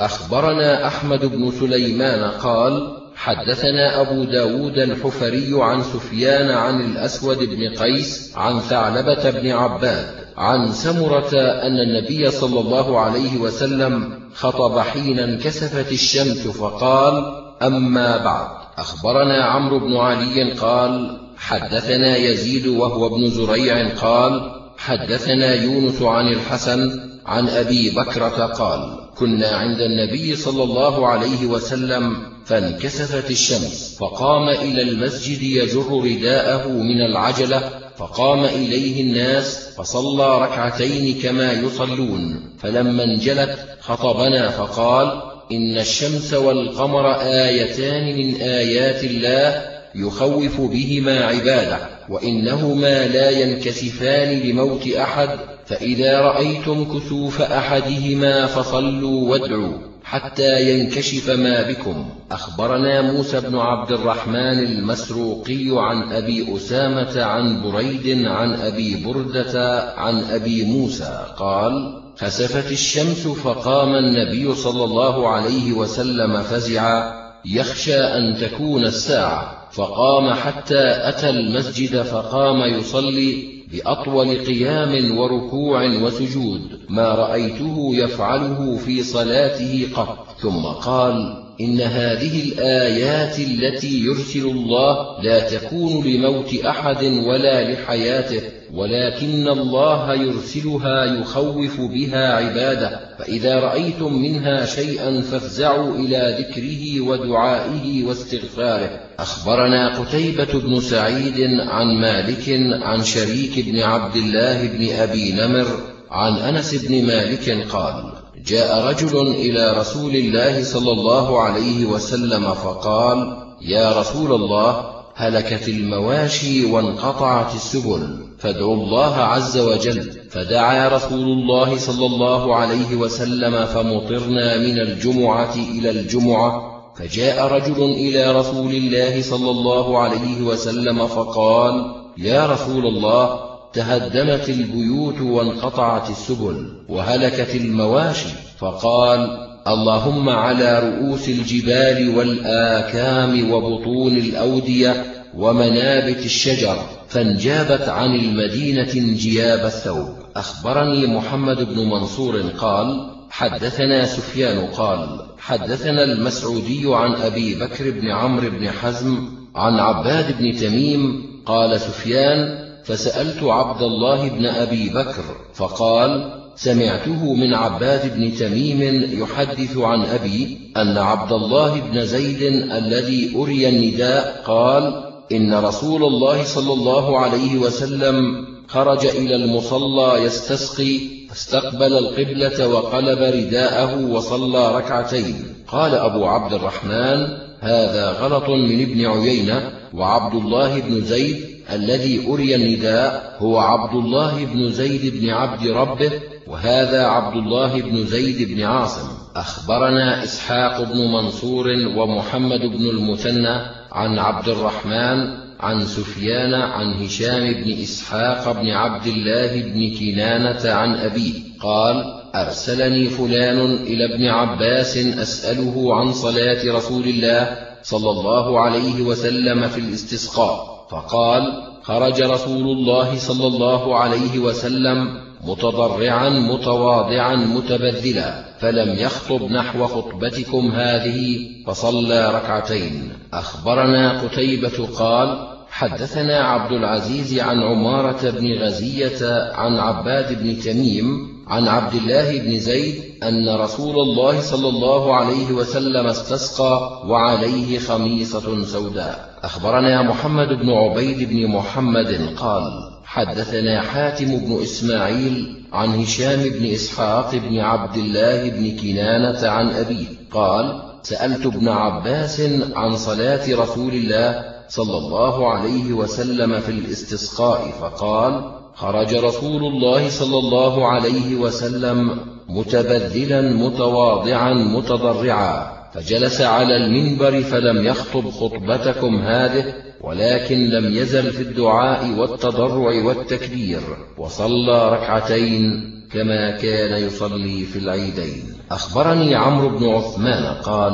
أخبرنا أحمد بن سليمان قال حدثنا أبو داود الحفري عن سفيان عن الأسود بن قيس عن ثعلبة بن عباد عن سمرة أن النبي صلى الله عليه وسلم خطب حين انكسفت الشمس فقال أما بعد. أخبرنا عمرو بن علي قال حدثنا يزيد وهو ابن زريع قال حدثنا يونس عن الحسن عن أبي بكرة قال كنا عند النبي صلى الله عليه وسلم فانكسفت الشمس فقام إلى المسجد يجر رداءه من العجلة فقام إليه الناس فصلى ركعتين كما يصلون فلما انجلت خطبنا فقال إن الشمس والقمر آيتان من آيات الله يخوف بهما عباده وإنهما لا ينكسفان لموت أحد. فإذا رأيتم كسوف أحدهما فصلوا وادعوا حتى ينكشف ما بكم. أخبرنا موسى بن عبد الرحمن المسروقي عن أبي أسامة عن بريد عن أبي بردة عن أبي موسى قال خسفت الشمس فقام النبي صلى الله عليه وسلم فزعا يخشى أن تكون الساعة. فقام حتى أتى المسجد فقام يصلي بأطول قيام وركوع وسجود ما رأيته يفعله في صلاته قط. ثم قال إن هذه الآيات التي يرسل الله لا تكون لموت أحد ولا لحياته. ولكن الله يرسلها يخوف بها عباده فإذا رأيتم منها شيئا فافزعوا إلى ذكره ودعائه واستغفاره. أخبرنا قتيبة بن سعيد عن مالك عن شريك بن عبد الله بن أبي نمر عن أنس بن مالك قال جاء رجل إلى رسول الله صلى الله عليه وسلم فقال يا رسول الله هلكت المواشي وانقطعت السبل. فادعوا الله عز وجل. فدعا رسول الله صلى الله عليه وسلم فمطرنا من الجمعة إلى الجمعة. فجاء رجل إلى رسول الله صلى الله عليه وسلم فقال يا رسول الله تهدمت البيوت وانقطعت السبل وهلكت المواشي. فقال اللهم على رؤوس الجبال والآكام وبطون الأودية ومنابت الشجر فانجابت عن المدينة انجياب الثوب. أخبرني محمد بن منصور قال حدثنا سفيان قال حدثنا المسعودي عن أبي بكر بن عمرو بن حزم عن عباد بن تميم قال سفيان فسألت عبد الله بن أبي بكر فقال سمعته من عباد بن تميم يحدث عن أبي أن عبد الله بن زيد الذي أري النداء قال إن رسول الله صلى الله عليه وسلم خرج إلى المصلى يستسقي فاستقبل القبلة وقلب رداءه وصلى ركعتين. قال أبو عبد الرحمن هذا غلط من ابن عيينة وعبد الله بن زيد الذي أري النداء هو عبد الله بن زيد بن عبد ربه وهذا عبد الله بن زيد بن عاصم. أخبرنا إسحاق بن منصور ومحمد بن المثنى عن عبد الرحمن عن سفيان عن هشام بن إسحاق بن عبد الله بن كنانة عن أبيه قال أرسلني فلان إلى ابن عباس أسأله عن صلاة رسول الله صلى الله عليه وسلم في الاستسقاء فقال خرج رسول الله صلى الله عليه وسلم متضرعا متواضعا متبذلا فلم يخطب نحو خطبتكم هذه فصلى ركعتين. أخبرنا قتيبة قال حدثنا عبد العزيز عن عمارة بن غزية عن عباد بن تميم عن عبد الله بن زيد أن رسول الله صلى الله عليه وسلم استسقى وعليه خميصة سوداء. أخبرنا محمد بن عبيد بن محمد قال حدثنا حاتم بن إسماعيل عن هشام بن إسحاق بن عبد الله بن كنانة عن أبيه قال سألت ابن عباس عن صلاة رسول الله صلى الله عليه وسلم في الاستسقاء فقال خرج رسول الله صلى الله عليه وسلم متبذلا متواضعا متضرعا. فجلس على المنبر فلم يخطب خطبتكم هذه ولكن لم يزل في الدعاء والتضرع والتكبير وصلى ركعتين كما كان يصلي في العيدين. أخبرني عمرو بن عثمان قال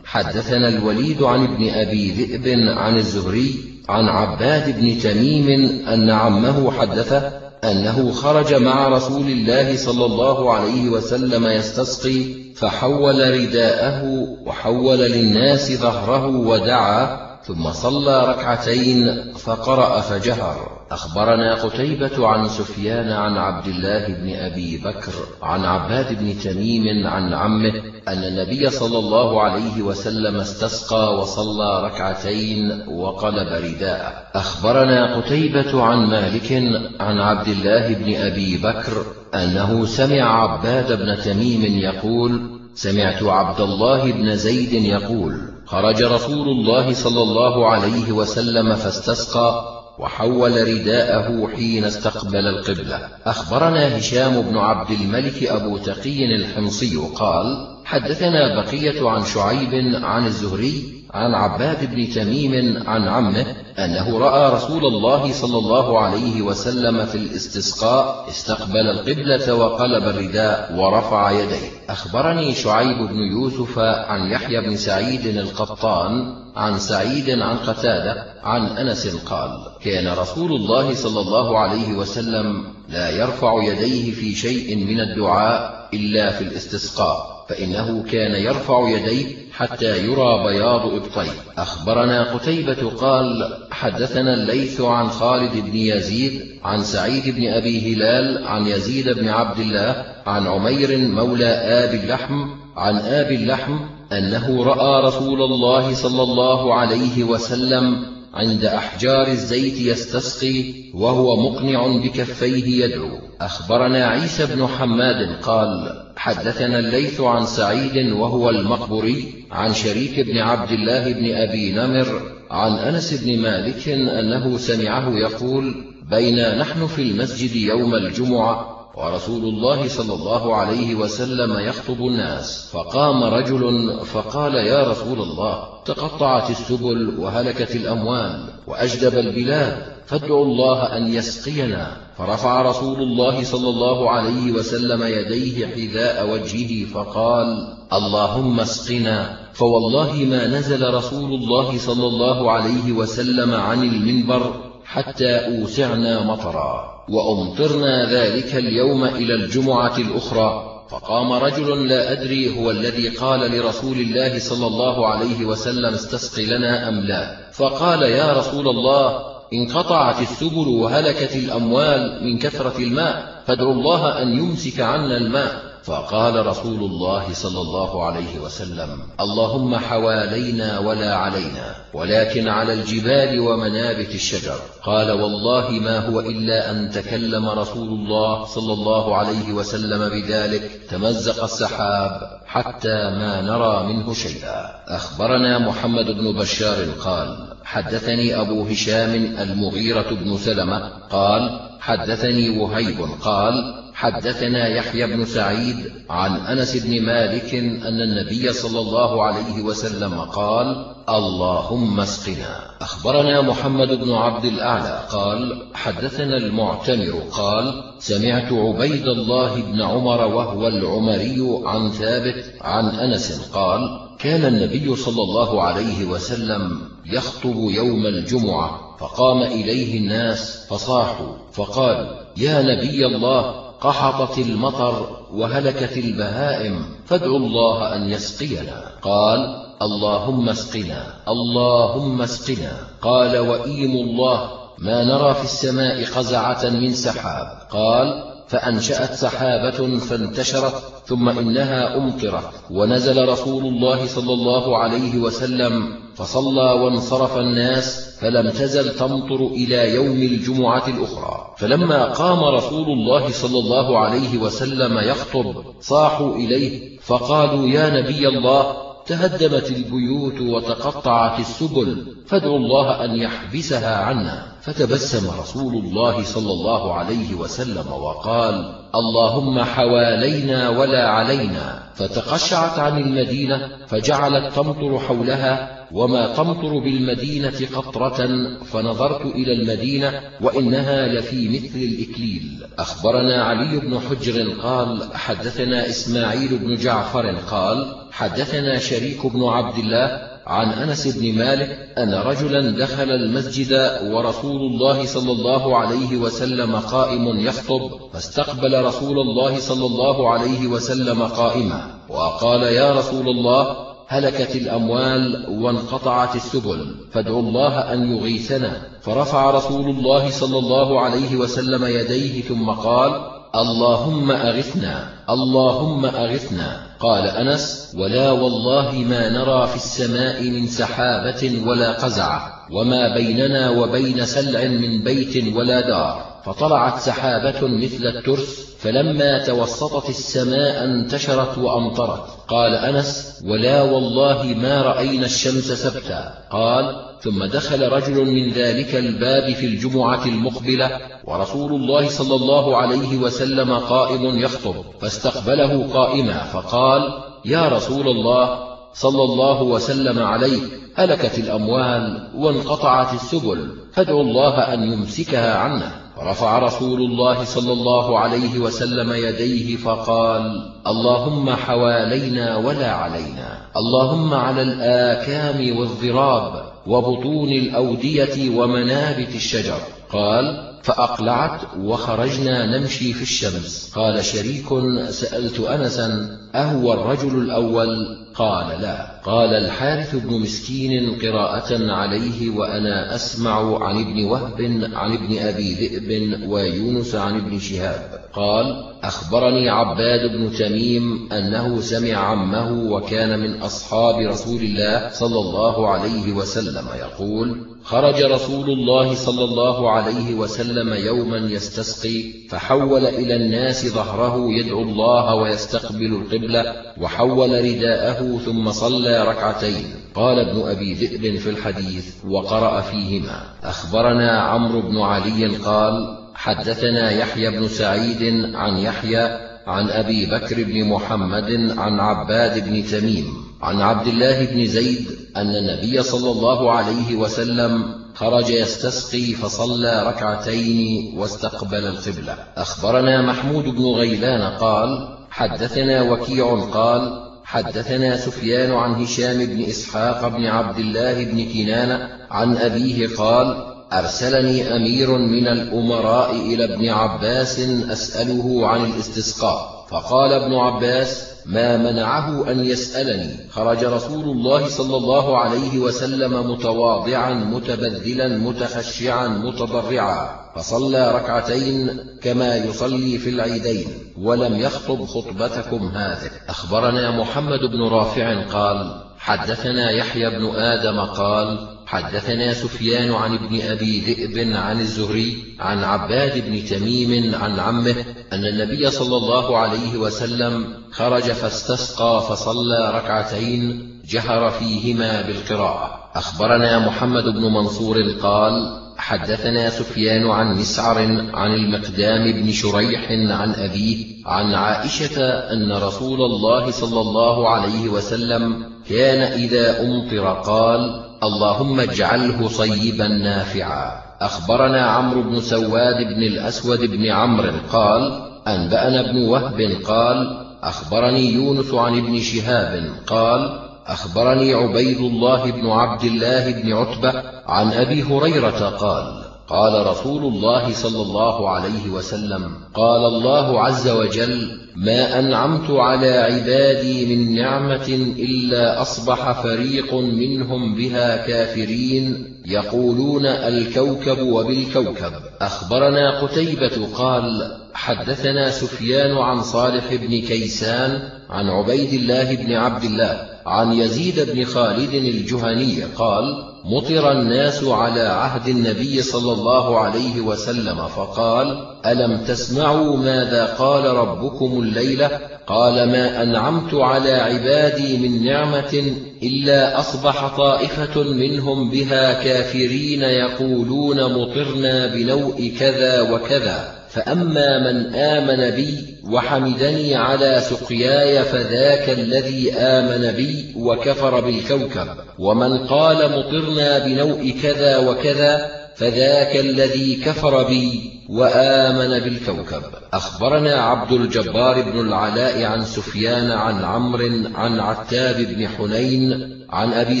حدثنا الوليد عن ابن أبي ذئب عن الزهري عن عباد بن تميم أن عمه حدثه أنه خرج مع رسول الله صلى الله عليه وسلم يستسقي فحول رداءه وحول للناس ظهره ودعا ثم صلى ركعتين فقرأ فجهر. أخبرنا قتيبة عن سفيان عن عبد الله بن أبي بكر عن عباد بن تميم عن عمه أن النبي صلى الله عليه وسلم استسقى وصلى ركعتين وقلب رداءه. أخبرنا قتيبة عن مالك عن عبد الله بن أبي بكر أنه سمع عباد بن تميم يقول سمعت عبد الله بن زيد يقول خرج رسول الله صلى الله عليه وسلم فاستسقى وحول رداءه حين استقبل القبلة. أخبرنا هشام بن عبد الملك أبو تقي الحمصي قال حدثنا بقية عن شعيب عن الزهري عن عباد بن تميم عن عمه أنه رأى رسول الله صلى الله عليه وسلم في الاستسقاء استقبل القبلة وقلب الرداء ورفع يديه. أخبرني شعيب بن يوسف عن يحيى بن سعيد القطان عن سعيد عن قتادة عن أنس قال كان رسول الله صلى الله عليه وسلم لا يرفع يديه في شيء من الدعاء إلا في الاستسقاء. فإنه كان يرفع يديه حتى يرى بياض إبطيه أخبرنا قتيبة قال حدثنا الليث عن خالد بن يزيد عن سعيد بن أبي هلال عن يزيد بن عبد الله عن عمير مولى آب اللحم عن آب اللحم أنه رأى رسول الله صلى الله عليه وسلم عند أحجار الزيت يستسقي وهو مقنع بكفيه يدعو. أخبرنا عيسى بن حماد قال حدثنا الليث عن سعيد وهو المقبري عن شريك بن عبد الله بن أبي نمر عن أنس بن مالك أنه سمعه يقول بين نحن في المسجد يوم الجمعة ورسول الله صلى الله عليه وسلم يخطب الناس. فقام رجل فقال يا رسول الله تقطعت السبل وهلكت الأموال وأجدب البلاد فادعوا الله أن يسقينا. فرفع رسول الله صلى الله عليه وسلم يديه حذاء وجهه فقال اللهم اسقنا. فوالله ما نزل رسول الله صلى الله عليه وسلم عن المنبر حتى أوسعنا مطرا. وأمطرنا ذلك اليوم إلى الجمعة الأخرى. فقام رجل لا أدري هو الذي قال لرسول الله صلى الله عليه وسلم استسق لنا أم لا. فقال يا رسول الله انقطعت السبل وهلكت الأموال من كثرة الماء فادعوا الله أن يمسك عنا الماء. فقال رسول الله صلى الله عليه وسلم اللهم حوالينا ولا علينا ولكن على الجبال ومنابت الشجر. قال والله ما هو إلا أن تكلم رسول الله صلى الله عليه وسلم بذلك تمزق السحاب حتى ما نرى منه شيئا. أخبرنا محمد بن بشار قال حدثني أبو هشام المغيرة بن سلمة قال حدثني وهيب قال حدثنا يحيى بن سعيد عن أنس بن مالك أن النبي صلى الله عليه وسلم قال اللهم اسقنا. أخبرنا محمد بن عبد الأعلى قال حدثنا المعتمر قال سمعت عبيد الله بن عمر وهو العمري عن ثابت عن أنس قال كان النبي صلى الله عليه وسلم يخطب يوم الجمعة فقام إليه الناس فصاحوا فقالوا يا نبي الله قحطت المطر وهلكت البهائم فادعوا الله أن يسقينا. قال اللهم اسقنا اللهم اسقنا. قال وإيم الله ما نرى في السماء قزعة من سحاب. قال فأنشأت سحابة فانتشرت ثم إنها أمطرت. ونزل رسول الله صلى الله عليه وسلم فصلى وانصرف الناس فلم تزل تمطر إلى يوم الجمعة الأخرى. فلما قام رسول الله صلى الله عليه وسلم يخطب صاحوا إليه فقالوا يا نبي الله تهدمت البيوت وتقطعت السبل فادعوا الله أن يحبسها عنا. فتبسم رسول الله صلى الله عليه وسلم وقال اللهم حوالينا ولا علينا. فتقشعت عن المدينة فجعلت تمطر حولها وما تمطر بالمدينة قطرة. فنظرت إلى المدينة وإنها لفي مثل الإكليل. أخبرنا علي بن حجر قال حدثنا إسماعيل بن جعفر قال حدثنا شريك بن عبد الله عن أنس بن مالك أن رجلا دخل المسجد ورسول الله صلى الله عليه وسلم قائم يخطب فاستقبل رسول الله صلى الله عليه وسلم قائما وقال يا رسول الله هلكت الأموال وانقطعت السبل فادعوا الله أن يغيثنا. فرفع رسول الله صلى الله عليه وسلم يديه ثم قال اللهم أغثنا اللهم أغثنا. قال أنس ولا والله ما نرى في السماء من سحابة ولا قزعة وما بيننا وبين سلع من بيت ولا دار. فطلعت سحابة مثل الترس فلما توسطت السماء انتشرت وأمطرت. قال أنس ولا والله ما رأينا الشمس سبتا. قال ثم دخل رجل من ذلك الباب في الجمعة المقبلة ورسول الله صلى الله عليه وسلم قائم يخطب فاستقبله قائما فقال يا رسول الله صلى الله وسلم عليك هلكت الأموال وانقطعت السبل فادعوا الله أن يمسكها عنا. رفع رسول الله صلى الله عليه وسلم يديه فقال اللهم حوالينا ولا علينا. اللهم على الآكام والضراب وبطون الأودية ومنابت الشجر. قال فأقلعت وخرجنا نمشي في الشمس. قال شريك سألت أنسا أهو الرجل الأول؟ قال لا. قال الحارث بن مسكين قراءة عليه وأنا أسمع عن ابن وهب عن ابن أبي ذئب ويونس عن ابن شهاب. قال أخبرني عباد بن تميم أنه سمع عمه وكان من أصحاب رسول الله صلى الله عليه وسلم يقول خرج رسول الله صلى الله عليه وسلم يوما يستسقي فحول إلى الناس ظهره يدعو الله ويستقبل القبلة وحول رداءه ثم صلى ركعتين. قال ابن أبي ذئب في الحديث وقرأ فيهما. أخبرنا عمرو بن علي قال حدثنا يحيى بن سعيد عن يحيى عن أبي بكر بن محمد عن عباد بن تميم عن عبد الله بن زيد أن النبي صلى الله عليه وسلم خرج يستسقي فصلى ركعتين واستقبل القبلة. أخبرنا محمود بن غيلان قال حدثنا وكيع قال حدثنا سفيان عن هشام بن إسحاق بن عبد الله بن كنانة عن أبيه قال أرسلني أمير من الأمراء إلى ابن عباس أسأله عن الاستسقاء. فقال ابن عباس ما منعه أن يسألني؟ خرج رسول الله صلى الله عليه وسلم متواضعا متبذلا متخشعا متضرعا. فصلى ركعتين كما يصلي في العيدين ولم يخطب خطبتكم هذه. أخبرنا محمد بن رافع قال حدثنا يحيى بن آدم قال حدثنا سفيان عن ابن أبي ذئب عن الزهري عن عباد بن تميم عن عمه أن النبي صلى الله عليه وسلم خرج فاستسقى فصلى ركعتين جهر فيهما بالقراءة. أخبرنا محمد بن منصور قال حدثنا سفيان عن مسعر عن المقدام بن شريح عن أبيه عن عائشة أن رسول الله صلى الله عليه وسلم كان إذا أمطر قال اللهم اجعله صيبا نافعا. أخبرنا عمرو بن سواد بن الأسود بن عمرو قال أنبأنا ابن وهب قال أخبرني يونس عن ابن شهاب قال أخبرني عبيد الله بن عبد الله بن عتبة عن أبي هريرة قال قال رسول الله صلى الله عليه وسلم قال الله عز وجل ما أنعمت على عبادي من نعمة إلا أصبح فريق منهم بها كافرين يقولون الكوكب وبالكوكب. أخبرنا قتيبة قال حدثنا سفيان عن صالح بن كيسان عن عبيد الله بن عبد الله عن يزيد بن خالد الجهني قال مطر الناس على عهد النبي صلى الله عليه وسلم فقال ألم تسمعوا ماذا قال ربكم الليلة قال ما أنعمت على عبادي من نعمة إلا أصبح طائفة منهم بها كافرين يقولون مطرنا بنوء كذا وكذا. فأما من آمن بي وحمدني على سقياي فذاك الذي آمن بي وكفر بالكوكب. ومن قال مطرنا بنوء كذا وكذا فذاك الذي كفر بي وآمن بالكوكب. أخبرنا عبد الجبار بن العلاء عن سفيان عن عمرو عن عتاب بن حنين عن أبي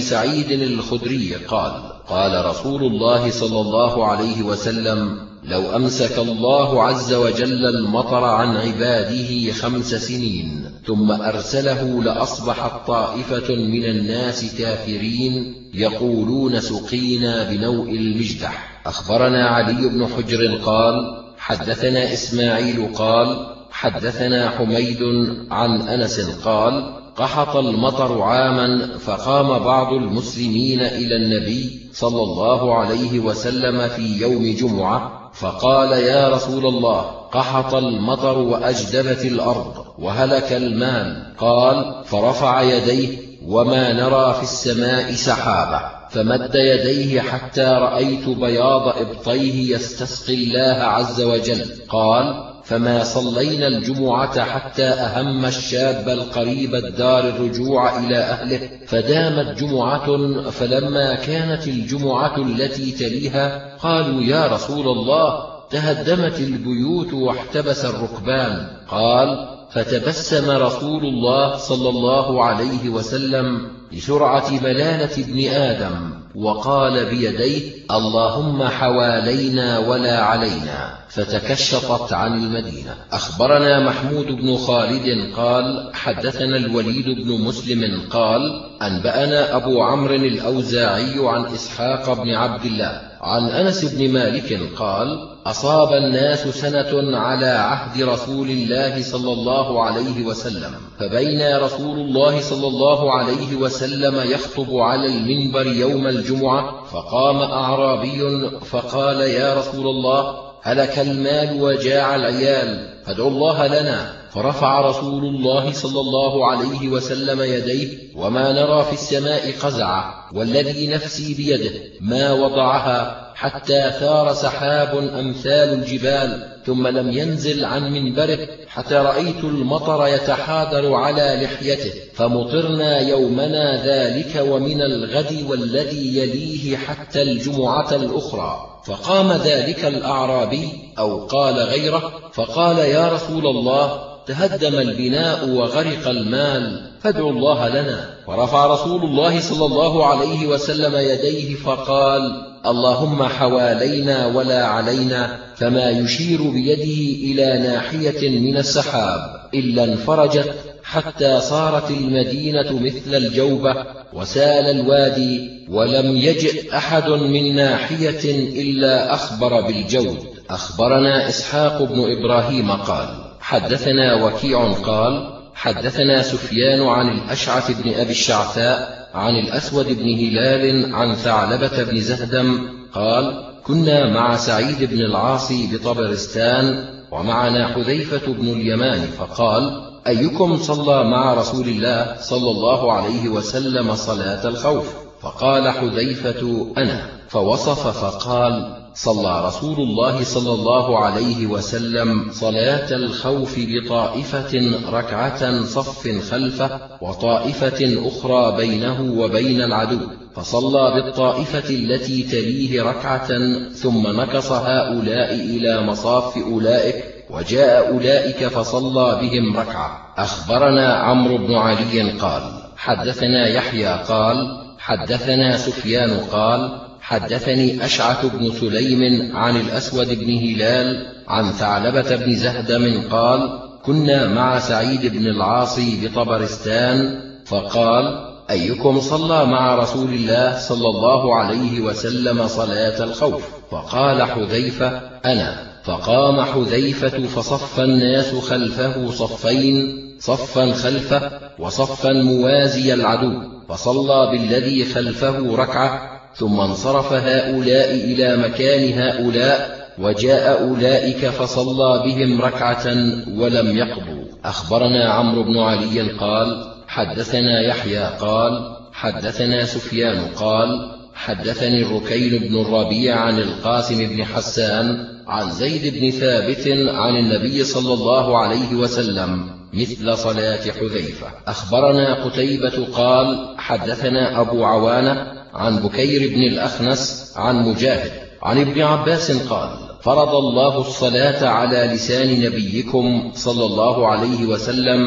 سعيد الخدري قال قال رسول الله صلى الله عليه وسلم لو أمسك الله عز وجل المطر عن عباده خمس سنين ثم أرسله لأصبحت طائفة من الناس كافرين يقولون سقينا بنوء المجدح. أخبرنا علي بن حجر قال حدثنا إسماعيل قال حدثنا حميد عن أنس قال قحط المطر عاما فقام بعض المسلمين إلى النبي صلى الله عليه وسلم في يوم جمعة فقال يا رسول الله قحط المطر وأجدبت الأرض وهلك المال. قال فرفع يديه وما نرى في السماء سحابة فمد يديه حتى رأيت بياض إبطيه يستسقي الله عز وجل. قال فما صلينا الجمعة حتى أهم الشاب القريب الدار الرجوع إلى أهله فدامت جمعة فلما كانت الجمعة التي تليها قالوا يا رسول الله تهدمت البيوت واحتبس الركبان قال فتبسم رسول الله صلى الله عليه وسلم بسرعة ملالة ابن آدم. وقال بيديه اللهم حوالينا ولا علينا فتكشطت عن المدينة. أخبرنا محمود بن خالد قال حدثنا الوليد بن مسلم قال أنبأنا أبو عمرو الأوزاعي عن إسحاق بن عبد الله عن أنس بن مالك قال أصاب الناس سنة على عهد رسول الله صلى الله عليه وسلم فبين رسول الله صلى الله عليه وسلم يخطب على المنبر يوم الجمعة فقام أعرابي فقال يا رسول الله هلك المال وجاع العيال فادعوا الله لنا. فرفع رسول الله صلى الله عليه وسلم يديه وما نرى في السماء قزعة والذي نفسي بيده ما وضعها حتى ثار سحاب أمثال الجبال ثم لم ينزل عن منبره حتى رأيت المطر يتحادر على لحيته فمطرنا يومنا ذلك ومن الغد والذي يليه حتى الجمعة الأخرى. فقام ذلك الأعرابي أو قال غيره فقال يا رسول الله تهدم البناء وغرق المال فادعوا الله لنا. ورفع رسول الله صلى الله عليه وسلم يديه فقال اللهم حوالينا ولا علينا فما يشير بيده إلى ناحية من السحاب إلا انفرجت حتى صارت المدينة مثل الجوبة وسال الوادي ولم يجئ أحد من ناحية إلا أخبر بالجود. أخبرنا إسحاق بن إبراهيم قال حدثنا وكيع قال حدثنا سفيان عن الأشعث بن أبي الشعثاء عن الأسود بن هلال عن ثعلبة بن زهدم قال كنا مع سعيد بن العاص بطبرستان ومعنا حذيفة بن اليمان فقال أيكم صلى مع رسول الله صلى الله عليه وسلم صلاة الخوف؟ فقال حذيفة أنا. فوصف فقال صلى رسول الله صلى الله عليه وسلم صلاة الخوف بطائفة ركعة صف خلفه وطائفة أخرى بينه وبين العدو فصلى بالطائفة التي تليه ركعة ثم نكص هؤلاء إلى مصاف أولئك وجاء أولئك فصلى بهم ركعة. أخبرنا عمرو بن علي قال حدثنا يحيى قال حدثنا سفيان قال حدثني أشعث بن سليم عن الأسود بن هلال عن ثعلبة بن زهدم قال كنا مع سعيد بن العاص بطبرستان فقال أيكم صلى مع رسول الله صلى الله عليه وسلم صلاة الخوف؟ فقال حذيفة أنا. فقام حذيفة فصف الناس خلفه صفين صفا خلفه وصفا موازي العدو فصلى بالذي خلفه ركعة ثم انصرف هؤلاء إلى مكان هؤلاء وجاء أولئك فصلى بهم ركعة ولم يقضوا. أخبرنا عمرو بن علي قال حدثنا يحيى قال حدثنا سفيان قال حدثني الركين بن الربيع عن القاسم بن حسان عن زيد بن ثابت عن النبي صلى الله عليه وسلم مثل صلاة حذيفة. أخبرنا قتيبة قال حدثنا أبو عوانة عن بكير بن الأخنس عن مجاهد عن ابن عباس قال فرض الله الصلاة على لسان نبيكم صلى الله عليه وسلم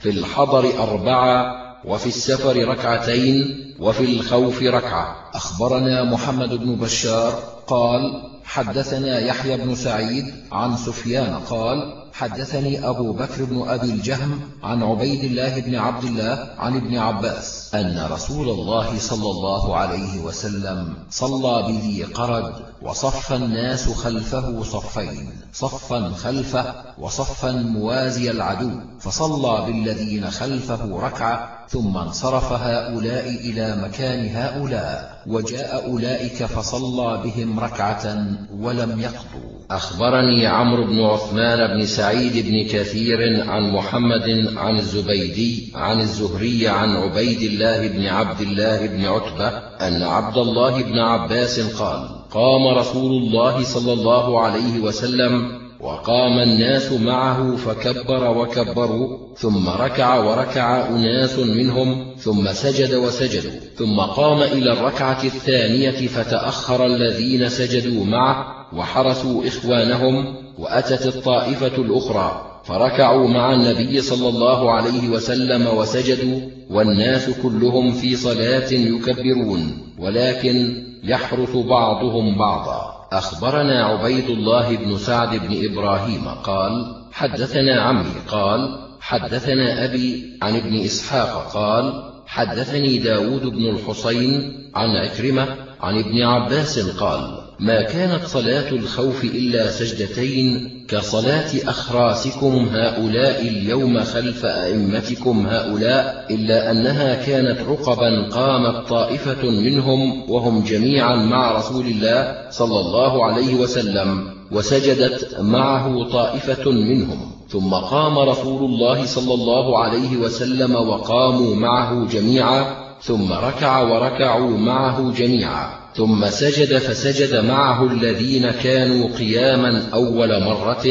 في الحضر أربعة وفي السفر ركعتين وفي الخوف ركعة. أخبرنا محمد بن بشار قال حدثنا يحيى بن سعيد عن سفيان قال حدثني أبو بكر بن أبي الجهم عن عبيد الله بن عبد الله عن ابن عباس. أن رسول الله صلى الله عليه وسلم صلى بذي قرد وصف الناس خلفه صفين صفا خلفه وصفا موازي العدو فصلى بالذين خلفه ركعة ثم انصرف هؤلاء إلى مكان هؤلاء وجاء أولئك فصلى بهم ركعة ولم يقضوا. أخبرني عمرو بن عثمان بن سعيد بن كثير عن محمد عن الزبيدي عن الزهري عن عبيد الله بن عبد الله بن عتبة أن عبد الله بن عباس قال قام رسول الله صلى الله عليه وسلم وقام الناس معه فكبر وكبروا ثم ركع وركع أناس منهم ثم سجد وسجدوا ثم قام إلى الركعة الثانية فتأخر الذين سجدوا معه وحرسوا إخوانهم وأتت الطائفة الأخرى. فركعوا مع النبي صلى الله عليه وسلم وسجدوا والناس كلهم في صلاة يكبرون ولكن يحرس بعضهم بعضا. أخبرنا عبيد الله بن سعد بن إبراهيم قال حدثنا عمي قال حدثنا أبي عن ابن إسحاق قال حدثني داود بن الحصين عن عكرمة عن ابن عباس قال ما كانت صلاة الخوف إلا سجدتين كصلاة أخراسكم هؤلاء اليوم خلف أئمتكم هؤلاء إلا أنها كانت عقبا قامت طائفة منهم وهم جميعا مع رسول الله صلى الله عليه وسلم وسجدت معه طائفة منهم. ثم قام رسول الله صلى الله عليه وسلم وقاموا معه جميعا ثم ركع وركعوا معه جميعا. ثم سجد فسجد معه الذين كانوا قياما أول مرة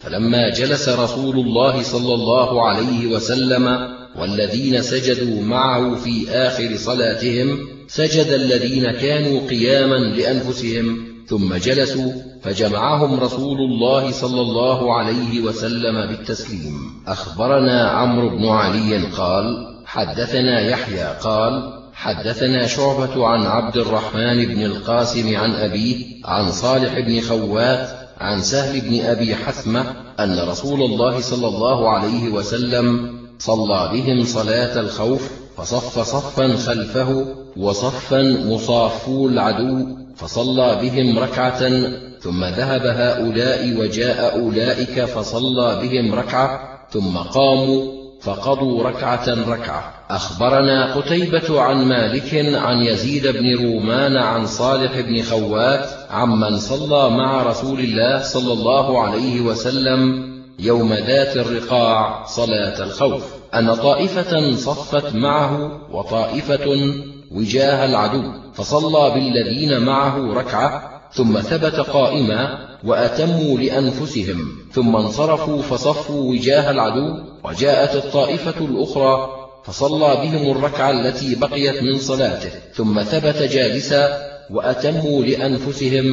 فلما جلس رسول الله صلى الله عليه وسلم والذين سجدوا معه في آخر صلاتهم سجد الذين كانوا قياما لأنفسهم ثم جلسوا فجمعهم رسول الله صلى الله عليه وسلم بالتسليم. أخبرنا عمرو بن علي قال حدثنا يحيى قال حدثنا شعبة عن عبد الرحمن بن القاسم عن أبيه عن صالح بن خوات عن سهل بن أبي حثمة أن رسول الله صلى الله عليه وسلم صلى بهم صلاة الخوف فصف صفا خلفه وصفا مصافو العدو فصلى بهم ركعة ثم ذهب هؤلاء وجاء أولئك فصلى بهم ركعة ثم قاموا فقضوا ركعة ركعة. أخبرنا قتيبة عن مالك عن يزيد بن رومان عن صالح بن خوات عمن صلى مع رسول الله صلى الله عليه وسلم يوم ذات الرقاع صلاة الخوف. أن طائفة صفت معه وطائفة وجاه العدو فصلى بالذين معه ركعة ثم ثبت قائما وأتموا لأنفسهم ثم انصرفوا فصفوا وجاه العدو وجاءت الطائفة الأخرى فصلى بهم الركعة التي بقيت من صلاته ثم ثبت جالسا وأتموا لأنفسهم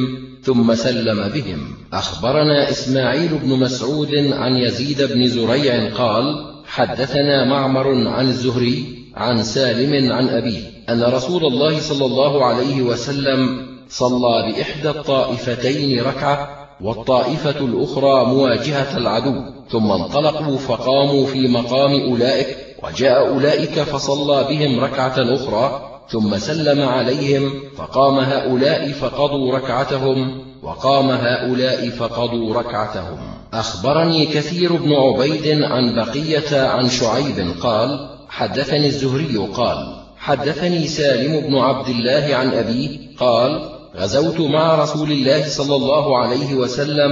ثم سلم بهم. أخبرنا إسماعيل بن مسعود عن يزيد بن زريع قال حدثنا معمر عن الزهري عن سالم عن أبيه أن رسول الله صلى الله عليه وسلم صلى بإحدى الطائفتين ركعة والطائفة الأخرى مواجهة العدو. ثم انطلقوا فقاموا في مقام أولئك وجاء أولئك فصلى بهم ركعة أخرى. ثم سلم عليهم فقام هؤلاء فقضوا ركعتهم وقام هؤلاء فقضوا ركعتهم. أخبرني كثير بن عبيد عن بقية عن شعيب قال حدثني الزهري قال حدثني سالم بن عبد الله عن أبيه قال غزوت مع رسول الله صلى الله عليه وسلم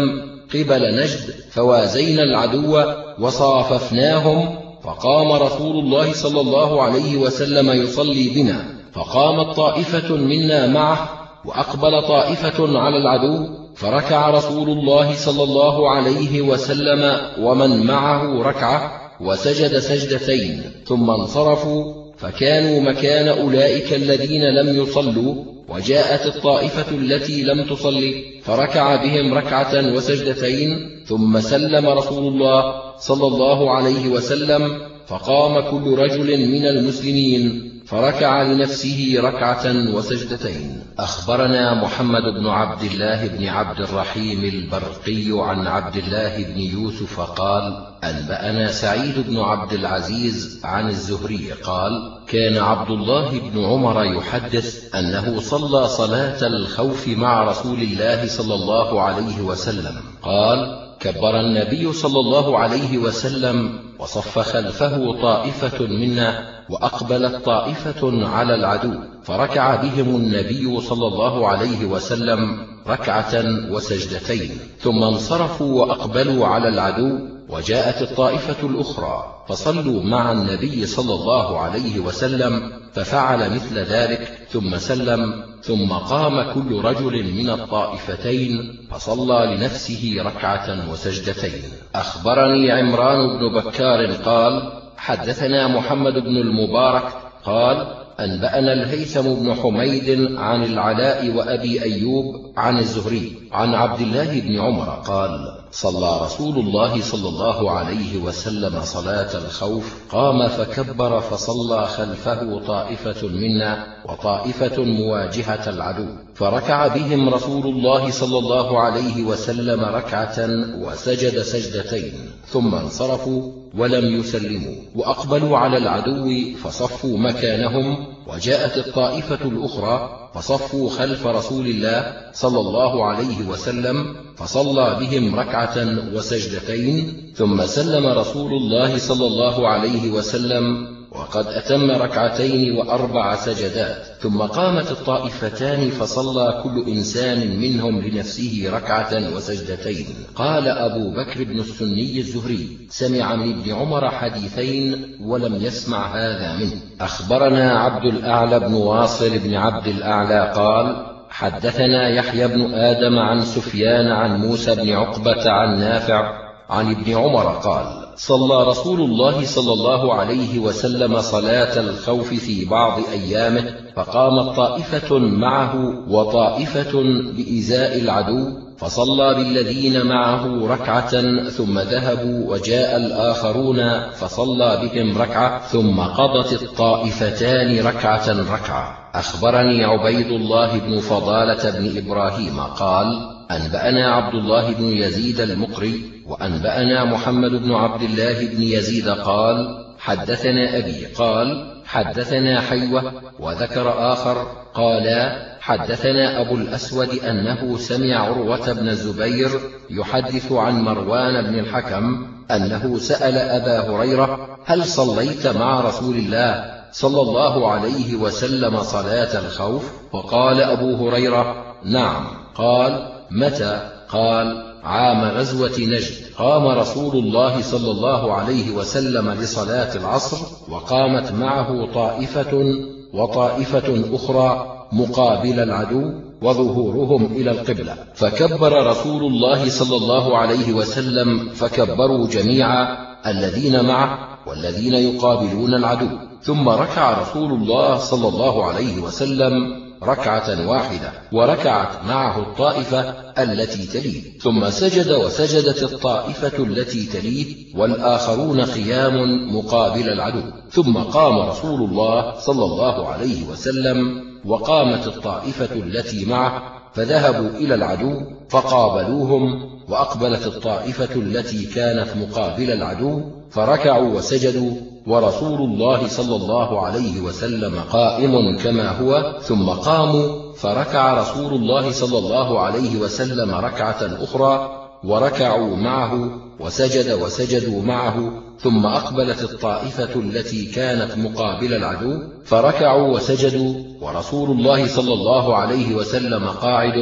قبل نجد فوازينا العدو وصاففناهم فقام رسول الله صلى الله عليه وسلم يصلي بنا فقامت طائفة منا معه وأقبل طائفة على العدو فركع رسول الله صلى الله عليه وسلم ومن معه ركعة وسجد سجدتين ثم انصرفوا فكانوا مكان أولئك الذين لم يصلوا وجاءت الطائفة التي لم تصلي فركع بهم ركعة وسجدتين ثم سلم رسول الله صلى الله عليه وسلم فقام كل رجل من المسلمين. فركع لنفسه ركعة وسجدتين. أخبرنا محمد بن عبد الله بن عبد الرحيم البرقي عن عبد الله بن يوسف قال أنبأنا سعيد بن عبد العزيز عن الزهري قال كان عبد الله بن عمر يحدث أنه صلى صلاة الخوف مع رسول الله صلى الله عليه وسلم. قال كبر النبي صلى الله عليه وسلم وصف خلفه طائفة منا وأقبلت طائفة على العدو فركع بهم النبي صلى الله عليه وسلم ركعة وسجدتين ثم انصرفوا وأقبلوا على العدو وجاءت الطائفة الأخرى فصلوا مع النبي صلى الله عليه وسلم ففعل مثل ذلك ثم سلم ثم قام كل رجل من الطائفتين فصلى لنفسه ركعة وسجدتين. أخبرني عمران بن بكار قال حدثنا محمد بن المبارك قال أنبأنا الهيثم بن حميد عن العلاء وأبي أيوب عن الزهري عن عبد الله بن عمر قال صلى رسول الله صلى الله عليه وسلم صلاة الخوف قام فكبر فصلى خلفه طائفة منا وطائفة مواجهة العدو. فركع بهم رسول الله صلى الله عليه وسلم ركعة وسجد سجدتين ثم انصرفوا ولم يسلموا. وأقبلوا على العدو فصفوا مكانهم وجاءت الطائفة الأخرى فصفوا خلف رسول الله صلى الله عليه وسلم فصلى بهم ركعة وسجدتين ثم سلم رسول الله صلى الله عليه وسلم وقد أتم ركعتين وأربع سجدات ثم قامت الطائفتان فصلى كل إنسان منهم لنفسه ركعة وسجدتين. قال أبو بكر بن السني الزهري سمع من ابن عمر حديثين ولم يسمع هذا منه. أخبرنا عبد الأعلى بن واصل بن عبد الأعلى قال حدثنا يحيى بن آدم عن سفيان عن موسى بن عقبة عن نافع عن ابن عمر قال صلى رسول الله صلى الله عليه وسلم صلاة الخوف في بعض أيامه فقامت طائفة معه وطائفة بإزاء العدو فصلى بالذين معه ركعة ثم ذهبوا وجاء الآخرون فصلى بهم ركعة ثم قضت الطائفتان ركعة ركعة. أخبرني عبيد الله بن فضالة بن إبراهيم قال أنبأنا عبد الله بن يزيد المقري وأنبأنا محمد بن عبد الله بن يزيد قال حدثنا أبي قال حدثنا حيوة وذكر آخر قالا حدثنا أبو الأسود أنه سمع عروة بن الزبير يحدث عن مروان بن الحكم أنه سأل أبا هريرة هل صليت مع رسول الله صلى الله عليه وسلم صلاة الخوف؟ وقال أبو هريرة نعم. قال متى؟ قال عام غزوة نجد. قام رسول الله صلى الله عليه وسلم لصلاة العصر وقامت معه طائفة وطائفة أخرى مقابل العدو وظهورهم إلى القبلة. فكبر رسول الله صلى الله عليه وسلم فكبروا جميعا الذين معه والذين يقابلون العدو. ثم ركع رسول الله صلى الله عليه وسلم ركعة واحدة وركعت معه الطائفة التي تليه. ثم سجد وسجدت الطائفة التي تليه والآخرون قيام مقابل العدو. ثم قام رسول الله صلى الله عليه وسلم وقامت الطائفة التي معه فذهبوا إلى العدو فقابلوهم وأقبلت الطائفة التي كانت مقابل العدو فركعوا وسجدوا ورسول الله صلى الله عليه وسلم قائم كما هو ثم قاموا فركع رسول الله صلى الله عليه وسلم ركعة أخرى وركعوا معه وسجد وسجدوا معه ثم أقبلت الطائفة التي كانت مقابل العدو فركعوا وسجدوا ورسول الله صلى الله عليه وسلم قاعد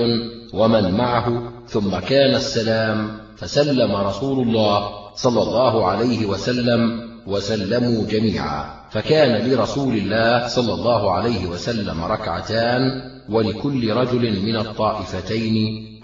ومن معه ثم كان السلام فسلم رسول الله صلى الله عليه وسلم وسلموا جميعا. فكان لرسول الله صلى الله عليه وسلم ركعتان ولكل رجل من الطائفتين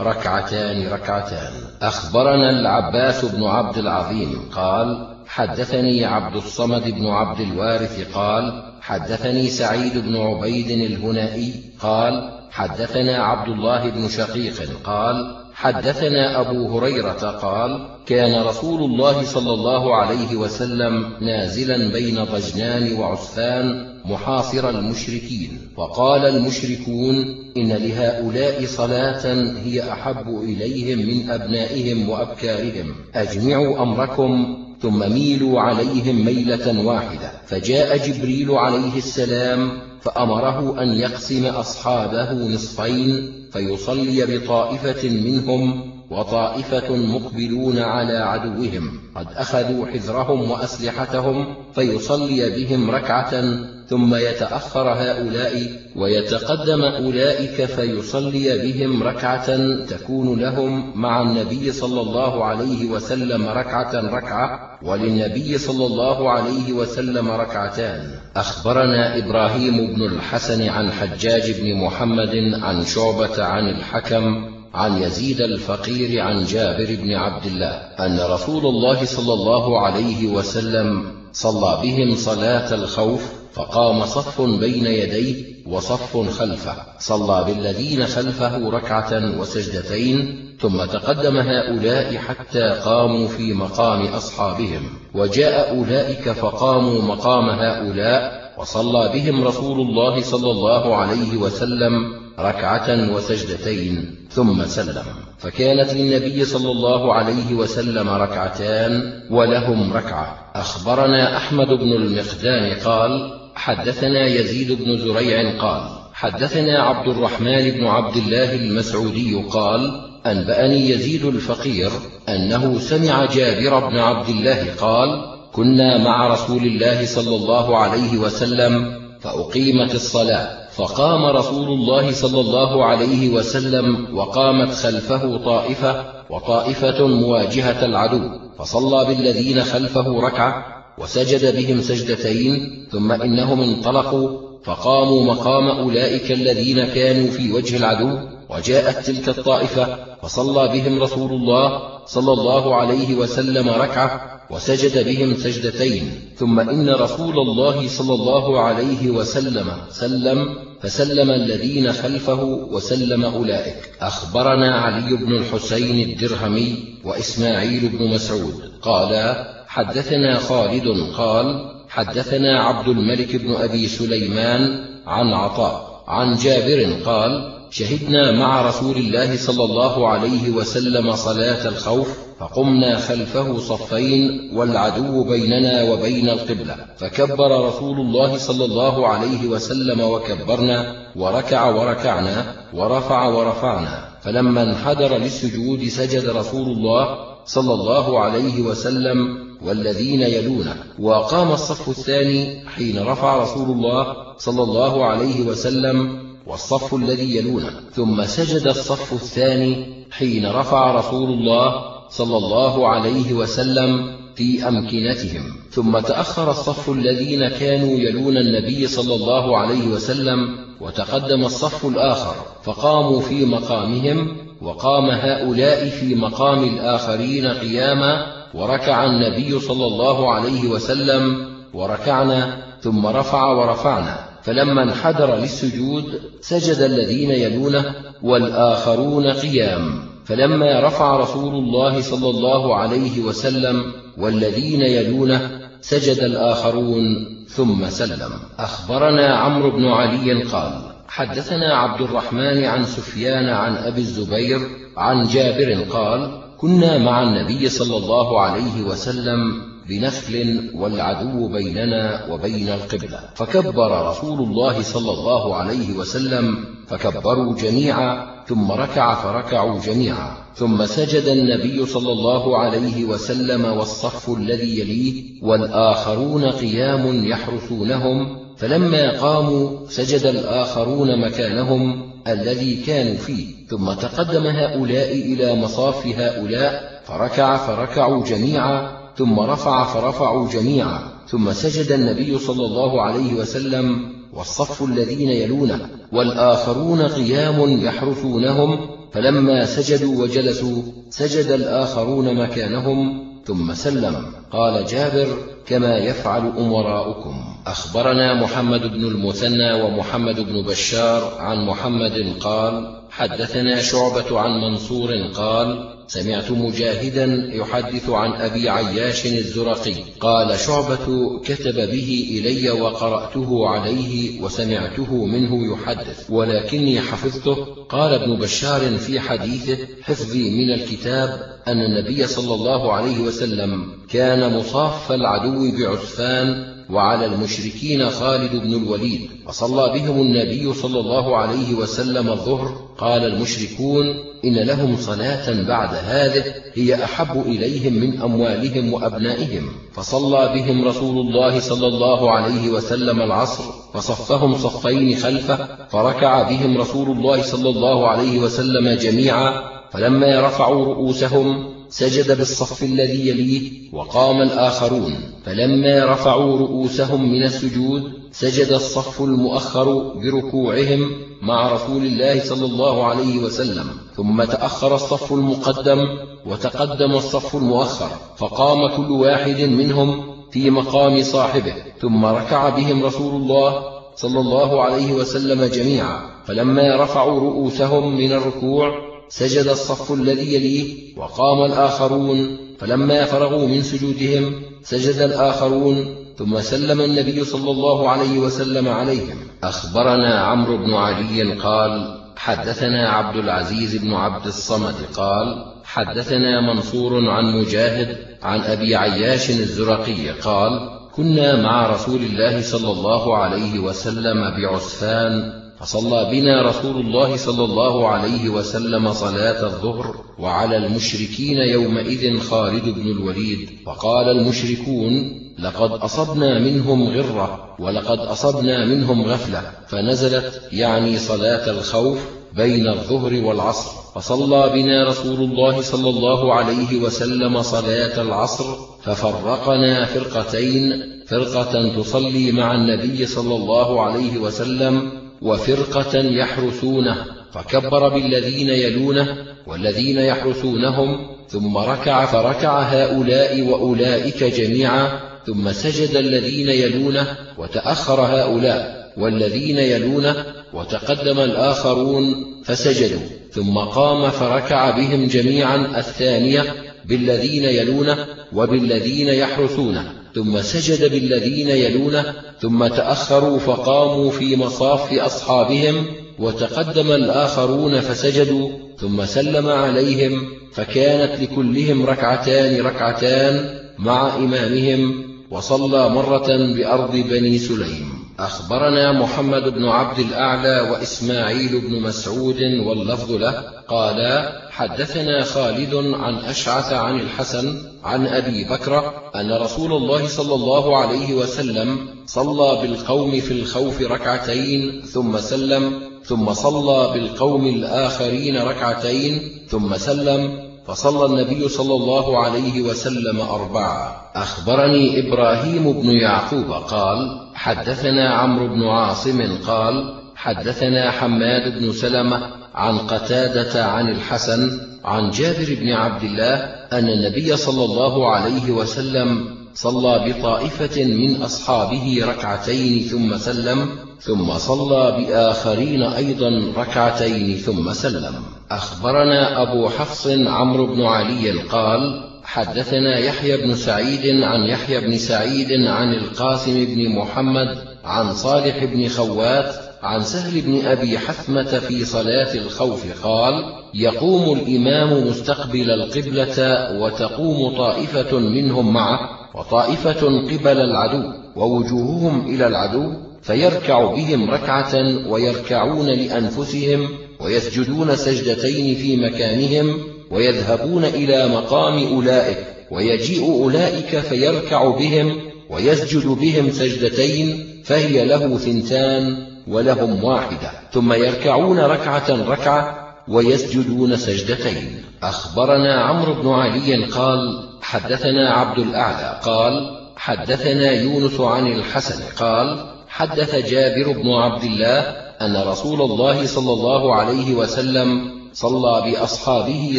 ركعتان ركعتان. أخبرنا العباس بن عبد العظيم قال حدثني عبد الصمد بن عبد الوارث قال حدثني سعيد بن عبيد الهنائي قال حدثنا عبد الله بن شقيق قال حدثنا أبو هريرة قال كان رسول الله صلى الله عليه وسلم نازلا بين ضجنان وعسفان محاصر المشركين فقال المشركون إن لهؤلاء صلاة هي أحب إليهم من أبنائهم وأبكارهم. أجمعوا أمركم ثم ميلوا عليهم ميلة واحدة. فجاء جبريل عليه السلام فأمره أن يقسم أصحابه نصفين فيصلي بطائفة منهم وطائفة مقبلون على عدوهم قد أخذوا حذرهم وأسلحتهم فيصلي بهم ركعة ثم يتأخر هؤلاء ويتقدم أولئك فيصلي بهم ركعة تكون لهم مع النبي صلى الله عليه وسلم ركعة ركعة وللنبي صلى الله عليه وسلم ركعتان. أخبرنا إبراهيم بن الحسن عن حجاج بن محمد عن شعبة عن الحكم عن يزيد الفقير عن جابر بن عبد الله أن رسول الله صلى الله عليه وسلم صلى بهم صلاة الخوف فقام صف بين يديه وصف خلفه. صلى بالذين خلفه ركعة وسجدتين ثم تقدم هؤلاء حتى قاموا في مقام أصحابهم. وجاء أولئك فقاموا مقام هؤلاء وصلى بهم رسول الله صلى الله عليه وسلم ركعة وسجدتين ثم سلم. فكانت للنبي صلى الله عليه وسلم ركعتان ولهم ركعة. أخبرنا أحمد بن المقدام قال حدثنا يزيد بن زريع قال حدثنا عبد الرحمن بن عبد الله المسعودي قال أنبأني يزيد الفقير أنه سمع جابر بن عبد الله قال كنا مع رسول الله صلى الله عليه وسلم فأقيمت الصلاة. فقام رسول الله صلى الله عليه وسلم وقامت خلفه طائفة وطائفة مواجهة العدو فصلى بالذين خلفه ركعة وسجد بهم سجدتين ثم إنهم انطلقوا فقاموا مقام أولئك الذين كانوا في وجه العدو وجاءت تلك الطائفة فصلى بهم رسول الله صلى الله عليه وسلم ركعة وسجد بهم سجدتين ثم إن رسول الله صلى الله عليه وسلم سلم فسلم الذين خلفه وسلم أولئك. أخبرنا علي بن الحسين الدرهمي وإسماعيل بن مسعود. قالا حدثنا خالد قال حدثنا عبد الملك بن أبي سليمان عن عطاء عن جابر قال شهدنا مع رسول الله صلى الله عليه وسلم صلاة الخوف فقمنا خلفه صفين والعدو بيننا وبين القبلة فكبر رسول الله صلى الله عليه وسلم وكبرنا وركع وركعنا ورفع ورفعنا فلما انحدر للسجود سجد رسول الله صلى الله عليه وسلم والذين يلونه وقام الصف الثاني حين رفع رسول الله صلى الله عليه وسلم والصف الذي يلونه. ثم سجد الصف الثاني حين رفع رسول الله صلى الله عليه وسلم في أمكنتهم. ثم تأخر الصف الذين كانوا يلون النبي صلى الله عليه وسلم وتقدم الصف الآخر فقاموا في مقامهم وقام هؤلاء في مقام الآخرين قياما وركع النبي صلى الله عليه وسلم وركعنا ثم رفع ورفعنا. فلما انحدر للسجود سجد الذين يلونه والآخرون قيام. فلما رفع رسول الله صلى الله عليه وسلم والذين يلونه سجد الآخرون ثم سلم. أخبرنا عمرو بن علي قال حدثنا عبد الرحمن عن سفيان عن أبي الزبير عن جابر قال كنا مع النبي صلى الله عليه وسلم بنخل والعدو بيننا وبين القبلة. فكبر رسول الله صلى الله عليه وسلم فكبروا جميعا ثم ركع فركعوا جميعا. ثم سجد النبي صلى الله عليه وسلم والصف الذي يليه والآخرون قيام يحرسونهم. فلما قاموا سجد الآخرون مكانهم الذي كانوا فيه. ثم تقدم هؤلاء إلى مصاف هؤلاء فركع فركعوا جميعا. ثم رفع فرفعوا جميعا ثم سجد النبي صلى الله عليه وسلم والصف الذين يلونه والآخرون قيام يحرثونهم فلما سجدوا وجلسوا سجد الآخرون مكانهم ثم سلم. قال جابر كما يفعل أمراؤكم. أخبرنا محمد بن المثنى ومحمد بن بشار عن محمد قال حدثنا شعبة عن منصور قال سمعت مجاهدا يحدث عن أبي عياش الزرقي. قال شعبة كتب به إلي وقرأته عليه وسمعته منه يحدث ولكني حفظته. قال ابن بشار في حديثه حفظي من الكتاب أن النبي صلى الله عليه وسلم كان مصاف العدو بعسفان وعلى المشركين خالد بن الوليد. فصلى بهم النبي صلى الله عليه وسلم الظهر. قال المشركون إن لهم صلاة بعد هذه هي أحب إليهم من أموالهم وأبنائهم. فصلى بهم رسول الله صلى الله عليه وسلم العصر. فصفهم صفين خلفه فركع بهم رسول الله صلى الله عليه وسلم جميعا. فلما رفعوا رؤوسهم سجد بالصف الذي يليه وقام الآخرون. فلما رفعوا رؤوسهم من السجود سجد الصف المؤخر بركوعهم مع رسول الله صلى الله عليه وسلم. ثم تأخر الصف المقدم وتقدم الصف المؤخر. فقام كل واحد منهم في مقام صاحبه. ثم ركع بهم رسول الله صلى الله عليه وسلم جميعا. فلما رفعوا رؤوسهم من الركوع سجد الصف الذي يليه وقام الآخرون. فلما فرغوا من سجودهم سجد الآخرون ثم سلم النبي صلى الله عليه وسلم عليهم. أخبرنا عمرو بن علي قال حدثنا عبد العزيز بن عبد الصمد قال حدثنا منصور عن مجاهد عن أبي عياش الزرقي قال كنا مع رسول الله صلى الله عليه وسلم بعسفان فصلى بنا رسول الله صلى الله عليه وسلم صلاة الظهر وعلى المشركين يومئذ خالد بن الوليد فقال المشركون لقد أصبنا منهم غرة ولقد أصبنا منهم غفلة فنزلت يعني صلاة الخوف بين الظهر والعصر. فصلى بنا رسول الله صلى الله عليه وسلم صلاة العصر ففرقنا فرقتين فرقة تصلي مع النبي صلى الله عليه وسلم وفرقة يحرسونه فكبر بالذين يلونه والذين يحرسونهم ثم ركع فركع هؤلاء وأولئك جميعا ثم سجد الذين يلونه وتأخر هؤلاء والذين يلونه وتقدم الآخرون فسجدوا ثم قام فركع بهم جميعا الثانية بالذين يلونه وبالذين يحرسونه ثم سجد بالذين يلونه ثم تأخروا فقاموا في مصاف أصحابهم وتقدم الآخرون فسجدوا ثم سلم عليهم فكانت لكلهم ركعتان ركعتان مع إمامهم وصلى مرة بأرض بني سليم. أخبرنا محمد بن عبد الأعلى وإسماعيل بن مسعود واللفظ له قالا حدثنا خالد عن أشعث عن الحسن عن أبي بكر أن رسول الله صلى الله عليه وسلم صلى بالقوم في الخوف ركعتين ثم سلم ثم صلى بالقوم الآخرين ركعتين ثم سلم فصلى النبي صلى الله عليه وسلم أربعة. أخبرني إبراهيم بن يعقوب قال حدثنا عمرو بن عاصم قال حدثنا حماد بن سلمة عن قتادة عن الحسن عن جابر بن عبد الله أن النبي صلى الله عليه وسلم صلى بطائفة من أصحابه ركعتين ثم سلم ثم صلى بآخرين أيضا ركعتين ثم سلم. أخبرنا أبو حفص عمرو بن علي قال حدثنا يحيى بن سعيد عن يحيى بن سعيد عن القاسم بن محمد عن صالح بن خوات عن سهل بن أبي حثمة في صلاة الخوف قال يقوم الإمام مستقبل القبلة وتقوم طائفة منهم معه وطائفة قبل العدو ووجوههم إلى العدو فيركع بهم ركعة ويركعون لأنفسهم ويسجدون سجدتين في مكانهم ويذهبون إلى مقام أولئك ويجيء أولئك فيركع بهم ويسجد بهم سجدتين فهي له ثنتان. ولهم واحدة. ثم يركعون ركعة ركعة ويسجدون سجدتين. أخبرنا عمرو بن علي قال حدثنا عبد الأعلى قال حدثنا يونس عن الحسن قال حدث جابر بن عبد الله أن رسول الله صلى الله عليه وسلم صلى بأصحابه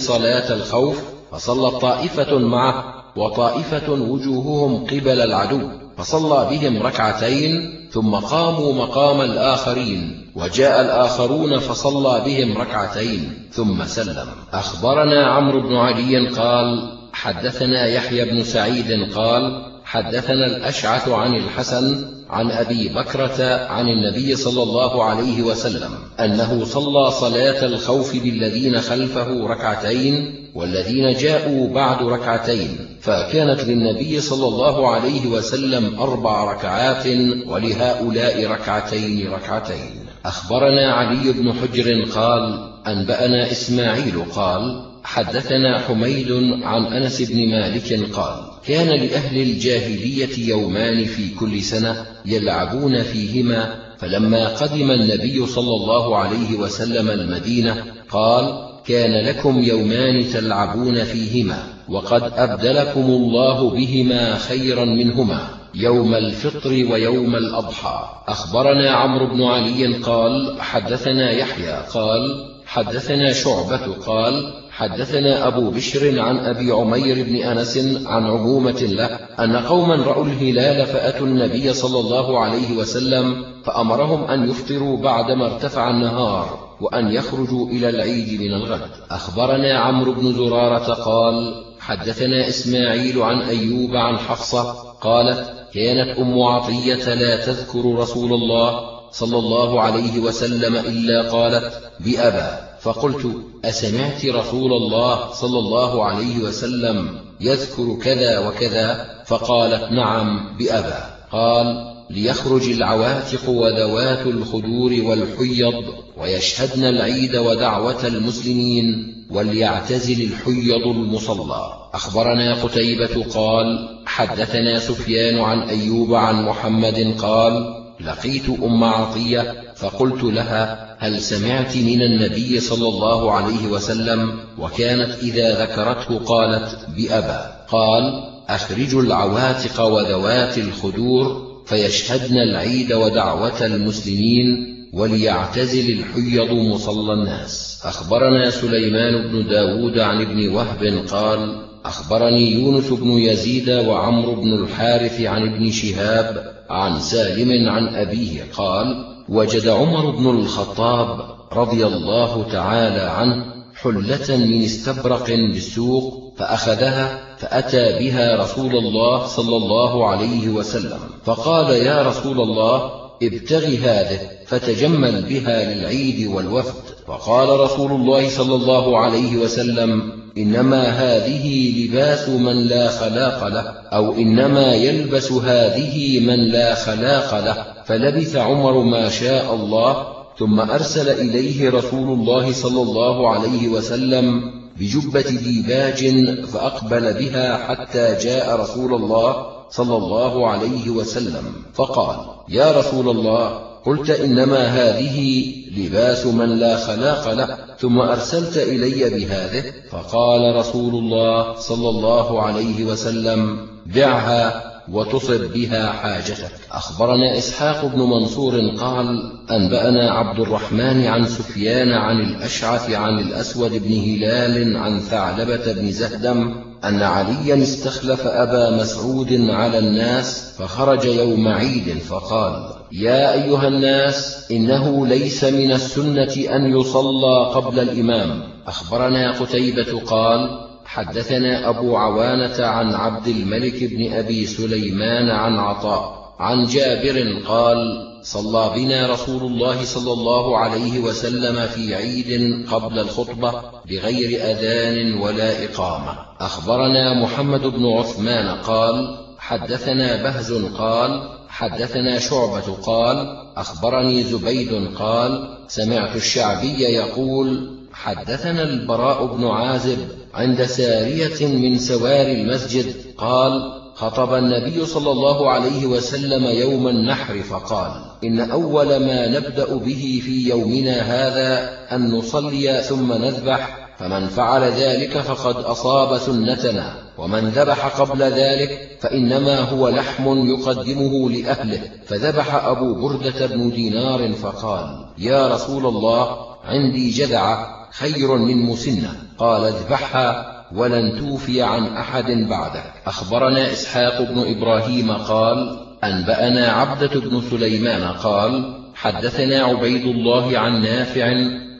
صلاة الخوف فصلت طائفة معه وطائفة وجوههم قبل العدو. فصلى بهم ركعتين ثم قاموا مقام الآخرين وجاء الآخرون فصلى بهم ركعتين ثم سلم. أخبرنا عمرو بن علي قال حدثنا يحيى بن سعيد قال حدثنا الأشعث عن الحسن عن أبي بكرة عن النبي صلى الله عليه وسلم أنه صلى صلاة الخوف بالذين خلفه ركعتين والذين جاءوا بعد ركعتين فكانت للنبي صلى الله عليه وسلم أربع ركعات ولهؤلاء ركعتين ركعتين. أخبرنا علي بن حجر قال أنبأنا إسماعيل قال حدثنا حميد عن أنس بن مالك قال كان لأهل الجاهلية يومان في كل سنة يلعبون فيهما فلما قدم النبي صلى الله عليه وسلم المدينة قال كان لكم يومان تلعبون فيهما وقد أبدلكم الله بهما خيرا منهما يوم الفطر ويوم الأضحى. أخبرنا عمرو بن علي قال حدثنا يحيى قال حدثنا شعبة قال حدثنا أبو بشر عن أبي عمير بن أنس عن عمومة له أن قوما رأوا الهلال فأتوا النبي صلى الله عليه وسلم فأمرهم أن يفطروا بعدما ارتفع النهار. وأن يخرجوا إلى العيد من الغد. أخبرنا عمرو بن زرارة قال حدثنا إسماعيل عن أيوب عن حفصة قالت كانت أم عطية لا تذكر رسول الله صلى الله عليه وسلم إلا قالت بأبا. فقلت أسمعت رسول الله صلى الله عليه وسلم يذكر كذا وكذا؟ فقالت نعم بأبا. قال ليخرج العواتق وذوات الخدور والحيض ويشهدن العيد ودعوة المسلمين وليعتزل الحيض المصلى. أخبرنا قتيبة قال حدثنا سفيان عن أيوب عن محمد قال لقيت أم عطية فقلت لها هل سمعت من النبي صلى الله عليه وسلم؟ وكانت إذا ذكرته قالت بأبا. قال أخرجوا العواتق وذوات الخدور فيشهدن العيد ودعوة المسلمين وليعتزل الحيض مصلى الناس. أخبرنا سليمان بن داود عن ابن وهب قال أخبرني يونس بن يزيد وعمر بن الحارث عن ابن شهاب عن سالم عن أبيه قال وجد عمر بن الخطاب رضي الله تعالى عنه حلة من استبرق بالسوق فأخذها فأتى بها رسول الله صلى الله عليه وسلم. فقال يا رسول الله ابتغ هذه فتجمل بها للعيد والوفد. فقال رسول الله صلى الله عليه وسلم إنما هذه لباس من لا خلاق له أو إنما يلبس هذه من لا خلاق له. فلبث عمر ما شاء الله ثم أرسل إليه رسول الله صلى الله عليه وسلم بجبة ديباج فأقبل بها حتى جاء رسول الله صلى الله عليه وسلم فقال يا رسول الله قلت إنما هذه لباس من لا خلاق له ثم أرسلت إلي بهذه. فقال رسول الله صلى الله عليه وسلم بعها وتصب بها حاجتك. أخبرنا إسحاق بن منصور قال أنبأنا عبد الرحمن عن سفيان عن الأشعث عن الأسود بن هلال عن ثعلبة بن زهدم أن عليا استخلف أبا مسعود على الناس فخرج يوم عيد فقال يا أيها الناس إنه ليس من السنة أن يصلى قبل الإمام. أخبرنا قتيبة قال حدثنا أبو عوانة عن عبد الملك بن أبي سليمان عن عطاء عن جابر قال صلى بنا رسول الله صلى الله عليه وسلم في عيد قبل الخطبة بغير أذان ولا إقامة. أخبرنا محمد بن عثمان قال حدثنا بهز قال حدثنا شعبة قال أخبرني زبيد قال سمعت الشعبي يقول حدثنا البراء بن عازب عند سارية من سوار المسجد قال خطب النبي صلى الله عليه وسلم يوم النحر فقال إن أول ما نبدأ به في يومنا هذا أن نصلي ثم نذبح فمن فعل ذلك فقد أصاب سنتنا ومن ذبح قبل ذلك فإنما هو لحم يقدمه لأهله. فذبح أبو بردة بن دينار فقال يا رسول الله عندي جذعة خير من مسنة قال اذبحها ولن توفي عن أحد بعده. أخبرنا إسحاق بن إبراهيم قال أنبأنا عبدة بن سليمان قال حدثنا عبيد الله عن نافع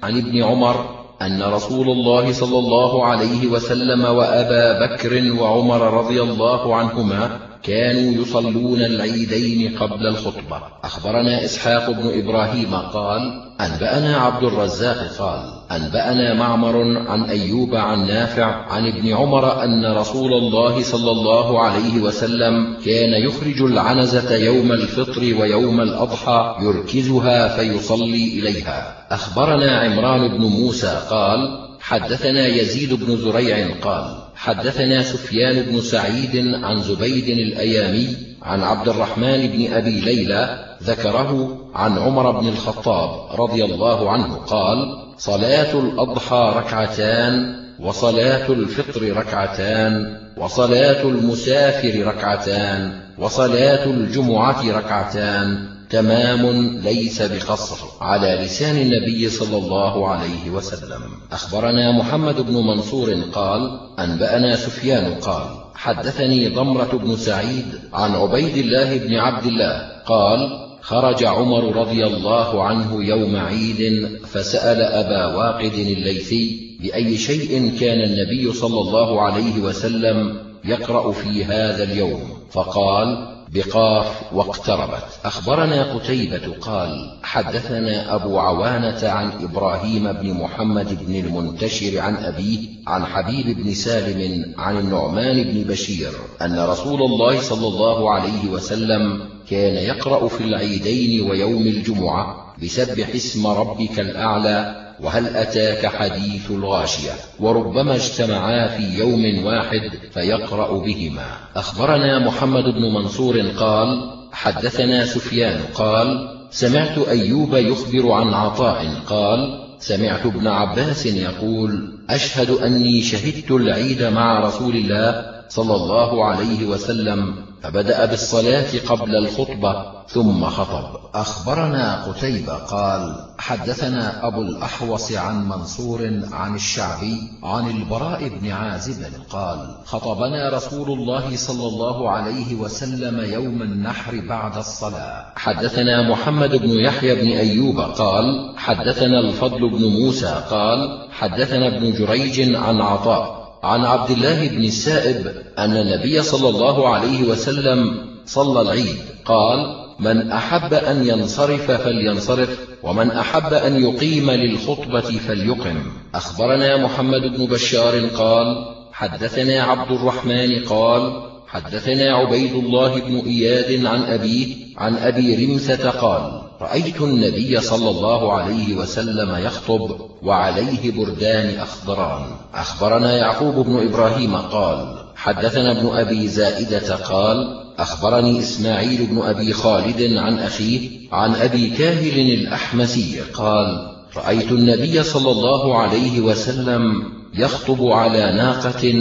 عن ابن عمر أن رسول الله صلى الله عليه وسلم وأبا بكر وعمر رضي الله عنهما كانوا يصلون العيدين قبل الخطبة. أخبرنا إسحاق بن إبراهيم قال أنبأنا عبد الرزاق قال أنبأنا معمر عن أيوب عن نافع عن ابن عمر أن رسول الله صلى الله عليه وسلم كان يخرج العنزة يوم الفطر ويوم الأضحى يركزها فيصلي إليها. أخبرنا عمران بن موسى قال حدثنا يزيد بن زريع قال حدثنا سفيان بن سعيد عن زبيد الأيامي عن عبد الرحمن بن أبي ليلى ذكره عن عمر بن الخطاب رضي الله عنه قال صلاة الأضحى ركعتان وصلاة الفطر ركعتان وصلاة المسافر ركعتان وصلاة الجمعة ركعتان تمام ليس بقصر على لسان النبي صلى الله عليه وسلم. أخبرنا محمد بن منصور قال أنبأنا سفيان قال حدثني ضمرة بن سعيد عن عبيد الله بن عبد الله قال خرج عمر رضي الله عنه يوم عيد فسأل أبا واقد الليثي بأي شيء كان النبي صلى الله عليه وسلم يقرأ في هذا اليوم. فقال بقاف واقتربت. أخبرنا قتيبة قال حدثنا أبو عوانة عن إبراهيم بن محمد بن المنتشر عن أبيه عن حبيب بن سالم عن النعمان بن بشير أن رسول الله صلى الله عليه وسلم كان يقرأ في العيدين ويوم الجمعة بسبح اسم ربك الأعلى وهل أتاك حديث الغاشية؟ وربما اجتمعا في يوم واحد فيقرأ بهما. أخبرنا محمد بن منصور قال حدثنا سفيان قال سمعت أيوب يخبر عن عطاء قال سمعت ابن عباس يقول أشهد أني شهدت العيد مع رسول الله صلى الله عليه وسلم فبدأ بالصلاة قبل الخطبة ثم خطب. أخبرنا قتيبة قال حدثنا أبو الأحوص عن منصور عن الشعبي عن البراء بن عازب قال خطبنا رسول الله صلى الله عليه وسلم يوم النحر بعد الصلاة. حدثنا محمد بن يحيى بن أيوب قال حدثنا الفضل بن موسى قال حدثنا ابن جريج عن عطاء عن عبد الله بن السائب أن النبي صلى الله عليه وسلم صلى العيد قال من أحب أن ينصرف فلينصرف ومن أحب أن يقيم للخطبة فليقم. أخبرنا محمد بن بشار قال حدثنا عبد الرحمن قال حدثنا عبيد الله بن إياد عن أبيه عن أبي رمثة قال رأيت النبي صلى الله عليه وسلم يخطب وعليه بردان أخضران. أخبرنا يعقوب بن إبراهيم قال حدثنا ابن أبي زائدة قال أخبرني إسماعيل بن أبي خالد عن أخيه عن أبي كاهل الأحمسي قال رأيت النبي صلى الله عليه وسلم يخطب على ناقة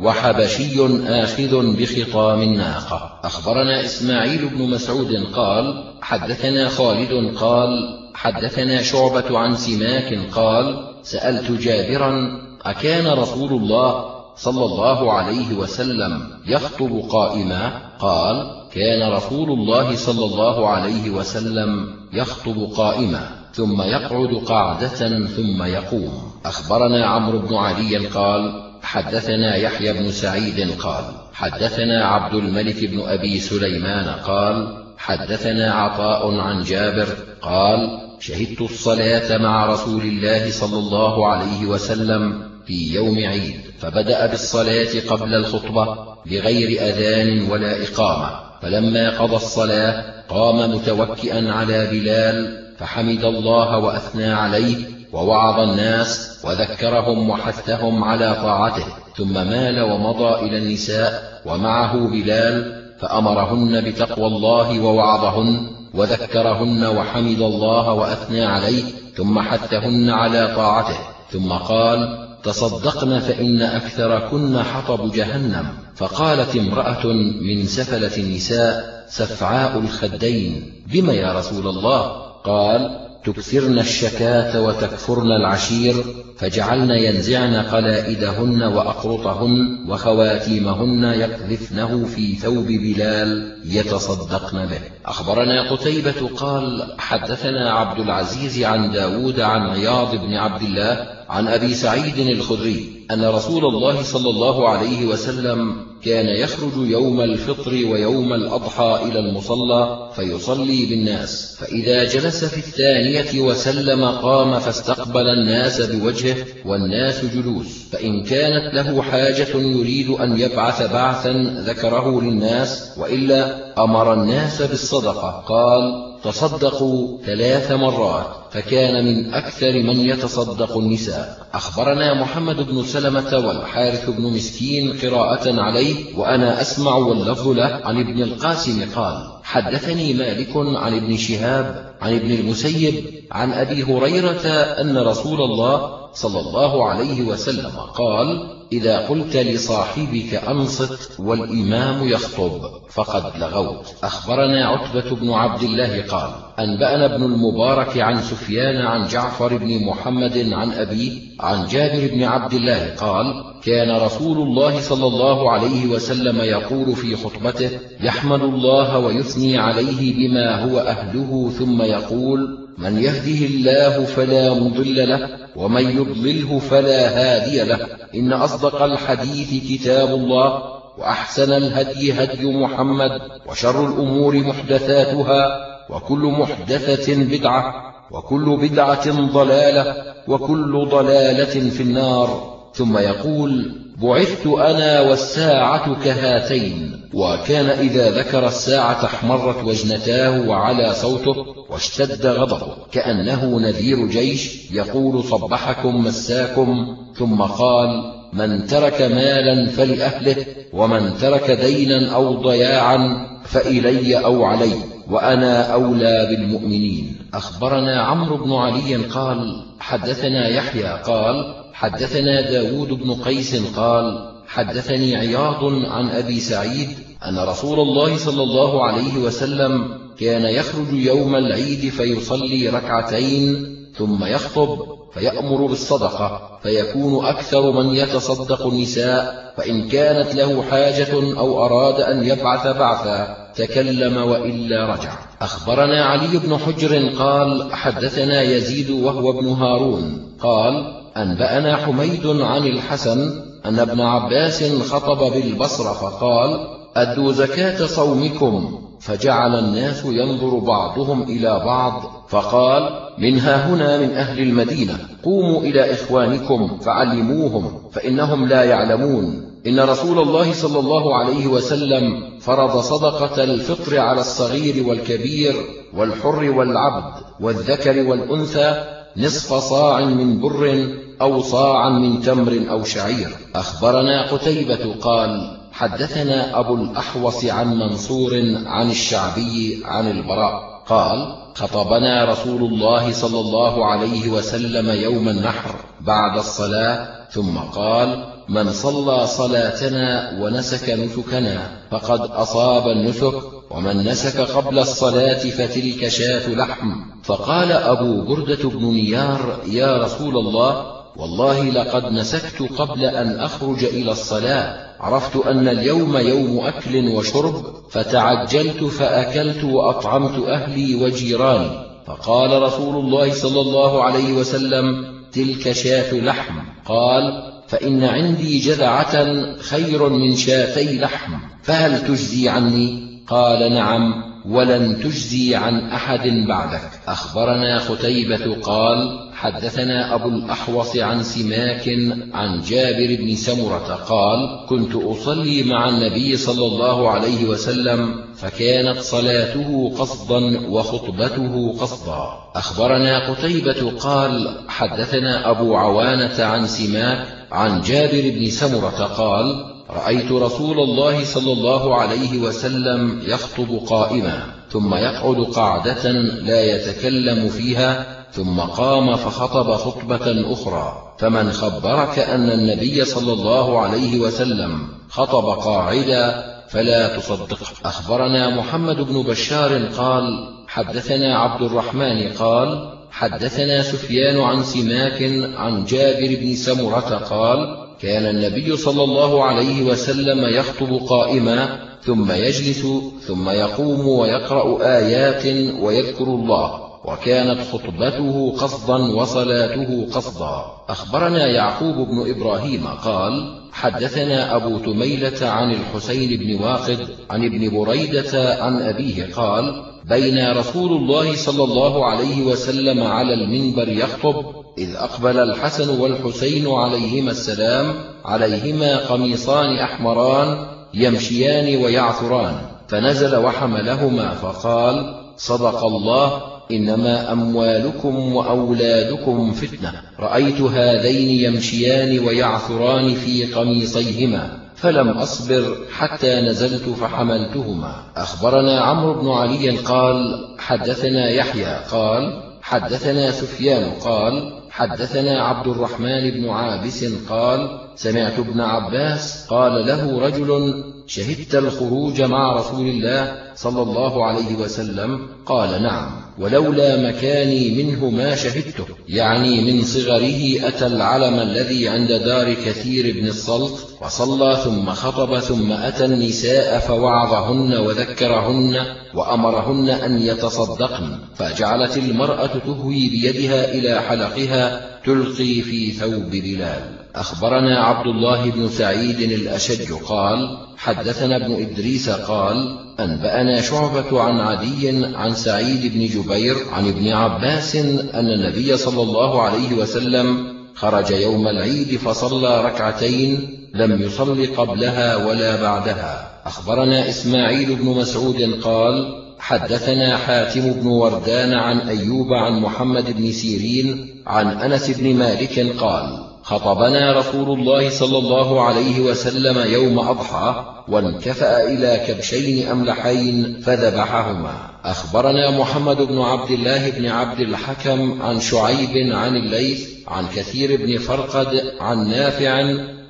وحبشي آخذ بخطام الناقة أخبرنا إسماعيل بن مسعود قال حدثنا خالد قال حدثنا شعبة عن سماك قال سألت جابرا أكان رسول الله صلى الله عليه وسلم يخطب قائما؟ قال كان رسول الله صلى الله عليه وسلم يخطب قائما ثم يقعد قعدة ثم يقوم. أخبرنا عمرو بن علي قال حدثنا يحيى بن سعيد قال حدثنا عبد الملك بن أبي سليمان قال حدثنا عطاء عن جابر قال شهدت الصلاة مع رسول الله صلى الله عليه وسلم في يوم عيد فبدأ بالصلاة قبل الخطبة بغير أذان ولا إقامة فلما قضى الصلاة قام متوكئا على بلال فحمد الله وأثنى عليه ووعظ الناس وذكرهم وحثهم على طاعته ثم مال ومضى إلى النساء ومعه بلال فأمرهن بتقوى الله ووعظهن وذكرهن وحمد الله وأثنى عليه ثم حثهن على طاعته ثم قال تصدقن فإن أكثركن حطب جهنم. فقالت امرأة من سفلة النساء سفعاء الخدين بم يا رسول الله؟ قال تكثرن الشكاة وتكفرن العشير فجعلن ينزعن قلائدهن وأقرطهن وخواتيمهن يقذفنه في ثوب بلال يتصدقن به. أخبرنا قتيبة قال حدثنا عبد العزيز عن داود عن عياض بن عبد الله عن أبي سعيد الخدري أن رسول الله صلى الله عليه وسلم كان يخرج يوم الفطر ويوم الأضحى إلى المصلى فيصلي بالناس فإذا جلس في الثانية وسلم قام فاستقبل الناس بوجهه والناس جلوس فإن كانت له حاجة يريد أن يبعث بعثا ذكره للناس وإلا أمر الناس بالصدقة قال تصدقوا ثلاث مرات فكان من أكثر من يتصدق النساء. أخبرنا محمد بن سلمة والحارث بن مسكين قراءة عليه وأنا أسمع واللفظ له عن ابن القاسم قال حدثني مالك عن ابن شهاب عن ابن المسيب عن أبي هريرة أن رسول الله صلى الله عليه وسلم قال إذا قلت لصاحبك أنصت والإمام يخطب فقد لغوت. أخبرنا عتبة بن عبد الله قال أنبأنا ابن المبارك عن سفيان عن جعفر بن محمد عن أبيه عن جابر بن عبد الله قال كان رسول الله صلى الله عليه وسلم يقول في خطبته يحمد الله ويثني عليه بما هو أهله ثم يقول من يهده الله فلا مضل له ومن يضلله فلا هادي له. إن أصدق الحديث كتاب الله وأحسن الهدي هدي محمد وشر الأمور محدثاتها وكل محدثة بدعة وكل بدعة ضلالة وكل ضلالة في النار. ثم يقول بعثت أنا والساعة كهاتين وكان إذا ذكر الساعة احمرت وجنتاه وعلى صوته واشتد غضبه كأنه نذير جيش يقول صبحكم مساكم ثم قال من ترك مالا فلأهله ومن ترك دينا أو ضياعا فإلي أو علي وأنا أولى بالمؤمنين. أخبرنا عمرو بن علي قال حدثنا يحيى قال حدثنا داود بن قيس قال حدثني عياض عن أبي سعيد أن رسول الله صلى الله عليه وسلم كان يخرج يوم العيد فيصلي ركعتين ثم يخطب فيأمر بالصدقة فيكون أكثر من يتصدق النساء فإن كانت له حاجة أو أراد أن يبعث بعثا تكلم وإلا رجع. أخبرنا علي بن حجر قال حدثنا يزيد وهو ابن هارون قال أنبأنا حميد عن الحسن أن ابن عباس خطب بالبصر فقال أدوا زكاة صومكم. فجعل الناس ينظر بعضهم إلى بعض فقال منها هنا من أهل المدينة. قوموا إلى إخوانكم فعلموهم فإنهم لا يعلمون. إن رسول الله صلى الله عليه وسلم فرض صدقة الفطر على الصغير والكبير والحر والعبد والذكر والأنثى نصف صاع من بر أو صاعا من تمر أو شعير. أخبرنا قتيبة قال حدثنا أبو الأحوص عن منصور عن الشعبي عن البراء قال خطبنا رسول الله صلى الله عليه وسلم يوم النحر بعد الصلاة ثم قال من صلى صلاتنا ونسك نسكنا فقد أصاب النسك ومن نسك قبل الصلاة فتلك شاة لحم. فقال أبو بردة بن نيار يا رسول الله والله لقد نسكت قبل أن أخرج إلى الصلاة. عرفت أن اليوم يوم أكل وشرب فتعجلت فأكلت وأطعمت أهلي وجيراني. فقال رسول الله صلى الله عليه وسلم تلك شاة لحم. قال فإن عندي جذعة خير من شاتي لحم فهل تجزي عني؟ قال نعم. ولن تجزي عن أحد بعدك. أخبرنا ختيبة قال حدثنا أبو الأحوص عن سماك عن جابر بن سمرة قال كنت أصلي مع النبي صلى الله عليه وسلم فكانت صلاته قصدا وخطبته قصدا. أخبرنا قتيبة قال حدثنا أبو عوانة عن سماك عن جابر بن سمرة قال رأيت رسول الله صلى الله عليه وسلم يخطب قائما ثم يقعد قعدة لا يتكلم فيها ثم قام فخطب خطبة أخرى. فمن خبرك أن النبي صلى الله عليه وسلم خطب قاعدا فلا تصدقه أخبرنا محمد بن بشار قال حدثنا عبد الرحمن قال حدثنا سفيان عن سماك عن جابر بن سمرة قال كان النبي صلى الله عليه وسلم يخطب قائما ثم يجلس ثم يقوم ويقرأ آيات ويذكر الله وكانت خطبته قصدا وصلاته قصدا. أخبرنا يعقوب بن إبراهيم قال حدثنا أبو تميلة عن الحسين بن واقد عن ابن بريدة عن أبيه قال بين رسول الله صلى الله عليه وسلم على المنبر يخطب إذ أقبل الحسن والحسين عليهما السلام عليهما قميصان أحمران يمشيان ويعثران فنزل وحملهما فقال صدق الله إنما أموالكم وأولادكم فتنة رأيت هذين يمشيان ويعثران في قميصيهما فلم أصبر حتى نزلت فحملتهما. أخبرنا عمرو بن علي قال حدثنا يحيى قال حدثنا سفيان قال حدثنا عبد الرحمن بن عابس قال سمعت ابن عباس قال له رجل شهدت الخروج مع رسول الله صلى الله عليه وسلم؟ قال نعم. ولولا مكاني منه ما شهدته. يعني من صغره أتى العلم الذي عند دار كثير بن الصلت وصلى ثم خطب ثم أتى النساء فوعظهن وذكرهن وأمرهن أن يتصدقن فجعلت المرأة تهوي بيدها إلى حلقها تلقي في ثوب بلال. أخبرنا عبد الله بن سعيد الأشج قال حدثنا ابن إدريس قال أنبأنا شعبة عن عدي عن سعيد بن جبير عن ابن عباس أن النبي صلى الله عليه وسلم خرج يوم العيد فصلى ركعتين لم يصل قبلها ولا بعدها. أخبرنا إسماعيل بن مسعود قال حدثنا حاتم بن وردان عن أيوب عن محمد بن سيرين عن أنس بن مالك قال خطبنا رسول الله صلى الله عليه وسلم يوم أضحى وانكفأ إلى كبشين أملحين فذبحهما. أخبرنا محمد بن عبد الله بن عبد الحكم عن شعيب عن الليث عن كثير بن فرقد عن نافع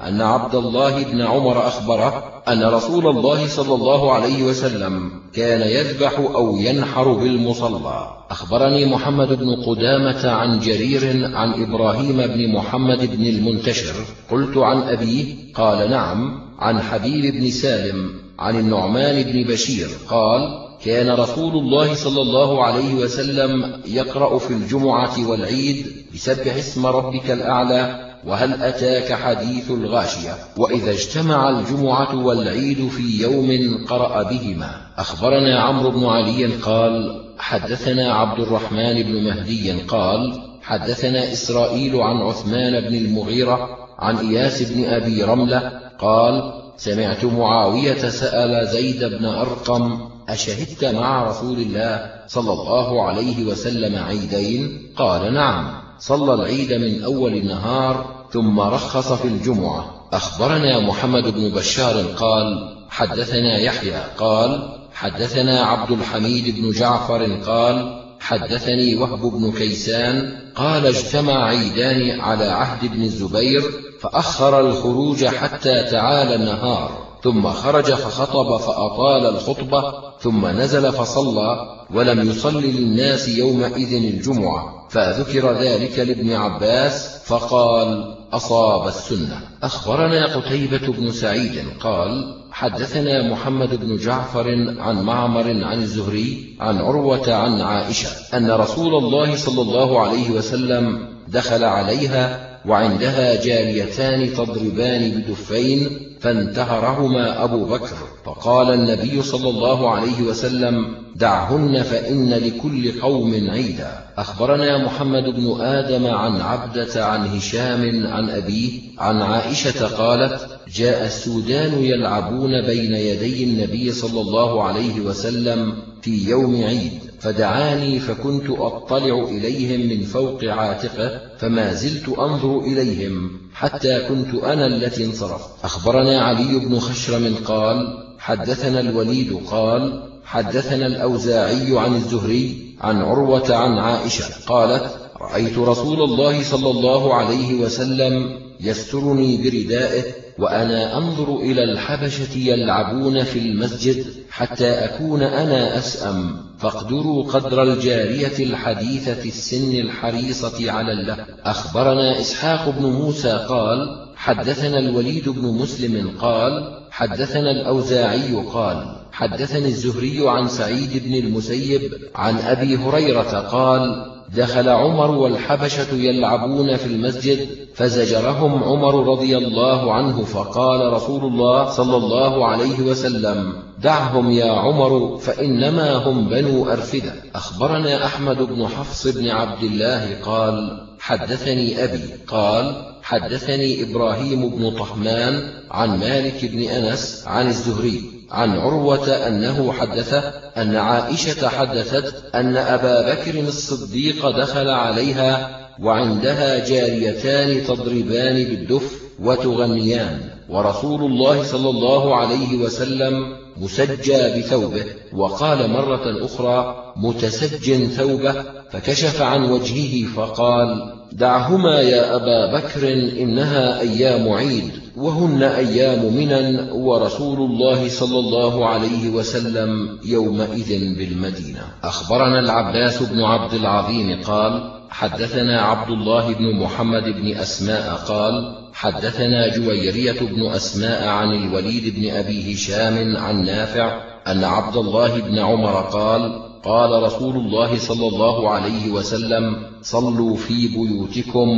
أن عبد الله بن عمر أخبره أن رسول الله صلى الله عليه وسلم كان يذبح أو ينحر بالمصلى. أخبرني محمد بن قدامة عن جرير عن إبراهيم بن محمد بن المنتشر. قلت عن أبيه قال نعم. عن حبيب بن سالم عن النعمان بن بشير قال كان رسول الله صلى الله عليه وسلم يقرأ في الجمعة والعيد بسبح اسم ربك الأعلى وهل أتاك حديث الغاشية؟ وإذا اجتمع الجمعة والعيد في يوم قرأ بهما. أخبرنا عمرو بن علي قال حدثنا عبد الرحمن بن مهدي قال حدثنا إسرائيل عن عثمان بن المغيرة عن إياس بن أبي رملة قال سمعت معاوية سأل زيد بن أرقم أشهدت مع رسول الله صلى الله عليه وسلم عيدين؟ قال نعم. صلى العيد من أول النهار ثم رخص في الجمعة. أخبرنا محمد بن بشار قال حدثنا يحيى قال حدثنا عبد الحميد بن جعفر قال حدثني وهب بن كيسان قال اجتمع عيدان على عهد بن الزبير فأخر الخروج حتى تعالى النهار. ثم خرج فخطب فأطال الخطبة ثم نزل فصلى ولم يصل للناس يومئذ الجمعة فذكر ذلك لابن عباس فقال أصاب السنة. أخبرنا قتيبة بن سعيد قال حدثنا محمد بن جعفر عن معمر عن الزهري عن عروة عن عائشة أن رسول الله صلى الله عليه وسلم دخل عليها وعندها جاريتان تضربان بدفين فانتهرهما أبو بكر فقال النبي صلى الله عليه وسلم دعهن فإن لكل قوم عيدا. أخبرنا محمد بن آدم عن عبدة عن هشام عن أبيه عن عائشة قالت جاء السودان يلعبون بين يدي النبي صلى الله عليه وسلم في يوم عيد. فدعاني فكنت أطلع إليهم من فوق عاتقه فما زلت أنظر إليهم حتى كنت أنا التي انصرفت أخبرنا علي بن خشرم قال حدثنا الوليد قال حدثنا الأوزاعي عن الزهري عن عروة عن عائشة قالت رأيت رسول الله صلى الله عليه وسلم يسترني بردائه وأنا أنظر إلى الحبشة يلعبون في المسجد حتى أكون أنا أسأم. فاقدروا قدر الجارية الحديثة السن الحريصة على الله. أخبرنا إسحاق بن موسى قال حدثنا الوليد بن مسلم قال حدثنا الأوزاعي قال حدثني الزهري عن سعيد بن المسيب عن أبي هريرة قال دخل عمر والحبشة يلعبون في المسجد فزجرهم عمر رضي الله عنه فقال رسول الله صلى الله عليه وسلم دعهم يا عمر فإنما هم بنو أرفدة أخبرنا أحمد بن حفص بن عبد الله قال حدثني أبي. قال حدثني إبراهيم بن طهمان عن مالك بن أنس عن الزهري. عن عروة أنه حدث أن عائشة حدثت أن أبا بكر الصديق دخل عليها وعندها جاريتان تضربان بالدف وتغنيان ورسول الله صلى الله عليه وسلم مسجى بثوبه وقال مرة أخرى متسج ثوبه فكشف عن وجهه فقال دعهما يا أبا بكر إنها أيام عيد وهن أيام منا ورسول الله صلى الله عليه وسلم يومئذ بالمدينة. أخبرنا العباس بن عبد العظيم قال حدثنا عبد الله بن محمد بن أسماء قال حدثنا جويرية بن أسماء عن الوليد بن أبي هشام عن نافع أن عبد الله بن عمر قال قال رسول الله صلى الله عليه وسلم صلوا في بيوتكم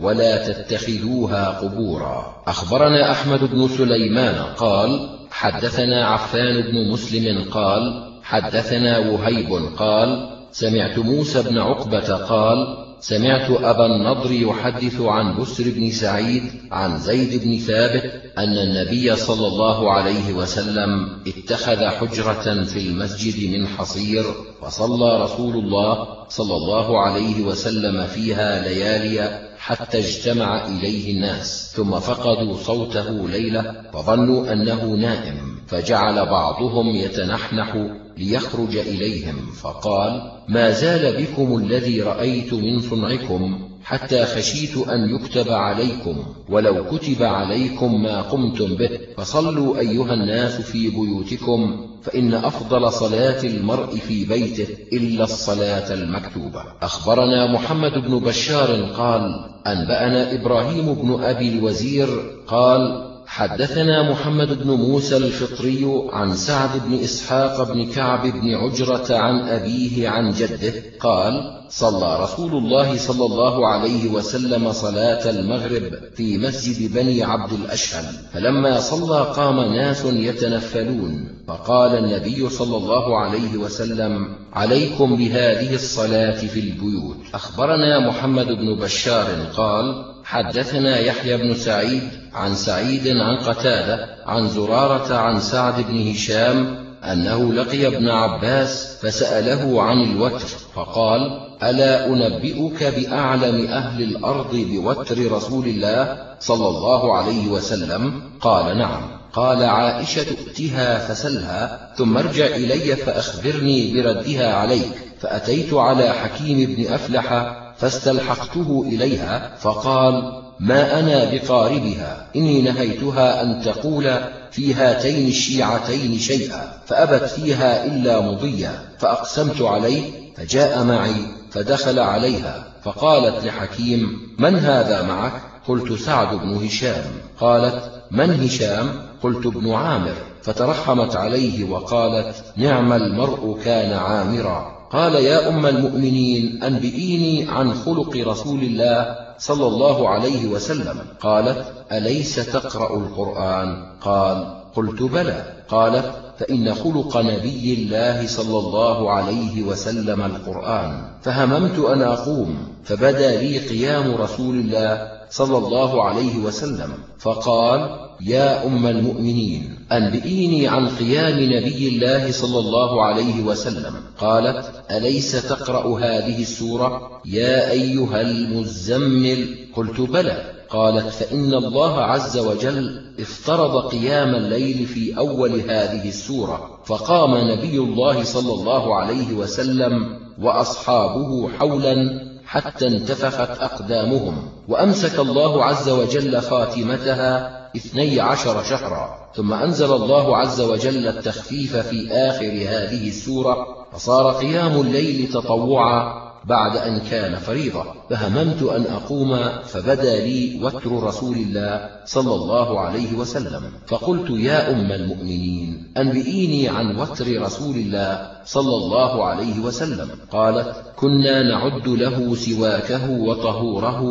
ولا تتخذوها قبورا. أخبرنا أحمد بن سليمان قال حدثنا عفان بن مسلم قال حدثنا وهيب قال سمعت موسى بن عقبة قال سمعت أبا النضر يحدث عن بسر بن سعيد عن زيد بن ثابت أن النبي صلى الله عليه وسلم اتخذ حجرة في المسجد من حصير فصلى رسول الله صلى الله عليه وسلم فيها ليالي حتى اجتمع إليه الناس ثم فقدوا صوته ليلة فظنوا أنه نائم فجعل بعضهم يتنحنح ليخرج إليهم فقال ما زال بكم الذي رأيت من صنعكم حتى خشيت أن يكتب عليكم ولو كتب عليكم ما قمتم به فصلوا أيها الناس في بيوتكم فإن أفضل صلاة المرء في بيته إلا الصلاة المكتوبة. أخبرنا محمد بن بشار قال أنبأنا إبراهيم بن أبي الوزير قال حدثنا محمد بن موسى الفطري عن سعد بن إسحاق بن كعب بن عجرة عن أبيه عن جده قال صلى رسول الله صلى الله عليه وسلم صلاة المغرب في مسجد بني عبد الأشهل فلما صلى قام ناس يتنفلون فقال النبي صلى الله عليه وسلم عليكم بهذه الصلاة في البيوت. أخبرنا محمد بن بشار قال حدثنا يحيى بن سعيد عن سعيد عن قتادة عن زرارة عن سعد بن هشام أنه لقي ابن عباس فسأله عن الوتر فقال ألا أنبئك بأعلم أهل الأرض بوتر رسول الله صلى الله عليه وسلم قال نعم. قال عائشة ائتها فسلها ثم ارجع إلي فأخبرني بردها عليك فأتيت على حكيم بن أفلح فاستلحقته إليها فقال ما أنا بقاربها إني نهيتها أن تقول في هاتين الشيعتين شيئا فأبت فيها إلا مضيا فأقسمت عليه فجاء معي فدخل عليها فقالت لحكيم من هذا معك؟ قلت سعد بن هشام. قالت من هشام؟ قلت ابن عامر. فترحمت عليه وقالت نعم المرء كان عامرا. قال يا أم المؤمنين أنبئيني عن خلق رسول الله صلى الله عليه وسلم. قالت أليس تقرأ القرآن؟ قال قلت بلى. قالت فإن خلق نبي الله صلى الله عليه وسلم القرآن فهممت أن أقوم فبدأ لي قيام رسول الله صلى الله عليه وسلم فقال يا أم المؤمنين أنبئيني عن قيام نبي الله صلى الله عليه وسلم. قالت أليس تقرأ هذه السورة؟ يا أيها المزمل. قلت بلى. قالت فإن الله عز وجل افترض قيام الليل في أول هذه السورة فقام نبي الله صلى الله عليه وسلم وأصحابه حولا حتى انتفخت أقدامهم وأمسك الله عز وجل خاتمتها اثني عشر شهرا ثم أنزل الله عز وجل التخفيف في آخر هذه السورة فصار قيام الليل تطوعا بعد أن كان فريضة. فهممت أن أقوم فبدا لي وتر رسول الله صلى الله عليه وسلم. فقلت يا أم المؤمنين أنبئيني عن وتر رسول الله صلى الله عليه وسلم. قالت كنا نعد له سواكه وطهوره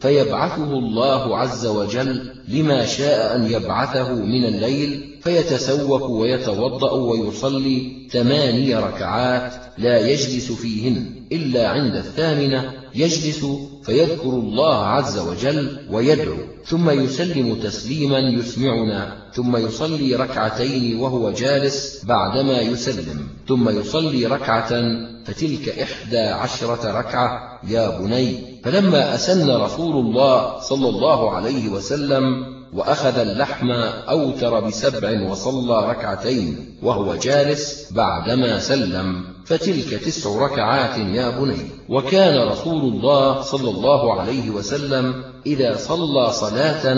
فيبعثه الله عز وجل لما شاء أن يبعثه من الليل فيتسوك ويتوضأ ويصلي ثماني ركعات لا يجلس فيهن إلا عند الثامنة يجلس فيذكر الله عز وجل ويدعو ثم يسلم تسليما يسمعنا ثم يصلي ركعتين وهو جالس بعدما يسلم ثم يصلي ركعة فتلك إحدى عشرة ركعة يا بني فلما أسن رسول الله صلى الله عليه وسلم وأخذ اللحم أوتر بسبع وصلى ركعتين وهو جالس بعدما سلم فتلك تسع ركعات يا بني. وكان رسول الله صلى الله عليه وسلم إذا صلى صلاة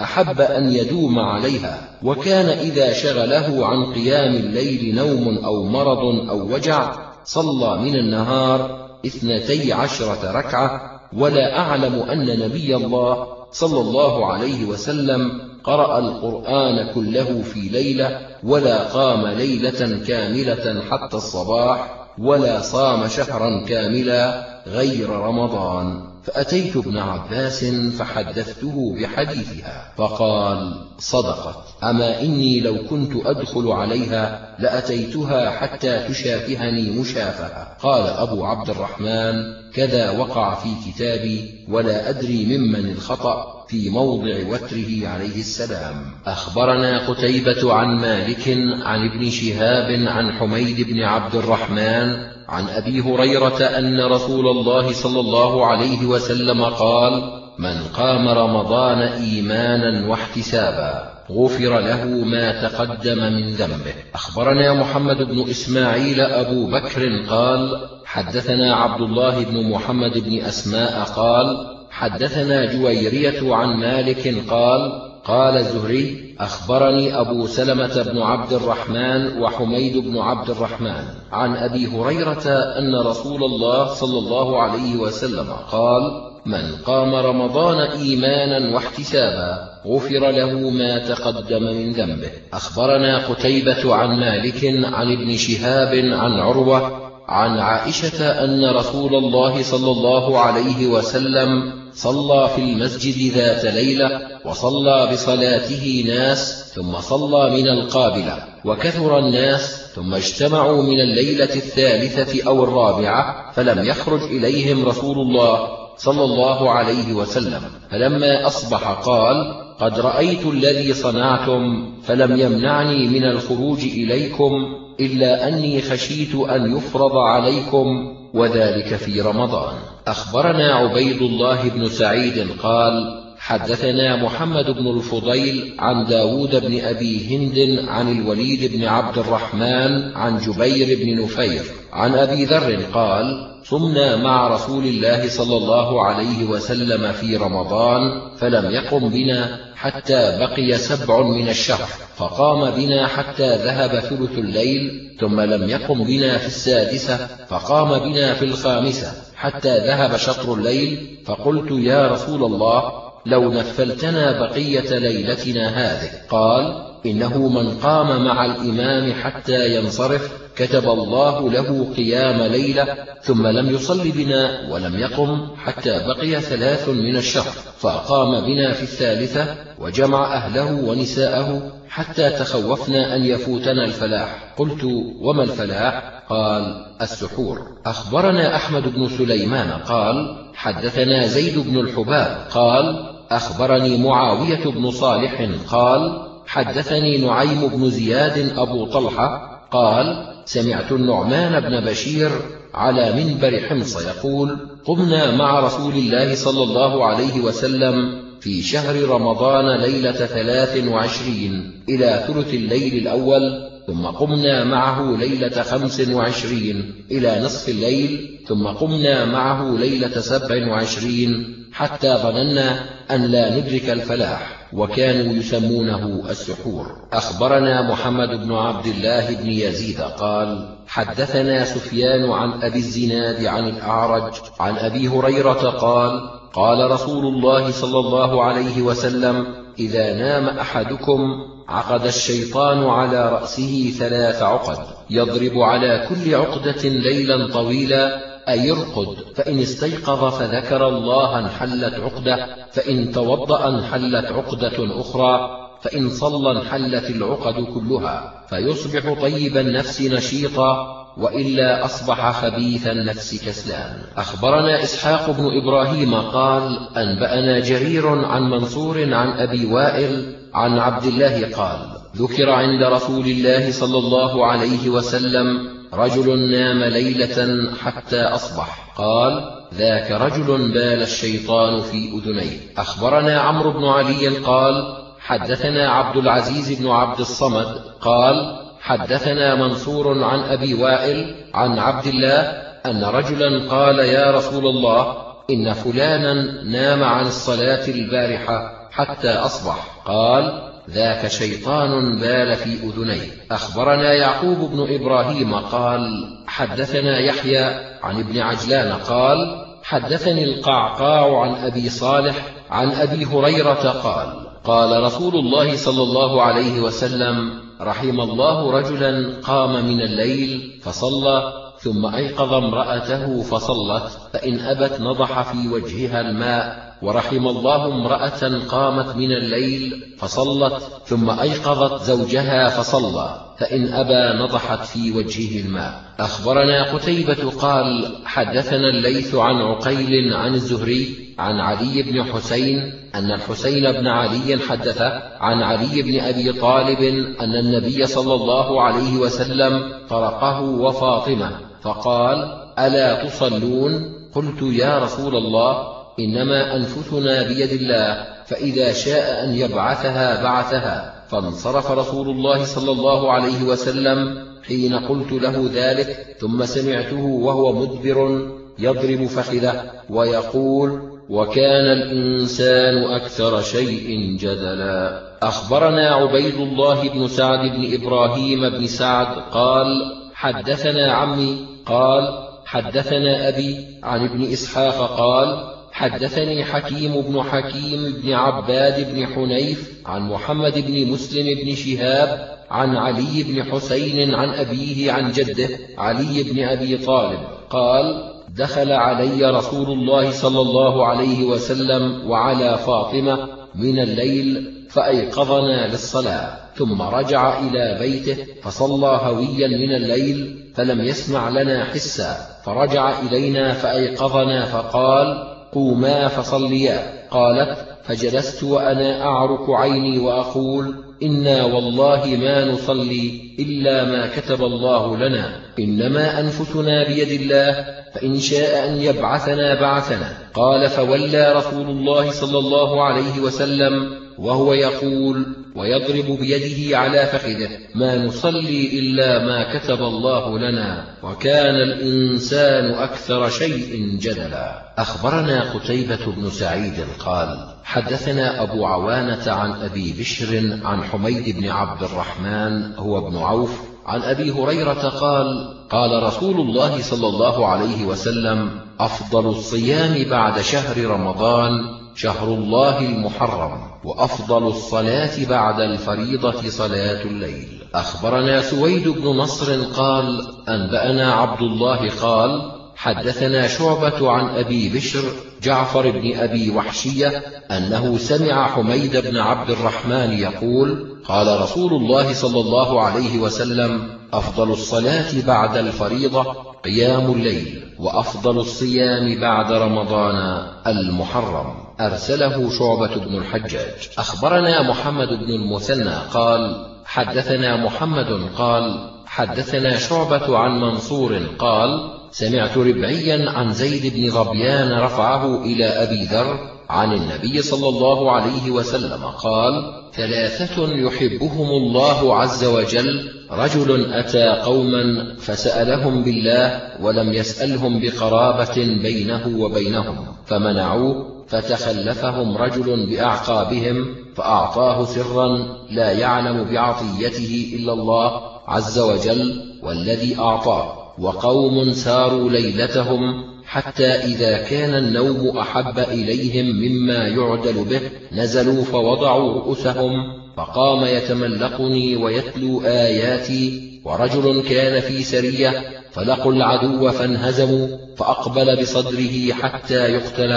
أحب أن يدوم عليها. وكان إذا شغله عن قيام الليل نوم أو مرض أو وجع صلى من النهار اثنتي عشرة ركعة. ولا أعلم أن نبي الله صلى الله عليه وسلم قرأ القرآن كله في ليلة ولا قام ليلة كاملة حتى الصباح ولا صام شهرا كاملا غير رمضان. فأتيت ابن عباس فحدثته بحديثها فقال صدقت أما إني لو كنت أدخل عليها لأتيتها حتى تشافهني مشافهة. قال أبو عبد الرحمن كذا وقع في كتابي ولا أدري ممن الخطأ في موضع وتره عليه السلام. أخبرنا قتيبة عن مالك عن ابن شهاب عن حميد بن عبد الرحمن عن أبي هريرة أن رسول الله صلى الله عليه وسلم قال من قام رمضان إيمانا واحتسابا غفر له ما تقدم من ذنبه. أخبرنا محمد بن إسماعيل أبو بكر قال حدثنا عبد الله بن محمد بن أسماء قال حدثنا جويرية عن مالك قال قال الزهري أخبرني أبو سلمة بن عبد الرحمن وحميد بن عبد الرحمن عن أبي هريرة أن رسول الله صلى الله عليه وسلم قال من قام رمضان إيمانا واحتسابا غفر له ما تقدم من ذنبه. أخبرنا قتيبة عن مالك عن ابن شهاب عن عروة عن عائشة أن رسول الله صلى الله عليه وسلم صلى في المسجد ذات ليلة وصلى بصلاته ناس ثم صلى من القابلة وكثر الناس ثم اجتمعوا من الليلة الثالثة أو الرابعة فلم يخرج إليهم رسول الله صلى الله عليه وسلم. فلما أصبح قال قد رأيت الذي صنعتم فلم يمنعني من الخروج إليكم إلا أني خشيت أن يفرض عليكم وذلك في رمضان. أخبرنا عبيد الله بن سعيد قال حدثنا محمد بن الفضيل عن داود بن أبي هند عن الوليد بن عبد الرحمن عن جبير بن نفير عن أبي ذر قال صمنا مع رسول الله صلى الله عليه وسلم في رمضان فلم يقم بنا حتى بقي سبع من الشهر فقام بنا حتى ذهب ثلث الليل ثم لم يقم بنا في السادسة فقام بنا في الخامسة حتى ذهب شطر الليل فقلت يا رسول الله لو نفلتنا بقية ليلتنا هذه. قال إنه من قام مع الإمام حتى ينصرف كتب الله له قيام ليلة ثم لم يصل بنا ولم يقم حتى بقي ثلاث من الشهر. فأقام بنا في الثالثة وجمع أهله ونساءه حتى تخوفنا أن يفوتنا الفلاح. قلت وما الفلاح؟ قال السحور. أخبرنا أحمد بن سليمان قال حدثنا زيد بن الحباب قال أخبرني معاوية بن صالح قال حدثني نعيم بن زياد أبو طلحة قال سمعت النعمان بن بشير على منبر حمص يقول قمنا مع رسول الله صلى الله عليه وسلم في شهر رمضان ليلة ثلاث وعشرين إلى ثلث الليل الأول ثم قمنا معه ليلة خمس وعشرين إلى نصف الليل ثم قمنا معه ليلة سبع وعشرين حتى ظننا أن لا ندرك الفلاح وكانوا يسمونه السحور. أخبرنا محمد بن عبد الله بن يزيد قال حدثنا سفيان عن أبي الزناد عن الأعرج عن أبي هريرة قال قال رسول الله صلى الله عليه وسلم إذا نام أحدكم عقد الشيطان على رأسه ثلاث عقد يضرب على كل عقدة ليلا طويلا أي يرقد فإن استيقظ فذكر الله انحلت عقدة فإن توضأ انحلت عقدة أخرى فإن صلى انحلت العقد كلها فيصبح طيب النفس نشيطا وإلا أصبح خبيث النفس كسلان. أخبرنا إسحاق بن إبراهيم قال أنبأنا جرير عن منصور عن أبي وائل عن عبد الله قال ذكر عند رسول الله صلى الله عليه وسلم رجل نام ليلة حتى أصبح. قال ذاك رجل بال الشيطان في أذنيه. أخبرنا عمرو بن علي قال حدثنا عبد العزيز بن عبد الصمد قال حدثنا منصور عن أبي وائل عن عبد الله أن رجلا قال يا رسول الله إن فلانا نام عن الصلاة البارحة حتى أصبح. قال ذاك شيطان بال في أذنيه. أخبرنا يعقوب بن إبراهيم قال حدثنا يحيى عن ابن عجلان قال حدثني القعقاع عن أبي صالح عن أبي هريرة قال قال رسول الله صلى الله عليه وسلم رحم الله رجلا قام من الليل فصلى ثم أيقظ امرأته فصلت فإن أبت نضح في وجهها الماء ورحم الله امرأة قامت من الليل فصلت ثم أيقظت زوجها فصلى فإن أبى نضحت في وجهه الماء. أخبرنا قتيبة قال حدثنا الليث عن عقيل عن الزهري عن علي بن حسين أن الحسين بن علي حدث عن علي بن أبي طالب أن النبي صلى الله عليه وسلم طرقه وفاطمة فقال ألا تصلون؟ قلت يا رسول الله. إنما أنفسنا بيد الله فإذا شاء أن يبعثها بعثها. فانصرف رسول الله صلى الله عليه وسلم حين قلت له ذلك ثم سمعته وهو مدبر يضرب فخذه ويقول وكان الإنسان أكثر شيء جدلا. أخبرنا عبيد الله بن سعد بن إبراهيم بن سعد قال حدثنا عمي. قال حدثنا أبي عن ابن إسحاق قال حدثني حكيم بن حكيم بن عباد بن حنيف عن محمد بن مسلم بن شهاب عن علي بن حسين عن أبيه عن جده علي بن أبي طالب قال دخل علي رسول الله صلى الله عليه وسلم وعلى فاطمة من الليل فأيقظنا للصلاة ثم رجع إلى بيته فصلى هويا من الليل فلم يسمع لنا حسا فرجع إلينا فأيقظنا فقال قوما فصليا قالت فجلست وأنا أعرك عيني وأقول إنا والله ما نصلي إلا ما كتب الله لنا إنما أنفسنا بيد الله فإن شاء أن يبعثنا بعثنا قال فولى رسول الله صلى الله عليه وسلم وهو يقول ويضرب بيده على فخذه ما نصلي إلا ما كتب الله لنا وكان الإنسان أكثر شيء جدلا. أخبرنا قتيبة بن سعيد قال حدثنا أبو عوانة عن أبي بشر عن حميد بن عبد الرحمن هو ابن عوف عن أبي هريرة قال قال رسول الله صلى الله عليه وسلم أفضل الصيام بعد شهر رمضان شهر الله المحرم. وأفضل الصلاة بعد الفريضة صلاة الليل. أخبرنا سويد بن نصر قال أنبأنا عبد الله قال حدثنا شعبة عن أبي بشر جعفر بن أبي وحشية أنه سمع حميد بن عبد الرحمن يقول قال رسول الله صلى الله عليه وسلم أفضل الصلاة بعد الفريضة قيام الليل وأفضل الصيام بعد رمضان المحرم. أرسله شعبة بن الحجاج. أخبرنا محمد بن المثنى قال حدثنا محمد قال حدثنا شعبة عن منصور قال سمعت ربعيا عن زيد بن ظبيان رفعه إلى أبي ذر عن النبي صلى الله عليه وسلم قال ثلاثة يحبهم الله عز وجل رجل أتى قوما فسألهم بالله ولم يسألهم بقرابة بينه وبينهم فمنعوه فتخلفهم رجل بأعقابهم فأعطاه سرا لا يعلم بعطيته إلا الله عز وجل والذي أعطاه. وقوم ساروا ليلتهم حتى إذا كان النوم أحب إليهم مما يعدل به نزلوا فوضعوا رؤوسهم فقام يتملقني ويتلو آياتي ورجل كان في سرية فلقوا العدو فانهزموا فأقبل بصدره حتى يقتل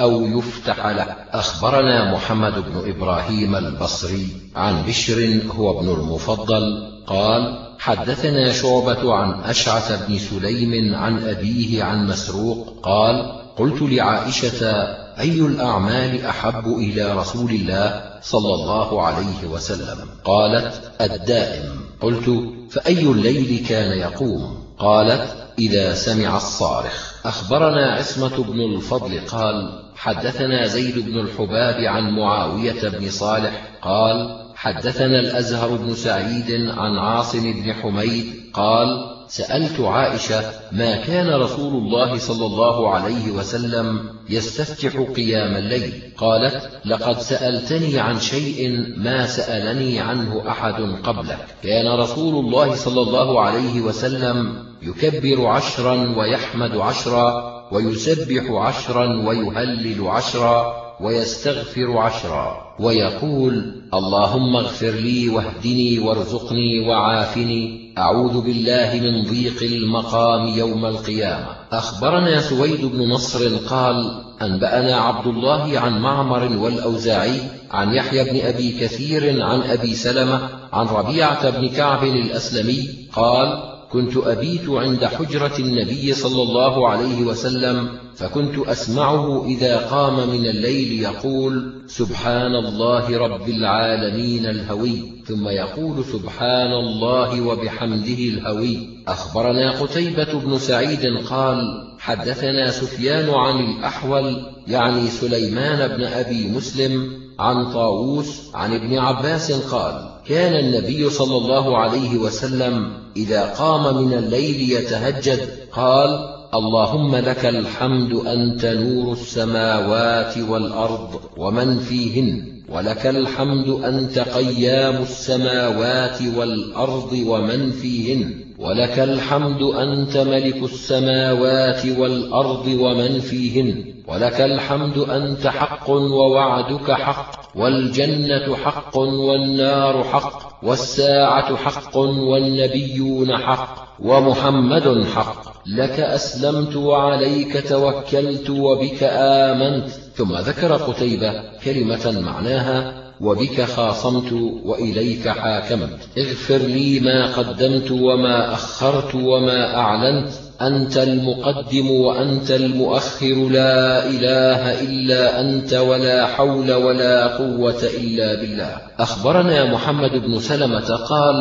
أو يفتح له. أخبرنا محمد بن إبراهيم البصري عن بشر هو ابن المفضل. قال حدثنا شعبة عن أشعث بن سليم عن أبيه عن مسروق. قال قلت لعائشة أي الأعمال أحب إلى رسول الله صلى الله عليه وسلم؟ قالت الدائم. قلت فأي الليل كان يقوم؟ قالت إذا سمع الصارخ. أخبرنا عصمة بن الفضل قال حدثنا زيد بن الحباب عن معاوية بن صالح قال حدثنا الأزهر بن سعيد عن عاصم بن حميد قال سألت عائشة ما كان رسول الله صلى الله عليه وسلم يستفتح قيام الليل؟ قالت لقد سألتني عن شيء ما سألني عنه أحد قبلك. كان رسول الله صلى الله عليه وسلم يكبر عشرا ويحمد عشرا ويسبح عشرا ويهلل عشرا ويستغفر عشرا ويقول اللهم اغفر لي واهدني وارزقني وعافني أعوذ بالله من ضيق المقام يوم القيامة. أخبرنا سويد بن نصر قال أنبأنا عبد الله عن معمر والأوزاعي عن يحيى بن أبي كثير عن أبي سلمة عن ربيعة بن كعب الأسلمي قال كنت أبيت عند حجرة النبي صلى الله عليه وسلم فكنت أسمعه إذا قام من الليل يقول سبحان الله رب العالمين الهوي. ثم يقول سبحان الله وبحمده الهوي. أخبرنا قتيبة بن سعيد قال حدثنا سفيان عن الأحول يعني سليمان بن أبي مسلم عن طاووس عن ابن عباس قال كان النبي صلى الله عليه وسلم إذا قام من الليل يتهجد قال اللهم لك الحمد أنت نور السماوات والأرض ومن فيهن ولك الحمد أنت قيام السماوات والأرض ومن فيهن ولك الحمد أنت ملك السماوات والأرض ومن فيهن ولك الحمد أنت حق ووعدك حق والجنة حق والنار حق والساعة حق والنبيون حق ومحمد حق. لك أسلمت وعليك توكلت وبك آمنت. ثم ذكر قتيبة كلمة معناها وبك خاصمت وإليك حاكمت. اغفر لي ما قدمت وما أخرت وما أعلنت. أنت المقدم وأنت المؤخر. لا إله إلا أنت ولا حول ولا قوة إلا بالله. أخبرنا محمد بن سلمة قال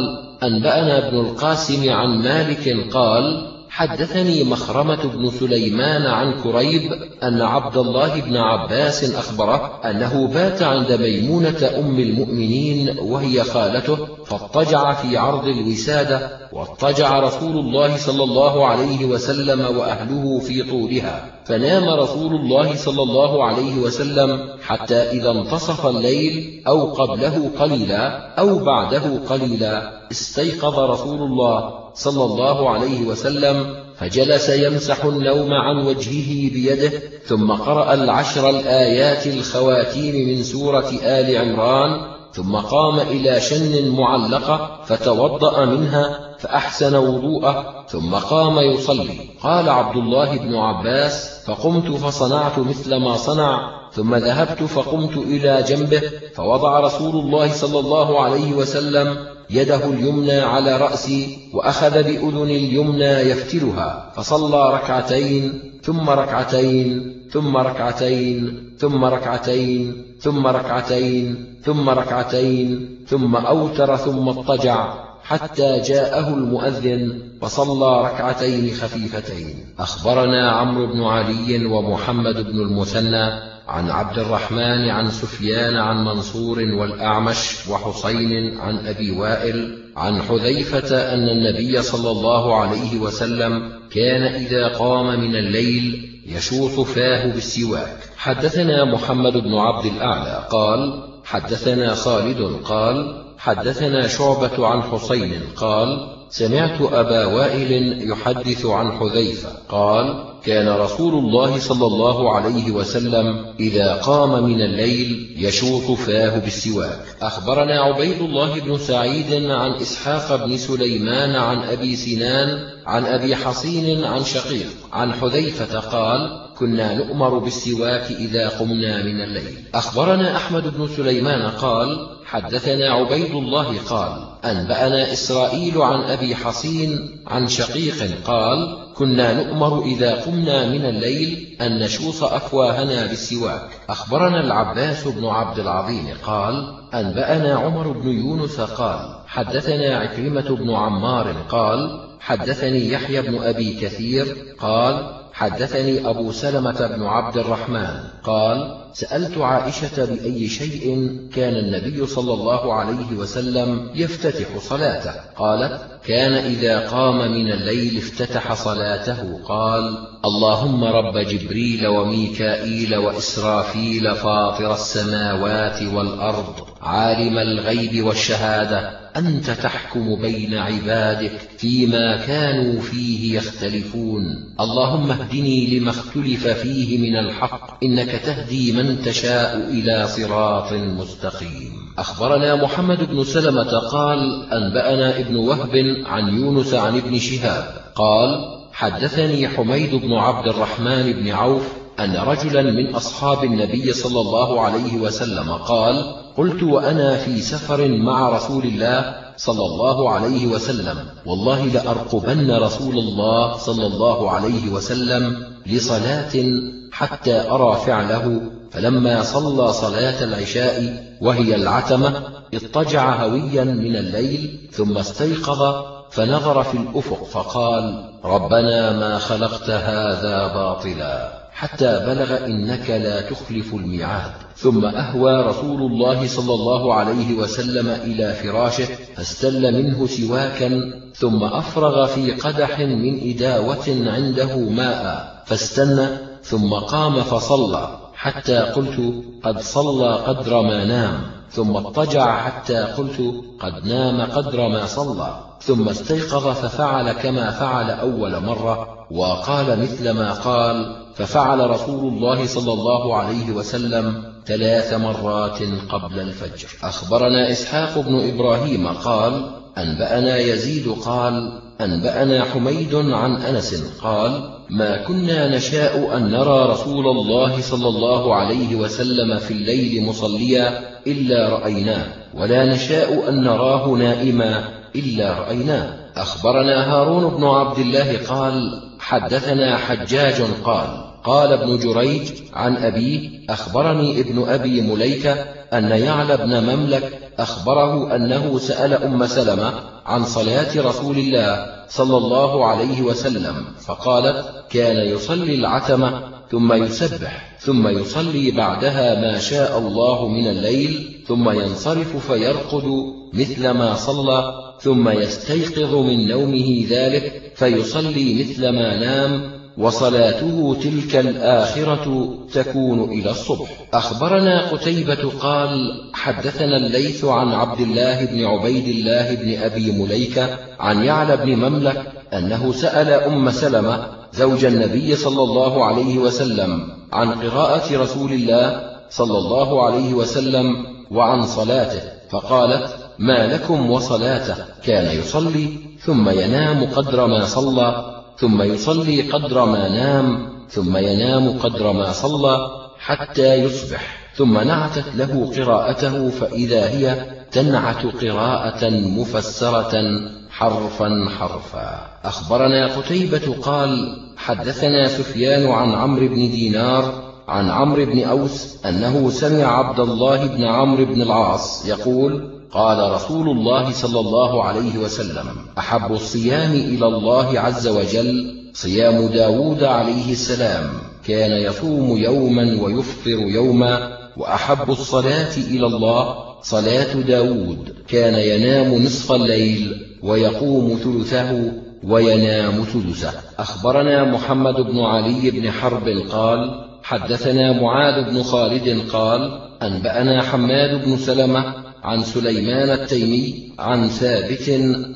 أنبأنا ابن القاسم عن مالك قال حدثني مخرمة بن سليمان عن كريب أن عبد الله بن عباس أخبره أنه بات عند ميمونة أم المؤمنين وهي خالته فاضطجع في عرض الوسادة واضطجع رسول الله صلى الله عليه وسلم وأهله في طولها فنام رسول الله صلى الله عليه وسلم حتى إذا انتصف الليل أو قبله قليلا أو بعده قليلا استيقظ رسول الله صلى الله عليه وسلم فجلس يمسح النوم عن وجهه بيده ثم قرأ العشر الآيات الخواتيم من سورة آل عمران ثم قام إلى شن معلقة فتوضأ منها فأحسن وضوءه ثم قام يصلي. قال عبد الله بن عباس فقمت فصنعت مثل ما صنع ثم ذهبت فقمت إلى جنبه فوضع رسول الله صلى الله عليه وسلم يده اليمنى على رأسي وأخذ بأذن اليمنى يفتلها فصلى ركعتين ثم ركعتين ثم ركعتين ثم ركعتين ثم ركعتين ثم ركعتين ثم أوتر ثم اضطجع حتى جاءه المؤذن فصلى ركعتين خفيفتين. أخبرنا عمرو بن علي ومحمد بن المثنى عن عبد الرحمن عن سفيان عن منصور والأعمش وحسين عن أبي وائل عن حذيفة أن النبي صلى الله عليه وسلم كان إذا قام من الليل يشوط فاه بالسواك. حدثنا محمد بن عبد الأعلى قال حدثنا خالد قال حدثنا شعبة عن حسين قال سمعت أبا وائل يحدث عن حذيفة. قال كان رسول الله صلى الله عليه وسلم إذا قام من الليل يشوط فاه بالسواك. أخبرنا عبيد الله بن سعيد عن إسحاق بن سليمان عن أبي سنان عن أبي حصين عن شقيق. عن حذيفة قال كنا نؤمر بالسواك إذا قمنا من الليل. أخبرنا أحمد بن سليمان قال حدثنا عبيد الله قال أنبأنا إسرائيل عن أبي حصين عن شقيق قال كنا نؤمر إذا قمنا من الليل أن نشوص أفواهنا بالسواك أخبرنا العباس بن عبد العظيم قال أنبأنا عمر بن يونس قال حدثنا عكرمة بن عمار قال حدثني يحيى بن أبي كثير قال حدثني أبو سلمة بن عبد الرحمن. قال سألت عائشة بأي شيء كان النبي صلى الله عليه وسلم يفتتح صلاته. قالت كان إذا قام من الليل افتتح صلاته. قال اللهم رب جبريل وميكائيل وإسرافيل فاطر السماوات والأرض عالم الغيب والشهادة أنت تحكم بين عبادك فيما كانوا فيه يختلفون. اللهم اهدني لما اختلف فيه من الحق. إنك تهدي من تشاء إلى صراط مستقيم. أخبرنا محمد بن سلمة قال أنبأنا ابن وهب عن يونس عن ابن شهاب. قال حدثني حميد بن عبد الرحمن بن عوف أن رجلا من أصحاب النبي صلى الله عليه وسلم قال قلت وأنا في سفر مع رسول الله صلى الله عليه وسلم والله لأرقبن رسول الله صلى الله عليه وسلم لصلاة حتى أرى فعله فلما صلى صلاة العشاء وهي العتمة اضطجع هويا من الليل ثم استيقظ فنظر في الأفق فقال ربنا ما خلقت هذا باطلا. حتى بلغ إنك لا تخلف الميعاد. ثم أهوى رسول الله صلى الله عليه وسلم إلى فراشه فاستل منه سواكا ثم أفرغ في قدح من إداوة عنده ماء فاستنى ثم قام فصلى. حتى قلت قد صلى قدر ما نام. ثم اضطجع حتى قلت قد نام قدر ما صلى. ثم استيقظ ففعل كما فعل أول مرة وقال مثل ما قال ففعل رسول الله صلى الله عليه وسلم ثلاث مرات قبل الفجر. أخبرنا إسحاق بن إبراهيم قال أنبأنا يزيد قال أنبأنا حميد عن أنس قال ما كنا نشاء أن نرى رسول الله صلى الله عليه وسلم في الليل مصليا إلا رأيناه ولا نشاء أن نراه نائما إلا رأيناه. أخبرنا هارون بن عبد الله قال حدثنا حجاج قال قال ابن جريج عن أبيه أخبرني ابن أبي مليكة أن يعلى بن مملك أخبره أنه سأل أم سلمة عن صلاة رسول الله صلى الله عليه وسلم فقالت كان يصلي العتمة ثم يسبح ثم يصلي بعدها ما شاء الله من الليل ثم ينصرف فيرقد مثل ما صلى ثم يستيقظ من نومه ذلك فيصلي مثل ما نام وصلاته تلك الآخرة تكون إلى الصبح. أخبرنا قتيبة قال حدثنا الليث عن عبد الله بن عبيد الله بن أبي مليكة عن يعلى بن مملك أنه سأل أم سلمة زوج النبي صلى الله عليه وسلم عن قراءة رسول الله صلى الله عليه وسلم وعن صلاته فقالت ما لكم وصلاته. كان يصلي ثم ينام قدر ما صلى ثم يصلي قدر ما نام ثم ينام قدر ما صلى حتى يصبح. ثم نعتت له قراءته فإذا هي تنعت قراءة مفسرة حرفا حرفا. أخبرنا قتيبة قال حدثنا سفيان عن عمرو بن دينار عن عمرو بن أوس أنه سمع عبد الله بن عمرو بن العاص يقول قال رسول الله صلى الله عليه وسلم أحب الصيام إلى الله عز وجل صيام داود عليه السلام كان يصوم يوما ويفطر يوما وأحب الصلاة إلى الله صلاة داود كان ينام نصف الليل ويقوم ثلثه وينام ثلثه. أخبرنا محمد بن علي بن حرب قال حدثنا معاذ بن خالد قال أنبأنا حماد بن سلمة عن سليمان التيمي عن ثابت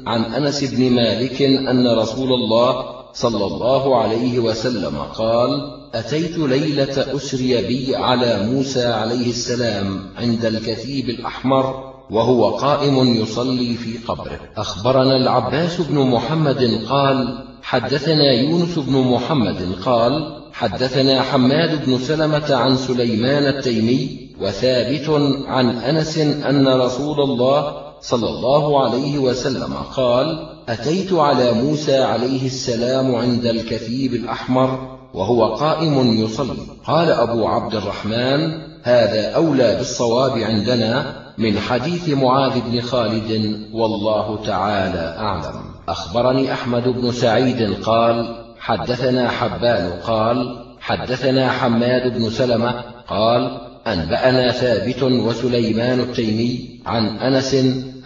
عن أنس بن مالك أن رسول الله صلى الله عليه وسلم قال أتيت ليلة أسري بي على موسى عليه السلام عند الكثيب الأحمر وهو قائم يصلي في قبره. أخبرنا العباس بن محمد قال حدثنا يونس بن محمد قال حدثنا حماد بن سلمة عن سليمان التيمي وثابت عن أنس أن رسول الله صلى الله عليه وسلم قال أتيت على موسى عليه السلام عند الكثيب الأحمر وهو قائم يصلي. قال أبو عبد الرحمن هذا أولى بالصواب عندنا من حديث معاذ بن خالد والله تعالى أعلم. أخبرني أحمد بن سعيد قال حدثنا حبان قال حدثنا حماد بن سلمة قال أنبأنا ثابت وسليمان التيمي عن أنس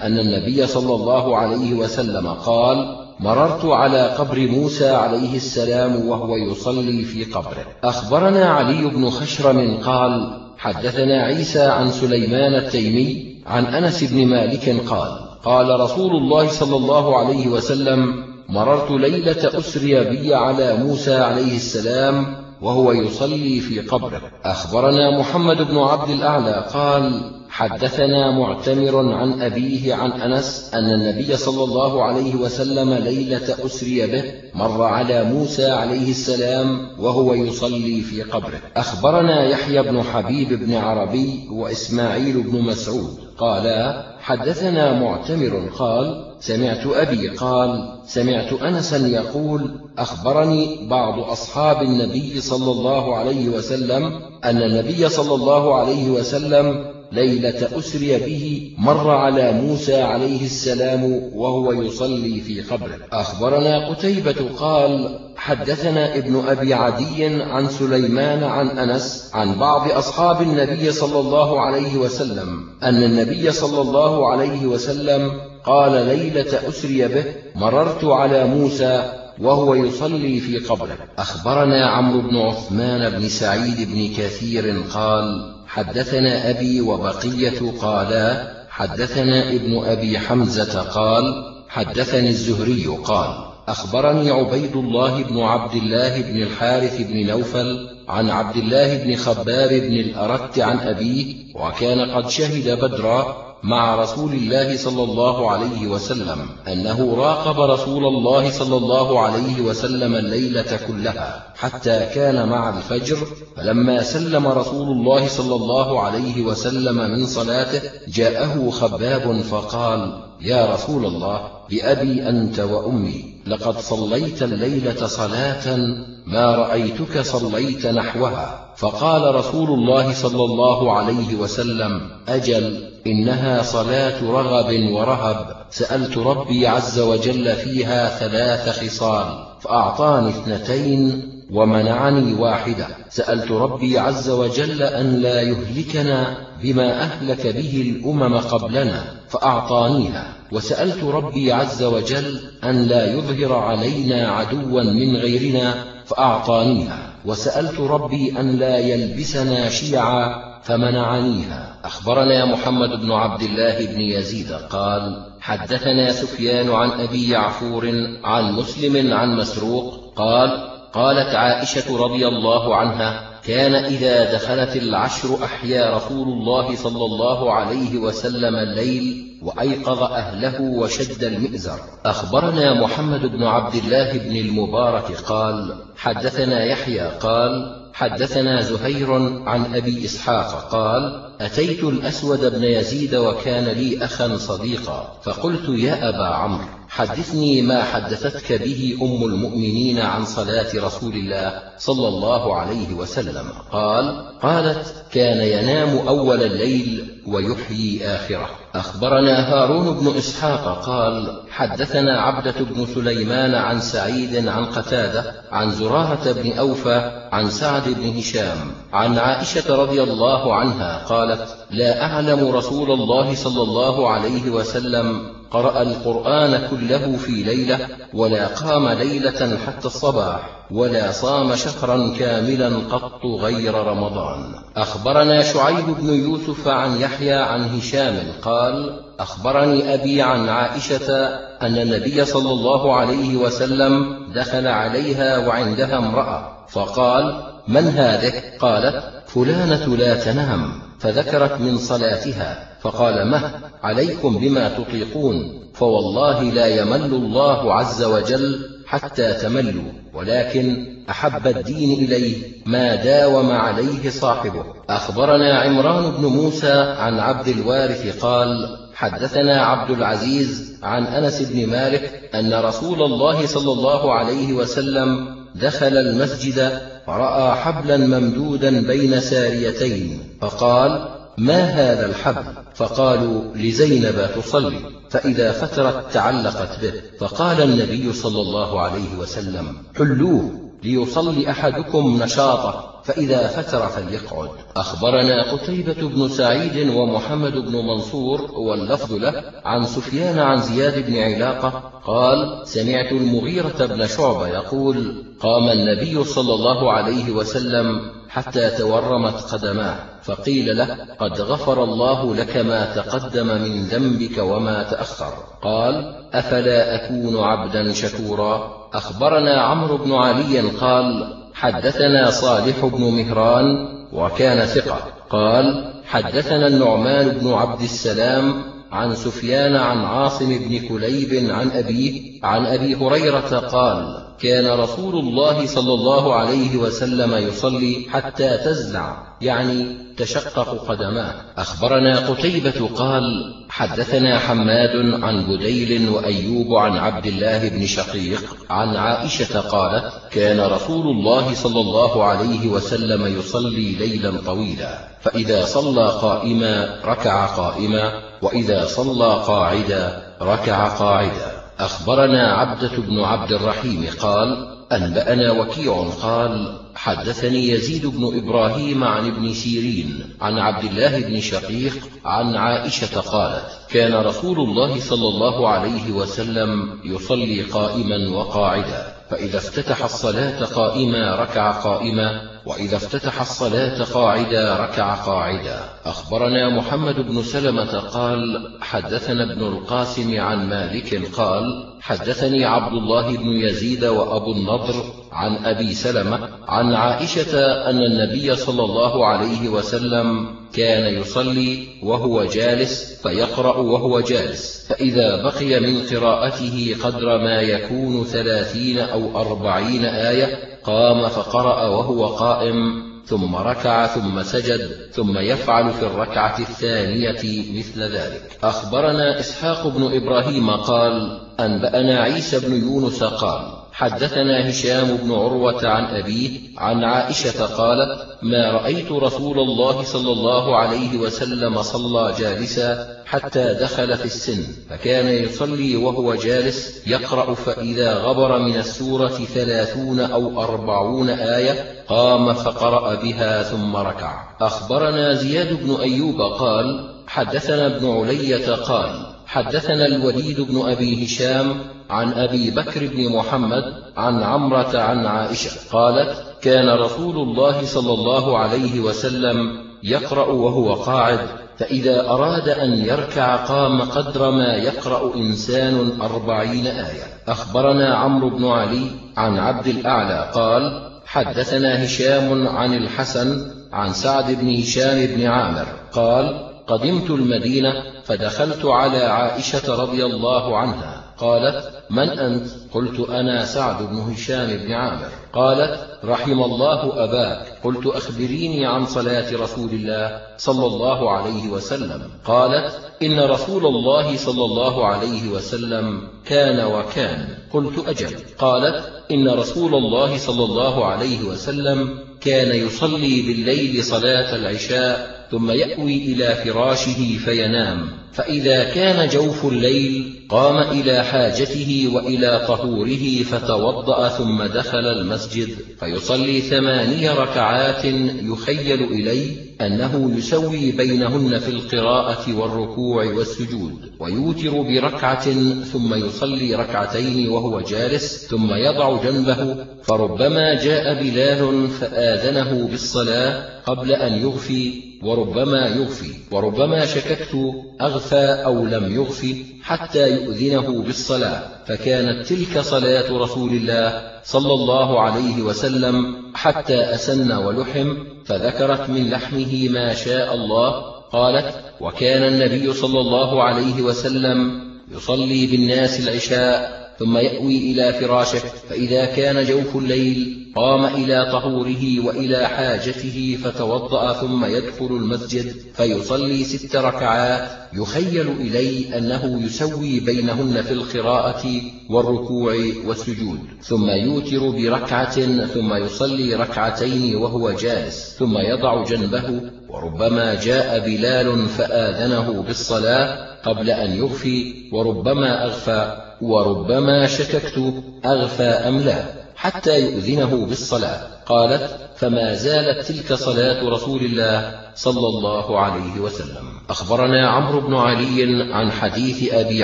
أن النبي صلى الله عليه وسلم قال مررت على قبر موسى عليه السلام وهو يصلي في قبره. أخبرنا علي بن خشرم قال حدثنا عيسى عن سليمان التيمي عن أنس بن مالك قال قال رسول الله صلى الله عليه وسلم مررت ليلة أسري بي على موسى عليه السلام وهو يصلي في قبره. أخبرنا محمد بن عبد الأعلى قال حدثنا معتمر عن أبيه عن أنس أن النبي صلى الله عليه وسلم ليلة أسري به مر على موسى عليه السلام وهو يصلي في قبره. أخبرنا يحيى بن حبيب بن عربي وإسماعيل بن مسعود. قالا حدثنا معتمر قال سمعت أبي قال سمعت أنسا يقول أخبرني بعض أصحاب النبي صلى الله عليه وسلم أن النبي صلى الله عليه وسلم ليلة أسري به مر على موسى عليه السلام وهو يصلي في قبره أخبرنا قتيبة قال حدثنا ابن أبي عدي عن سليمان عن أنس عن بعض أصحاب النبي صلى الله عليه وسلم أن النبي صلى الله عليه وسلم قال ليلة أسري به مررت على موسى وهو يصلي في قبره. أخبرنا عمرو بن عثمان بن سعيد بن كثير قال حدثنا أبي وبقية قالا حدثنا ابن أبي حمزة قال حدثني الزهري قال أخبرني عبيد الله بن عبد الله بن الحارث بن نوفل عن عبد الله بن خباب بن الأرت عن أبيه وكان قد شهد بدرا مع رسول الله صلى الله عليه وسلم أنه راقب رسول الله صلى الله عليه وسلم الليلة كلها حتى كان مع الفجر فلما سلم رسول الله صلى الله عليه وسلم من صلاته جاءه خباب فقال يا رسول الله بأبي أنت وأمي. لقد صليت الليلة صلاة ما رأيتك صليت نحوها. فقال رسول الله صلى الله عليه وسلم أجل إنها صلاة رغب ورهب. سألت ربي عز وجل فيها ثلاث خصال فأعطاني اثنتين ومنعني واحدة. سألت ربي عز وجل أن لا يهلكنا بما أهلك به الأمم قبلنا فأعطانيها. وسألت ربي عز وجل أن لا يظهر علينا عدوا من غيرنا فأعطانيها. وسألت ربي أن لا يلبسنا شيعا فمنعنيها. أخبرنا محمد بن عبد الله بن يزيد قال حدثنا سفيان عن أبي يعفور عن مسلم عن مسروق قال قالت عائشة رضي الله عنها كان إذا دخلت العشر أحيا رسول الله صلى الله عليه وسلم الليل وأيقظ أهله وشد المئزر. أخبرنا محمد بن عبد الله بن المبارك قال حدثنا يحيى قال حدثنا زهير عن أبي إسحاق قال أتيت الأسود بن يزيد وكان لي أخا صديقا فقلت يا أبا عمرو. حدثني ما حدثتك به أم المؤمنين عن صلاة رسول الله صلى الله عليه وسلم. قال قالت كان ينام أول الليل ويحيي آخره. أخبرنا هارون بن إسحاق قال حدثنا عبدة بن سليمان عن سعيد عن قتادة عن زراهة بن أوفى عن سعد بن هشام عن عائشة رضي الله عنها قالت لا أعلم رسول الله صلى الله عليه وسلم قرأ القرآن كله في ليلة ولا قام ليلة حتى الصباح ولا صام شهرا كاملا قط غير رمضان. أخبرنا شعيب بن يوسف عن يحيى عن هشام قال أخبرني أبي عن عائشة أن النبي صلى الله عليه وسلم دخل عليها وعندها امرأة فقال من هذه؟ قالت فلانة لا تنام. فذكرت من صلاتها. فقال مه عليكم بما تطيقون فوالله لا يمل الله عز وجل حتى تملوا ولكن أحب الدين إليه ما داوم عليه صاحبه. أخبرنا عمران بن موسى عن عبد الوارث قال حدثنا عبد العزيز عن أنس بن مالك أن رسول الله صلى الله عليه وسلم دخل المسجد فرأى حبلا ممدودا بين ساريتين فقال ما هذا الحبل فقالوا لزينب تصلي. فإذا فترت تعلقت به. فقال النبي صلى الله عليه وسلم حلوة ليصلي أحدكم نشاطه. فإذا فتر فليقعد. أخبرنا قتيبة بن سعيد ومحمد بن منصور واللفظ له عن سفيان عن زياد بن علاقة قال سمعت المغيرة بن شعبة يقول قام النبي صلى الله عليه وسلم حتى تورمت قدماه فقيل له قد غفر الله لك ما تقدم من ذنبك وما تأخر. قال أفلا أكون عبدا شكورا؟ أخبرنا عمرو بن علي قال حدثنا صالح بن مهران وكان ثقة. قال حدثنا النعمان بن عبد السلام عن سفيان عن عاصم بن كليب عن أبيه عن أبي هريرة قال كان رسول الله صلى الله عليه وسلم يصلي حتى تزلع يعني تشقق قدماه. أخبرنا قتيبة قال حدثنا حماد عن بديل وأيوب عن عبد الله بن شقيق عن عائشة قالت كان رسول الله صلى الله عليه وسلم يصلي ليلا طويلا فإذا صلى قائما ركع قائما وإذا صلى قاعدا ركع قاعدا. أخبرنا عبدة بن عبد الرحيم قال أنبأنا وكيع قال حدثني يزيد بن إبراهيم عن ابن سيرين عن عبد الله بن شقيق عن عائشة قالت كان رسول الله صلى الله عليه وسلم يصلي قائما وقاعدا فإذا افتتح الصلاة قائما ركع قائما وإذا افتتح الصلاة قاعدا ركع قاعدا. أخبرنا محمد بن سلمة قال حدثنا ابن القاسم عن مالك قال حدثني عبد الله بن يزيد وأبو النضر عن أبي سلمة عن عائشة أن النبي صلى الله عليه وسلم كان يصلي وهو جالس فيقرأ وهو جالس. فإذا بقي من قراءته قدر ما يكون ثلاثين أو أربعين آية قام فقرأ وهو قائم ثم ركع ثم سجد ثم يفعل في الركعة الثانية مثل ذلك. أخبرنا إسحاق بن إبراهيم قال أنبأنا عيسى بن يونس قال حدثنا هشام بن عروة عن أبيه عن عائشة قالت ما رأيت رسول الله صلى الله عليه وسلم صلى جالسا حتى دخل في السن فكان يصلي وهو جالس يقرأ فإذا غبر من السورة ثلاثون أو أربعون آية قام فقرأ بها ثم ركع. أخبرنا زياد بن أيوب قال حدثنا ابن علية قال حدثنا الوليد بن أبي هشام عن أبي بكر بن محمد عن عمرة عن عائشة قالت كان رسول الله صلى الله عليه وسلم يقرأ وهو قاعد فإذا أراد أن يركع قام قدر ما يقرأ إنسان أربعين آية. أخبرنا عمرو بن علي عن عبد الأعلى قال حدثنا هشام عن الحسن عن سعد بن هشام بن عامر قال قدمت المدينة فدخلت على عائشة رضي الله عنها. قالت من أنت؟ قلت أنا سعد بن هشام بن عامر. قالت رحم الله أباك. قلت أخبريني عن صلاة رسول الله صلى الله عليه وسلم. قالت إن رسول الله صلى الله عليه وسلم كان وكان. قلت أجل. قالت إن رسول الله صلى الله عليه وسلم كان يصلي بالليل صلاة العشاء ثم يأوي إلى فراشه فينام. فإذا كان جوف الليل قام إلى حاجته وإلى طهوره فتوضأ ثم دخل المسجد فيصلي ثماني ركعات يخيل إليه أنه يسوي بينهن في القراءة والركوع والسجود. ويوتر بركعة ثم يصلي ركعتين وهو جالس ثم يضع جنبه فربما جاء بلال فآذنه بالصلاة قبل أن يغفي وربما يغفي. وربما شككت أغفى أو لم يغفي حتى يؤذنه بالصلاة. فكانت تلك صلاة رسول الله صلى الله عليه وسلم حتى أسن ولحم فذكرت من لحمه ما شاء الله. قالت وكان النبي صلى الله عليه وسلم يصلي بالناس العشاء ثم يأوي إلى فراشه فإذا كان جوف الليل قام إلى طهوره وإلى حاجته فتوضأ ثم يدخل المسجد فيصلي ست ركعات. يخيل إلي أنه يسوي بينهن في القراءة والركوع والسجود. ثم يوتر بركعة ثم يصلي ركعتين وهو جالس. ثم يضع جنبه وربما جاء بلال فآذنه بالصلاة قبل أن يغفي وربما أغفى. وربما شككت أغفى أم لا حتى يؤذنه بالصلاة. قالت فما زالت تلك صلاة رسول الله صلى الله عليه وسلم. أخبرنا عمرو بن علي عن حديث أبي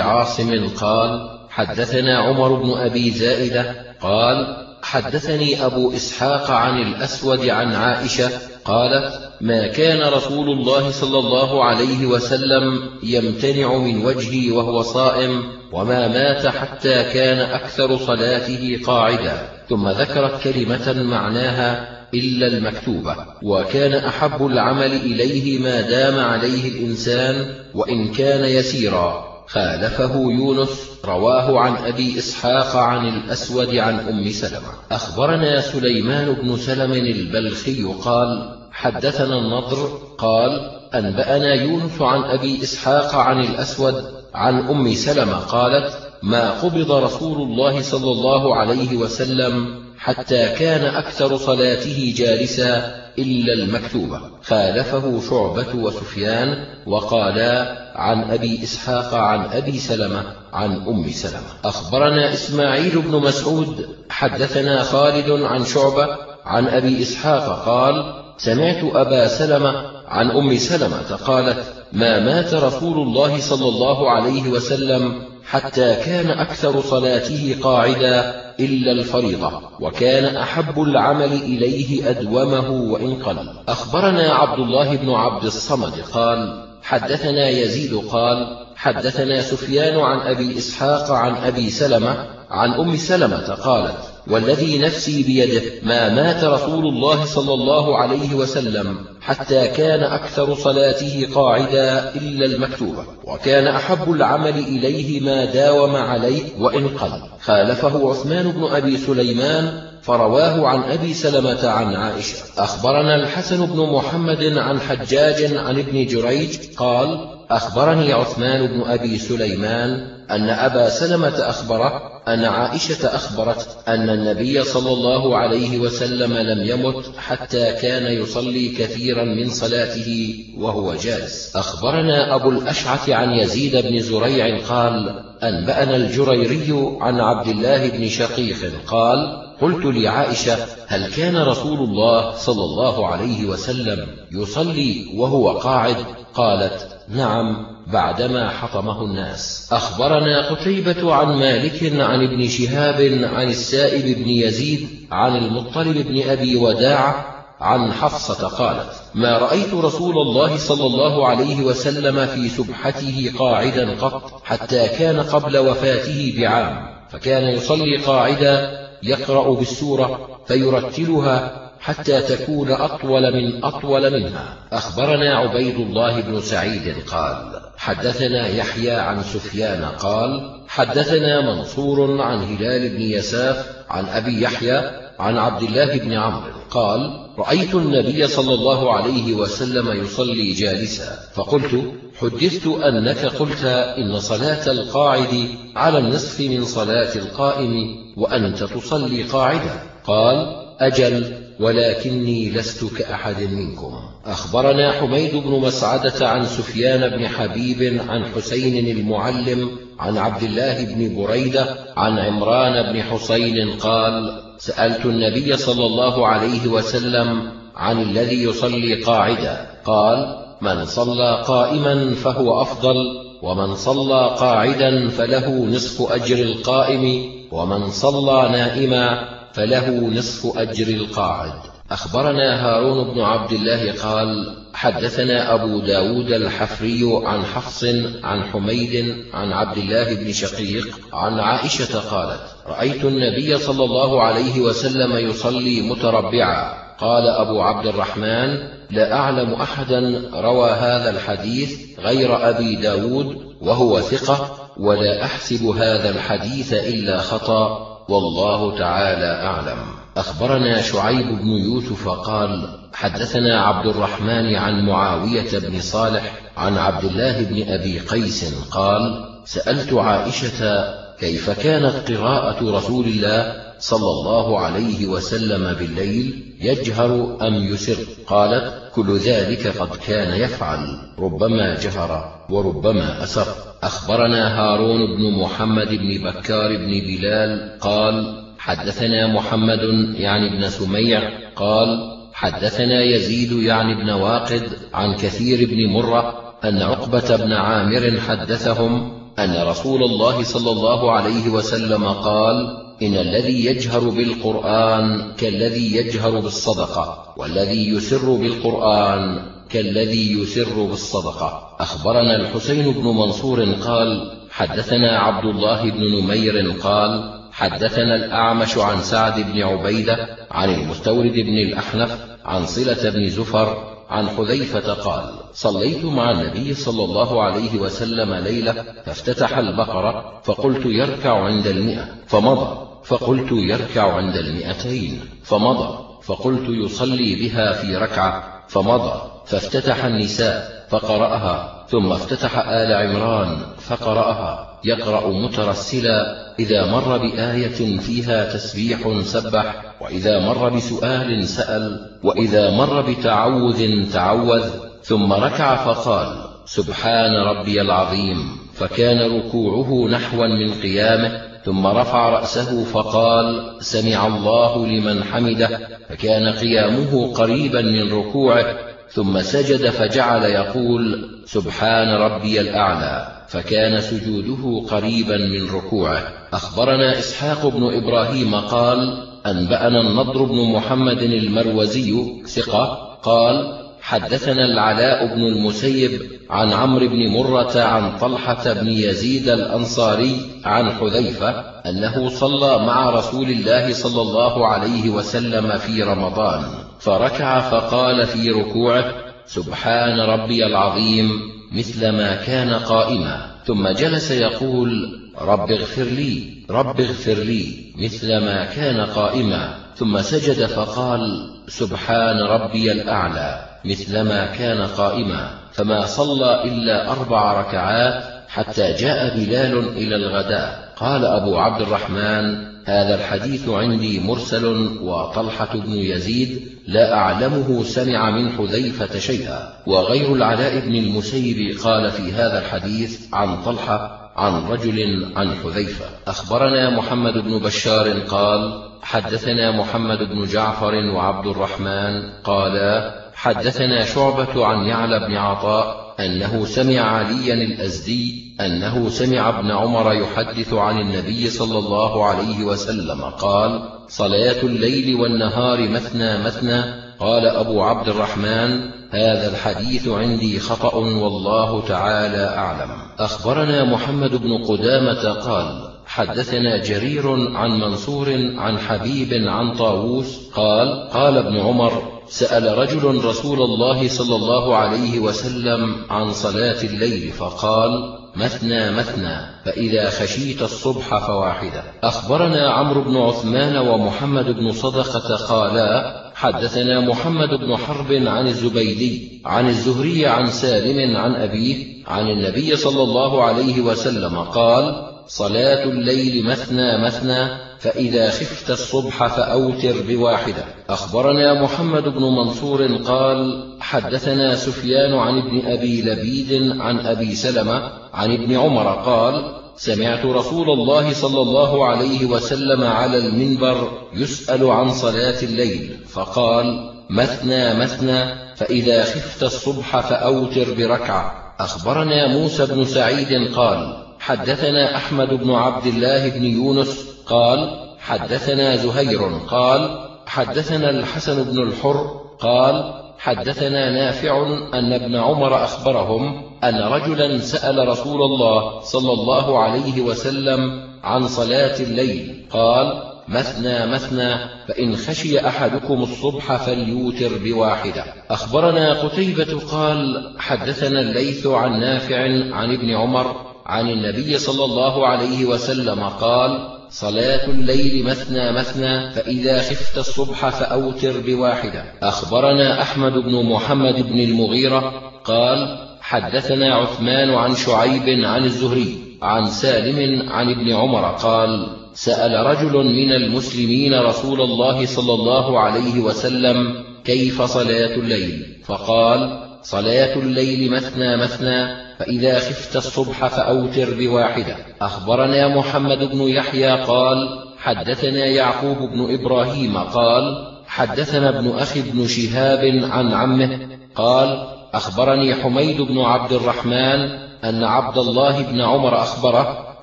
عاصم قال حدثنا عمر بن أبي زائدة قال حدثني أبو إسحاق عن الأسود عن عائشة قالت ما كان رسول الله صلى الله عليه وسلم يمتنع من وجهي وهو صائم وما مات حتى كان أكثر صلاته قاعدا. ثم ذكرت كلمة معناها إلا المكتوبة وكان أحب العمل إليه ما دام عليه الإنسان وإن كان يسيرا. خالفه يونس رواه عن أبي إسحاق عن الأسود عن أم سلمة. أخبرنا سليمان بن سلم البلخي قال حدثنا النضر قال أنبأنا يونس عن أبي إسحاق عن الأسود عن أم سلمة قالت ما قبض رسول الله صلى الله عليه وسلم حتى كان أكثر صلاته جالسا إلا المكتوبة. خالفه شعبة وسفيان وقالا عن أبي إسحاق عن أبي سلمة عن أم سلمة. أخبرنا إسماعيل بن مسعود حدثنا خالد عن شعبة عن أبي إسحاق قال سمعت أبا سلمة عن أم سلمة قالت ما مات رسول الله صلى الله عليه وسلم حتى كان أكثر صلاته قاعدا إلا الفريضة وكان أحب العمل إليه أدومه وإن قل. أخبرنا عبد الله بن عبد الصمد قال حدثنا يزيد قال حدثنا سفيان عن أبي إسحاق عن أبي سلمة عن أم سلمة قالت والذي نفسي بيده ما مات رسول الله صلى الله عليه وسلم حتى كان أكثر صلاته قاعدا إلا المكتوبة. وكان أحب العمل إليه ما داوم عليه وإن قل. خالفه عثمان بن أبي سليمان فرواه عن أبي سلمة عن عائشة. أخبرنا الحسن بن محمد عن حجاج عن ابن جريج قال أخبرني عثمان بن أبي سليمان أن أبا سلمة أخبره أن عائشة أخبرت أن النبي صلى الله عليه وسلم لم يمت حتى كان يصلي كثيرا من صلاته وهو جالس. أخبرنا أبو الأشعث عن يزيد بن زريع قال أنبأنا الجريري عن عبد الله بن شقيق قال قلت لعائشة هل كان رسول الله صلى الله عليه وسلم يصلي وهو قاعد؟ قالت نعم بعدما حطمه الناس. أخبرنا قتيبة عن مالك عن ابن شهاب عن السائب بن يزيد عن المطلب بن أبي وداع عن حفصة قالت ما رأيت رسول الله صلى الله عليه وسلم في سبحته قاعدا قط حتى كان قبل وفاته بعام فكان يصلي قاعدا يقرأ بالسورة فيرتلها حتى تكون أطول من أطول منها. أخبرنا عبيد الله بن سعيد قال حدثنا يحيى عن سفيان قال حدثنا منصور عن هلال بن يساف عن أبي يحيى عن عبد الله بن عمرو قال رأيت النبي صلى الله عليه وسلم يصلي جالسا فقلت حدثت أنك قلت إن صلاة القاعد على النصف من صلاة القائم وأنت تصلي قاعدا. قال أجل. ولكني لست كأحد منكم. أخبرنا حميد بن مسعدة عن سفيان بن حبيب عن حسين المعلم عن عبد الله بن بريدة عن عمران بن حسين قال سألت النبي صلى الله عليه وسلم عن الذي يصلي قاعدا. قال من صلى قائما فهو أفضل ومن صلى قاعدا فله نصف أجر القائم ومن صلى نائما فله نصف أجر القاعد. أخبرنا هارون بن عبد الله قال حدثنا أبو داود الحفري عن حفص عن حميد عن عبد الله بن شقيق عن عائشة قالت رأيت النبي صلى الله عليه وسلم يصلي متربعا. قال أبو عبد الرحمن لا أعلم أحدا روى هذا الحديث غير أبي داود وهو ثقة ولا أحسب هذا الحديث إلا خطأ. والله تعالى أعلم. أخبرنا شعيب بن يوسف قال حدثنا عبد الرحمن عن معاوية بن صالح عن عبد الله بن أبي قيس قال سألت عائشة كيف كانت قراءة رسول الله؟ صلى الله عليه وسلم بالليل يجهر أم يسر؟ قالت كل ذلك قد كان يفعل. ربما جهر وربما أسر. أخبرنا هارون بن محمد بن بكار بن بلال قال حدثنا محمد يعني ابن سميع قال حدثنا يزيد يعني ابن واقد عن كثير بن مرة أن عقبة بن عامر حدثهم أن رسول الله صلى الله عليه وسلم قال إن الذي يجهر بالقرآن كالذي يجهر بالصدقة والذي يسر بالقرآن كالذي يسر بالصدقة. أخبرنا الحسين بن منصور قال حدثنا عبد الله بن نمير قال حدثنا الأعمش عن سعد بن عبيدة عن المستورد بن الأحنف عن صلة بن زفر عن حذيفة قال صليت مع النبي صلى الله عليه وسلم ليلة فافتتح البقرة فقلت يركع عند المئة فمضى. فقلت يركع عند المئتين فمضى. فقلت يصلي بها في ركعة فمضى. فافتتح النساء فقرأها. ثم افتتح آل عمران فقرأها. يقرأ مترسلا إذا مر بآية فيها تسبيح سبح وإذا مر بسؤال سأل وإذا مر بتعوذ تعوذ. ثم ركع فقال سبحان ربي العظيم. فكان ركوعه نحوا من قيامه ثم رفع رأسه فقال سمع الله لمن حمده. فكان قيامه قريبا من ركوعه ثم سجد فجعل يقول سبحان ربي الأعلى. فكان سجوده قريبا من ركوعه. أخبرنا إسحاق بن إبراهيم قال أنبأنا النضر بن محمد المروزي ثقة قال حدثنا العلاء بن المسيب عن عمرو بن مرة عن طلحة بن يزيد الأنصاري عن حذيفة أنه صلى مع رسول الله صلى الله عليه وسلم في رمضان فركع فقال في ركوعه سبحان ربي العظيم مثل ما كان قائما. ثم جلس يقول رب اغفر لي رب اغفر لي مثل ما كان قائما. ثم سجد فقال سبحان ربي الأعلى. مثلما كان قائما فما صلى إلا أربع ركعات حتى جاء بلال إلى الغداء. قال أبو عبد الرحمن هذا الحديث عندي مرسل وطلحة بن يزيد لا أعلمه سمع من حذيفة شيئا وغير العلاء بن المسيب قال في هذا الحديث عن طلحة عن رجل عن حذيفة. أخبرنا محمد بن بشار قال حدثنا محمد بن جعفر وعبد الرحمن قالا حدثنا شعبة عن يعلى بن عطاء أنه سمع عليا الأزدي أنه سمع ابن عمر يحدث عن النبي صلى الله عليه وسلم قال صلاة الليل والنهار مثنى مثنى قال أبو عبد الرحمن هذا الحديث عندي خطأ والله تعالى أعلم أخبرنا محمد بن قدامة قال حدثنا جرير عن منصور عن حبيب عن طاووس قال قال ابن عمر سأل رجل رسول الله صلى الله عليه وسلم عن صلاة الليل فقال مثنى مثنى فإذا خشيت الصبح فواحدة. أخبرنا عمرو بن عثمان ومحمد بن صدقة قالا حدثنا محمد بن حرب عن الزبيدي عن الزهري عن سالم عن أبيه عن النبي صلى الله عليه وسلم قال صلاة الليل مثنى مثنى فإذا خفت الصبح فأوتر بواحدة. أخبرنا محمد بن منصور قال حدثنا سفيان عن ابن أبي لبيد عن أبي سلمة عن ابن عمر قال سمعت رسول الله صلى الله عليه وسلم على المنبر يسأل عن صلاة الليل فقال مثنى مثنى. فإذا خفت الصبح فأوتر بركعة. أخبرنا موسى بن سعيد قال حدثنا أحمد بن عبد الله بن يونس قال حدثنا زهير قال حدثنا الحسن بن الحر قال حدثنا نافع أن ابن عمر أخبرهم أن رجلا سأل رسول الله صلى الله عليه وسلم عن صلاة الليل قال مثنى مثنى فإن خشي أحدكم الصبح فليوتر بواحدة. أخبرنا قتيبة قال حدثنا الليث عن نافع عن ابن عمر عن النبي صلى الله عليه وسلم قال صلاة الليل مثنى مثنى فإذا خفت الصبح فأوتر بواحدة. أخبرنا أحمد بن محمد بن المغيرة قال حدثنا عثمان عن شعيب عن الزهري عن سالم عن ابن عمر قال سأل رجل من المسلمين رسول الله صلى الله عليه وسلم كيف صلاة الليل؟ فقال صلاة الليل مثنى مثنى فإذا خفت الصبح فأوتر بواحدة. أخبرنا محمد بن يحيى قال حدثنا يعقوب بن إبراهيم قال حدثنا ابن أخي بن شهاب عن عمه قال أخبرني حميد بن عبد الرحمن أن عبد الله بن عمر أخبره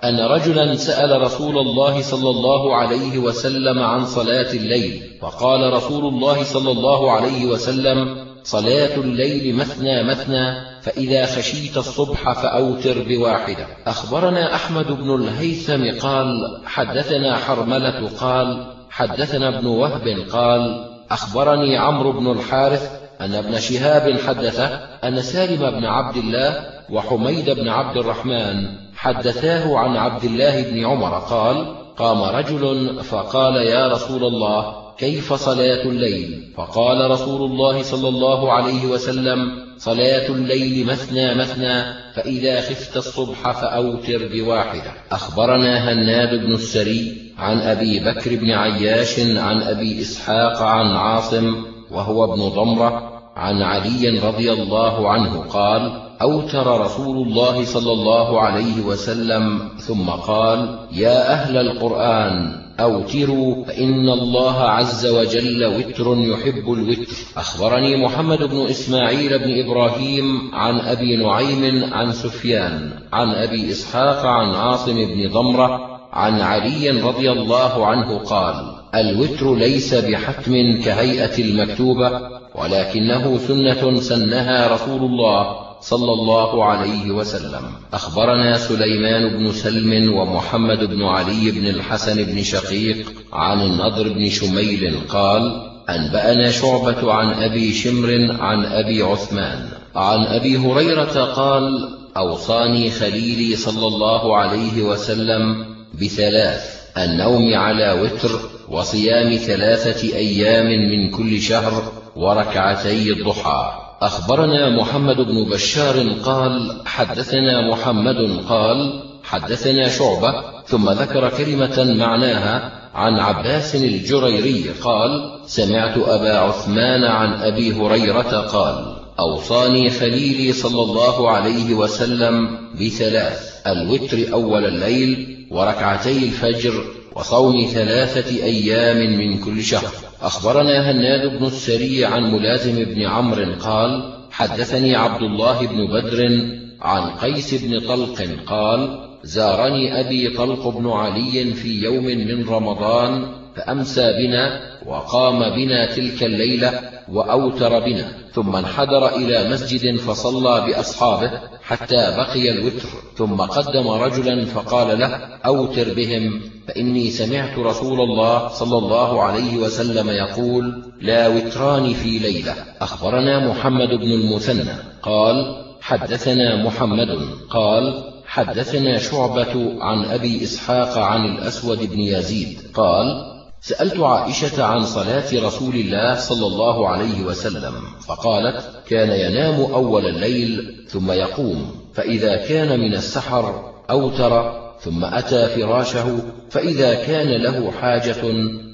أن رجلا سأل رسول الله صلى الله عليه وسلم عن صلاة الليل فقال رسول الله صلى الله عليه وسلم صلاة الليل مثنى مثنى فإذا خشيت الصبح فأوتر بواحدة. أخبرنا أحمد بن الهيثم قال حدثنا حرملة قال حدثنا ابن وهب قال أخبرني عمرو بن الحارث أن ابن شهاب حدثه أن سالم بن عبد الله وحميد بن عبد الرحمن حدثاه عن عبد الله بن عمر قال قام رجل فقال يا رسول الله كيف صلاة الليل؟ فقال رسول الله صلى الله عليه وسلم صلاة الليل مثنى مثنى فإذا خفت الصبح فأوتر بواحدة. أخبرنا هناد بن السري عن أبي بكر بن عياش عن أبي إسحاق عن عاصم وهو ابن ضمرة عن علي رضي الله عنه قال أوتر رسول الله صلى الله عليه وسلم ثم قال يا أهل القرآن أوتروا فإن الله عز وجل وتر يحب الوتر. أخبرني محمد بن إسماعيل بن إبراهيم عن أبي نعيم عن سفيان عن أبي إسحاق عن عاصم بن ضمرة عن علي رضي الله عنه قال الوتر ليس بحتم كهيئة المكتوبة ولكنه سنة سنها رسول الله صلى الله عليه وسلم. أخبرنا سليمان بن سلم ومحمد بن علي بن الحسن بن شقيق عن النضر بن شميل قال أنبأنا شعبة عن أبي شمر عن أبي عثمان. عن أبي هريرة قال أوصاني خليلي صلى الله عليه وسلم بثلاث النوم على وتر وصيام ثلاثة أيام من كل شهر وركعتي الضحى. أخبرنا محمد بن بشار قال حدثنا محمد قال حدثنا شعبة ثم ذكر كلمة معناها عن عباس الجريري قال سمعت أبا عثمان عن أبي هريرة قال أوصاني خليلي صلى الله عليه وسلم بثلاث الوتر أول الليل وركعتي الفجر وصوم ثلاثة أيام من كل شهر. أخبرنا هناد بن السري عن ملازم بن عمرو قال حدثني عبد الله بن بدر عن قيس بن طلق قال زارني أبي طلق بن علي في يوم من رمضان فأمسى بنا وقام بنا تلك الليلة وأوتر بنا ثم انحدر إلى مسجد فصلى بأصحابه حتى بقي الوتر. ثم قدم رجلا فقال له أوتر بهم فإني سمعت رسول الله صلى الله عليه وسلم يقول لا وتران في ليلة. أخبرنا محمد بن المثنى. قال حدثنا محمد. قال حدثنا شعبة عن أبي إسحاق عن الأسود بن يزيد. قال سألت عائشة عن صلاة رسول الله صلى الله عليه وسلم فقالت كان ينام أول الليل ثم يقوم فإذا كان من السحر أوتر ثم أتى فراشه فإذا كان له حاجة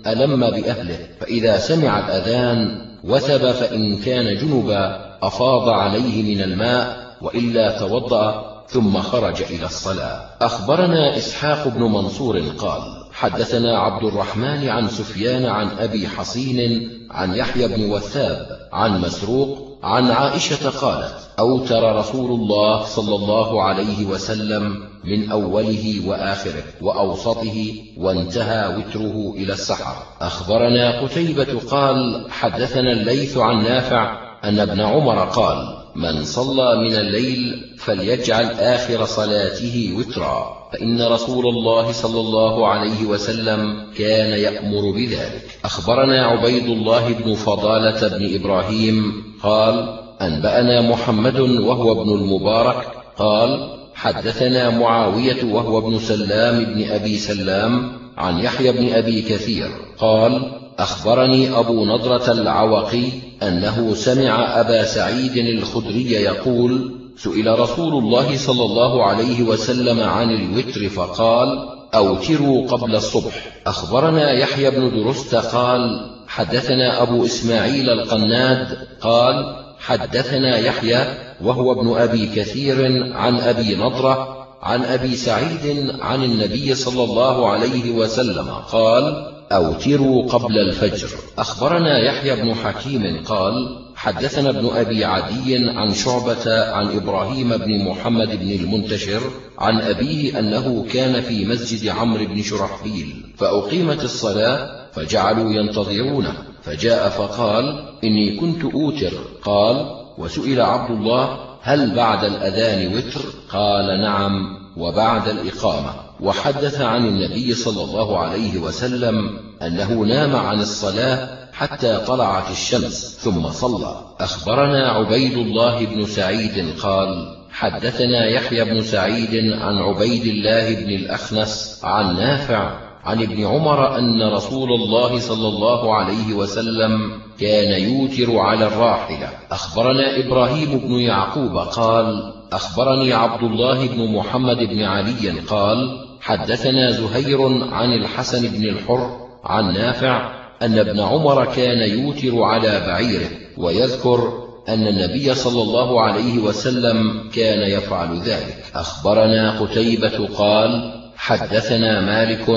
ألم بأهله فإذا سمع الأذان وثب فإن كان جنبا أفاض عليه من الماء وإلا توضأ ثم خرج إلى الصلاة. أخبرنا إسحاق بن منصور قال حدثنا عبد الرحمن عن سفيان عن أبي حصين عن يحيى بن وثاب عن مسروق عن عائشة قالت أوتر رسول الله صلى الله عليه وسلم من أوله وآخره وأوسطه وانتهى وتره إلى السحر. أخبرنا قتيبة قال حدثنا الليث عن نافع أن ابن عمر قال من صلى من الليل فليجعل آخر صلاته وترا. فإن رسول الله صلى الله عليه وسلم كان يأمر بذلك. أخبرنا عبيد الله بن فضالة بن إبراهيم قال أنبأنا محمد وهو ابن المبارك قال حدثنا معاوية وهو ابن سلام بن أبي سلام عن يحيى بن أبي كثير قال أخبرني أبو نضرة العوقي أنه سمع أبا سعيد الخدري يقول سئل رسول الله صلى الله عليه وسلم عن الوتر فقال أوتروا قبل الصبح. أخبرنا يحيى بن درست قال حدثنا أبو إسماعيل القناد قال حدثنا يحيى وهو ابن أبي كثير عن أبي نضرة عن أبي سعيد عن النبي صلى الله عليه وسلم قال أوتروا قبل الفجر. أخبرنا يحيى بن حكيم قال حدثنا ابن أبي عدي عن شعبة عن إبراهيم بن محمد بن المنتشر عن أبيه أنه كان في مسجد عمرو بن شرحبيل فأقيمت الصلاة فجعلوا ينتظرونه فجاء فقال إني كنت أوتر. قال وسئل عبد الله هل بعد الأذان وتر؟ قال نعم وبعد الإقامة. وحدث عن النبي صلى الله عليه وسلم أنه نام عن الصلاة حتى طلعت الشمس ثم صلى. أخبرنا عبيد الله بن سعيد قال حدثنا يحيى بن سعيد عن عبيد الله بن الأخنس عن نافع عن ابن عمر أن رسول الله صلى الله عليه وسلم كان يوتر على الراحلة. أخبرنا إبراهيم بن يعقوب قال أخبرني عبد الله بن محمد بن علي قال حدثنا زهير عن الحسن بن الحر عن نافع أن ابن عمر كان يوتر على بعيره ويذكر أن النبي صلى الله عليه وسلم كان يفعل ذلك. أخبرنا قتيبة قال حدثنا مالك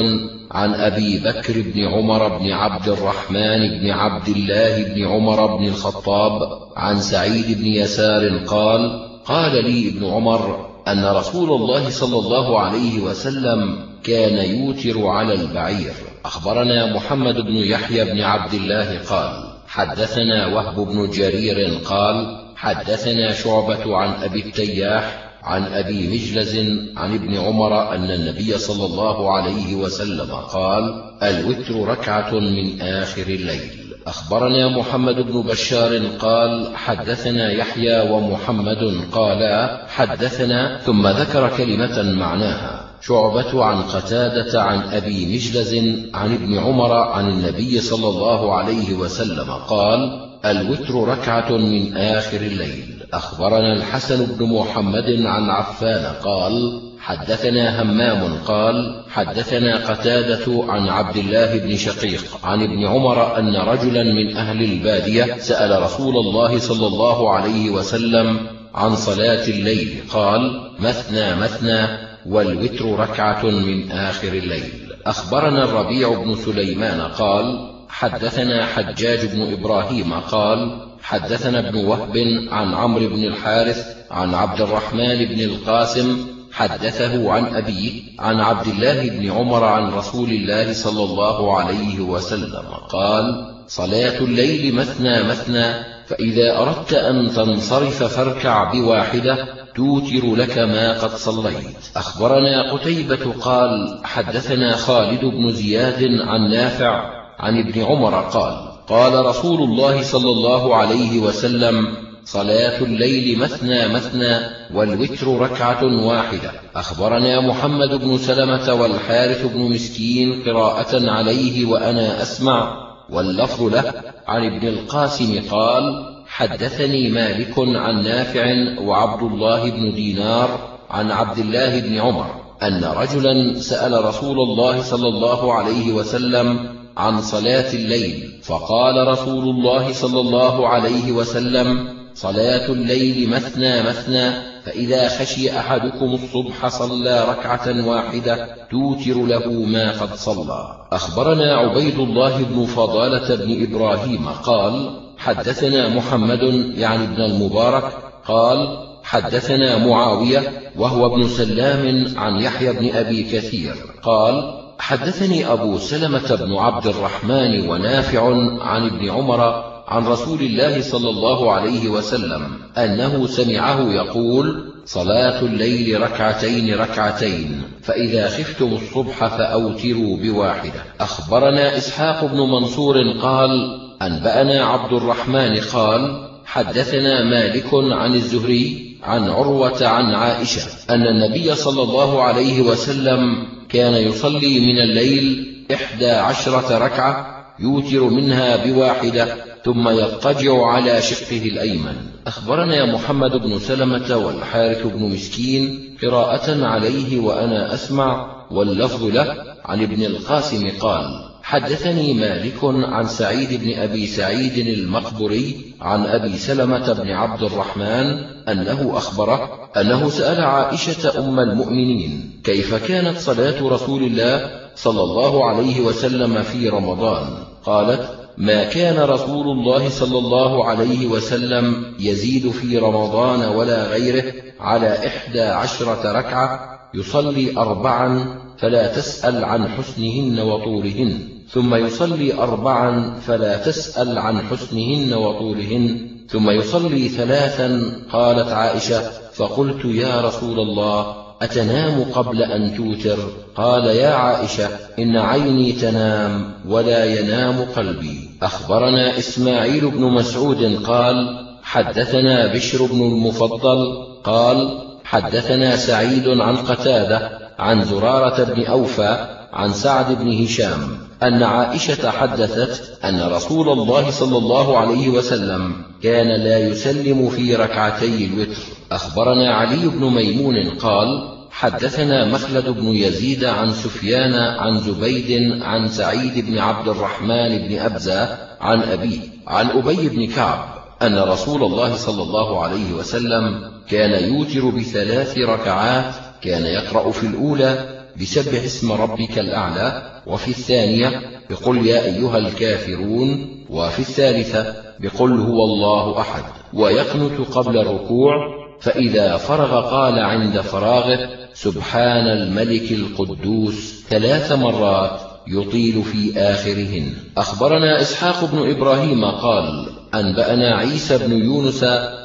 عن أبي بكر بن عمر بن عبد الرحمن بن عبد الله بن عمر بن الخطاب عن سعيد بن يسار قال قال لي ابن عمر أن رسول الله صلى الله عليه وسلم كان يوتر على البعير. أخبرنا محمد بن يحيى بن عبد الله قال حدثنا وهب بن جرير قال حدثنا شعبة عن أبي التياح عن أبي مجلز عن ابن عمر أن النبي صلى الله عليه وسلم قال الوتر ركعة من آخر الليل. أخبرنا محمد بن بشار قال حدثنا يحيى ومحمد قالا حدثنا ثم ذكر كلمة معناها. شعبة عن قتادة عن أبي مجلز عن ابن عمر عن النبي صلى الله عليه وسلم قال الوتر ركعة من آخر الليل. أخبرنا الحسن بن محمد عن عفان قال حدثنا همام قال حدثنا قتادة عن عبد الله بن شقيق عن ابن عمر أن رجلا من أهل البادية سأل رسول الله صلى الله عليه وسلم عن صلاة الليل قال مثنى مثنى والوتر ركعة من آخر الليل. أخبرنا الربيع بن سليمان قال حدثنا حجاج بن إبراهيم قال حدثنا ابن وهب عن عمرو بن الحارث عن عبد الرحمن بن القاسم حدثه عن أبيه عن عبد الله بن عمر عن رسول الله صلى الله عليه وسلم قال صلاة الليل مثنى مثنى فإذا أردت أن تنصرف فاركع بواحدة توتر لك ما قد صليت. أخبرنا قتيبة قال حدثنا خالد بن زياد عن نافع عن ابن عمر قال قال رسول الله صلى الله عليه وسلم صلاة الليل مثنى مثنى والوتر ركعة واحدة. أخبرنا محمد بن سلمة والحارث بن مسكين قراءة عليه وأنا أسمع. واللفظ له عن ابن القاسم قال حدثني مالك عن نافع وعبد الله بن دينار عن عبد الله بن عمر أن رجلا سأل رسول الله صلى الله عليه وسلم عن صلاة الليل فقال رسول الله صلى الله عليه وسلم صلاة الليل مثنى مثنى فإذا خشي أحدكم الصبح صلى ركعة واحدة توتر له ما قد صلى. أخبرنا عبيد الله بن فضالة بن إبراهيم قال حدثنا محمد يعني ابن المبارك قال حدثنا معاوية وهو ابن سلام عن يحيى بن أبي كثير قال حدثني أبو سلمة بن عبد الرحمن ونافع عن ابن عمر عن رسول الله صلى الله عليه وسلم أنه سمعه يقول صلاة الليل ركعتين ركعتين فإذا خفتم الصبح فأوتروا بواحدة. أخبرنا إسحاق بن منصور قال أنبأنا عبد الرحمن قال حدثنا مالك عن الزهري عن عروة عن عائشة أن النبي صلى الله عليه وسلم كان يصلي من الليل إحدى عشرة ركعة يوتر منها بواحدة ثم يضطجع على شقه الأيمن. أخبرنا محمد بن سلمة والحارث بن مسكين قراءة عليه وأنا أسمع واللفظ له عن ابن القاسم قال حدثني مالك عن سعيد بن أبي سعيد المقبري عن أبي سلمة بن عبد الرحمن أنه أخبره أنه سأل عائشة أم المؤمنين كيف كانت صلاة رسول الله صلى الله عليه وسلم في رمضان؟ قالت ما كان رسول الله صلى الله عليه وسلم يزيد في رمضان ولا غيره على إحدى عشرة ركعة يصلي أربعا فلا تسأل عن حسنهن وطولهن. ثم يصلي أربعا فلا تسأل عن حسنهن وطولهن. ثم يصلي ثلاثا قالت عائشة فقلت يا رسول الله أتنام قبل أن توتر؟ قال يا عائشة إن عيني تنام ولا ينام قلبي. أخبرنا إسماعيل بن مسعود قال حدثنا بشر بن المفضل قال حدثنا سعيد عن قتادة عن زرارة بن أوفى عن سعد بن هشام. أن عائشة حدثت أن رسول الله صلى الله عليه وسلم كان لا يسلم في ركعتي الوتر. أخبرنا علي بن ميمون قال حدثنا مخلد بن يزيد عن سفيان عن زبيد عن سعيد بن عبد الرحمن بن أبزة عن أبيه عن أبي بن كعب أن رسول الله صلى الله عليه وسلم كان يوتر بثلاث ركعات كان يقرأ في الأولى بسبح اسم ربك الأعلى وفي الثانية بقل يا أيها الكافرون وفي الثالثة بقل هو الله أحد. ويقنت قبل الركوع فإذا فرغ قال عند فراغه سبحان الملك القدوس ثلاث مرات يطيل في آخرهن. أخبرنا إسحاق بن إبراهيم قال أنبأنا عيسى بن يونس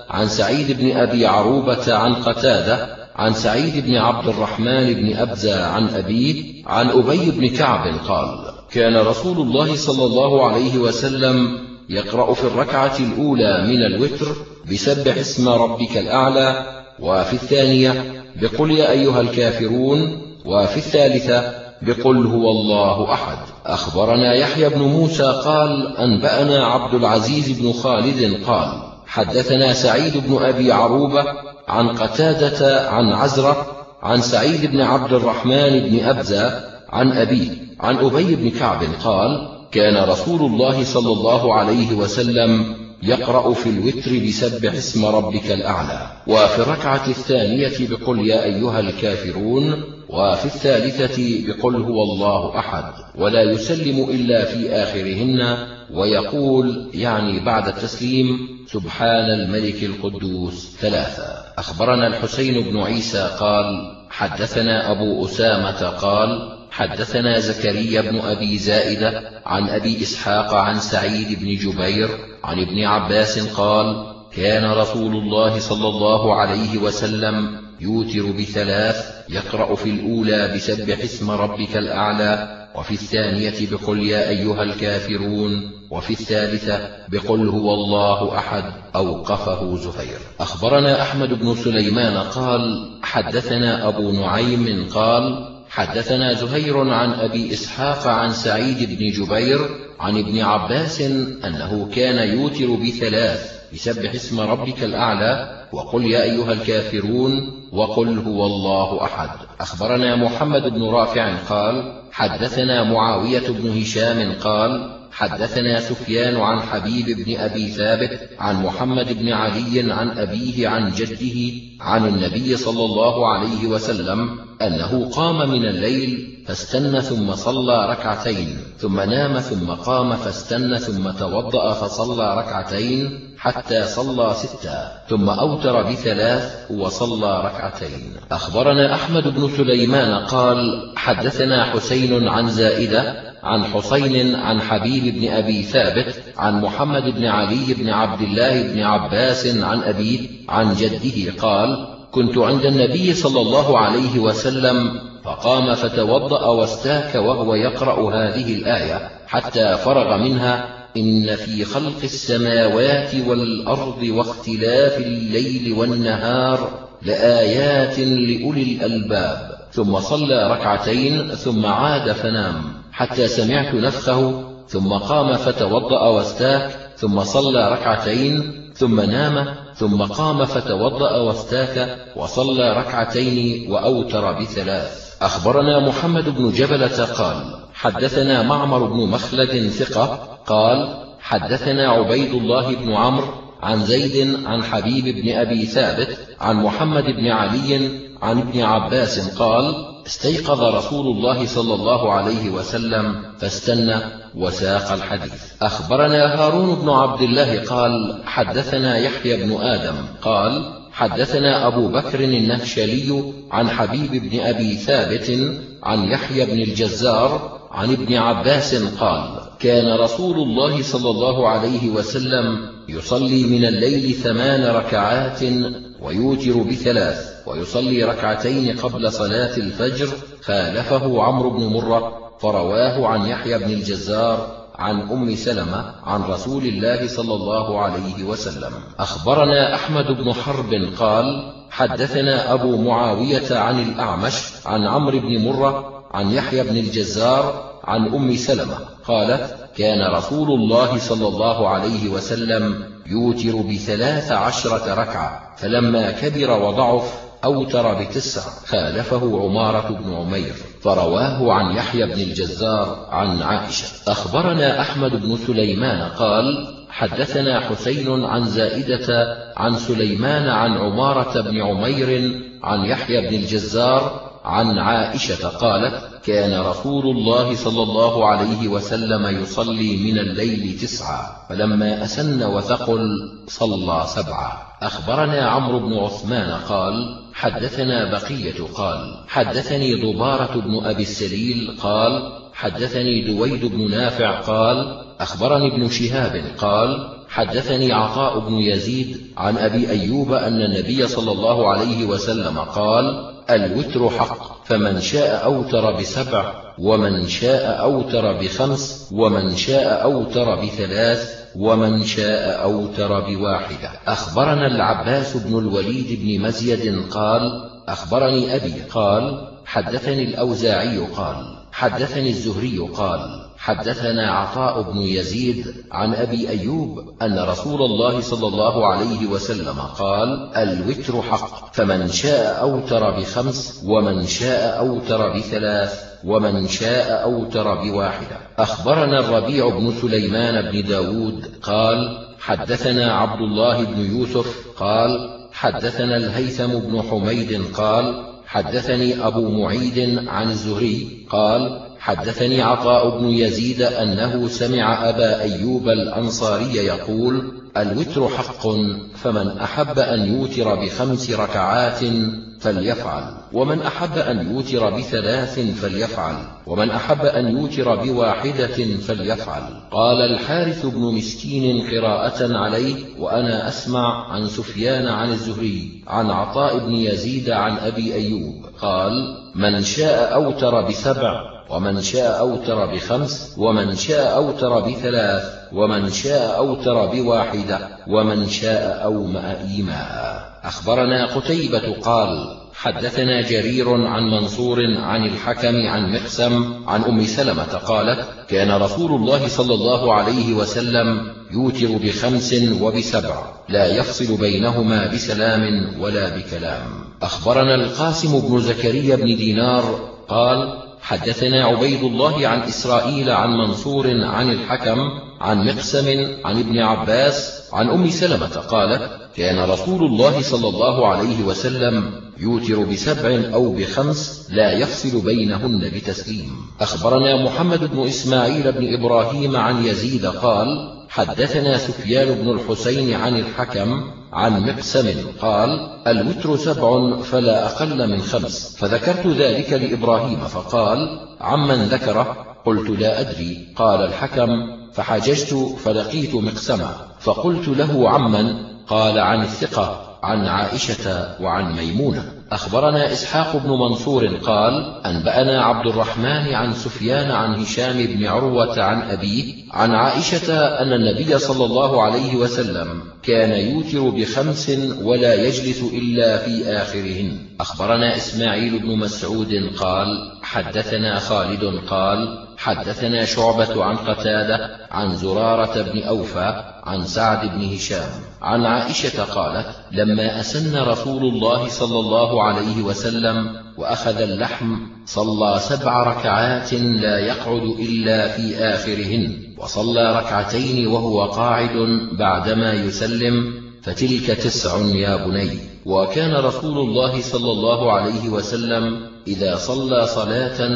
عن سعيد بن أبي عروبة عن قتادة عن سعيد بن عبد الرحمن بن أبزى عن أبيه عن أبي بن كعب قال كان رسول الله صلى الله عليه وسلم يقرأ في الركعة الأولى من الوتر بسبح اسم ربك الأعلى وفي الثانية بقل يا أيها الكافرون وفي الثالثة بقل هو الله أحد. أخبرنا يحيى بن موسى قال أنبأنا عبد العزيز بن خالد قال حدثنا سعيد بن أبي عروبة عن قتادة عن عزرة عن سعيد بن عبد الرحمن بن أبزة عن أبيه عن أبي بن كعب قال كان رسول الله صلى الله عليه وسلم يقرأ في الوتر بسبح اسم ربك الأعلى وفي الركعة الثانية بقل يا أيها الكافرون وفي الثالثة بقل هو الله أحد ولا يسلم إلا في آخرهن ويقول يعني بعد التسليم سبحان الملك القدوس ثلاثة. أخبرنا الحسين بن عيسى قال حدثنا أبو أسامة قال حدثنا زكريا بن أبي زائدة عن أبي إسحاق عن سعيد بن جبير عن ابن عباس قال كان رسول الله صلى الله عليه وسلم يوتر بثلاث يقرأ في الأولى بسبح اسم ربك الأعلى وفي الثانية بقل يا أيها الكافرون وفي الثالثة بقل هو الله أحد أوقفه زهير. أخبرنا أحمد بن سليمان قال حدثنا أبو نعيم قال حدثنا زهير عن أبي إسحاق عن سعيد بن جبير عن ابن عباس أنه كان يوتر بثلاث بسبح اسم ربك الأعلى وقل يا أيها الكافرون وقل هو الله أحد. أخبرنا محمد بن رافع قال حدثنا معاوية بن هشام قال حدثنا سفيان عن حبيب بن أبي ثابت عن محمد بن علي عن أبيه عن جده عن النبي صلى الله عليه وسلم أنه قام من الليل فاستنى ثم صلى ركعتين ثم نام ثم قام فاستنى ثم توضأ فصلى ركعتين حتى صلى ستا ثم أوتر بثلاث وصلى ركعتين. أخبرنا أحمد بن سليمان قال حدثنا حسين عن زائدة عن حسين عن حبيب بن أبي ثابت عن محمد بن علي بن عبد الله بن عباس عن أبيه عن جده قال كنت عند النبي صلى الله عليه وسلم فقام فتوضأ واستاك وهو يقرأ هذه الآية حتى فرغ منها إن في خلق السماوات والأرض واختلاف الليل والنهار لآيات لأولي الألباب. ثم صلى ركعتين ثم عاد فنام. حتى سمعت نفخه ثم قام فتوضأ واستاك ثم صلى ركعتين ثم نام ثم قام فتوضأ واستاك وصلى ركعتين وأوتر بثلاث. أخبرنا محمد بن جبلة قال حدثنا معمر بن مخلد ثقة قال حدثنا عبيد الله بن عمرو عن زيد عن حبيب بن أبي ثابت عن محمد بن علي عن ابن عباس قال استيقظ رسول الله صلى الله عليه وسلم فاستنى وساق الحديث. أخبرنا هارون بن عبد الله قال حدثنا يحيى بن آدم قال حدثنا أبو بكر النهشلي عن حبيب بن أبي ثابت عن يحيى بن الجزار عن ابن عباس قال كان رسول الله صلى الله عليه وسلم يصلي من الليل ثمان ركعات ويوتر بثلاث. ويصلي ركعتين قبل صلاة الفجر خالفه عمرو بن مرة فرواه عن يحيى بن الجزار عن أم سلمة عن رسول الله صلى الله عليه وسلم. أخبرنا أحمد بن حرب قال حدثنا أبو معاوية عن الأعمش عن عمرو بن مرة عن يحيى بن الجزار عن أم سلمة قالت كان رسول الله صلى الله عليه وسلم يوتر بثلاث عشرة ركعة فلما كبر وضعف أوتر بتسع. خالفه عمارة بن عمير فرواه عن يحيى بن الجزار عن عائشة. أخبرنا أحمد بن سليمان قال حدثنا حسين عن زائدة عن سليمان عن عمارة بن عمير عن يحيى بن الجزار عن عائشة قالت كان رسول الله صلى الله عليه وسلم يصلي من الليل تسعة فلما أسن وثقل صلى سبعة. أخبرنا عمرو بن عثمان قال حدثنا بقية قال حدثني ضبارة بن أبي السليل قال حدثني دويد بن نافع قال أخبرني ابن شهاب قال حدثني عطاء بن يزيد عن أبي أيوب أن النبي صلى الله عليه وسلم قال الوتر حق فمن شاء أوتر بسبع ومن شاء أوتر بخمس ومن شاء أوتر بثلاث ومن شاء أوتر بواحدة. أخبرنا العباس بن الوليد بن مزيد قال أخبرني أبي قال حدثني الأوزاعي قال حدثني الزهري قال. حدثنا عطاء بن يزيد عن أبي أيوب أن رسول الله صلى الله عليه وسلم قال الوتر حق فمن شاء أوتر بخمس ومن شاء أوتر بثلاث ومن شاء أوتر بواحدة. أخبرنا الربيع بن سليمان بن داود قال حدثنا عبد الله بن يوسف قال حدثنا الهيثم بن حميد قال حدثني أبو معيد عن الزهري قال حدثني عطاء بن يزيد أنه سمع أبا أيوب الأنصاري يقول الوتر حق فمن أحب أن يوتر بخمس ركعات فليفعل ومن أحب أن يوتر بثلاث فليفعل ومن أحب أن يوتر بواحدة فليفعل. قال الحارث بن مسكين قراءة عليه وأنا أسمع عن سفيان عن الزهري عن عطاء بن يزيد عن أبي أيوب قال من شاء أوتر بسبع ومن شاء أوتر بخمس ومن شاء أوتر بثلاث ومن شاء أوتر بواحدة ومن شاء أومأ إيماء. أخبرنا قتيبة قال حدثنا جرير عن منصور عن الحكم عن مقسم عن أم سلمة قالت كان رسول الله صلى الله عليه وسلم يوتر بخمس وبسبع لا يفصل بينهما بسلام ولا بكلام. أخبرنا القاسم بن زكريا بن دينار قال حدثنا عبيد الله عن إسرائيل عن منصور عن الحكم عن مقسم عن ابن عباس عن أم سلمة قالت كان رسول الله صلى الله عليه وسلم يوتر بسبع أو بخمس لا يفصل بينهن بتسليم. أخبرنا محمد بن إسماعيل بن إبراهيم عن يزيد قال حدثنا سفيان بن الحسين عن الحكم عن مقسم قال الوتر سبع فلا أقل من خمس. فذكرت ذلك لإبراهيم فقال عمن ذكره؟ قلت لا أدري. قال الحكم فحججت فلقيت مقسما فقلت له عمن قال عن الثقة عن عائشة وعن ميمونة. أخبرنا إسحاق بن منصور قال أنبأنا عبد الرحمن عن سفيان عن هشام بن عروة عن أبيه عن عائشة أن النبي صلى الله عليه وسلم كان يوتر بخمس ولا يجلس إلا في آخرهن. أخبرنا إسماعيل بن مسعود قال حدثنا خالد قال حدثنا شعبة عن قتادة عن زرارة بن أوفى عن سعد بن هشام عن عائشة قالت لما أسن رسول الله صلى الله عليه وسلم وأخذ اللحم صلى سبع ركعات لا يقعد إلا في آخرهن وصلى ركعتين وهو قاعد بعدما يسلم فتلك تسع يا بني وكان رسول الله صلى الله عليه وسلم إذا صلى صلاة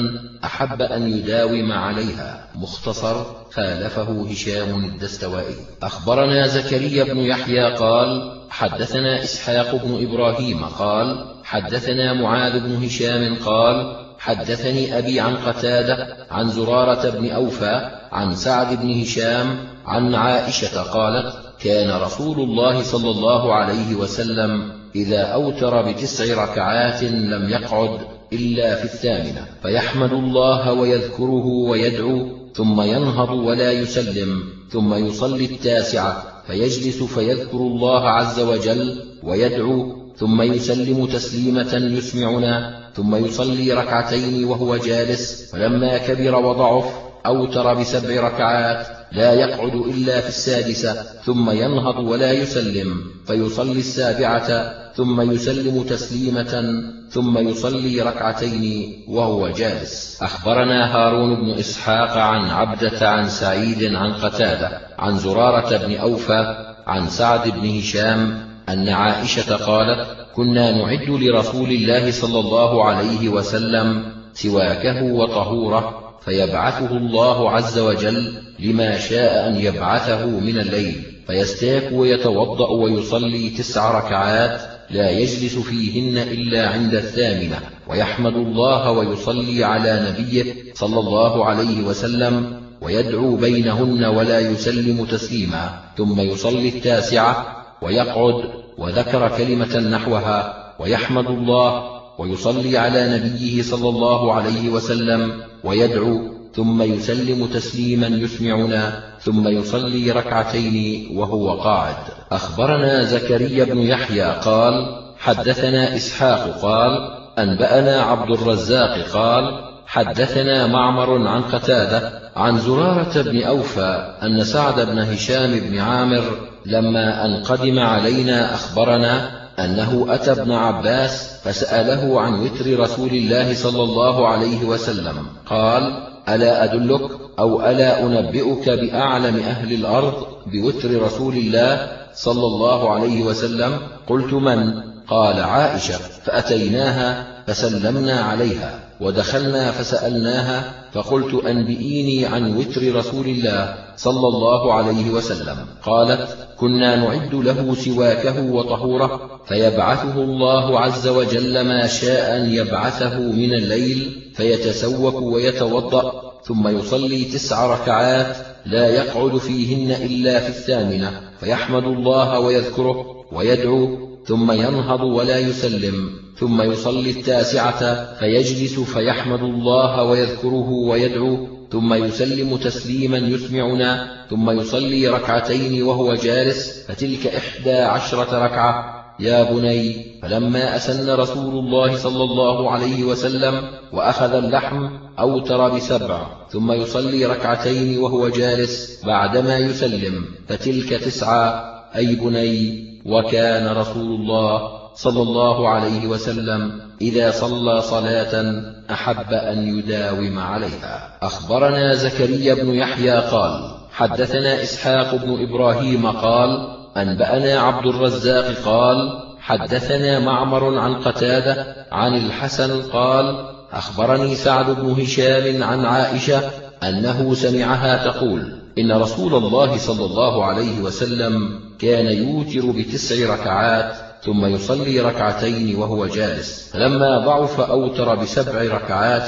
أحب أن يداوم عليها مختصر خالفه هشام الدستوائي. أخبرنا زكريا بن يحيى قال حدثنا إسحاق بن إبراهيم قال حدثنا معاذ بن هشام قال حدثني أبي عن قتادة عن زرارة بن أوفى عن سعد بن هشام عن عائشة قالت كان رسول الله صلى الله عليه وسلم إذا أوتر بتسع ركعات لم يقعد إلا في الثامنة فيحمد الله ويذكره ويدعو ثم ينهض ولا يسلم ثم يصلي التاسعة فيجلس فيذكر الله عز وجل ويدعو ثم يسلم تسليمة يسمعنا ثم يصلي ركعتين وهو جالس فلما كبر وضعف أوتر بسبع ركعات لا يقعد إلا في السادسة ثم ينهض ولا يسلم فيصلي السابعة ثم يسلم تسليمة ثم يصلي ركعتين وهو جالس. أخبرنا هارون بن إسحاق عن عبدة عن سعيد عن قتادة عن زرارة بن أوفى عن سعد بن هشام أن عائشة قالت كنا نعد لرسول الله صلى الله عليه وسلم سواكه وطهوره فيبعثه الله عز وجل لما شاء أن يبعثه من الليل فيستاك ويتوضأ ويصلي تسع ركعات لا يجلس فيهن إلا عند الثامنة ويحمد الله ويصلي على نبيه صلى الله عليه وسلم ويدعو بينهن ولا يسلم تسليما ثم يصلي التاسعة ويقعد وذكر كلمة نحوها ويحمد الله ويصلي على نبيه صلى الله عليه وسلم ويدعو ثم يسلم تسليما يسمعنا ثم يصلي ركعتين وهو قاعد. أخبرنا زكريا بن يحيى قال حدثنا إسحاق قال أنبأنا عبد الرزاق قال حدثنا معمر عن قتادة عن زرارة بن أوفى أن سعد بن هشام بن عامر لما أن قدم علينا أخبرنا أنه أتى ابن عباس فسأله عن وتر رسول الله صلى الله عليه وسلم قال ألا أدلك أو ألا أنبئك بأعلم أهل الأرض بوتر رسول الله صلى الله عليه وسلم؟ قلت من؟ قال عائشة. فأتيناها فسلمنا عليها. ودخلنا فسألناها فقلت أنبئيني عن وتر رسول الله صلى الله عليه وسلم. قالت كنا نعد له سواكه وطهوره فيبعثه الله عز وجل ما شاء أن يبعثه من الليل فيتسوك ويتوضأ ثم يصلي تسع ركعات لا يقعد فيهن إلا في الثامنة فيحمد الله ويذكره ويدعو ثم ينهض ولا يسلم ثم يصلي التاسعة فيجلس فيحمد الله ويذكره ويدعو ثم يسلم تسليما يسمعنا ثم يصلي ركعتين وهو جالس فتلك إحدى عشرة ركعة. يا بني فلما أسن رسول الله صلى الله عليه وسلم وأخذ اللحم أوتر بسبع ثم يصلي ركعتين وهو جالس بعدما يسلم فتلك تسعة. أي بني وكان رسول الله صلى الله عليه وسلم إذا صلى صلاة أحب أن يداوم عليها. أخبرنا زكريا بن يحيى قال حدثنا إسحاق بن إبراهيم قال أنبأنا عبد الرزاق قال حدثنا معمر عن قتادة عن الحسن قال أخبرني سعد بن هشام عن عائشة أنه سمعها تقول إن رسول الله صلى الله عليه وسلم كان يوتر بتسع ركعات ثم يصلي ركعتين وهو جالس. فلما ضعف أوتر بسبع ركعات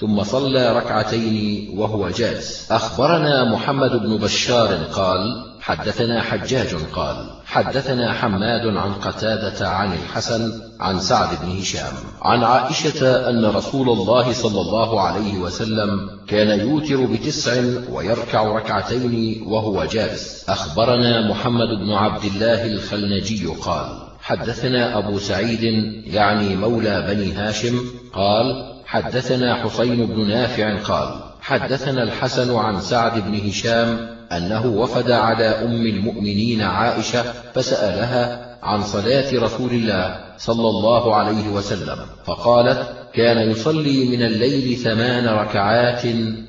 ثم صلى ركعتين وهو جالس. أخبرنا محمد بن بشار قال حدثنا حجاج قال حدثنا حماد عن قتادة عن الحسن عن سعد بن هشام عن عائشة أن رسول الله صلى الله عليه وسلم كان يوتر بتسع ويركع ركعتين وهو جالس. أخبرنا محمد بن عبد الله الخلنجي قال حدثنا أبو سعيد يعني مولى بني هاشم قال حدثنا حسين بن نافع قال حدثنا الحسن عن سعد بن هشام أنه وفد على أم المؤمنين عائشة فسألها عن صلاة رسول الله صلى الله عليه وسلم فقالت كان يصلي من الليل ثمان ركعات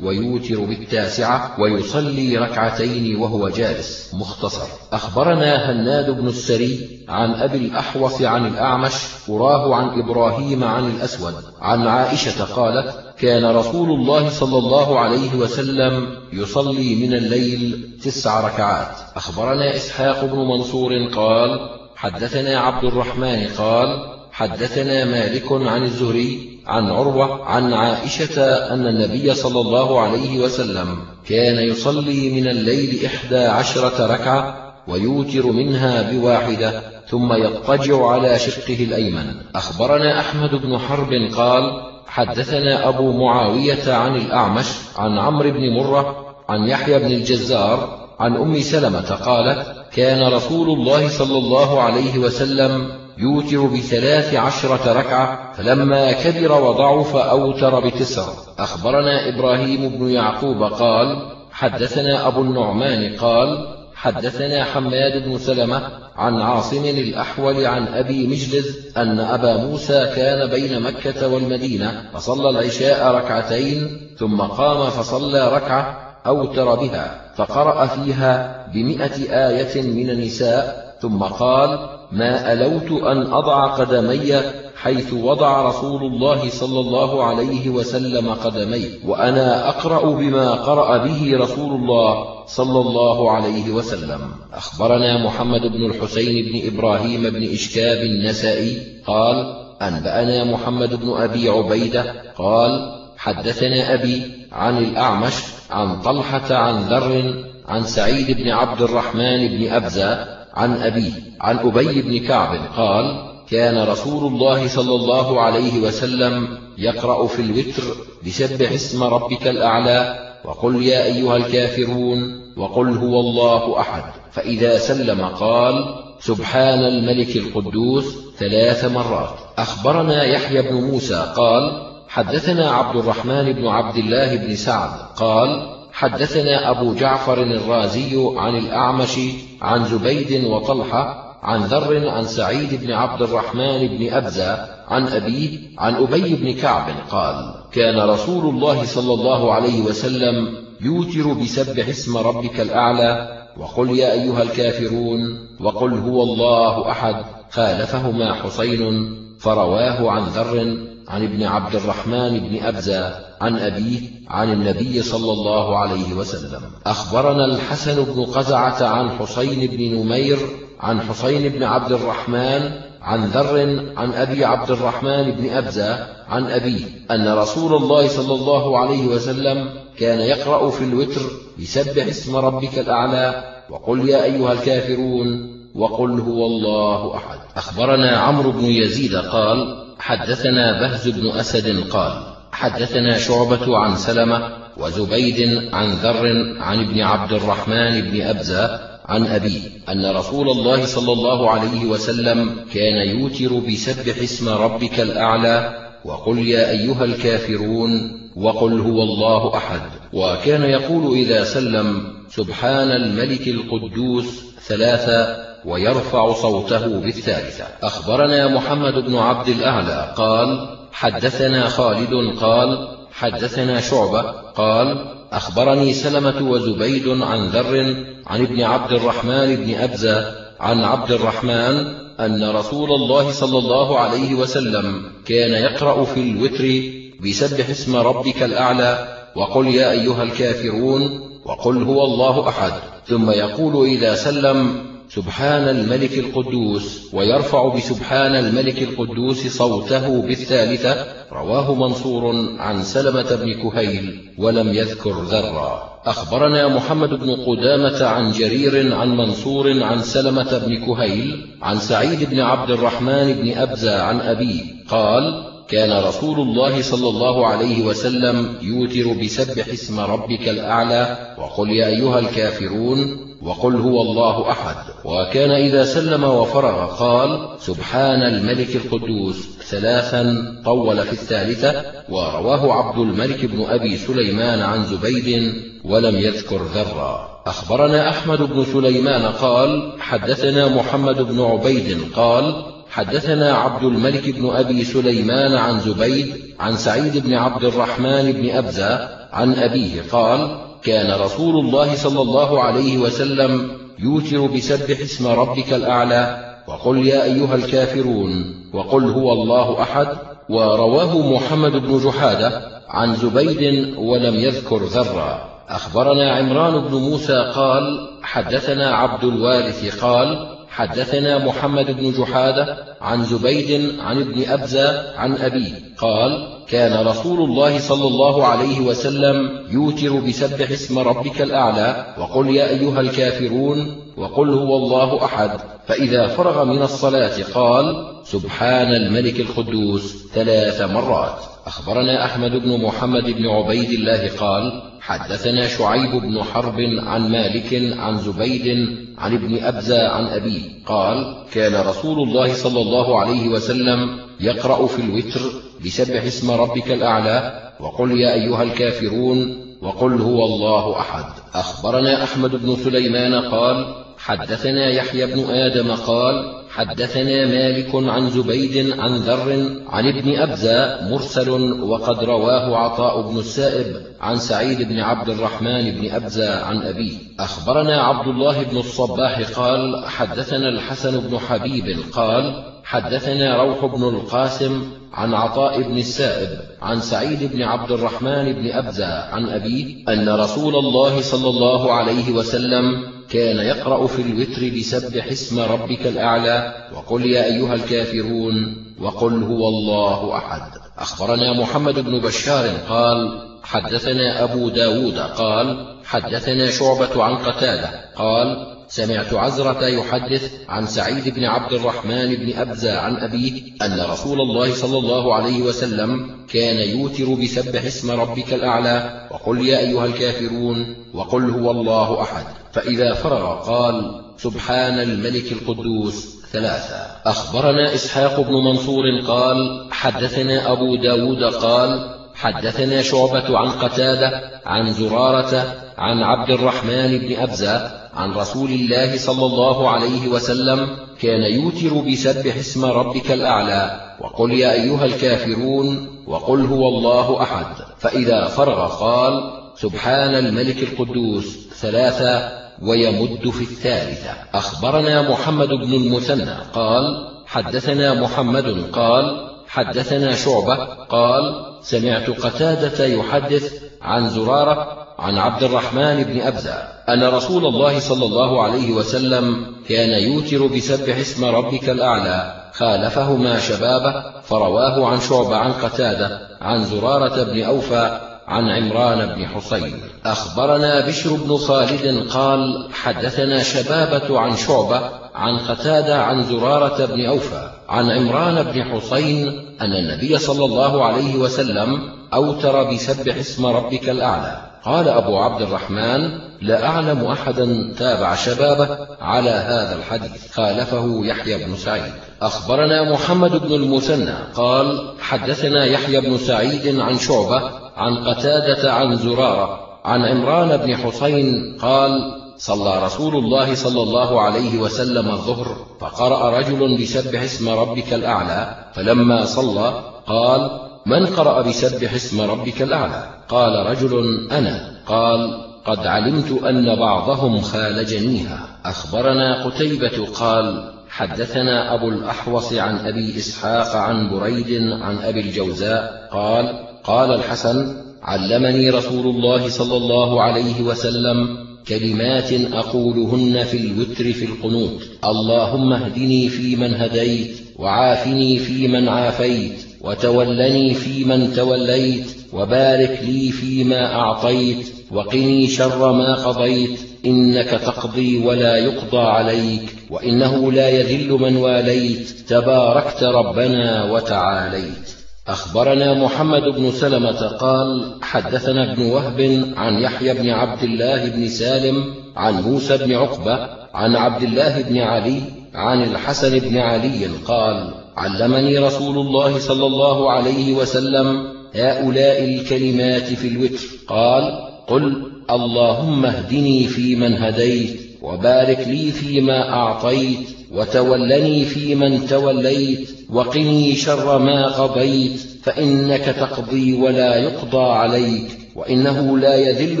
ويوتر بالتاسعة ويصلي ركعتين وهو جالس. مختصر. أخبرنا هناد بن السري عن أبي الأحوص عن الأعمش أراه عن إبراهيم عن الأسود عن عائشة قالت كان رسول الله صلى الله عليه وسلم يصلي من الليل تسع ركعات. أخبرنا إسحاق بن منصور قال حدثنا عبد الرحمن قال حدثنا مالك عن الزهري عن عروة عن عائشة أن النبي صلى الله عليه وسلم كان يصلي من الليل إحدى عشرة ركعة ويوتر منها بواحدة ثم يضطجع على شقه الأيمن. أخبرنا أحمد بن حرب قال حدثنا أبو معاوية عن الأعمش عن عمرو بن مرة عن يحيى بن الجزار عن أم سلمة قالت كان رسول الله صلى الله عليه وسلم يوتر بثلاث عشرة ركعة فلما كبر وضعف أوتر بتسع. أخبرنا إبراهيم بن يعقوب قال حدثنا أبو النعمان قال حدثنا حماد بن سلمة عن عاصم الأحول عن أبي مجلز أن أبا موسى كان بين مكة والمدينة فصلى العشاء ركعتين ثم قام فصلى ركعة أوتر بها فقرأ فيها بمئة آية من النساء ثم قال ما ألوت أن أضع قدمي حيث وضع رسول الله صلى الله عليه وسلم قدمي وأنا أقرأ بما قرأ به رسول الله صلى الله عليه وسلم. أخبرنا محمد بن الحسين بن إبراهيم بن إشكاب النسائي قال أنبأنا محمد بن أبي عبيدة قال حدثنا أبي عن الأعمش عن طلحة عن ذر عن سعيد بن عبد الرحمن بن أبزة عن أبيه عن أبي بن كعب قال كان رسول الله صلى الله عليه وسلم يقرأ في الوتر بسبح اسم ربك الأعلى وقل يا أيها الكافرون وقل هو الله أحد. فإذا سلم قال سبحان الملك القدوس ثلاث مرات. أخبرنا يحيى بن موسى قال حدثنا عبد الرحمن بن عبد الله بن سعد قال حدثنا أبو جعفر الرازي عن الأعمش عن زبيد وطلحة عن ذر عن سعيد بن عبد الرحمن بن أبزة عن أبيه عن أبي بن كعب قال كان رسول الله صلى الله عليه وسلم يوتر بسبح اسم ربك الأعلى وقل يا أيها الكافرون وقل هو الله أحد خالفهما حسين فرواه عن ذر عن ابن عبد الرحمن بن أبزة عن أبيه عن النبي صلى الله عليه وسلم. أخبرنا الحسن بن قزعة عن حسين بن نمير عن حسين بن عبد الرحمن عن ذر عن أبي عبد الرحمن بن أبزة عن أبيه أن رسول الله صلى الله عليه وسلم كان يقرأ في الوتر بسبح اسم ربك الأعلى وقل يا أيها الكافرون وقل هو الله أحد. أخبرنا عمرو بن يزيد قال حدثنا بهز بن أسد قال حدثنا شعبة عن سلمة وزبيد عن ذر عن ابن عبد الرحمن بن أبزة عن أبيه أن رسول الله صلى الله عليه وسلم كان يوتر بسبح اسم ربك الأعلى وقل يا أيها الكافرون وقل هو الله أحد. وكان يقول إذا سلم سبحان الملك القدوس ثلاثة ويرفع صوته بالثالثة. أخبرنا محمد بن عبد الأعلى قال حدثنا خالد قال حدثنا شعبة قال أخبرني سلمة وزبيد عن ذر عن ابن عبد الرحمن بن أبزة عن عبد الرحمن أن رسول الله صلى الله عليه وسلم كان يقرأ في الوتر بسبح اسم ربك الأعلى وقل يا أيها الكافرون وقل هو الله أحد. ثم يقول إذا سلم سبحان الملك القدوس ويرفع بسبحان الملك القدوس صوته بالثالثة رواه منصور عن سلمة بن كهيل ولم يذكر ذرا. أخبرنا محمد بن قدامة عن جرير عن منصور عن سلمة بن كهيل عن سعيد بن عبد الرحمن بن أبزى عن أبيه قال كان رسول الله صلى الله عليه وسلم يوتر بسبح اسم ربك الأعلى وقل يا أيها الكافرون وقل هو الله أحد. وكان إذا سلم وفرغ قال سبحان الملك القدوس. ثلاثا طول في الثالثة ورواه عبد الملك بن أبي سليمان عن زبيد ولم يذكر ذرا. أخبرنا أحمد بن سليمان قال حدثنا محمد بن عبيد قال حدثنا عبد الملك بن أبي سليمان عن زبيد عن سعيد بن عبد الرحمن بن أبزة عن أبيه قال كان رسول الله صلى الله عليه وسلم يوتر بسبح اسم ربك الأعلى وقل يا أيها الكافرون وقل هو الله أحد ورواه محمد بن جحادة عن زبيد ولم يذكر ذرا. أخبرنا عمران بن موسى قال حدثنا عبد الوارث قال حدثنا محمد بن جحادة عن زبيد عن ابن أبزة عن أبيه قال كان رسول الله صلى الله عليه وسلم يوتر بسبح اسم ربك الأعلى وقل يا أيها الكافرون وقل هو الله أحد. فإذا فرغ من الصلاة قال سبحان الملك القدوس ثلاث مرات. أخبرنا أحمد بن محمد بن عبيد الله قال حدثنا شعيب بن حرب عن مالك عن زبيد عن ابن أبزى عن أبيه قال كان رسول الله صلى الله عليه وسلم يقرأ في الوتر بسبح اسم ربك الأعلى وقل يا أيها الكافرون وقل هو الله أحد. أخبرنا أحمد بن سليمان قال حدثنا يحيى بن آدم قال حدثنا مالك عن زبيد عن ذر عن ابن أبزى مرسل وقد رواه عطاء بن السائب عن سعيد بن عبد الرحمن بن أبزى عن أبيه. أخبرنا عبد الله بن الصباح قال حدثنا الحسن بن حبيب قال حدثنا روح بن القاسم عن عطاء بن السائب عن سعيد بن عبد الرحمن بن أبزى عن أبيه أن رسول الله صلى الله عليه وسلم كان يقرأ في الوتر بسبح اسم ربك الأعلى وقل يا أيها الكافرون وقل هو الله أحد. أخبرنا محمد بن بشار قال حدثنا أبو داود قال حدثنا شعبة عن قتادة قال سمعت عزرة يحدث عن سعيد بن عبد الرحمن بن أبزى عن أبيه أن رسول الله صلى الله عليه وسلم كان يوتر بسبح اسم ربك الأعلى وقل يا أيها الكافرون وقل هو الله أحد. فإذا فرغ قال سبحان الملك القدوس ثلاثة. أخبرنا إسحاق بن منصور قال حدثنا أبو داود قال حدثنا شعبة عن قتادة عن زرارة عن عبد الرحمن بن أبزة عن رسول الله صلى الله عليه وسلم كان يوتر بسبح اسم ربك الأعلى وقل يا أيها الكافرون وقل هو الله أحد. فإذا فرغ قال سبحان الملك القدوس ثلاثة ويمد في الثالثة. أخبرنا محمد بن المثنى قال حدثنا محمد قال حدثنا شعبة قال سمعت قتادة يحدث عن زرارة عن عبد الرحمن بن أبزة أن رسول الله صلى الله عليه وسلم كان يوتر بسبح اسم ربك الأعلى خالفهما شبابه فرواه عن شعبة عن قتادة عن زرارة بن أوفى عن عمران بن حسين أخبرنا بشر بن خالد قال حدثنا شبابة عن شعبة عن قتادة عن زرارة بن أوفى. عن عمران بن حسين أن النبي صلى الله عليه وسلم أوتر بسبح اسم ربك الأعلى. قال أبو عبد الرحمن لا أعلم أحدا تابع شبابه على هذا الحديث. خالفه يحيى بن سعيد. أخبرنا محمد بن المثنى قال حدثنا يحيى بن سعيد عن شعبة عن قتادة عن زرارة عن عمران بن حسين قال صلى رسول الله صلى الله عليه وسلم الظهر فقرأ رجل بسبح اسم ربك الأعلى فلما صلى قال من قرأ بسبح اسم ربك الأعلى؟ قال رجل أنا. قال قد علمت أن بعضهم خالجنيها أخبرنا قتيبة قال حدثنا أبو الأحوص عن أبي إسحاق عن بريد عن أبي الجوزاء قال قال الحسن علمني رسول الله صلى الله عليه وسلم كلمات أقولهن في الوتر في القنوت. اللهم اهدني فيمن هديت وعافني فيمن عافيت وتولني فيمن توليت وبارك لي فيما أعطيت وقني شر ما قضيت. إنك تقضي ولا يقضى عليك وإنه لا يذل من واليت. تباركت ربنا وتعاليت. أخبرنا محمد بن سلمة قال حدثنا ابن وهب عن يحيى بن عبد الله بن سالم عن موسى بن عقبة عن عبد الله بن علي عن الحسن بن علي قال علمني رسول الله صلى الله عليه وسلم هؤلاء الكلمات في الوتر. قال قل اللهم اهدني فيمن هديت. وبارك لي فيما أعطيت وتولني فيمن توليت وقني شر ما قضيت فإنك تقضي ولا يقضى عليك وإنه لا يذل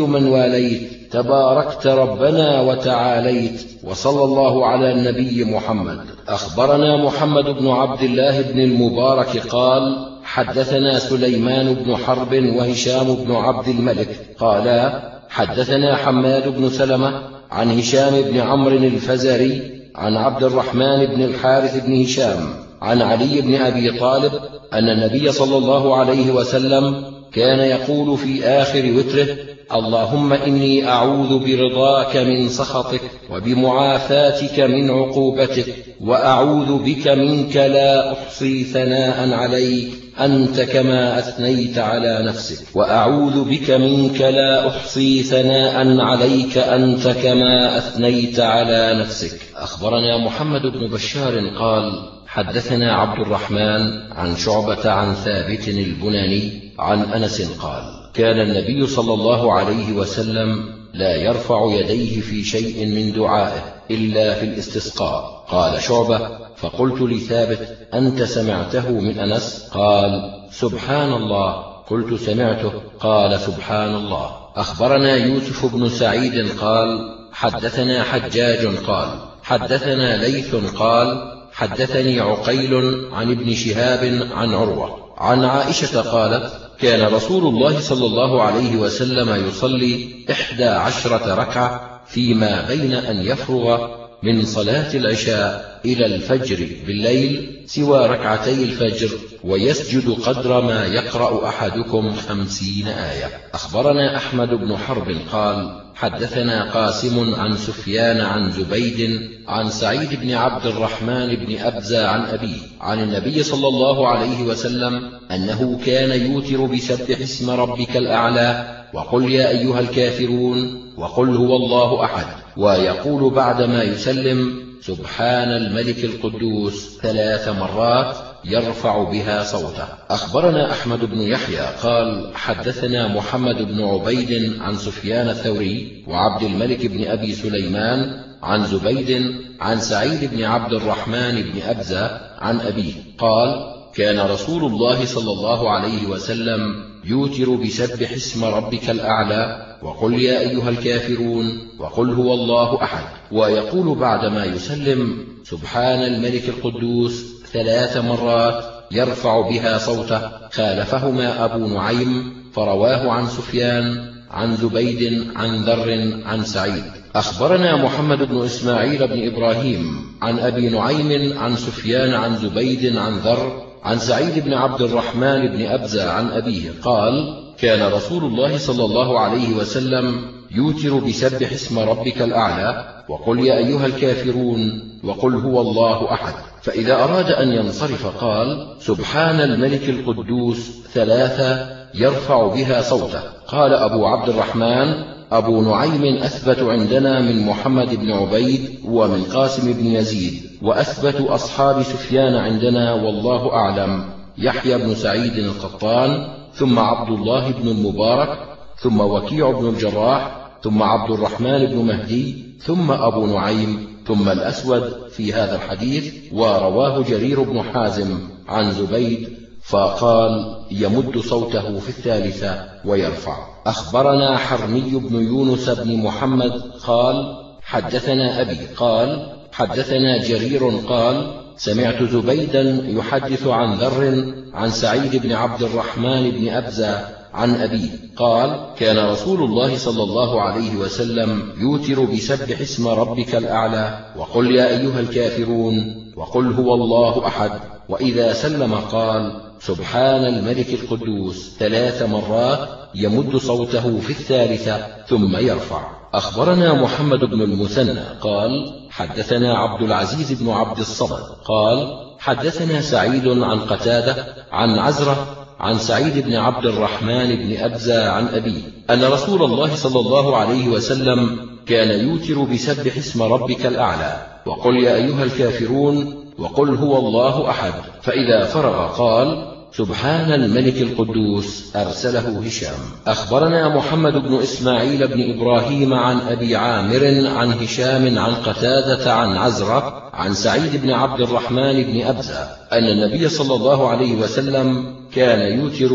من واليت تباركت ربنا وتعاليت وصلى الله على النبي محمد. أخبرنا محمد بن عبد الله بن المبارك قال حدثنا سليمان بن حرب وهشام بن عبد الملك قالا حدثنا حماد بن سلمة عن هشام بن عمرو الفزاري عن عبد الرحمن بن الحارث بن هشام عن علي بن أبي طالب أن النبي صلى الله عليه وسلم كان يقول في آخر وتره اللهم إني أعوذ برضاك من سخطك وبمعافاتك من عقوبتك وأعوذ بك منك لا أحصي ثناء عليك أنت كما أثنيت على نفسك وأعوذ بك منك لا أحصي ثناء عليك أنت كما أثنيت على نفسك. أخبرنا محمد بن بشار قال حدثنا عبد الرحمن عن شعبة عن ثابت البناني عن أنس قال كان النبي صلى الله عليه وسلم لا يرفع يديه في شيء من دعائه إلا في الاستسقاء. قال شعبة فقلت لثابت أنت سمعته من أنس؟ قال سبحان الله. قلت سمعته. قال سبحان الله. أخبرنا يوسف بن سعيد قال حدثنا حجاج قال حدثنا ليث قال حدثني عقيل عن ابن شهاب عن عروة. عن عائشة قالت كان رسول الله صلى الله عليه وسلم يصلي إحدى عشرة ركعة فيما بين أن يفرغ من صلاة العشاء إلى الفجر بالليل سوى ركعتي الفجر ويسجد قدر ما يقرأ أحدكم خمسين آية. أخبرنا أحمد بن حرب قال حدثنا قاسم عن سفيان عن زبيد عن سعيد بن عبد الرحمن بن أبزى عن أبيه عن النبي صلى الله عليه وسلم أنه كان يوتر بسبح اسم ربك الأعلى وقل يا أيها الكافرون وقل هو الله أحد ويقول بعدما يسلم سبحان الملك القدوس ثلاث مرات يرفع بها صوته. أخبرنا أحمد بن يحيى قال حدثنا محمد بن عبيد عن سفيان الثوري وعبد الملك بن أبي سليمان عن زبيد عن سعيد بن عبد الرحمن بن أبزة عن أبيه قال كان رسول الله صلى الله عليه وسلم يوتر بسبح اسم ربك الأعلى وقل يا أيها الكافرون وقل هو الله أحد. ويقول بعدما يسلم سبحان الملك القدوس ثلاث مرات يرفع بها صوته. خالفهما أبو نعيم فرواه عن سفيان عن زبيد عن ذر عن سعيد. أخبرنا محمد بن إسماعيل بن إبراهيم عن أبي نعيم عن سفيان عن زبيد عن ذر عن سعيد بن عبد الرحمن بن أبزة عن أبيه قال كان رسول الله صلى الله عليه وسلم يوتر بسبح اسم ربك الأعلى وقل يا أيها الكافرون وقل هو الله أحد. فإذا أراد أن ينصرف قال سبحان الملك القدوس ثلاثة يرفع بها صوته. قال أبو عبد الرحمن أبو نعيم أثبت عندنا من محمد بن عبيد ومن قاسم بن يزيد. وأثبت أصحاب سفيان عندنا والله أعلم يحيى بن سعيد القطان ثم عبد الله بن المبارك ثم وكيع بن الجراح ثم عبد الرحمن بن مهدي ثم أبو نعيم ثم الأسود في هذا الحديث ورواه جرير بن حازم عن زبيد فقال يمد صوته في الثالثة ويرفع. أخبرنا حرمي بن يونس بن محمد قال حدثنا أبي قال حدثنا جرير قال سمعت زبيدا يحدث عن ذر عن سعيد بن عبد الرحمن بن أبزة عن أبيه قال كان رسول الله صلى الله عليه وسلم يوتر بسبح اسم ربك الأعلى وقل يا أيها الكافرون وقل هو الله أحد. وإذا سلم قال سبحان الملك القدوس ثلاث مرات يمد صوته في الثالثة ثم يرفع. أخبرنا محمد بن المثنى قال حدثنا عبد العزيز بن عبد الصمد قال حدثنا سعيد عن قتادة عن عزرة عن سعيد بن عبد الرحمن بن أبزى عن أبيه أن رسول الله صلى الله عليه وسلم كان يوتر بسبح اسم ربك الأعلى وقل يا أيها الكافرون وقل هو الله أحد فإذا فرغ قال سبحان الملك القدوس أرسله هشام. أخبرنا محمد بن إسماعيل بن إبراهيم عن أبي عامر عن هشام عن قتادة عن عزرة عن سعيد بن عبد الرحمن بن أبزة أن النبي صلى الله عليه وسلم كان يوتر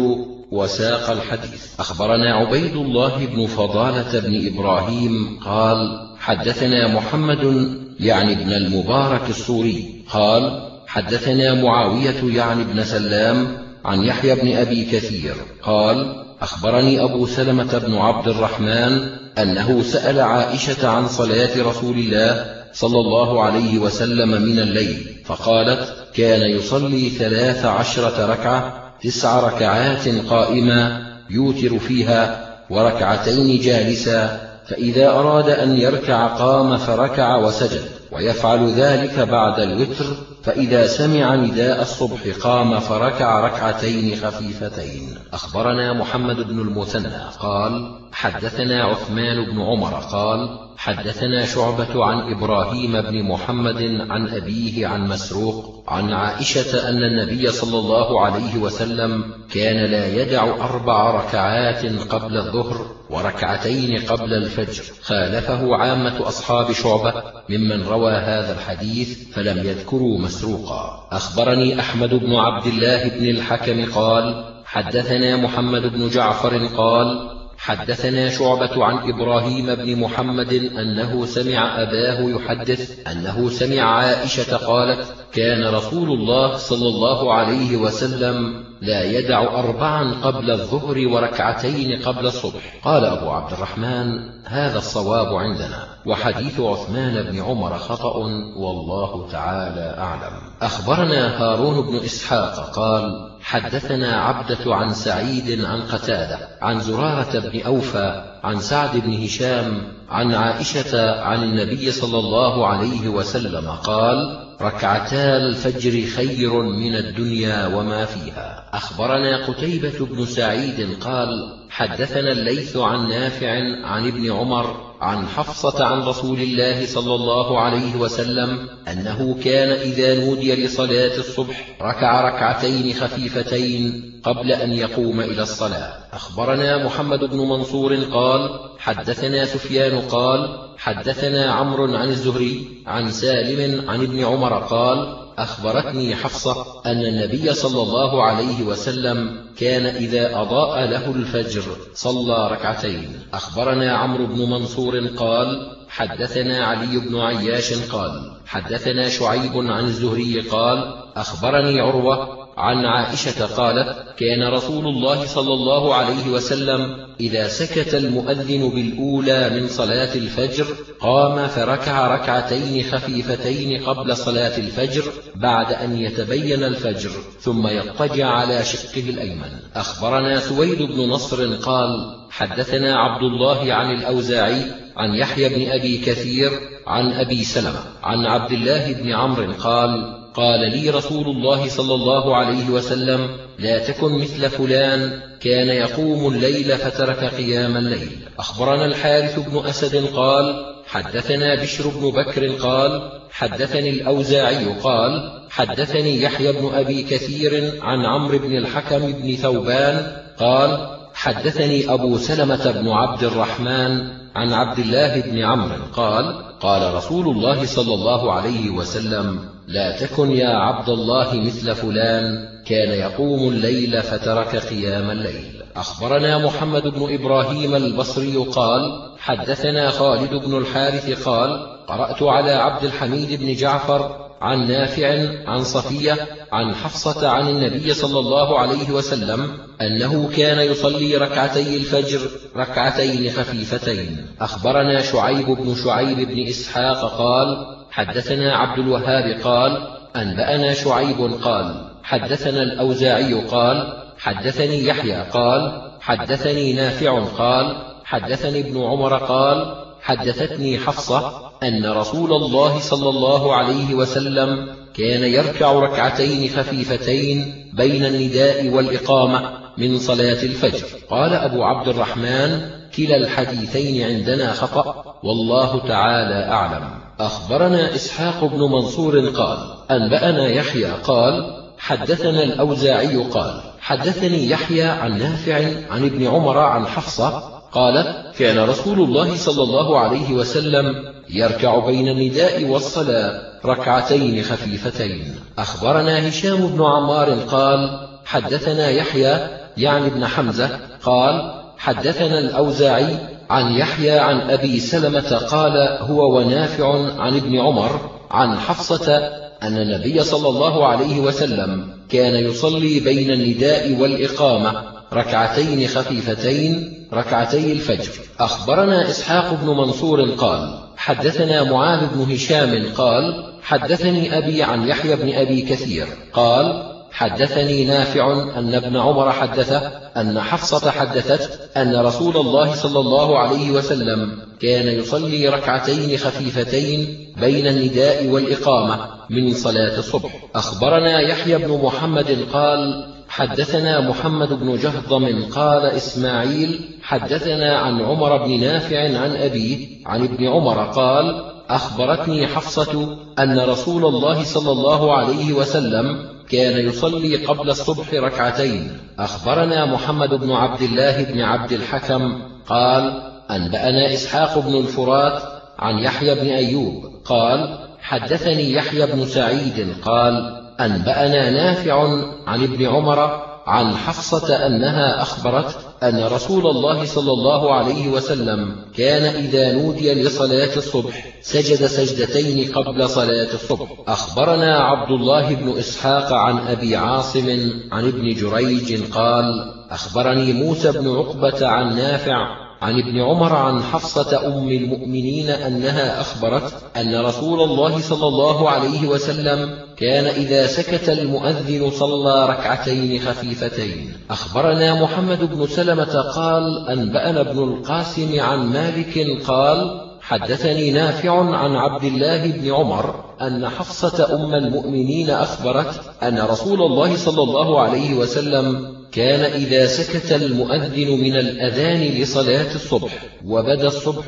وساق الحديث. أخبرنا عبيد الله بن فضالة بن إبراهيم قال حدثنا محمد يعني ابن المبارك الصوري قال حدثنا معاوية يعني بن سلام عن يحيى بن أبي كثير قال أخبرني أبو سلمة بن عبد الرحمن أنه سأل عائشة عن صلاة رسول الله صلى الله عليه وسلم من الليل فقالت كان يصلي ثلاث عشرة ركعة تسع ركعات قائمة يوتر فيها وركعتين جالسا فإذا أراد أن يركع قام فركع وسجد ويفعل ذلك بعد الوتر فإذا سمع نداء الصبح قام فركع ركعتين خفيفتين. أخبرنا محمد بن المثنى قال حدثنا عثمان بن عمر قال حدثنا شعبة عن إبراهيم بن محمد عن أبيه عن مسروق عن عائشة أن النبي صلى الله عليه وسلم كان لا يدع أربع ركعات قبل الظهر وركعتين قبل الفجر خالفه عامة أصحاب شعبة ممن روى هذا الحديث فلم يذكروا مسروقا. أخبرني أحمد بن عبد الله بن الحكم قال حدثنا محمد بن جعفر قال حدثنا شعبة عن إبراهيم بن محمد أنه سمع أباه يحدث أنه سمع عائشة قالت كان رسول الله صلى الله عليه وسلم لا يدع أربعا قبل الظهر وركعتين قبل الصبح. قال أبو عبد الرحمن هذا الصواب عندنا وحديث عثمان بن عمر خطأ والله تعالى أعلم. أخبرنا هارون بن إسحاق قال حدثنا عبدة عن سعيد عن قتادة عن زرارة بن أوفى عن سعد بن هشام عن عائشة عن النبي صلى الله عليه وسلم قال ركعتا الفجر خير من الدنيا وما فيها. أخبرنا قتيبة بن سعيد قال حدثنا الليث عن نافع عن ابن عمر عن حفصة عن رسول الله صلى الله عليه وسلم أنه كان إذا نودي لصلاة الصبح ركع ركعتين خفيفتين قبل أن يقوم إلى الصلاة. أخبرنا محمد بن منصور قال حدثنا سفيان قال حدثنا عمرو عن الزهري عن سالم عن ابن عمر قال أخبرتني حفصة أن النبي صلى الله عليه وسلم كان إذا أضاء له الفجر صلى ركعتين. أخبرنا عمرو بن منصور قال حدثنا علي بن عياش قال حدثنا شعيب عن الزهري قال أخبرني عروة عن عائشة قالت كان رسول الله صلى الله عليه وسلم إذا سكت المؤذن بالأولى من صلاة الفجر قام فركع ركعتين خفيفتين قبل صلاة الفجر بعد أن يتبين الفجر ثم يضطجع على شقه الأيمن. أخبرنا سويد بن نصر قال حدثنا عبد الله عن الأوزاعي عن يحيى بن أبي كثير عن أبي سلمة عن عبد الله بن عمرو قال قال لي رسول الله صلى الله عليه وسلم لا تكن مثل فلان كان يقوم الليل فترك قيام الليل. أخبرنا الحارث بن أسد قال حدثنا بشر بن بكر قال حدثني الأوزاعي قال حدثني يحيى بن أبي كثير عن عمرو بن الحكم بن ثوبان قال حدثني أبو سلمة بن عبد الرحمن عن عبد الله بن عمرو قال قال رسول الله صلى الله عليه وسلم لا تكن يا عبد الله مثل فلان كان يقوم الليل فترك قيام الليل. أخبرنا محمد بن إبراهيم البصري قال حدثنا خالد بن الحارث قال قرأت على عبد الحميد بن جعفر عن نافع عن صفية عن حفصة عن النبي صلى الله عليه وسلم أنه كان يصلي ركعتي الفجر ركعتين خفيفتين. أخبرنا شعيب بن شعيب بن إسحاق قال حدثنا عبد الوهاب قال أنبأنا شعيب قال حدثنا الأوزاعي قال حدثني يحيى قال حدثني نافع قال حدثني ابن عمر قال حدثتني حفصة أن رسول الله صلى الله عليه وسلم كان يركع ركعتين خفيفتين بين النداء والإقامة من صلاة الفجر. قال أبو عبد الرحمن كلا الحديثين عندنا خطأ والله تعالى أعلم. أخبرنا إسحاق بن منصور قال أنبأنا يحيى قال حدثنا الأوزاعي قال حدثني يحيى عن نافع عن ابن عمر عن حفصة قال كان رسول الله صلى الله عليه وسلم يركع بين النداء والصلاة ركعتين خفيفتين. أخبرنا هشام بن عمار قال حدثنا يحيى يعني ابن حمزة قال حدثنا الأوزاعي عن يحيى عن أبي سلمة قال هو ونافع عن ابن عمر عن حفصة أن النبي صلى الله عليه وسلم كان يصلي بين النداء والإقامة ركعتين خفيفتين ركعتي الفجر. أخبرنا إسحاق بن منصور قال حدثنا معاذ بن هشام قال حدثني أبي عن يحيى بن أبي كثير قال حدثني نافع أن ابن عمر حدثه أن حفصة حدثت أن رسول الله صلى الله عليه وسلم كان يصلي ركعتين خفيفتين بين النداء والإقامة من صلاة الصبح. أخبرنا يحيى بن محمد قال حدثنا محمد بن جهضم قال إسماعيل حدثنا عن عمر بن نافع عن أبيه عن ابن عمر قال أخبرتني حفصة أن رسول الله صلى الله عليه وسلم كان يصلي قبل الصبح ركعتين. أخبرنا محمد بن عبد الله بن عبد الحكم قال أنبأنا إسحاق بن الفرات عن يحيى بن أيوب قال حدثني يحيى بن سعيد قال أنبأنا نافع عن ابن عمر عن حفصة أنها أخبرت أن رسول الله صلى الله عليه وسلم كان إذا نودي لصلاة الصبح سجد سجدتين قبل صلاة الصبح. أخبرنا عبد الله بن إسحاق عن أبي عاصم عن ابن جريج قال أخبرني موسى بن عقبة عن نافع عن ابن عمر عن حفصة أم المؤمنين أنها أخبرت أن رسول الله صلى الله عليه وسلم كان إذا سكت المؤذن صلى ركعتين خفيفتين. أخبرنا محمد بن سلمة قال أنبأنا ابن القاسم عن مالك قال حدثني نافع عن عبد الله بن عمر أن حفصة أم المؤمنين أخبرت أن رسول الله صلى الله عليه وسلم كان إذا سكت المؤذن من الأذان لصلاة الصبح وبدأ الصبح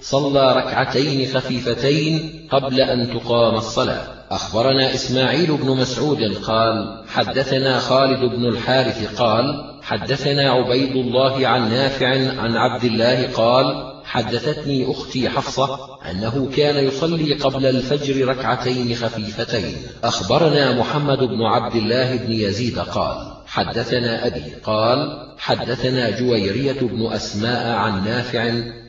صلى ركعتين خفيفتين قبل أن تقام الصلاة. أخبرنا إسماعيل بن مسعود قال حدثنا خالد بن الحارث قال حدثنا عبيد الله عن نافع عن عبد الله قال حدثتني أختي حفصة أنه كان يصلي قبل الفجر ركعتين خفيفتين. أخبرنا محمد بن عبد الله بن يزيد قال حدثنا أبي قال حدثنا جويرية بن أسماء عن نافع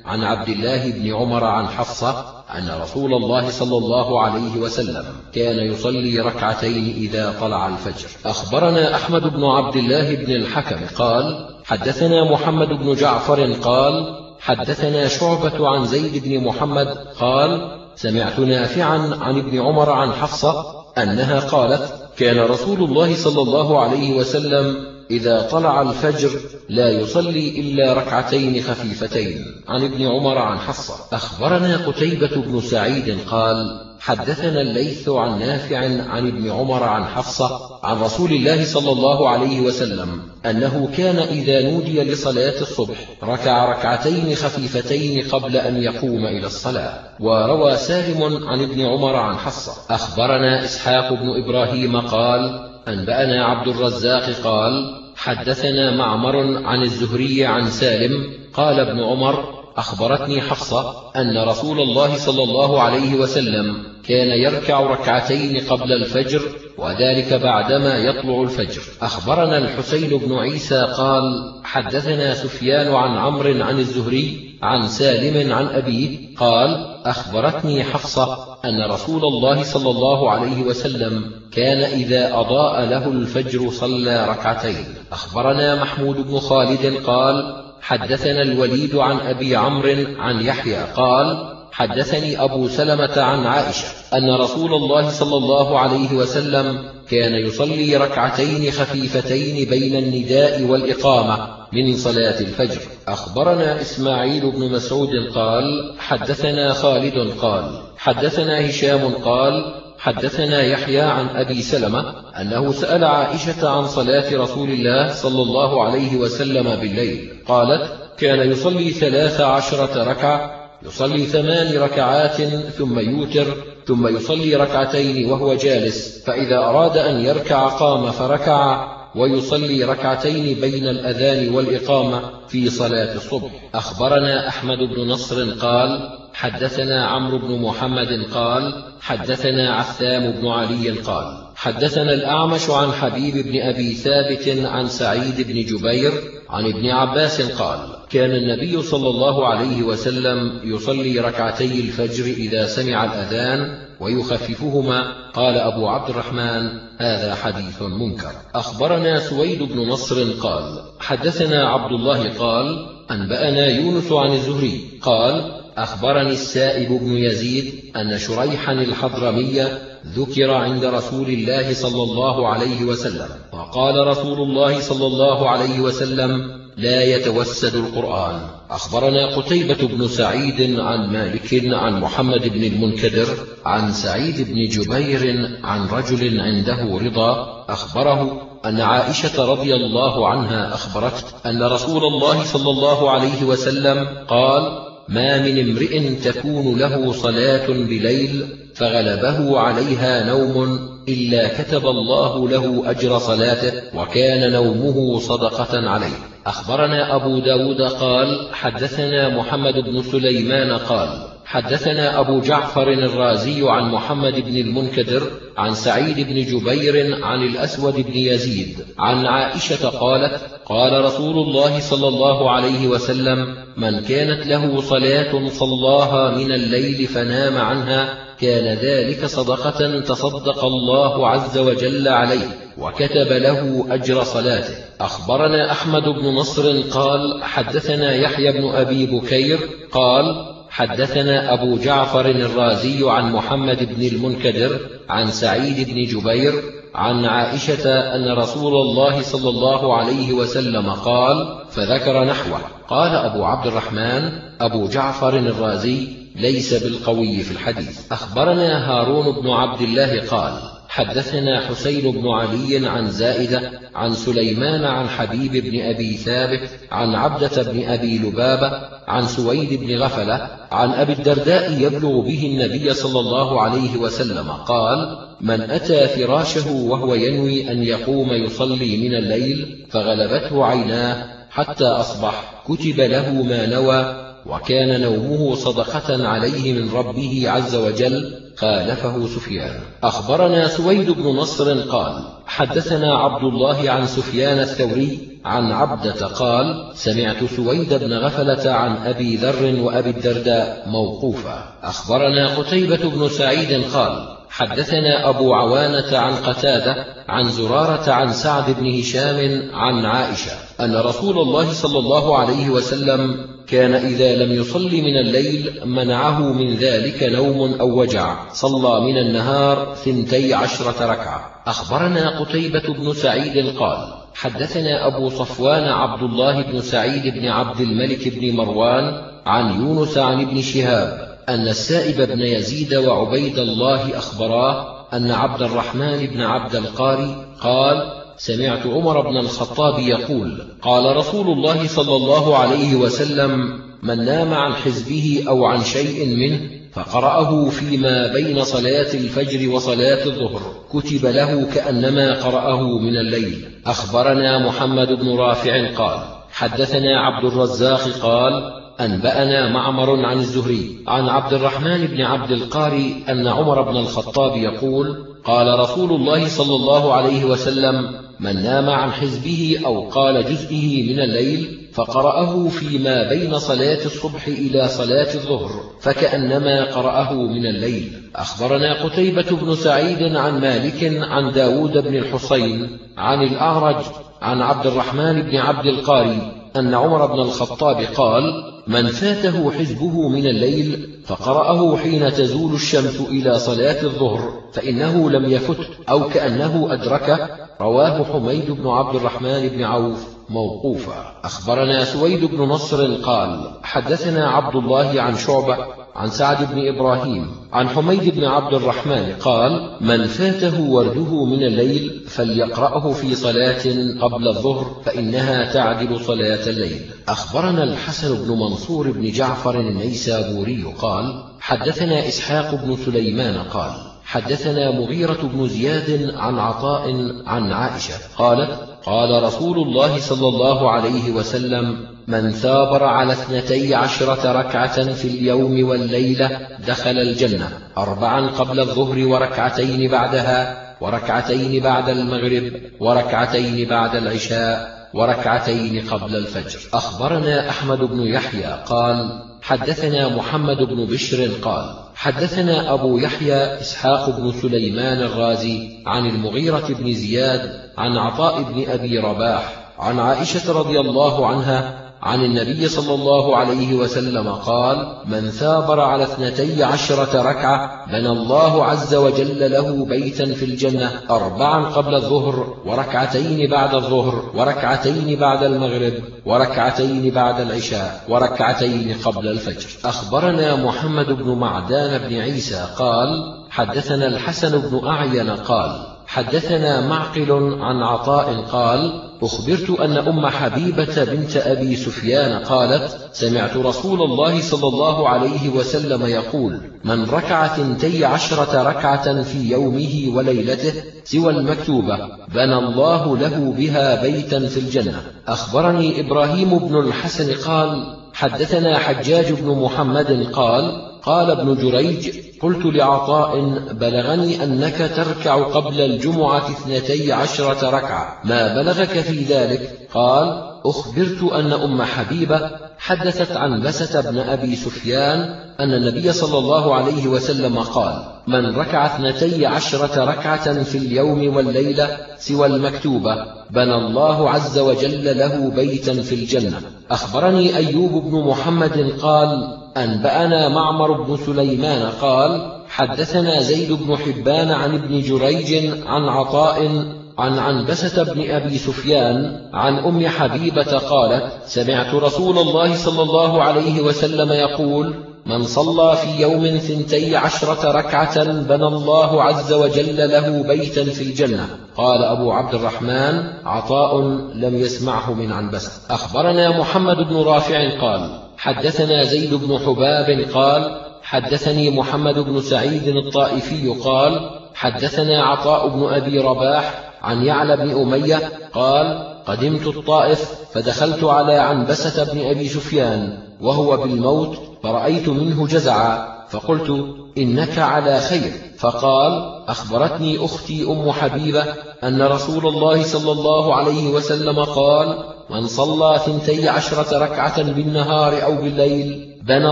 عن عبد الله بن عمر عن حفصة أن رسول الله صلى الله عليه وسلم كان يصلي ركعتين إذا طلع الفجر. أخبرنا أحمد بن عبد الله بن الحكم قال حدثنا محمد بن جعفر قال حدثنا شعبة عن زيد بن محمد قال سمعت نافعا عن ابن عمر عن حفصة أنها قالت كان رسول الله صلى الله عليه وسلم إذا طلع الفجر لا يصلي إلا ركعتين خفيفتين. عن ابن عمر عن حصة. أخبرنا قتيبة بن سعيد قال حدثنا الليث عن نافع عن ابن عمر عن حفصة عن رسول الله صلى الله عليه وسلم أنه كان إذا نودي لصلاة الصبح ركع ركعتين خفيفتين قبل أن يقوم إلى الصلاة وروى سالم عن ابن عمر عن حفصة أخبرنا إسحاق بن إبراهيم قال أنبأنا عبد الرزاق قال حدثنا معمر عن الزهري عن سالم قال ابن عمر أخبرتني حفصة أن رسول الله صلى الله عليه وسلم كان يركع ركعتين قبل الفجر وذلك بعدما يطلع الفجر. أخبرنا الحسين بن عيسى قال حدثنا سفيان عن عمرو عن الزهري عن سالم عن أبيه قال أخبرتني حفصة أن رسول الله صلى الله عليه وسلم كان إذا أضاء له الفجر صلى ركعتين. أخبرنا محمود بن خالد قال حدثنا الوليد عن أبي عمرو عن يحيى قال حدثني أبو سلمة عن عائشة أن رسول الله صلى الله عليه وسلم كان يصلي ركعتين خفيفتين بين النداء والإقامة. من صلاة الفجر. أخبرنا إسماعيل بن مسعود قال حدثنا خالد قال حدثنا هشام قال حدثنا يحيى عن أبي سلمة أنه سأل عائشة عن صلاة رسول الله صلى الله عليه وسلم بالليل. قالت كان يصلي ثلاث عشرة ركعة يصلي ثمان ركعات ثم يوتر ثم يصلي ركعتين وهو جالس فإذا أراد أن يركع قام فركع. ويصلي ركعتين بين الأذان والإقامة في صلاة الصبح. أخبرنا أحمد بن نصر قال حدثنا عمرو بن محمد قال حدثنا عثام بن علي قال حدثنا الأعمش عن حبيب بن أبي ثابت عن سعيد بن جبير عن ابن عباس قال كان النبي صلى الله عليه وسلم يصلي ركعتي الفجر إذا سمع الأذان ويخففهما. قال أبو عبد الرحمن هذا حديث منكر. أخبرنا سويد بن نصر قال حدثنا عبد الله قال أنبأنا يونس عن الزهري قال أخبرني السائب بن يزيد أن شريحا الحضرمي ذكر عند رسول الله صلى الله عليه وسلم. وقال رسول الله صلى الله عليه وسلم لا يتوسد القرآن. أخبرنا قتيبة بن سعيد عن مالك عن محمد بن المنكدر عن سعيد بن جبير عن رجل عنده رضا. أخبره أن عائشة رضي الله عنها أخبرته أن رسول الله صلى الله عليه وسلم قال ما من امرئ تكون له صلاة بليل فغلبه عليها نوم إلا كتب الله له أجر صلاته وكان نومه صدقة عليه. أخبرنا أبو داود قال حدثنا محمد بن سليمان قال حدثنا أبو جعفر الرازي عن محمد بن المنكدر عن سعيد بن جبير عن الأسود بن يزيد عن عائشة قالت قال رسول الله صلى الله عليه وسلم من كانت له صلاة صلاها من الليل فنام عنها كان ذلك صدقة تصدق الله عز وجل عليه وكتب له أجر صلاته. أخبرنا أحمد بن نصر قال حدثنا يحيى بن أبي بكير قال حدثنا أبو جعفر الرازي عن محمد بن المنكدر عن سعيد بن جبير عن عائشة أن رسول الله صلى الله عليه وسلم قال فذكر نحوه. قال أبو عبد الرحمن أبو جعفر الرازي ليس بالقوي في الحديث. أخبرنا هارون بن عبد الله قال حدثنا حسين بن علي عن زائدة عن سليمان عن حبيب بن أبي ثابت عن عبدة بن أبي لبابة عن سويد بن غفلة عن أبي الدرداء يبلغ به النبي صلى الله عليه وسلم قال من أتى فراشه وهو ينوي أن يقوم يصلي من الليل فغلبته عيناه حتى أصبح كتب له ما نوى وكان نومه صدقة عليه من ربه عز وجل خالفه سفيان. أخبرنا سويد بن نصر قال حدثنا عبد الله عن سفيان الثوري عن عبدة قال سمعت سويد بن غفلة عن أبي ذر وأبي الدرداء موقوفا. أخبرنا قتيبة بن سعيد قال حدثنا أبو عوانة عن قتادة عن زرارة عن سعد بن هشام عن عائشة أن رسول الله صلى الله عليه وسلم كان إذا لم يصل من الليل منعه من ذلك نوم أو وجع صلى من النهار ثنتي عشرة ركعة. أخبرنا قتيبة بن سعيد قال حدثنا أبو صفوان عبد الله بن سعيد بن عبد الملك بن مروان عن يونس عن ابن شهاب أن السائب بن يزيد وعبيد الله أخبراه أن عبد الرحمن بن عبد القاري قال سمعت عمر بن الخطاب يقول قال رسول الله صلى الله عليه وسلم من نام عن حزبه أو عن شيء منه فقرأه فيما بين صلاة الفجر وصلاة الظهر كتب له كأنما قرأه من الليل. أخبرنا محمد بن رافع قال حدثنا عبد الرزاق قال أنبأنا معمر عن الزهري عن عبد الرحمن بن عبد القاري أن عمر بن الخطاب يقول قال رسول الله صلى الله عليه وسلم من نام عن حزبه أو قال جزئه من الليل فقرأه فيما بين صلاة الصبح إلى صلاة الظهر فكأنما قرأه من الليل. أخبرنا قتيبة بن سعيد عن مالك عن داود بن الحصين عن الأعرج عن عبد الرحمن بن عبد القاري أن عمر بن الخطاب قال من فاته حزبه من الليل فقرأه حين تزول الشمس إلى صلاة الظهر فإنه لم يفت أو كأنه أدركه رواه حميد بن عبد الرحمن بن عوف موقوفا. أخبرنا سويد بن نصر قال حدثنا عبد الله عن شعبة عن سعد بن إبراهيم عن حميد بن عبد الرحمن قال من فاته ورده من الليل فليقرأه في صلاة قبل الظهر فإنها تعدل صلاة الليل. أخبرنا الحسن بن منصور بن جعفر النيسابوري قال حدثنا إسحاق بن سليمان قال حدثنا مغيرة بن زياد عن عطاء عن عائشة قالت قال رسول الله صلى الله عليه وسلم من ثابر على اثنتي عشرة ركعة في اليوم والليلة دخل الجنة أربعا قبل الظهر وركعتين بعدها وركعتين بعد المغرب وركعتين بعد العشاء وركعتين قبل الفجر. أخبرنا أحمد بن يحيى قال حدثنا محمد بن بشر قال حدثنا أبو يحيى إسحاق بن سليمان الرازي عن المغيرة بن زياد عن عطاء بن أبي رباح عن عائشة رضي الله عنها عن النبي صلى الله عليه وسلم قال من ثابر على اثنتي عشرة ركعة بنى الله عز وجل له بيتا في الجنة أربعا قبل الظهر وركعتين بعد الظهر وركعتين بعد المغرب وركعتين بعد العشاء وركعتين قبل الفجر. أخبرنا محمد بن معدان بن عيسى قال حدثنا الحسن بن أعين قال حدثنا معقل عن عطاء قال أخبرت أن أم حبيبة بنت أبي سفيان قالت سمعت رسول الله صلى الله عليه وسلم يقول من ركع ثنتي عشرة ركعة في يومه وليلته سوى المكتوبة بنى الله له بها بيتا في الجنة. أخبرني إبراهيم بن الحسن قال حدثنا حجاج بن محمد قال قال ابن جريج قلت لعطاء بلغني أنك تركع قبل الجمعة اثنتي عشرة ركعة ما بلغك في ذلك؟ قال أخبرت أن أم حبيبة حدثت عن بسة بن أبي سفيان أن النبي صلى الله عليه وسلم قال من ركع اثنتي عشرة ركعة في اليوم والليلة سوى المكتوبة بنى الله عز وجل له بيتا في الجنة. أخبرني أيوب بن محمد قال أنبأنا معمر بن سليمان قال حدثنا زيد بن حبان عن ابن جريج عن عطاء عن عنبسة بن أبي سفيان عن أم حبيبة قالت سمعت رسول الله صلى الله عليه وسلم يقول من صلى في يوم ثنتي عشرة ركعة بنى الله عز وجل له بيتا في الجنة. قال أبو عبد الرحمن عطاء لم يسمعه من عنبسة. أخبرنا محمد بن رافع قال حدثنا زيد بن حباب قال حدثني محمد بن سعيد الطائفي قال حدثنا عطاء بن أبي رباح عن يعلى بن أمية قال قدمت الطائف فدخلت على عنبسة بن أبي سفيان وهو بالموت فرأيت منه جزعا فقلت إنك على خير فقال أخبرتني أختي أم حبيبة أن رسول الله صلى الله عليه وسلم قال من صلى ثنتي عشرة ركعة بالنهار أو بالليل بنى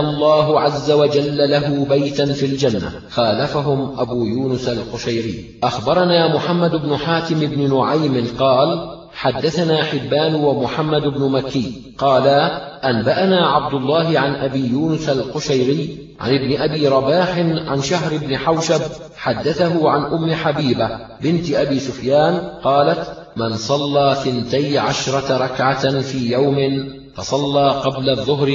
الله عز وجل له بيتا في الجنة. خالفهم أبو يونس القشيري. أخبرنا محمد بن حاتم بن نعيم قال حدثنا حبان ومحمد بن مكي. قالا أنبأنا عبد الله عن أبي يونس القشيري عن ابن أبي رباح عن شهر بن حوشب حدثه عن أم حبيبة بنت أبي سفيان قالت من صلى ثنتي عشرة ركعة في يوم فصلى قبل الظهر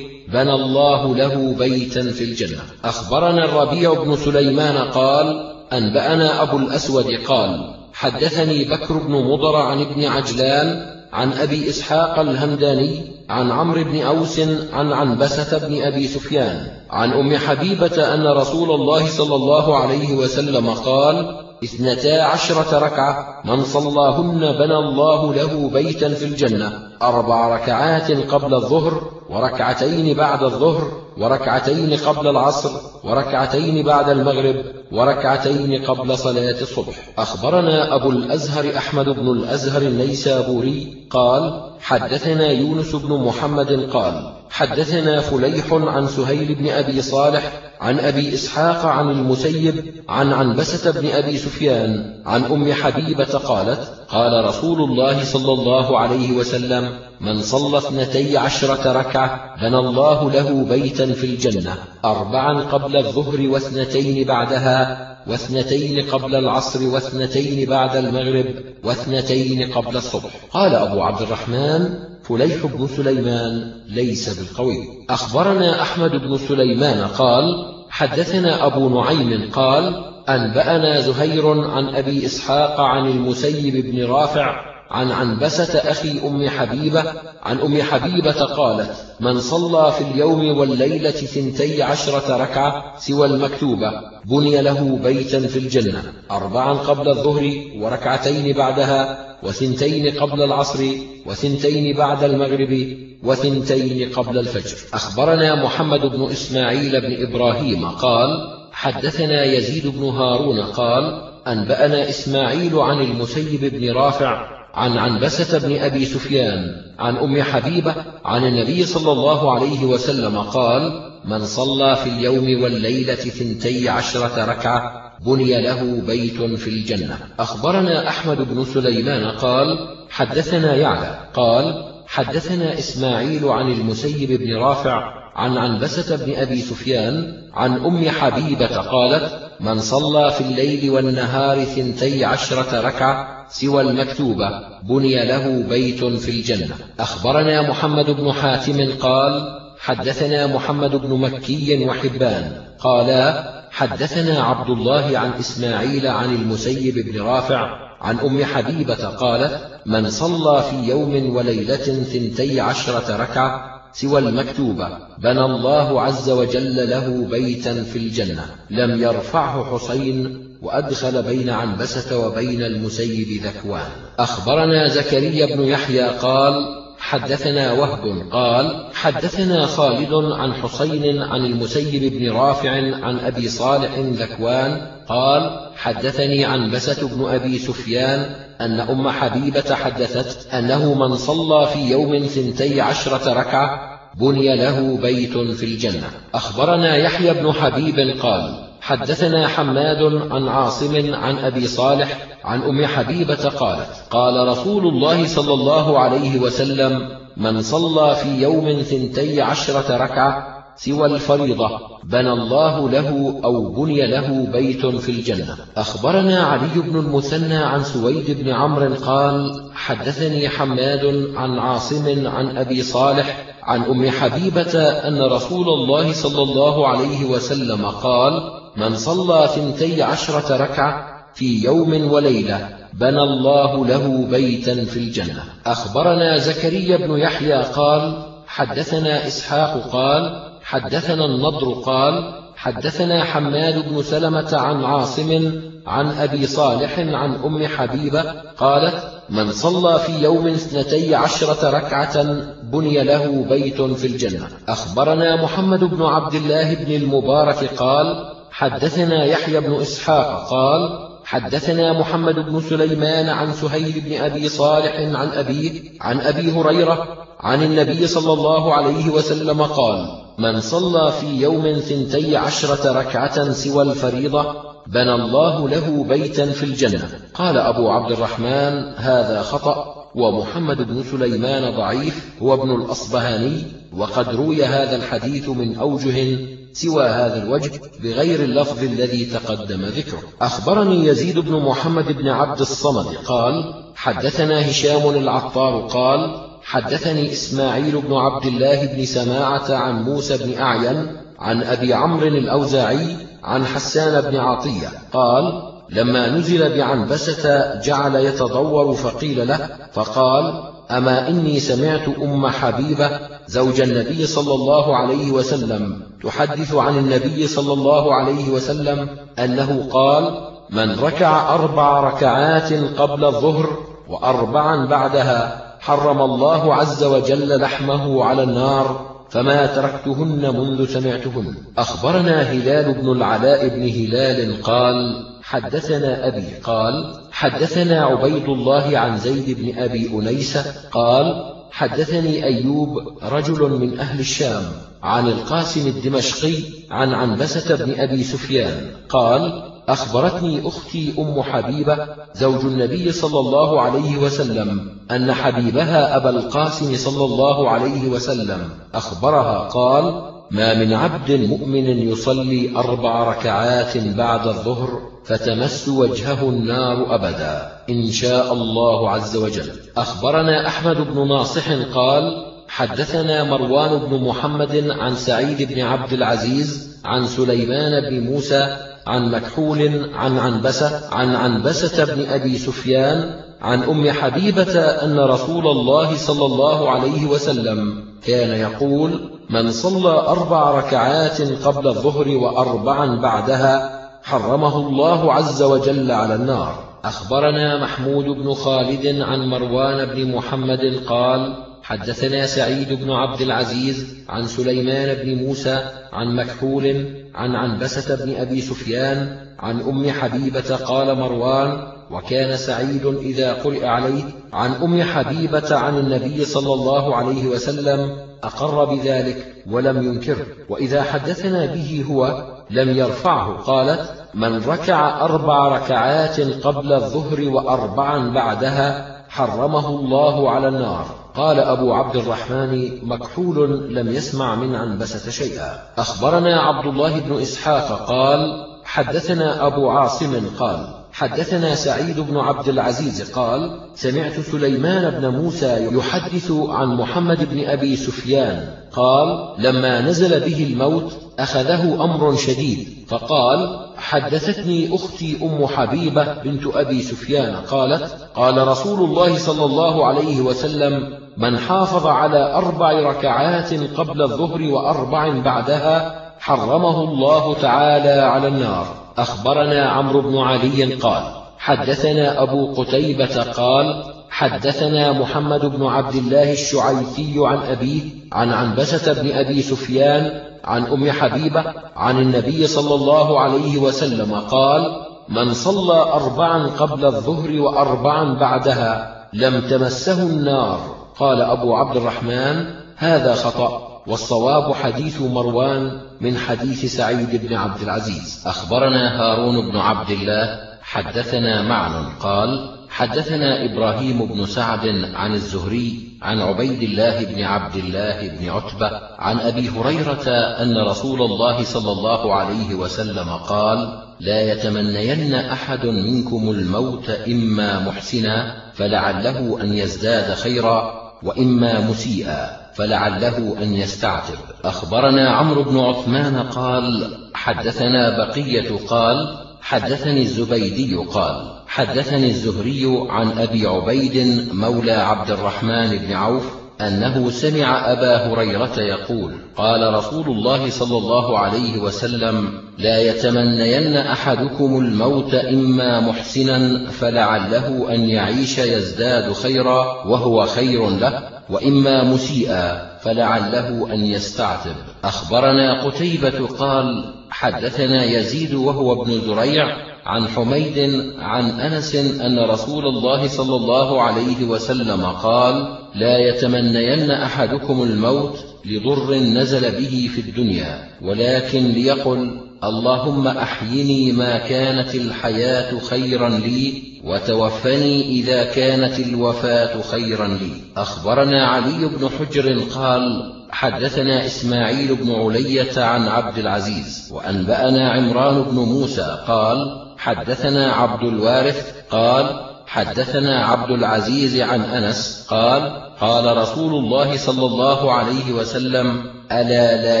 بنى الله له بيتا في الجنة. أخبرنا الربيع بن سليمان قال أنبأنا أبو الأسود قال حدثني بكر بن مضر عن ابن عجلان عن أبي إسحاق الهمداني عن عمرو بن أوس عن عنبسة بن أبي سفيان عن أم حبيبة أن رسول الله صلى الله عليه وسلم قال اثنتا عشرة ركعة من صلاهن بنى الله له بيتا في الجنة. أربع ركعات قبل الظهر وركعتين بعد الظهر وركعتين قبل العصر وركعتين بعد المغرب وركعتين قبل صلاة الصبح. أخبرنا أبو الأزهر أحمد بن الأزهر النيسابوري قال حدثنا يونس بن محمد قال حدثنا فليح عن سهيل بن أبي صالح عن أبي إسحاق عن المسيب عن عنبسة بن أبي سفيان عن أم حبيبة قالت قال رسول الله صلى الله عليه وسلم من صلى اثنتي عشرة ركعة بنى الله له بيتا في الجنة أربعا قبل الظهر واثنتين بعدها واثنتين قبل العصر واثنتين بعد المغرب واثنتين قبل الصبح. قال أبو عبد الرحمن فليح بن سليمان ليس بالقوي. أخبرنا أحمد بن سليمان قال حدثنا أبو نعيم قال أنبأنا زهير عن أبي إسحاق عن المسيب بن رافع عن عنبسة أخي أم حبيبة عن أم حبيبة قالت من صلى في اليوم والليلة ثنتي عشرة ركعة سوى المكتوبة بني له بيتا في الجنة أربعا قبل الظهر وركعتين بعدها وثنتين قبل العصر وثنتين بعد المغرب وثنتين قبل الفجر. أخبرنا محمد بن إسماعيل بن إبراهيم قال حدثنا يزيد بن هارون قال أنبأنا إسماعيل عن المسيب بن رافع عن عنبسة بن أبي سفيان عن أم حبيبة عن النبي صلى الله عليه وسلم قال من صلى في اليوم والليلة ثنتي عشرة ركعة بني له بيت في الجنة. أخبرنا أحمد بن سليمان قال حدثنا يعلى قال حدثنا إسماعيل عن المسيب بن رافع عن عنبسة بن أبي سفيان عن أم حبيبة قالت من صلى في الليل والنهار ثنتي عشرة ركعة سوى المكتوبة بني له بيت في الجنة. أخبرنا محمد بن حاتم قال حدثنا محمد بن مكي وحبان قالا حدثنا عبد الله عن إسماعيل عن المسيب بن رافع عن أم حبيبة قالت من صلى في يوم وليلة ثنتي عشرة ركعة سوى المكتوبة. بنى الله عز وجل له بيتا في الجنة. لم يرفعه حسين وأدخل بين عنبسة وبين المسيب ذكوان. أخبرنا زكريا بن يحيى قال حدثنا وهب قال حدثنا خالد عن حسين عن المسيب بن رافع عن أبي صالح ذكوان قال حدثني عنبسة بن أبي سفيان أن أم حبيبة حدثت أنه من صلى في يوم ثنتي عشرة ركعة بني له بيت في الجنة. أخبرنا يحيى بن حبيب قال حدثنا حماد عن عاصم عن أبي صالح عن أم حبيبة قالت قال رسول الله صلى الله عليه وسلم من صلى في يوم ثنتي عشرة ركعة سوى الفريضة بنى الله له أو بني له بيت في الجنة. أخبرنا علي بن المثنى عن سويد بن عمرو قال حدثني حماد عن عاصم عن أبي صالح عن أم حبيبة أن رسول الله صلى الله عليه وسلم قال من صلى ثنتي عشرة ركعة في يوم وليلة بنى الله له بيتا في الجنة. أخبرنا زكريا بن يحيى قال حدثنا إسحاق قال حدثنا النضر قال حدثنا حماد بن سلمة عن عاصم عن أبي صالح عن أم حبيبة قالت من صلى في يوم اثنتي عشرة ركعة بني له بيت في الجنة. أخبرنا محمد بن عبد الله بن المبارك قال حدثنا يحيى بن إسحاق قال حدثنا محمد بن سليمان عن سهيل بن أبي صالح عن أبيه عن أبي هريرة عن النبي صلى الله عليه وسلم قال من صلى في يوم ثنتي عشرة ركعة سوى الفريضة بنى الله له بيتا في الجنة. قال أبو عبد الرحمن هذا خطأ ومحمد بن سليمان ضعيف هو ابن الأصبهاني وقد روي هذا الحديث من أوجه سوى هذا الوجه بغير اللفظ الذي تقدم ذكره. أخبرني يزيد بن محمد بن عبد الصمد قال حدثنا هشام العطار قال حدثني إسماعيل بن عبد الله بن سماعة عن موسى بن أعين عن أبي عمرو الأوزاعي عن حسان بن عطية قال لما نزل بعنبسة جعل يتضور فقيل له فقال أما إني سمعت أم حبيبة زوج النبي صلى الله عليه وسلم تحدث عن النبي صلى الله عليه وسلم أنه قال من ركع أربع ركعات قبل الظهر وأربعا بعدها حرم الله عز وجل لحمه على النار فما تركتهن منذ سمعتهن. أخبرنا هلال بن العلاء بن هلال قال حدثنا أبي قال حدثنا عبيد الله عن زيد بن أبي أنيسة قال حدثني أيوب رجل من أهل الشام عن القاسم الدمشقي عن عنبسة بن أبي سفيان قال أخبرتني أختي أم حبيبة زوج النبي صلى الله عليه وسلم أن حبيبها أبا القاسم صلى الله عليه وسلم أخبرها قال ما من عبد مؤمن يصلي أربع ركعات بعد الظهر فتمس وجهه النار أبدا. إن شاء الله عز وجل. أخبرنا أحمد بن ناصح قال حدثنا مروان بن محمد عن سعيد بن عبد العزيز عن سليمان بن موسى عن مكحول عن عنبسة عن عنبسة بن أبي سفيان عن أم حبيبة أن رسول الله صلى الله عليه وسلم كان يقول من صلى أربع ركعات قبل الظهر وأربعا بعدها حرمه الله عز وجل على النار. أخبرنا محمود بن خالد عن مروان بن محمد قال حدثنا سعيد بن عبد العزيز عن سليمان بن موسى عن مكحول عن عنبسة بن أبي سفيان عن أم حبيبة قال مروان وكان سعيد إذا قرئ عليه عن أم حبيبة عن النبي صلى الله عليه وسلم أقر بذلك ولم ينكره وإذا حدثنا به هو لم يرفعه قالت من ركع أربع ركعات قبل الظهر وأربعا بعدها حرمه الله على النار. قال أبو عبد الرحمن مكحول لم يسمع من عنبسة شيئا. أخبرنا عبد الله بن إسحاق قال حدثنا أبو عاصم قال حدثنا سعيد بن عبد العزيز قال سمعت سليمان بن موسى يحدث عن محمد بن أبي سفيان قال لما نزل به الموت أخذه أمر شديد فقال حدثتني أختي أم حبيبة بنت أبي سفيان قالت قال رسول الله صلى الله عليه وسلم من حافظ على أربع ركعات قبل الظهر وأربع بعدها حرمه الله تعالى على النار. أخبرنا عمرو بن علي قال حدثنا أبو قتيبة قال حدثنا محمد بن عبد الله الشعيثي عن أبيه عن عنبسة بن أبي سفيان عن أم حبيبة عن النبي صلى الله عليه وسلم قال من صلى أربعا قبل الظهر وأربعا بعدها لم تمسه النار. قال أبو عبد الرحمن هذا خطأ والصواب حديث مروان من حديث سعيد بن عبد العزيز. أخبرنا هارون بن عبد الله حدثنا معن قال حدثنا إبراهيم بن سعد عن الزهري عن عبيد الله بن عبد الله بن عتبة عن أبي هريرة أن رسول الله صلى الله عليه وسلم قال لا يتمنين أحد منكم الموت إما محسنا فلعله أن يزداد خيرا وإما مسيئا فلعله أن يستعتب. أخبرنا عمرو بن عثمان قال حدثنا بقية قال حدثني الزبيدي قال حدثني الزهري عن أبي عبيد مولى عبد الرحمن بن عوف أنه سمع أبا هريرة يقول قال رسول الله صلى الله عليه وسلم لا يتمنين أحدكم الموت إما محسنا فلعله أن يعيش يزداد خيرا وهو خير له وإما مسيئا فلعله أن يستعتب. أخبرنا قتيبة قال حدثنا يزيد وهو ابن زريع عن حميد عن أنس أن رسول الله صلى الله عليه وسلم قال لا يتمنين أحدكم الموت لضر نزل به في الدنيا ولكن ليقل اللهم أحيني ما كانت الحياة خيرا لي وتوفني إذا كانت الوفاة خيرا لي. أخبرنا علي بن حجر قال حدثنا إسماعيل بن علية عن عبد العزيز وأنبأنا عمران بن موسى قال حدثنا عبد الوارث قال حدثنا عبد العزيز عن أنس قال قال رسول الله صلى الله عليه وسلم ألا لا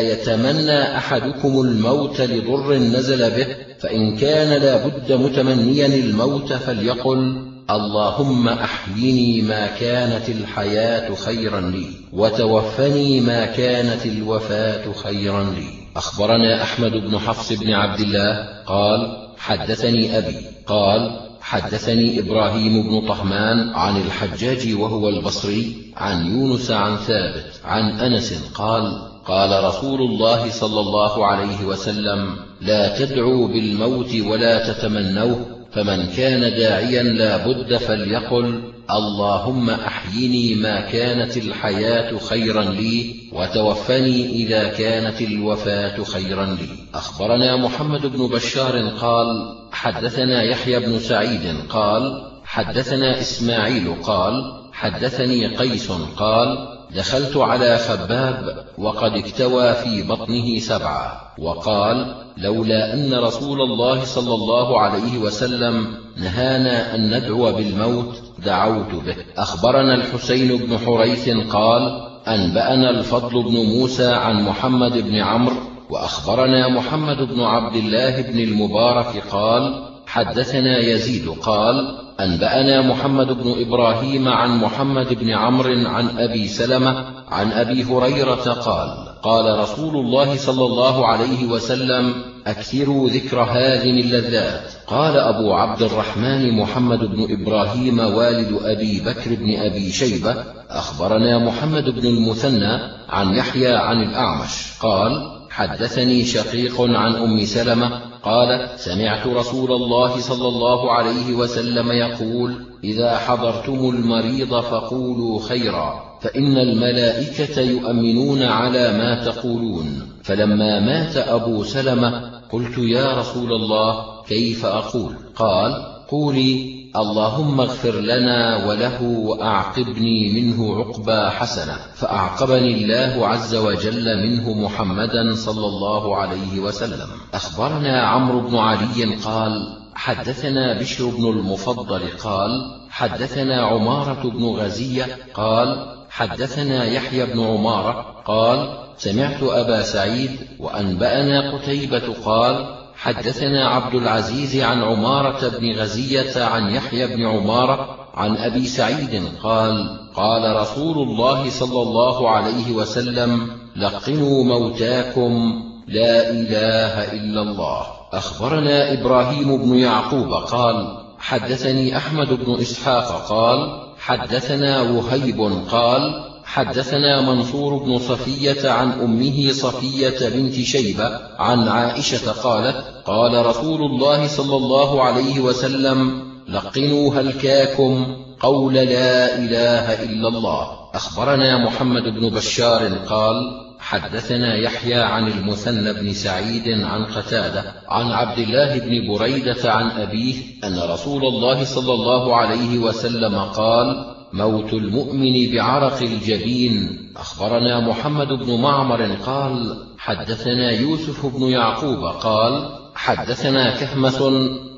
يتمنى أحدكم الموت لضر نزل به فإن كان لا بد متمنيا الموت فليقل اللهم أحيني ما كانت الحياة خيرا لي وتوفني ما كانت الوفاة خيرا لي. أخبرنا أحمد بن حفص بن عبد الله قال حدثني أبي قال حدثني إبراهيم بن طهمان عن الحجاج وهو البصري عن يونس عن ثابت عن أنس قال قال رسول الله صلى الله عليه وسلم لا تدعوا بالموت ولا تتمنوه فمن كان داعيا لا بد فليقل اللهم أحيني ما كانت الحياة خيرا لي وتوفني إذا كانت الوفاة خيرا لي. أخبرنا محمد بن بشار قال حدثنا يحيى بن سعيد قال حدثنا إسماعيل قال حدثني قيس قال دخلت على خباب وقد اكتوى في بطنه سبعة وقال لولا أن رسول الله صلى الله عليه وسلم نهانا أن ندعو بالموت دعوت به. أخبرنا الحسين بن حريث قال أنبأنا الفضل بن موسى عن محمد بن عمرو وأخبرنا محمد بن عبد الله بن المبارك قال حدثنا يزيد قال أنبأنا محمد بن إبراهيم عن محمد بن عمرو عن أبي سلمة عن أبي هريرة قال قال رسول الله صلى الله عليه وسلم أكثروا ذكر هذه اللذات قال أبو عبد الرحمن محمد بن إبراهيم والد أبي بكر بن أبي شيبة أخبرنا محمد بن المثنى عن يحيى عن الأعمش قال حدثني شقيق عن أم سلمة قال سمعت رسول الله صلى الله عليه وسلم يقول إذا حضرتم المريض فقولوا خيرا فإن الملائكة يؤمنون على ما تقولون. فلما مات أبو سلمة قلت يا رسول الله كيف أقول؟ قال قولي اللهم اغفر لنا وله وأعقبني منه عقبى حسنة فأعقبني الله عز وجل منه محمدا صلى الله عليه وسلم. أخبرنا عمرو بن علي قال حدثنا بشر بن المفضل قال حدثنا عمارة بن غزية قال حدثنا يحيى بن عمارة قال سمعت أبا سعيد وأنبأنا قتيبة قال حدثنا عبد العزيز عن عمارة بن غزية عن يحيى بن عمارة عن أبي سعيد قال قال رسول الله صلى الله عليه وسلم لقنوا موتاكم لا إله إلا الله. أخبرنا إبراهيم بن يعقوب قال حدثني أحمد بن إسحاق قال حدثنا وهيب قال حدثنا منصور بن صفية عن أمه صفية بنت شيبة عن عائشة قالت قال رسول الله صلى الله عليه وسلم لقنوا هلكاكم قول لا إله إلا الله. أخبرنا محمد بن بشار قال حدثنا يحيى عن المثنى بن سعيد عن قتادة عن عبد الله بن بريدة عن أبيه أن رسول الله صلى الله عليه وسلم قال موت المؤمن بعرق الجبين أخبرنا محمد بن معمر قال حدثنا يوسف بن يعقوب قال حدثنا كهمس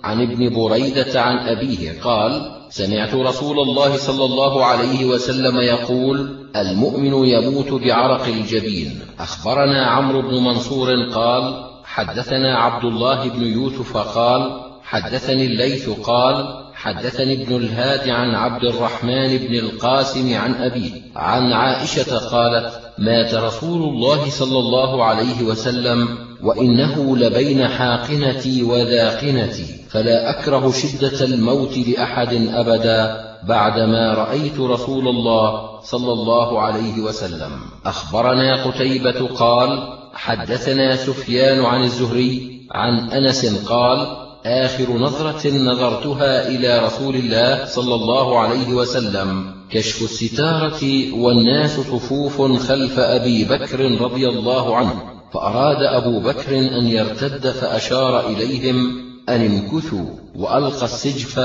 عن ابن بريدة عن أبيه قال سمعت رسول الله صلى الله عليه وسلم يقول المؤمن يموت بعرق الجبين. أخبرنا عمرو بن منصور قال حدثنا عبد الله بن يوسف قال حدثني الليث قال حدثني ابن الهاد عن عبد الرحمن بن القاسم عن أبيه عن عائشة قالت مات رسول الله صلى الله عليه وسلم وإنه لبين حاقنتي وذاقنتي فلا أكره شدة الموت لأحد أبدا بعدما رأيت رسول الله صلى الله عليه وسلم. أخبرنا قتيبة قال حدثنا سفيان عن الزهري عن أنس قال آخر نظرة نظرتها إلى رسول الله صلى الله عليه وسلم. كشف الستارة والناس صفوف خلف أبي بكر رضي الله عنه فأراد أبو بكر أن يرتد فأشار إليهم أن امكثوا وألقى السجف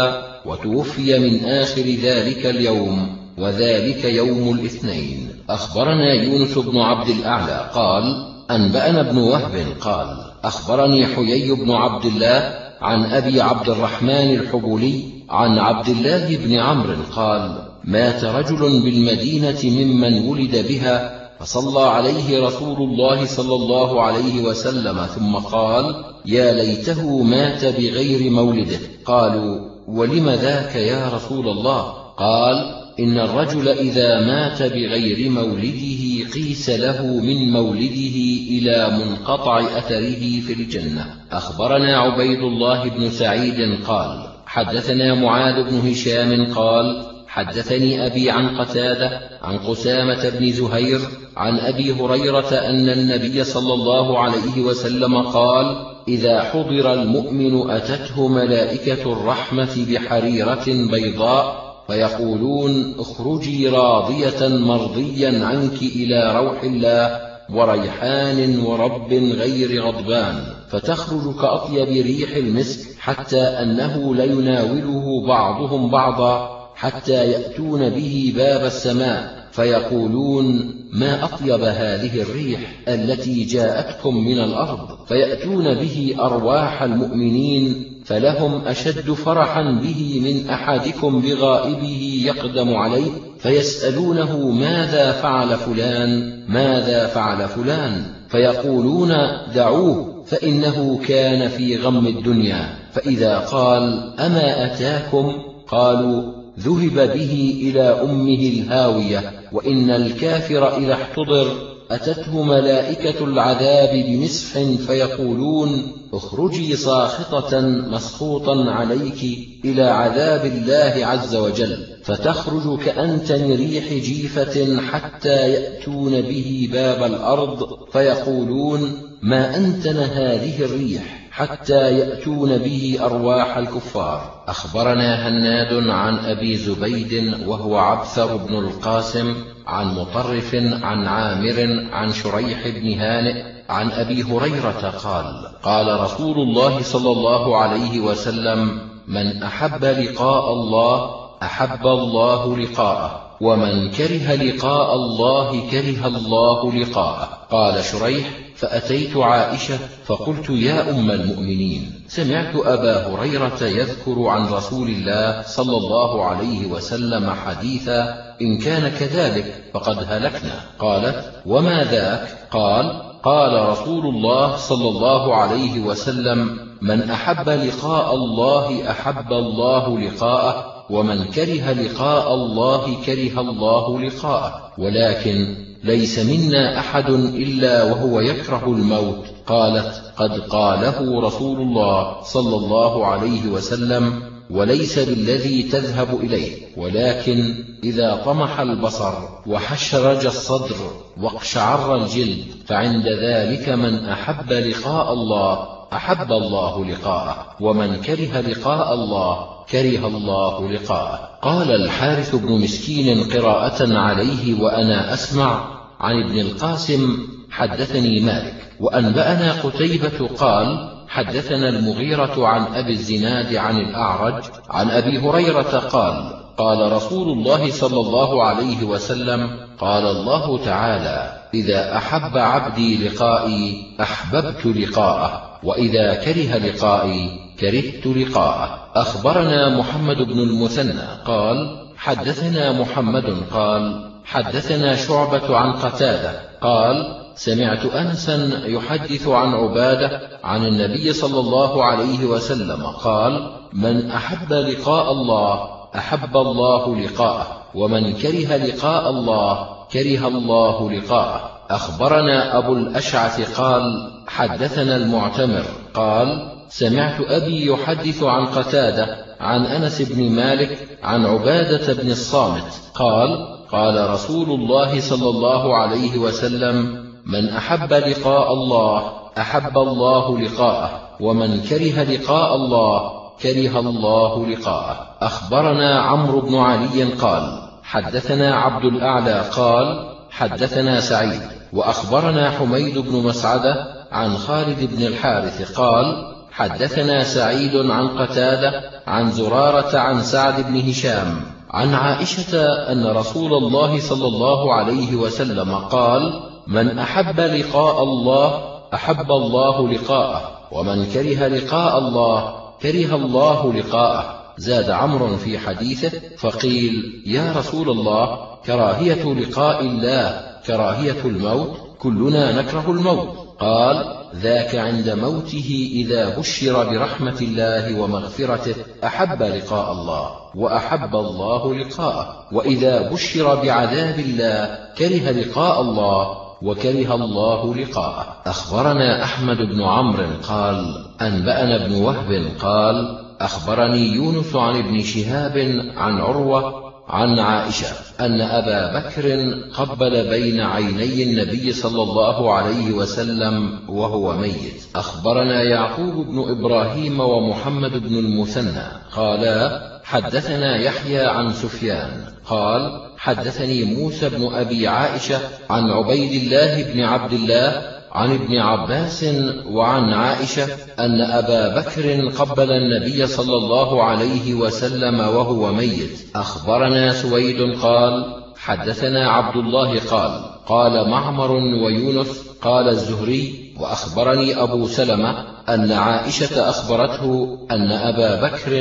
وتوفي من آخر ذلك اليوم وذلك يوم الاثنين. أخبرنا يونس بن عبد الأعلى قال أنبأنا ابن وهب قال أخبرني حيي بن عبد الله عن أبي عبد الرحمن الحبولي عن عبد الله بن عمرو قال مات رجل بالمدينة ممن ولد بها فصلى عليه رسول الله صلى الله عليه وسلم ثم قال يا ليته مات بغير مولده. قالوا ولم ذاك يا رسول الله؟ قال إن الرجل إذا مات بغير مولده قيس له من مولده إلى منقطع أثره في الجنة. أخبرنا عبيد الله بن سعيد قال حدثنا معاذ بن هشام قال حدثني أبي عن قتادة عن قسامة بن زهير عن أبي هريرة أن النبي صلى الله عليه وسلم قال إذا حضر المؤمن أتته ملائكة الرحمة بحريرة بيضاء فيقولون اخرجي راضية مرضيا عنك إلى روح الله وريحان ورب غير غضبان فتخرج كأطيب ريح المسك حتى أنه ليناوله بعضهم بعضا حتى يأتون به باب السماء فيقولون ما أطيب هذه الريح التي جاءتكم من الأرض؟ فيأتون به أرواح المؤمنين فلهم أشد فرحا به من أحدكم بغائبه يقدم عليه فيسألونه ماذا فعل فلان ماذا فعل فلان؟ فيقولون دعوه فإنه كان في غم الدنيا. فإذا قال أما أتاكم؟ قالوا ذهب به إلى أمه الهاوية وإن الكافر إذا احتضر أتته ملائكة العذاب بمسح فيقولون اخرجي ساخطة مسخوطا عليك إلى عذاب الله عز وجل فتخرج كأنتن ريح جيفة حتى يأتون به باب الأرض فيقولون ما أنتن هذه الريح؟ حتى يأتون به أرواح الكفار. أخبرنا هناد عن أبي زبيد وهو عبثر بن القاسم عن مطرف عن عامر عن شريح بن هانئ عن أبي هريرة قال قال رسول الله صلى الله عليه وسلم من أحب لقاء الله أحب الله لقاءه ومن كره لقاء الله كره الله لقاءه. قال شريح فأتيت عائشة فقلت يا أم المؤمنين سمعت أبا هريرة يذكر عن رسول الله صلى الله عليه وسلم حديثا إن كان كذلك فقد هلكنا. قالت وما ذاك؟ قال قال رسول الله صلى الله عليه وسلم من أحب لقاء الله أحب الله لقاءه ومن كره لقاء الله كره الله لقاءه. ولكن ليس منا أحد إلا وهو يكره الموت. قالت قد قاله رسول الله صلى الله عليه وسلم وليس بالذي تذهب إليه ولكن إذا طمح البصر وحشرج الصدر واقشعر الجلد فعند ذلك من أحب لقاء الله أحب الله لقاءه ومن كره لقاء الله كره الله لقاءه. قال الحارث بن مسكين قراءة عليه وأنا أسمع عن ابن القاسم حدثني مالك وأنبأنا قتيبة قال حدثنا المغيرة عن أبي الزناد عن الأعرج عن أبي هريرة قال قال رسول الله صلى الله عليه وسلم قال الله تعالى إذا أحب عبدي لقائي أحببت لقاءه وإذا كره لقائي كرهت لقاءه. أخبرنا محمد بن المثنى قال حدثنا محمد قال حدثنا شعبة عن قتادة. قال سمعت أنسا يحدث عن عبادة عن النبي صلى الله عليه وسلم. قال من أحب لقاء الله أحب الله لقاءه ومن كره لقاء الله كره الله لقاءه. أخبرنا أبو الأشعث قال حدثنا المعتمر. قال سمعت أبي يحدث عن قتادة عن أنس بن مالك عن عبادة بن الصامت. قال قال رسول الله صلى الله عليه وسلم من أحب لقاء الله أحب الله لقاءه ومن كره لقاء الله كره الله لقاءه. أخبرنا عمرو بن علي قال حدثنا عبد الأعلى قال حدثنا سعيد. وأخبرنا حميد بن مسعدة عن خالد بن الحارث قال حدثنا سعيد عن قتادة عن زرارة عن سعد بن هشام. عن عائشة أن رسول الله صلى الله عليه وسلم قال من أحب لقاء الله أحب الله لقاءه ومن كره لقاء الله كره الله لقاءه. زاد عمرو في حديثه فقيل يا رسول الله كراهية لقاء الله كراهية الموت كلنا نكره الموت. قال ذاك عند موته إذا بشر برحمة الله ومغفرته أحب لقاء الله وأحب الله لقاءه وإذا بشر بعذاب الله كره لقاء الله وكره الله لقاءه. أخبرنا أحمد بن عمرو قال أنبأنا ابن وهب قال أخبرني يونس عن ابن شهاب عن عروة عن عائشة أن أبا بكر قبل بين عيني النبي صلى الله عليه وسلم وهو ميت. أخبرنا يعقوب بن إبراهيم ومحمد بن المثنى. قالا حدثنا يحيى عن سفيان. قال حدثني موسى بن أبي عائشة عن عبيد الله بن عبد الله عن ابن عباس وعن عائشة أن أبا بكر قبل النبي صلى الله عليه وسلم وهو ميت. أخبرنا سويد قال حدثنا عبد الله قال قال معمر ويونس قال الزهري وأخبرني أبو سلمة أن عائشة أخبرته أن أبا بكر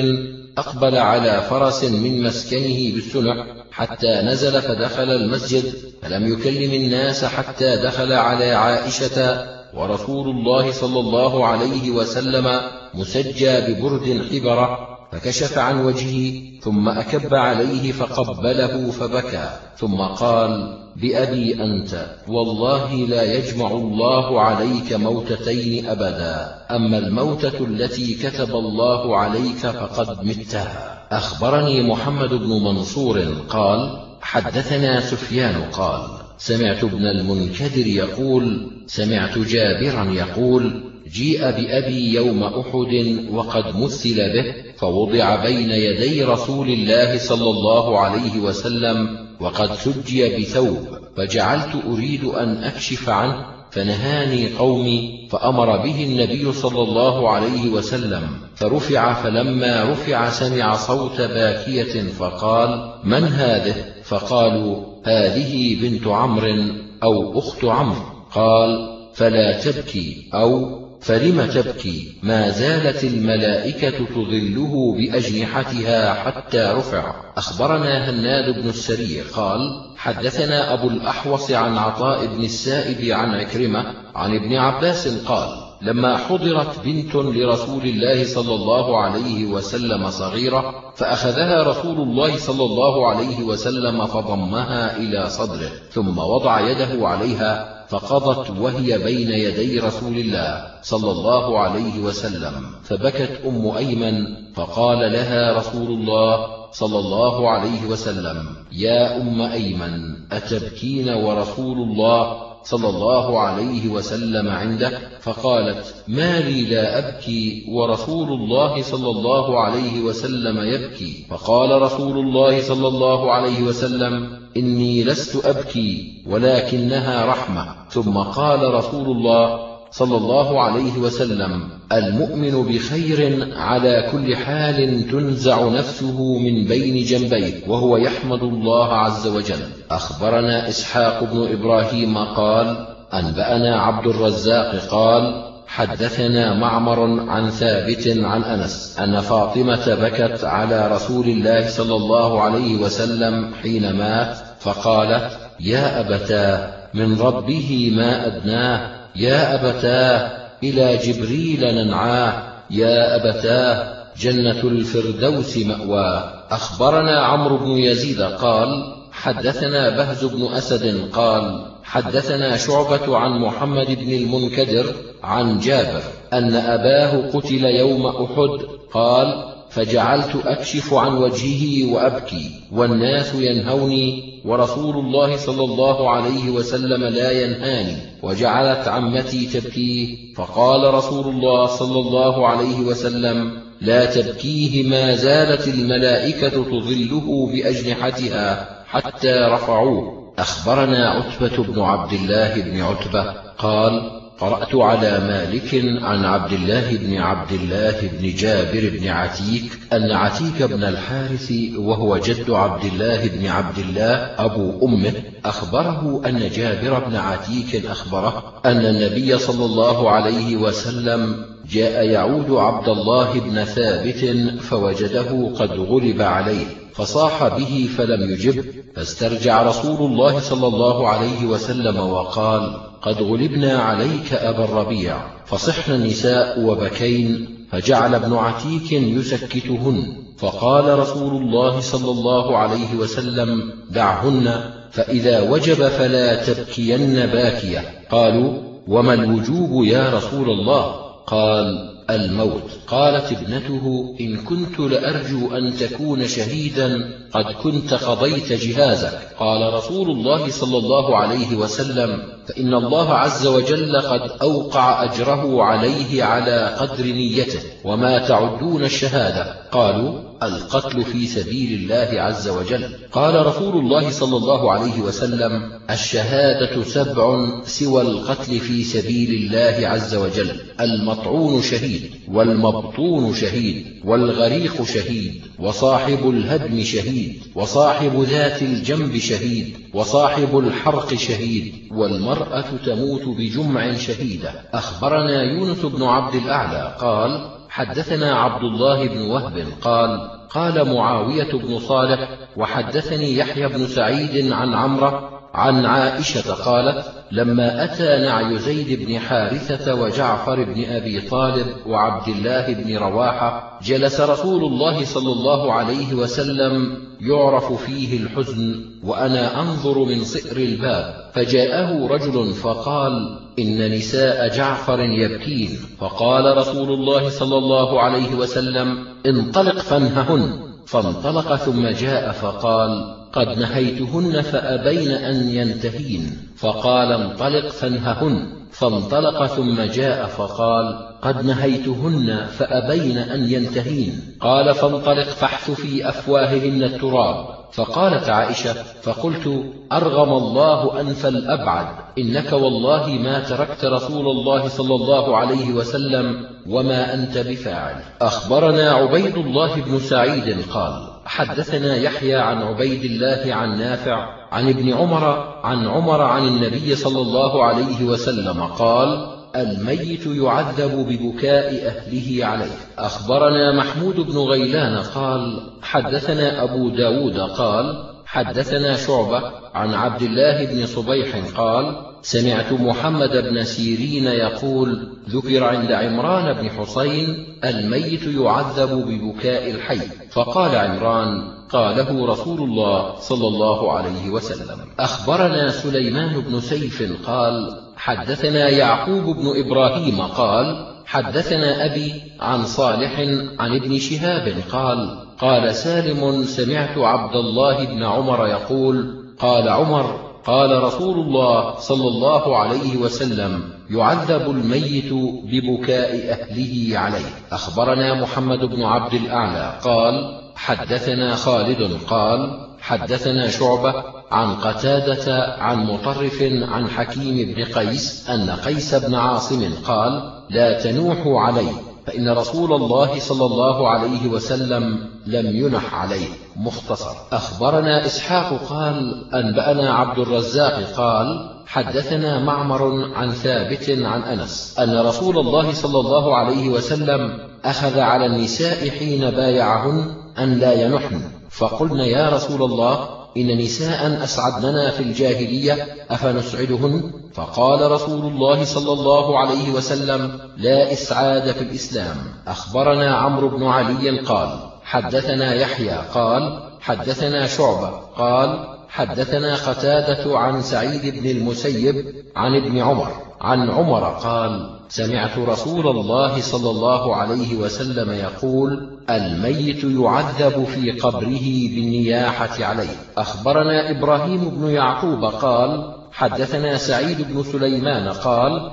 أقبل على فرس من مسكنه بالسنع حتى نزل فدخل المسجد فلم يكلم الناس حتى دخل على عائشة ورسول الله صلى الله عليه وسلم مسجى ببرد حبرة. فكشف عن وجهه ثم أكب عليه فقبله فبكى ثم قال بأبي أنت والله لا يجمع الله عليك موتتين أبدا أما الموتة التي كتب الله عليك فقد متها. أخبرني محمد بن منصور قال حدثنا سفيان قال سمعت ابن المنكدر يقول سمعت جابرا يقول جيء بأبي يوم أحد وقد مثل به فوضع بين يدي رسول الله صلى الله عليه وسلم وقد سجي بثوب فجعلت أريد أن أكشف عنه فنهاني قومي فأمر به النبي صلى الله عليه وسلم فرفع فلما رفع سمع صوت باكية فقال من هذه؟ فقالوا هذه بنت عمرو أو أخت عمرو. قال فلا تبكي أو فلم تبكي؟ ما زالت الملائكة تظله بأجنحتها حتى رفع. أخبرنا هناد بن السري قال حدثنا أبو الأحوص عن عطاء بن السائب عن عكرمة عن ابن عباس قال لما حضرت بنت لرسول الله صلى الله عليه وسلم صغيرة فأخذها رسول الله صلى الله عليه وسلم فضمها إلى صدره ثم وضع يده عليها فقضت وهي بين يدي رسول الله صلى الله عليه وسلم فبكت أم أيمن فقال لها رسول الله صلى الله عليه وسلم يا أم أيمن أتبكين ورسول الله صلى الله عليه وسلم عنده فقالت ما لي لا أبكي ورسول الله صلى الله عليه وسلم يبكي. فقال رسول الله صلى الله عليه وسلم إني لست أبكي ولكنها رحمة. ثم قال رسول الله صلى الله عليه وسلم المؤمن بخير على كل حال تنزع نفسه من بين جنبيه وهو يحمد الله عز وجل. أخبرنا إسحاق بن إبراهيم قال أنبأنا عبد الرزاق قال حدثنا معمر عن ثابت عن أنس أن فاطمة بكت على رسول الله صلى الله عليه وسلم حين مات. فقالت يا أبتاه من ربه ما أدناه يا أبتاه إلى جبريل ننعاه يا أبتاه جنة الفردوس مأواه. أخبرنا عمرو بن يزيد قال حدثنا بهز بن أسد قال حدثنا شعبة عن محمد بن المنكدر عن جابر أن أباه قتل يوم أحد قال فجعلت أكشف عن وجهه وأبكي والناس ينهوني ورسول الله صلى الله عليه وسلم لا ينهاني وجعلت عمتي تبكيه فقال رسول الله صلى الله عليه وسلم لا تبكيه ما زالت الملائكة تظله بأجنحتها حتى رفعوه. أخبرنا عتبة بن عبد الله بن عتبة قال قرأت على مالك عن عبد الله بن عبد الله بن جابر بن عتيك أن عتيك بن الحارث وهو جد عبد الله بن عبد الله أبو أمه أخبره أن جابر بن عتيك أخبره أن النبي صلى الله عليه وسلم جاء يعود عبد الله بن ثابت فوجده قد غلب عليه فصاح به فلم يجب فاسترجع رسول الله صلى الله عليه وسلم وقال قد غلبنا عليك أبا الربيع فصحن النساء وبكين فجعل ابن عتيك يسكتهن فقال رسول الله صلى الله عليه وسلم دعهن فإذا وجب فلا تبكين باكية قالوا وما الوجوب يا رسول الله؟ قال الموت. قالت ابنته إن كنت لأرجو أن تكون شهيدا قد كنت قضيت جهازك. قال رسول الله صلى الله عليه وسلم فإن الله عز وجل قد أوقع أجره عليه على قدر نيته وما تعدون الشهادة. قالوا القتل في سبيل الله عز وجل. قال رسول الله صلى الله عليه وسلم الشهادة سبع سوى القتل في سبيل الله عز وجل. المطعون شهيد والمبطون شهيد والغريق شهيد وصاحب الهدم شهيد. وصاحب ذات الجنب شهيد وصاحب الحرق شهيد والمرأة تموت بجمع شهيدة. أخبرنا يونس بن عبد الأعلى قال حدثنا عبد الله بن وهب قال قال معاوية بن صالح وحدثني يحيى بن سعيد عن عمرة عن عائشة قالت لما أتى نعي زيد بن حارثة وجعفر بن أبي طالب وعبد الله بن رواحة جلس رسول الله صلى الله عليه وسلم يعرف فيه الحزن وأنا أنظر من صئر الباب فجاءه رجل فقال إن نساء جعفر يبكين. فقال رسول الله صلى الله عليه وسلم انطلق فانههن. فانطلق ثم جاء فقال قد نهيتهن فأبين أن ينتهين. فقال انطلق فانههن. فانطلق ثم جاء فقال قد نهيتهن فأبين أن ينتهين. قال فانطلق فاحث في أفواههن التراب. فقالت عائشة فقلت أرغم الله أنف الأبعد إنك والله ما تركت رسول الله صلى الله عليه وسلم وما أنت بفاعل. أخبرنا عبيد الله بن سعيد قال حدثنا يحيى عن عبيد الله عن نافع عن ابن عمر عن عمر عن النبي صلى الله عليه وسلم قال الميت يعذب ببكاء أهله عليه. أخبرنا محمود بن غيلان قال حدثنا أبو داود قال حدثنا شعبة عن عبد الله بن صبيح قال سمعت محمد بن سيرين يقول ذكر عند عمران بن حسين الميت يعذب ببكاء الحي. فقال عمران قاله رسول الله صلى الله عليه وسلم أخبرنا سليمان بن سيف قال حدثنا يعقوب بن إبراهيم قال حدثنا أبي عن صالح عن ابن شهاب قال قال سالم سمعت عبد الله بن عمر يقول قال عمر قال رسول الله صلى الله عليه وسلم يعذب الميت ببكاء أهله عليه. أخبرنا محمد بن عبد الأعلى قال حدثنا خالد قال حدثنا شعبة عن قتادة عن مطرف عن حكيم بن قيس أن قيس بن عاصم قال لا تنوحوا علي فإن رسول الله صلى الله عليه وسلم لم ينح عليه. مختصر. أخبرنا إسحاق قال أنبأنا عبد الرزاق قال حدثنا معمر عن ثابت عن أنس أن رسول الله صلى الله عليه وسلم أخذ على النساء حين بايعهن أن لا ينحن. فقلنا يا رسول الله إن نساء أسعدننا في الجاهلية أفنسعدهن؟ فقال رسول الله صلى الله عليه وسلم لا إسعاد في الإسلام. أخبرنا عمرو بن علي قال حدثنا يحيى قال حدثنا شعبة قال حدثنا قتادة عن سعيد بن المسيب عن ابن عمر. عن عمر قال سمعت رسول الله صلى الله عليه وسلم يقول الميت يعذب في قبره بالنياحة عليه. أخبرنا إبراهيم بن يعقوب قال حدثنا سعيد بن سليمان قال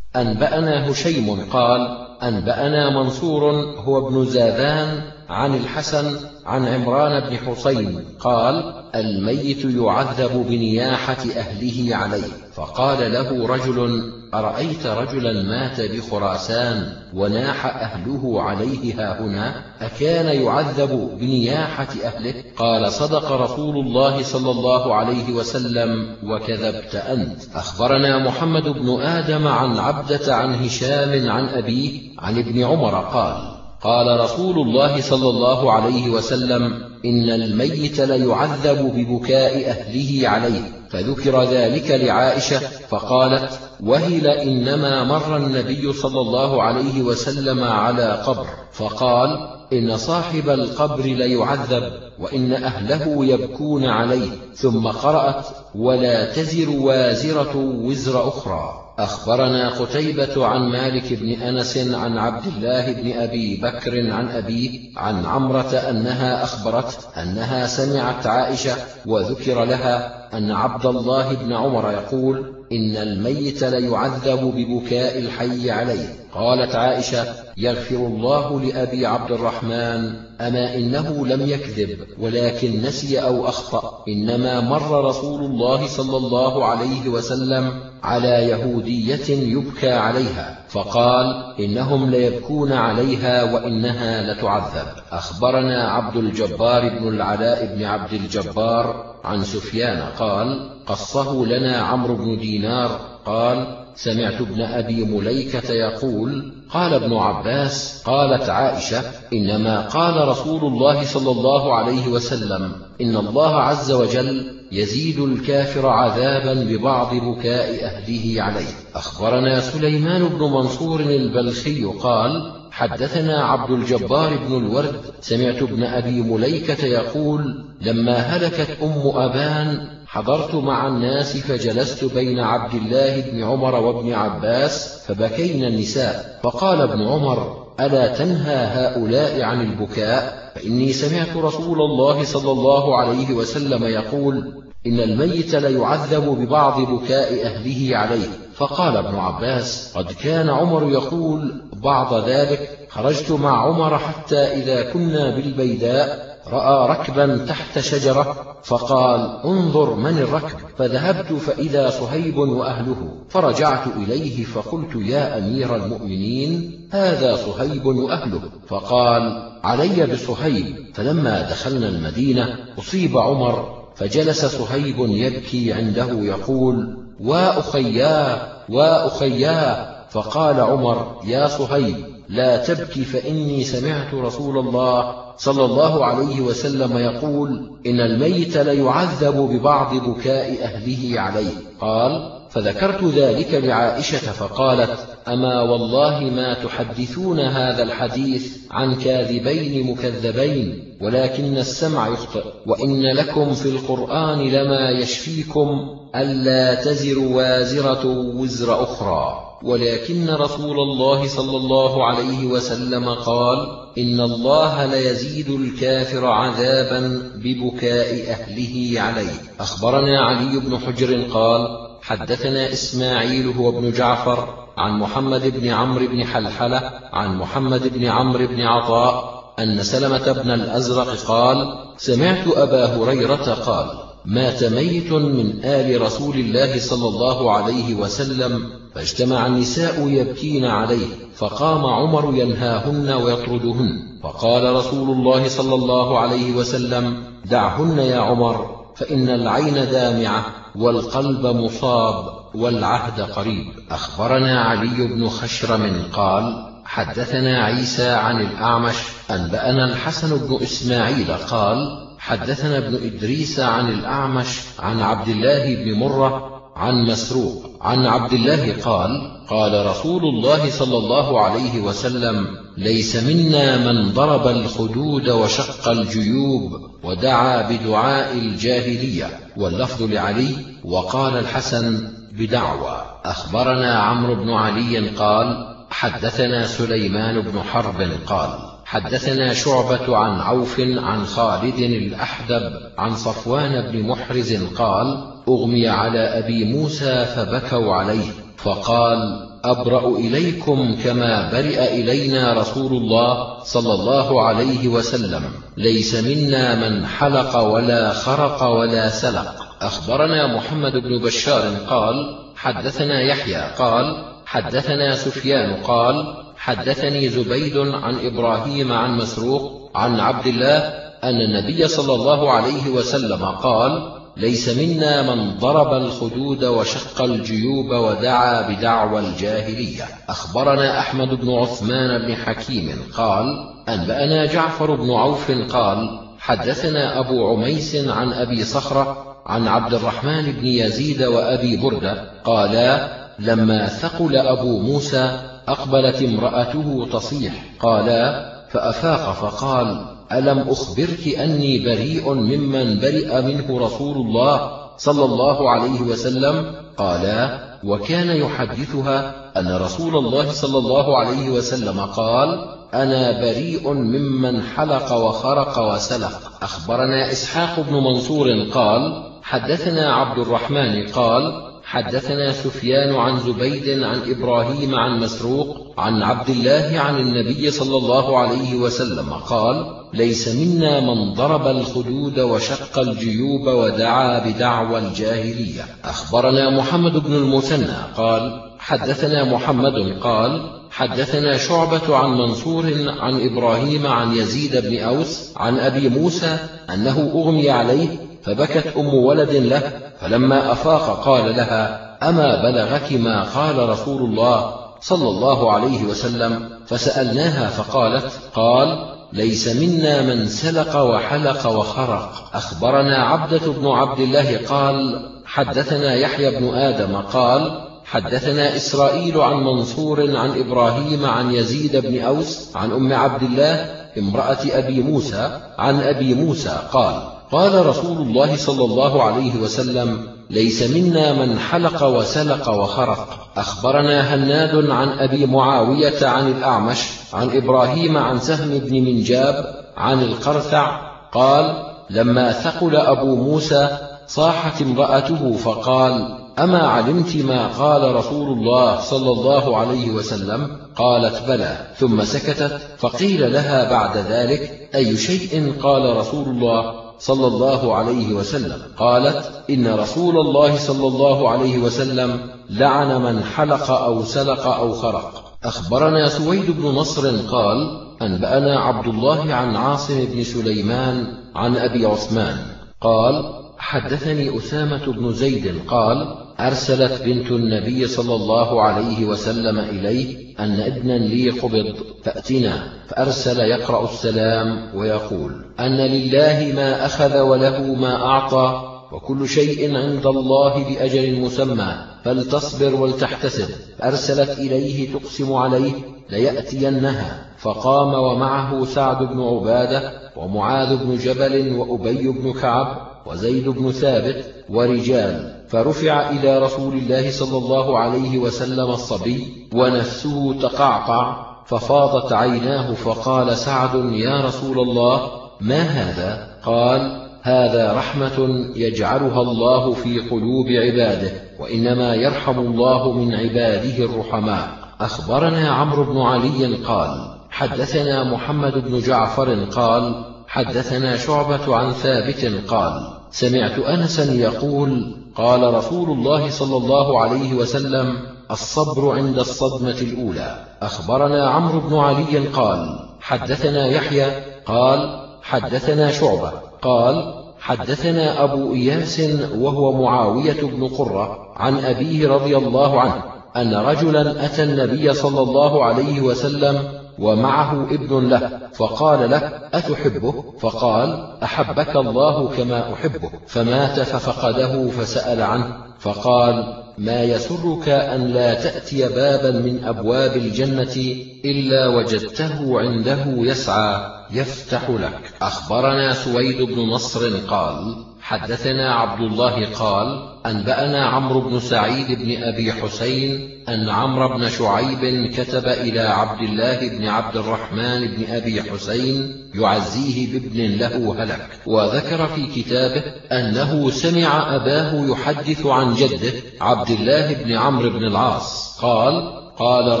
أنبأنا هشيم قال أنبأنا منصور هو ابن زاذان عن الحسن عن عمران بن حسين قال الميت يعذب بنياحة أهله عليه. فقال له رجل أرأيت رجلا مات بخراسان وناح أهله عليه هاهنا؟ أكان يعذب بنياحة أهله؟ قال صدق رسول الله صلى الله عليه وسلم وكذبت أنت. أخبرنا محمد بن آدم عن عبدة عن هشام عن أبيه عن ابن عمر قال قال رسول الله صلى الله عليه وسلم إن الميت ليعذب ببكاء أهله عليه. فذكر ذلك لعائشة فقالت وهل إنما مر النبي صلى الله عليه وسلم على قبر؟ فقال إن صاحب القبر ليعذب وإن أهله يبكون عليه. ثم قرأت ولا تزر وازرة وزر أخرى. أخبرنا قتيبة عن مالك بن أنس عن عبد الله بن أبي بكر عن أبيه عن عمرة أنها أخبرت أنها سمعت عائشة وذكر لها أن عبد الله بن عمر يقول إن الميت ليعذب ببكاء الحي عليه. قالت عائشة يغفر الله لأبي عبد الرحمن أما إنه لم يكذب ولكن نسي أو أخطأ. إنما مر رسول الله صلى الله عليه وسلم على يهودية يبكى عليها فقال إنهم ليبكون عليها وإنها لتعذب. أخبرنا عبد الجبار بن العلاء بن عبد الجبار عن سفيان قال قصه لنا عمرو بن دينار قال سمعت ابن أبي مليكة يقول قال ابن عباس قالت عائشة إنما قال رسول الله صلى الله عليه وسلم إن الله عز وجل يزيد الكافر عذابا ببعض بكاء أهله عليه. أخبرنا سليمان بن منصور البلخي قال حدثنا عبد الجبار بن الورد سمعت ابن أبي مليكة يقول لما هلكت أم أبان حضرت مع الناس فجلست بين عبد الله بن عمر وابن عباس فبكينا النساء فقال ابن عمر ألا تنهى هؤلاء عن البكاء؟ فإني سمعت رسول الله صلى الله عليه وسلم يقول إن الميت ليعذب ببعض بكاء أهله عليه. فقال ابن عباس قد كان عمر يقول بعض ذلك خرجت مع عمر حتى إذا كنا بالبيداء رأى ركبا تحت شجرة فقال انظر من الركب. فذهبت فإذا صهيب وأهله. فرجعت إليه فقلت يا أمير المؤمنين هذا صهيب وأهله. فقال علي بصهيب. فلما دخلنا المدينة أصيب عمر فجلس صهيب يبكي عنده يقول وأخياه وأخياه فقال عمر يا صهيب لا تبكي فإني سمعت رسول الله صلى الله عليه وسلم يقول إن الميت ليعذب ببعض بكاء أهله عليه. قال فذكرت ذلك لعائشة فقالت أما والله ما تحدثون هذا الحديث عن كاذبين مكذبين ولكن السمع يخطئ. وإن لكم في القرآن لما يشفيكم ألا تزر وازرة وزر أخرى. ولكن رسول الله صلى الله عليه وسلم قال إن الله ليزيد الكافر عذابا ببكاء أهله عليه. أخبرنا علي بن حجر قال حدثنا إسماعيل هو ابن جعفر عن محمد بن عمرو بن حلحلة عن محمد بن عمرو بن عطاء أن سلمة بن الأزرق قال سمعت أبا هريرة قال مات ميت من آل رسول الله صلى الله عليه وسلم فاجتمع النساء يبكين عليه فقام عمر ينهاهن ويطردهن فقال رسول الله صلى الله عليه وسلم دعهن يا عمر فإن العين دامعة والقلب مصاب والعهد قريب. أخبرنا علي بن خشرم قال حدثنا عيسى عن الأعمش أنبأنا الحسن بن إسماعيل قال حدثنا ابن إدريس عن الأعمش عن عبد الله بن مرة عن مسروق عن عبد الله قال قال رسول الله صلى الله عليه وسلم ليس منا من ضرب الخدود وشق الجيوب ودعا بدعاء الجاهلية. واللفظ لعلي وقال الحسن بدعوى. أخبرنا عمرو بن علي قال حدثنا سليمان بن حرب قال حدثنا شعبة عن عوف عن خالد الأحدب عن صفوان بن محرز قال أغمي على أبي موسى فبكوا عليه فقال أبرأ إليكم كما برئ إلينا رسول الله صلى الله عليه وسلم ليس منا من حلق ولا خرق ولا سلق. أخبرنا محمد بن بشار قال حدثنا يحيى قال حدثنا سفيان قال حدثني زبيد عن إبراهيم عن مسروق عن عبد الله أن النبي صلى الله عليه وسلم قال ليس منا من ضرب الخدود وشق الجيوب ودعا بدعوى الجاهلية. أخبرنا أحمد بن عثمان بن حكيم قال أنبأنا جعفر بن عوف قال حدثنا أبو عميس عن أبي صخرة عن عبد الرحمن بن يزيد وأبي بردة قالا لما ثقل أبو موسى أقبلت امرأته تصيح قالا فأفاق فقال ألم أخبرك أني بريء ممن برئ منه رسول الله صلى الله عليه وسلم؟ قالا وكان يحدثها أن رسول الله صلى الله عليه وسلم قال أنا بريء ممن حلق وخرق وسلق. أخبرنا إسحاق بن منصور قال حدثنا عبد الرحمن قال حدثنا سفيان عن زبيد عن إبراهيم عن مسروق عن عبد الله عن النبي صلى الله عليه وسلم قال ليس منا من ضرب الخدود وشق الجيوب ودعا بدعوى الجاهلية. أخبرنا محمد بن المثنى قال حدثنا محمد قال حدثنا شعبة عن منصور عن إبراهيم عن يزيد بن أوس عن أبي موسى أنه أغمي عليه فبكت أم ولد له فلما أفاق قال لها أما بلغك ما قال رسول الله صلى الله عليه وسلم؟ فسألناها فقالت قال ليس منا من سلق وحلق وخرق. أخبرنا عبدة بن عبد الله قال حدثنا يحيى بن آدم قال حدثنا إسرائيل عن منصور عن إبراهيم عن يزيد بن أوس عن أم عبد الله امرأة أبي موسى عن أبي موسى قال قال رسول الله صلى الله عليه وسلم ليس منا من حلق وسلق وخرق. أخبرنا هناد عن أبي معاوية عن الأعمش عن إبراهيم عن سهم بن منجاب عن القرثع قال لما ثقل أبو موسى صاحت امرأته فقال أما علمت ما قال رسول الله صلى الله عليه وسلم؟ قالت بلى. ثم سكتت فقيل لها بعد ذلك أي شيء قال رسول الله؟ صلى الله عليه وسلم. قالت إن رسول الله صلى الله عليه وسلم لعن من حلق أو سلق أو خرق. أخبرنا سويد بن نصر قال أنبأنا عبد الله عن عاصم بن سليمان عن أبي عثمان. قال حدثني أسامة بن زيد قال أرسلت بنت النبي صلى الله عليه وسلم إليه أن ابنا لي قبض فأتنا فأرسل يقرأ السلام ويقول أن لله ما أخذ وله ما أعطى وكل شيء عند الله بأجل مسمى فلتصبر ولتحتسب. فأرسلت إليه تقسم عليه ليأتينها فقام ومعه سعد بن عبادة ومعاذ بن جبل وأبي بن كعب وزيد بن ثابت ورجال. فرفع إلى رسول الله صلى الله عليه وسلم الصبي ونفسه تقعقع ففاضت عيناه فقال سعد يا رسول الله ما هذا؟ قال هذا رحمة يجعلها الله في قلوب عباده وإنما يرحم الله من عباده الرحماء. أخبرنا عمرو بن علي قال حدثنا محمد بن جعفر قال حدثنا شعبة عن ثابت قال سمعت أنسا يقول قال رسول الله صلى الله عليه وسلم الصبر عند الصدمة الأولى. أخبرنا عمرو بن علي قال حدثنا يحيى قال حدثنا شعبة قال حدثنا أبو إياس وهو معاوية بن قرة عن أبيه رضي الله عنه أن رجلا أتى النبي صلى الله عليه وسلم ومعه ابن له فقال له أتحبه؟ فقال أحبك الله كما أحبه فمات ففقده فسأل عنه فقال ما يسرك أن لا تأتي بابا من أبواب الجنة إلا وجدته عنده يسعى يفتح لك. أخبرنا سويد بن نصر قال حدثنا عبد الله قال أنبأنا عمرو بن سعيد بن أبي حسين أن عمرو بن شعيب كتب إلى عبد الله بن عبد الرحمن بن أبي حسين يعزيه بابن له هلك وذكر في كتابه أنه سمع أباه يحدث عن جده عبد الله بن عمرو بن العاص قال قال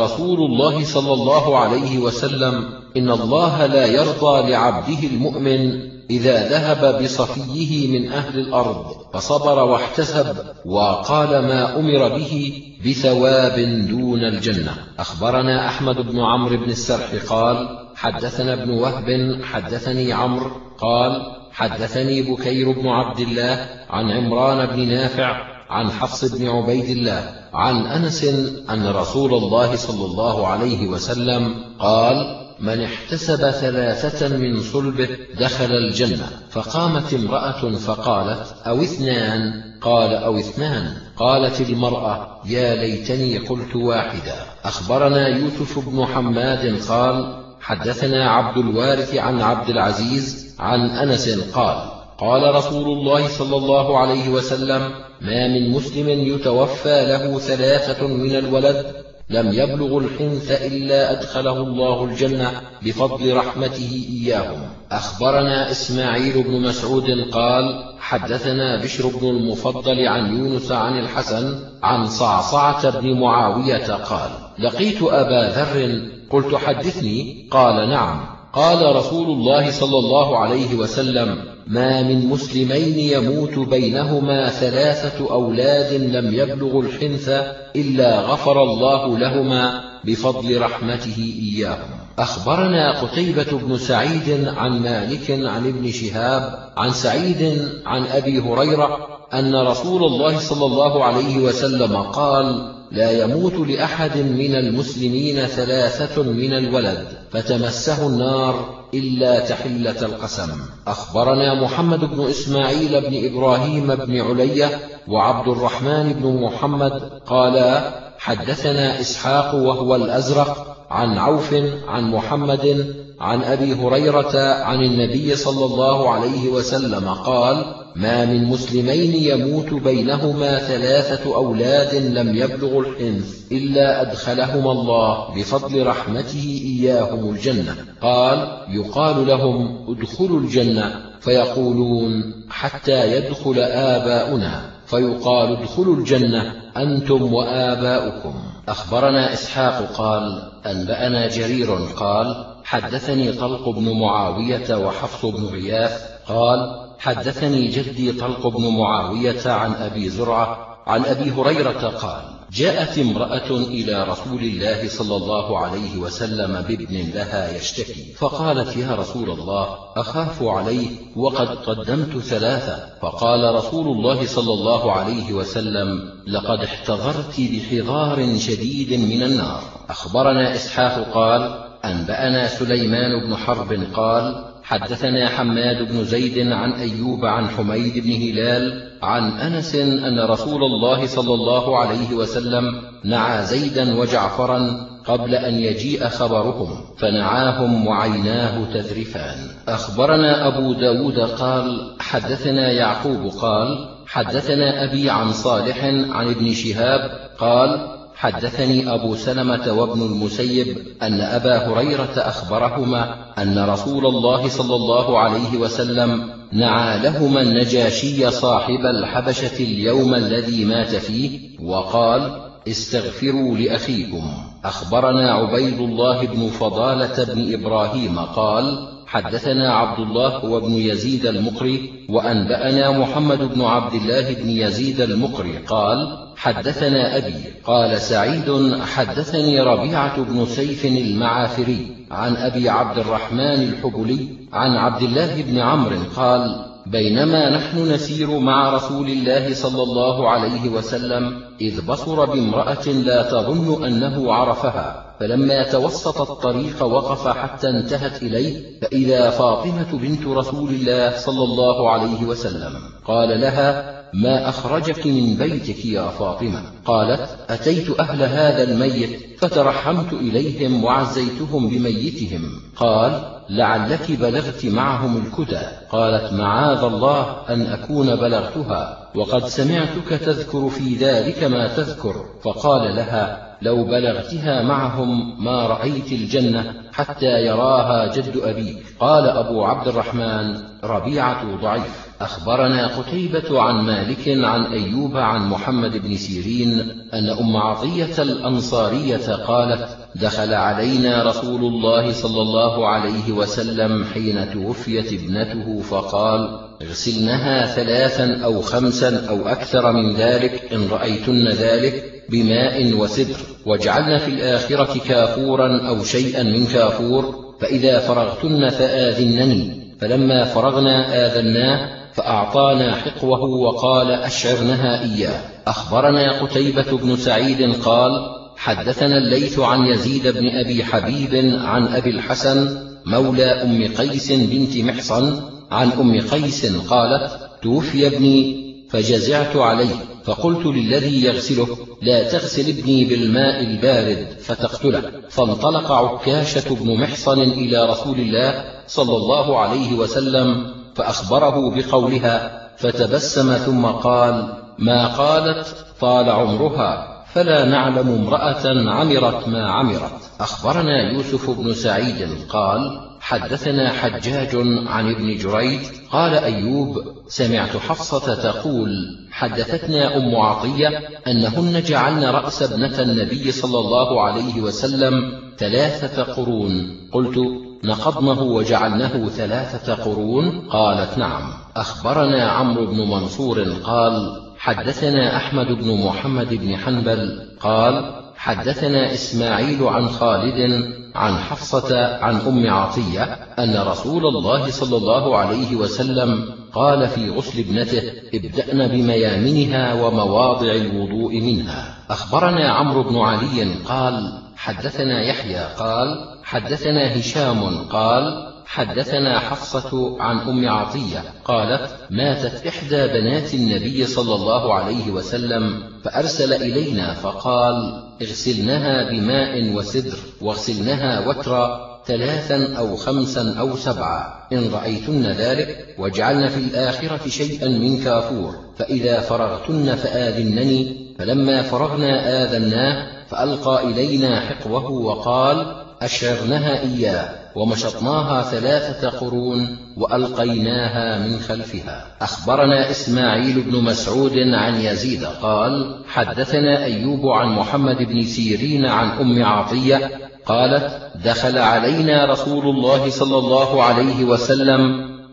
رسول الله صلى الله عليه وسلم إن الله لا يرضى لعبده المؤمن إذا ذهب بصفيه من أهل الأرض فصبر واحتسب وقال ما أمر به بثواب دون الجنة. أخبرنا أحمد بن عمرو بن السرح قال حدثنا ابن وهب حدثني عمرو قال حدثني بكير بن عبد الله عن عمران بن نافع عن حفص بن عبيد الله عن أنس أن رسول الله صلى الله عليه وسلم قال من احتسب ثلاثة من صلبه دخل الجنة فقامت امرأة فقالت أو اثنان؟ قال أو اثنان. قالت المرأة يا ليتني قلت واحدا أخبرنا يوسف بن حماد قال حدثنا عبد الوارث عن عبد العزيز عن أنس قال قال رسول الله صلى الله عليه وسلم ما من مسلم يتوفى له ثلاثة من الولد لم يبلغ الحنث إلا أدخله الله الجنة بفضل رحمته إياهم. أخبرنا إسماعيل بن مسعود قال حدثنا بشر بن المفضل عن يونس عن الحسن عن صعصعة بن معاوية قال لقيت أبا ذر قلت حدثني؟ قال نعم. قال رسول الله صلى الله عليه وسلم ما من مسلمين يموت بينهما ثلاثة أولاد لم يبلغوا الحنث إلا غفر الله لهما بفضل رحمته إياهم. أخبرنا قتيبة بن سعيد عن مالك عن ابن شهاب عن سعيد عن أبي هريرة أن رسول الله صلى الله عليه وسلم قال لا يموت لأحد من المسلمين ثلاثة من الولد فتمسه النار إلا تحلة القسم. أخبرنا محمد بن إسماعيل بن إبراهيم بن علية وعبد الرحمن بن محمد قالا حدثنا إسحاق وهو الأزرق عن عوف عن محمد عن أبي هريرة عن النبي صلى الله عليه وسلم قال ما من مسلمين يموت بينهما ثلاثة أولاد لم يبلغوا الحنث إلا أدخلهما الله بفضل رحمته إياهم الجنة. قال يقال لهم ادخلوا الجنة. فيقولون حتى يدخل آباؤنا. فيقال ادخلوا الجنة أنتم وآباؤكم. أخبرنا إسحاق قال أنبأنا جرير قال حدثني طلق بن معاوية وحفص بن غياث قال حدثني جدي طلق بن معاوية عن أبي زرعة عن أبي هريرة قال جاءت امرأة إلى رسول الله صلى الله عليه وسلم بابن لها يشتكي فقالت يا رسول الله أخاف عليه وقد قدمت ثلاثة. فقال رسول الله صلى الله عليه وسلم لقد احتضرت بحضار شديد من النار. أخبرنا إسحاق قال أنبأنا سليمان بن حرب قال حدثنا حماد بن زيد عن أيوب عن حميد بن هلال عن أنس أن رسول الله صلى الله عليه وسلم نعى زيدا وجعفرا قبل أن يجيء خبرهم فنعاهم وعيناه تذرفان. أخبرنا أبو داود قال حدثنا يعقوب قال حدثنا أبي عن صالح عن ابن شهاب قال حدثني أبو سلمة وابن المسيب أن أبا هريرة أخبرهما أن رسول الله صلى الله عليه وسلم نعى لهما النجاشي صاحب الحبشة اليوم الذي مات فيه وقال استغفروا لأخيكم. أخبرنا عبيد الله بن فضالة بن إبراهيم قال حدثنا عبد الله وابن يزيد المقري وأنبأنا محمد بن عبد الله بن يزيد المقري قال حدثنا أبي قال سعيد حدثني ربيعة بن سيف المعافري عن أبي عبد الرحمن الحبلي عن عبد الله بن عمرو قال بينما نحن نسير مع رسول الله صلى الله عليه وسلم إذ بصر بامرأة لا تظن أنه عرفها. فلما توسط الطريق وقف حتى انتهت إليه فإذا فاطمة بنت رسول الله صلى الله عليه وسلم قال لها ما أخرجك من بيتك يا فاطمة؟ قالت أتيت أهل هذا الميت فترحمت إليهم وعزيتهم بميتهم. قال لعلك بلغت معهم الكدى قالت معاذ الله أن أكون بلغتها وقد سمعتك تذكر في ذلك ما تذكر. فقال لها لو بلغتها معهم ما رأيت الجنة حتى يراها جد أبيك قال أبو عبد الرحمن ربيعة ضعيف. أخبرنا قتيبة عن مالك عن أيوب عن محمد بن سيرين أن أم عطية الأنصارية قالت دخل علينا رسول الله صلى الله عليه وسلم حين توفيت ابنته فقال اغسلنها ثلاثا أو خمسا أو أكثر من ذلك إن رأيتن ذلك بماء وسدر. واجعلن في الآخرة كافورا أو شيئا من كافور. فإذا فرغتن فآذنني. فلما فرغنا آذناه فأعطانا حقوه وقال أشعرنها إياه. أخبرنا قتيبة بن سعيد قال حدثنا الليث عن يزيد بن أبي حبيب عن أبي الحسن مولى أم قيس بنت محصن عن أم قيس قالت توفي ابني فجزعت عليه فقلت للذي يغسله لا تغسل ابني بالماء البارد فتقتله. فانطلق عكاشة بن محصن إلى رسول الله صلى الله عليه وسلم فأخبره بقولها فتبسم ثم قال ما قالت؟ طال عمرها فلا نعلم امرأة عمرت ما عمرت. أخبرنا يوسف بن سعيد قال حدثنا حجاج عن ابن جريج قال أيوب سمعت حفصة تقول حدثتنا أم عطية أنهن جعلن رأس ابنة النبي صلى الله عليه وسلم ثلاثة قرون. قلت نقضنه وجعلنه ثلاثة قرون؟ قالت نعم. أخبرنا عمرو بن منصور قال حدثنا أحمد بن محمد بن حنبل قال حدثنا إسماعيل عن خالد عن حفصة عن أم عطية أن رسول الله صلى الله عليه وسلم قال في غسل ابنته ابدأن بميامنها ومواضع الوضوء منها. أخبرنا عمرو بن علي قال حدثنا يحيى قال حدثنا هشام قال حدثنا حفصة عن أم عطية قالت ماتت إحدى بنات النبي صلى الله عليه وسلم فأرسل إلينا فقال اغسلنها بماء وسدر واغسلنها وترا ثلاثا أو خمسا أو سبعا إن رأيتن ذلك واجعلن في الآخرة شيئا من كافور فإذا فرغتن فآذنني فلما فرغنا آذناه فألقى إلينا حقوه وقال أشعرنها إياه. ومشطناها ثلاثة قرون وألقيناها من خلفها. أخبرنا إسماعيل بن مسعود عن يزيد قال حدثنا أيوب عن محمد بن سيرين عن أم عطية قالت دخل علينا رسول الله صلى الله عليه وسلم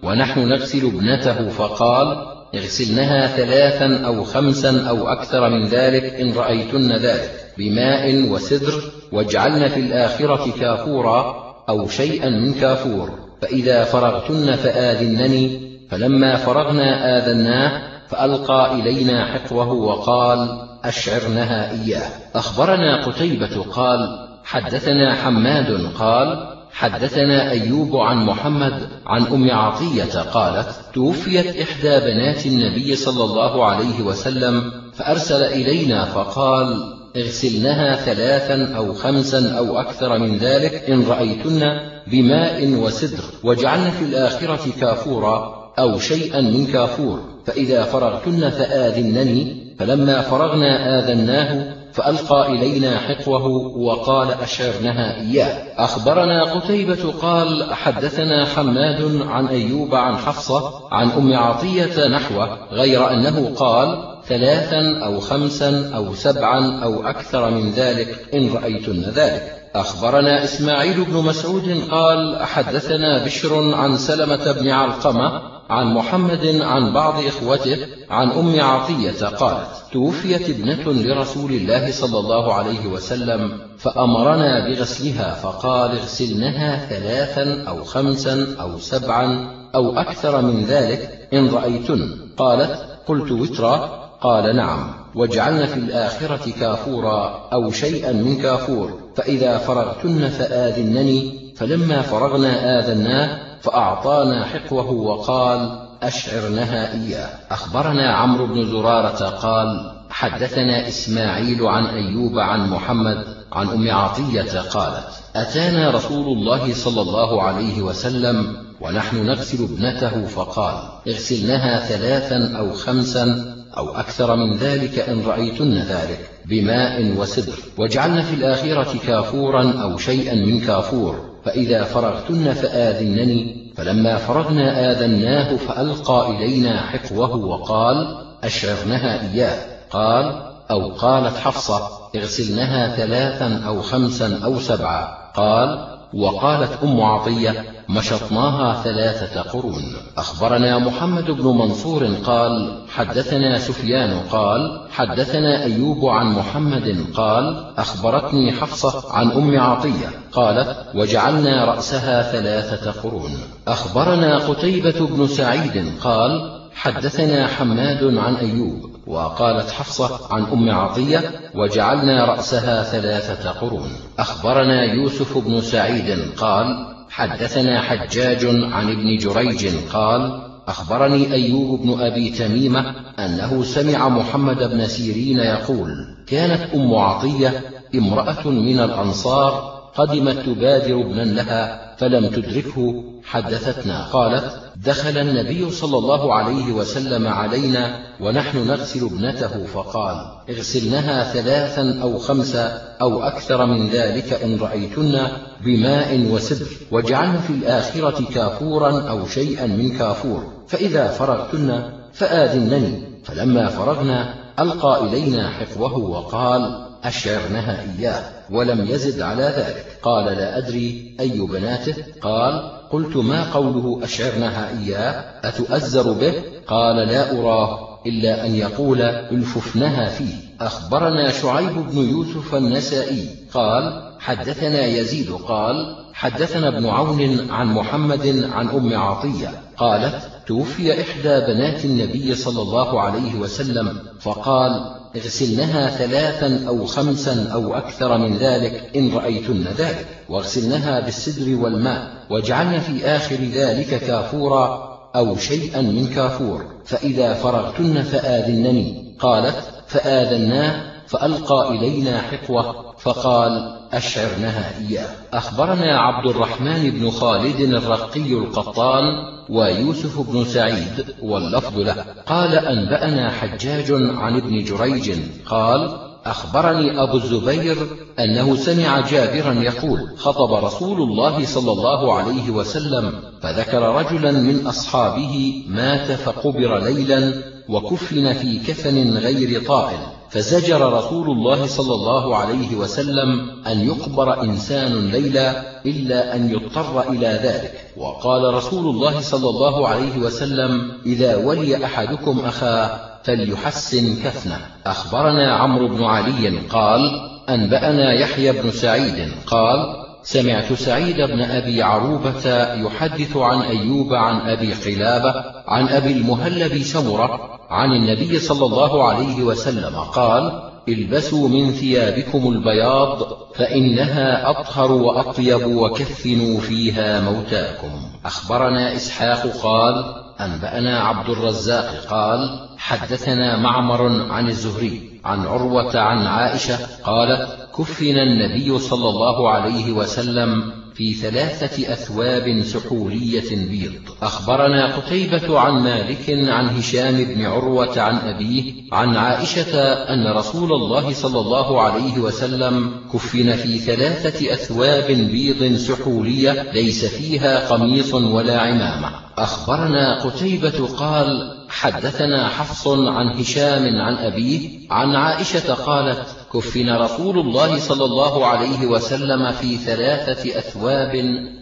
ونحن نغسل ابنته فقال اغسلنها ثلاثا أو خمسا أو أكثر من ذلك إن رأيتن ذلك بماء وسدر واجعلن في الآخرة كافورا أو شيئا من كافور فإذا فرغتن فآذنني فلما فرغنا آذناه فألقى إلينا حقوه وقال أشعرنها إياه. أخبرنا قتيبة قال حدثنا حماد قال حدثنا أيوب عن محمد عن أم عطية قالت توفيت إحدى بنات النبي صلى الله عليه وسلم فأرسل إلينا فقال اغسلنها ثلاثا أو خمسا أو أكثر من ذلك إن رأيتن بماء وسدر واجعلن في الآخرة كافورا أو شيئا من كافور. فإذا فرغتن فآذنني. فلما فرغنا آذناه فألقى إلينا حقوه وقال أشعرنها إياه. أخبرنا قتيبة قال حدثنا حماد عن أيوب عن حفصة عن أم عطية نحوه غير أنه قال ثلاثا أو خمسا أو سبعا أو أكثر من ذلك إن رأيتن ذلك. أخبرنا إسماعيل بن مسعود قال حدثنا بشر عن سلمة بن علقمة عن محمد عن بعض إخوته عن أم عطية قالت توفيت ابنة لرسول الله صلى الله عليه وسلم فأمرنا بغسلها فقال اغسلنها ثلاثا أو خمسا أو سبعا أو أكثر من ذلك إن رأيتن. قالت قلت وترا. قال نعم واجعلن في الآخرة كافورا أو شيئا من كافور فإذا فرغتن فآذنني فلما فرغنا آذناه فأعطانا حقوه وقال أشعرنها إياه. أخبرنا عمرو بن زرارة قال حدثنا إسماعيل عن أيوب عن محمد عن أم عطية قالت أتانا رسول الله صلى الله عليه وسلم ونحن نغسل ابنته فقال اغسلنها ثلاثا أو خمسا أو أكثر من ذلك إن رأيتن ذلك بماء وسدر. واجعلن في الآخرة كافورا أو شيئا من كافور. فإذا فرغتن فآذنني. فلما فرغنا آذناه فألقى إلينا حقوه وقال أشعرنها إياه. قال أو قالت حفصة اغسلنها ثلاثا أو خمسا أو سبعا. قال وقالت أم عطية مشطناها ثلاثة قرون. أخبرنا محمد بن منصور قال حدثنا سفيان قال حدثنا أيوب عن محمد قال أخبرتني حفصة عن أم عطية قالت وجعلنا رأسها ثلاثة قرون. أخبرنا قتيبة بن سعيد قال حدثنا حماد عن أيوب وقالت حفصة عن أم عطية وجعلنا رأسها ثلاثة قرون. أخبرنا يوسف بن سعيد قال حدثنا حجاج عن ابن جريج قال أخبرني أيوب بن أبي تميمة أنه سمع محمد بن سيرين يقول كانت أم عطية امرأة من الأنصار قدمت تبادر ابنا لها فلم تدركه حدثتنا. قالت دخل النبي صلى الله عليه وسلم علينا ونحن نغسل ابنته فقال اغسلنها ثلاثا أو خمسا أو أكثر من ذلك إن رأيتن بماء وسدر واجعلن في الآخرة كافورا أو شيئا من كافور فإذا فرغتن فآذنني فلما فرغنا ألقى إلينا حقوه وقال أشعرنها إياه ولم يزد على ذلك. قال لا أدري أي بناته. قال قلت ما قوله أشعرنها إياه؟ أتؤزر به؟ قال لا أراه إلا أن يقول الففنها فيه. أخبرنا شعيب بن يوسف النسائي. قال حدثنا يزيد. قال حدثنا ابن عون عن محمد عن أم عطية. قالت توفي إحدى بنات النبي صلى الله عليه وسلم. فقال اغسلنها ثلاثا أو خمسا أو أكثر من ذلك إن رأيتن ذلك. واغسلنها بالسدر والماء. واجعلن في آخر ذلك كافورا أو شيئا من كافور. فإذا فرغتن فآذنني. قالت فآذناه فألقى إلينا حقوة فقال أشعرنها إياه. أخبرنا عبد الرحمن بن خالد الرقي القطان ويوسف بن سعيد واللفظ له. قال أنبأنا حجاج عن ابن جريج. قال أخبرني أبو الزبير أنه سمع جابرا يقول خطب رسول الله صلى الله عليه وسلم فذكر رجلا من أصحابه مات فقبر ليلا وكفن في كفن غير طائل. فزجر رسول الله صلى الله عليه وسلم أن يقبر إنسان ليلا إلا أن يضطر إلى ذلك. وقال رسول الله صلى الله عليه وسلم إذا ولي أحدكم أخاه فليحسن كفنه. أخبرنا عمرو بن علي قال أنبأنا يحيى بن سعيد قال سمعت سعيد بن أبي عروبة يحدث عن أيوب عن أبي قلابة عن أبي المهلب سمرة عن النبي صلى الله عليه وسلم قال البسوا من ثيابكم البياض فإنها أطهر وأطيب وكفنوا فيها موتاكم. أخبرنا إسحاق قال أنبأنا عبد الرزاق قال حدثنا معمر عن الزهري عن عروة عن عائشة قالت كفن النبي صلى الله عليه وسلم في ثلاثة أثواب سحولية بيض. أخبرنا قتيبة عن مالك عن هشام بن عروة عن أبيه عن عائشة أن رسول الله صلى الله عليه وسلم كفن في ثلاثة أثواب بيض سحولية ليس فيها قميص ولا عمامة. أخبرنا قتيبة قال حدثنا حفص عن هشام عن أبيه عن عائشة قالت كفن رسول الله صلى الله عليه وسلم في ثلاثة أثواب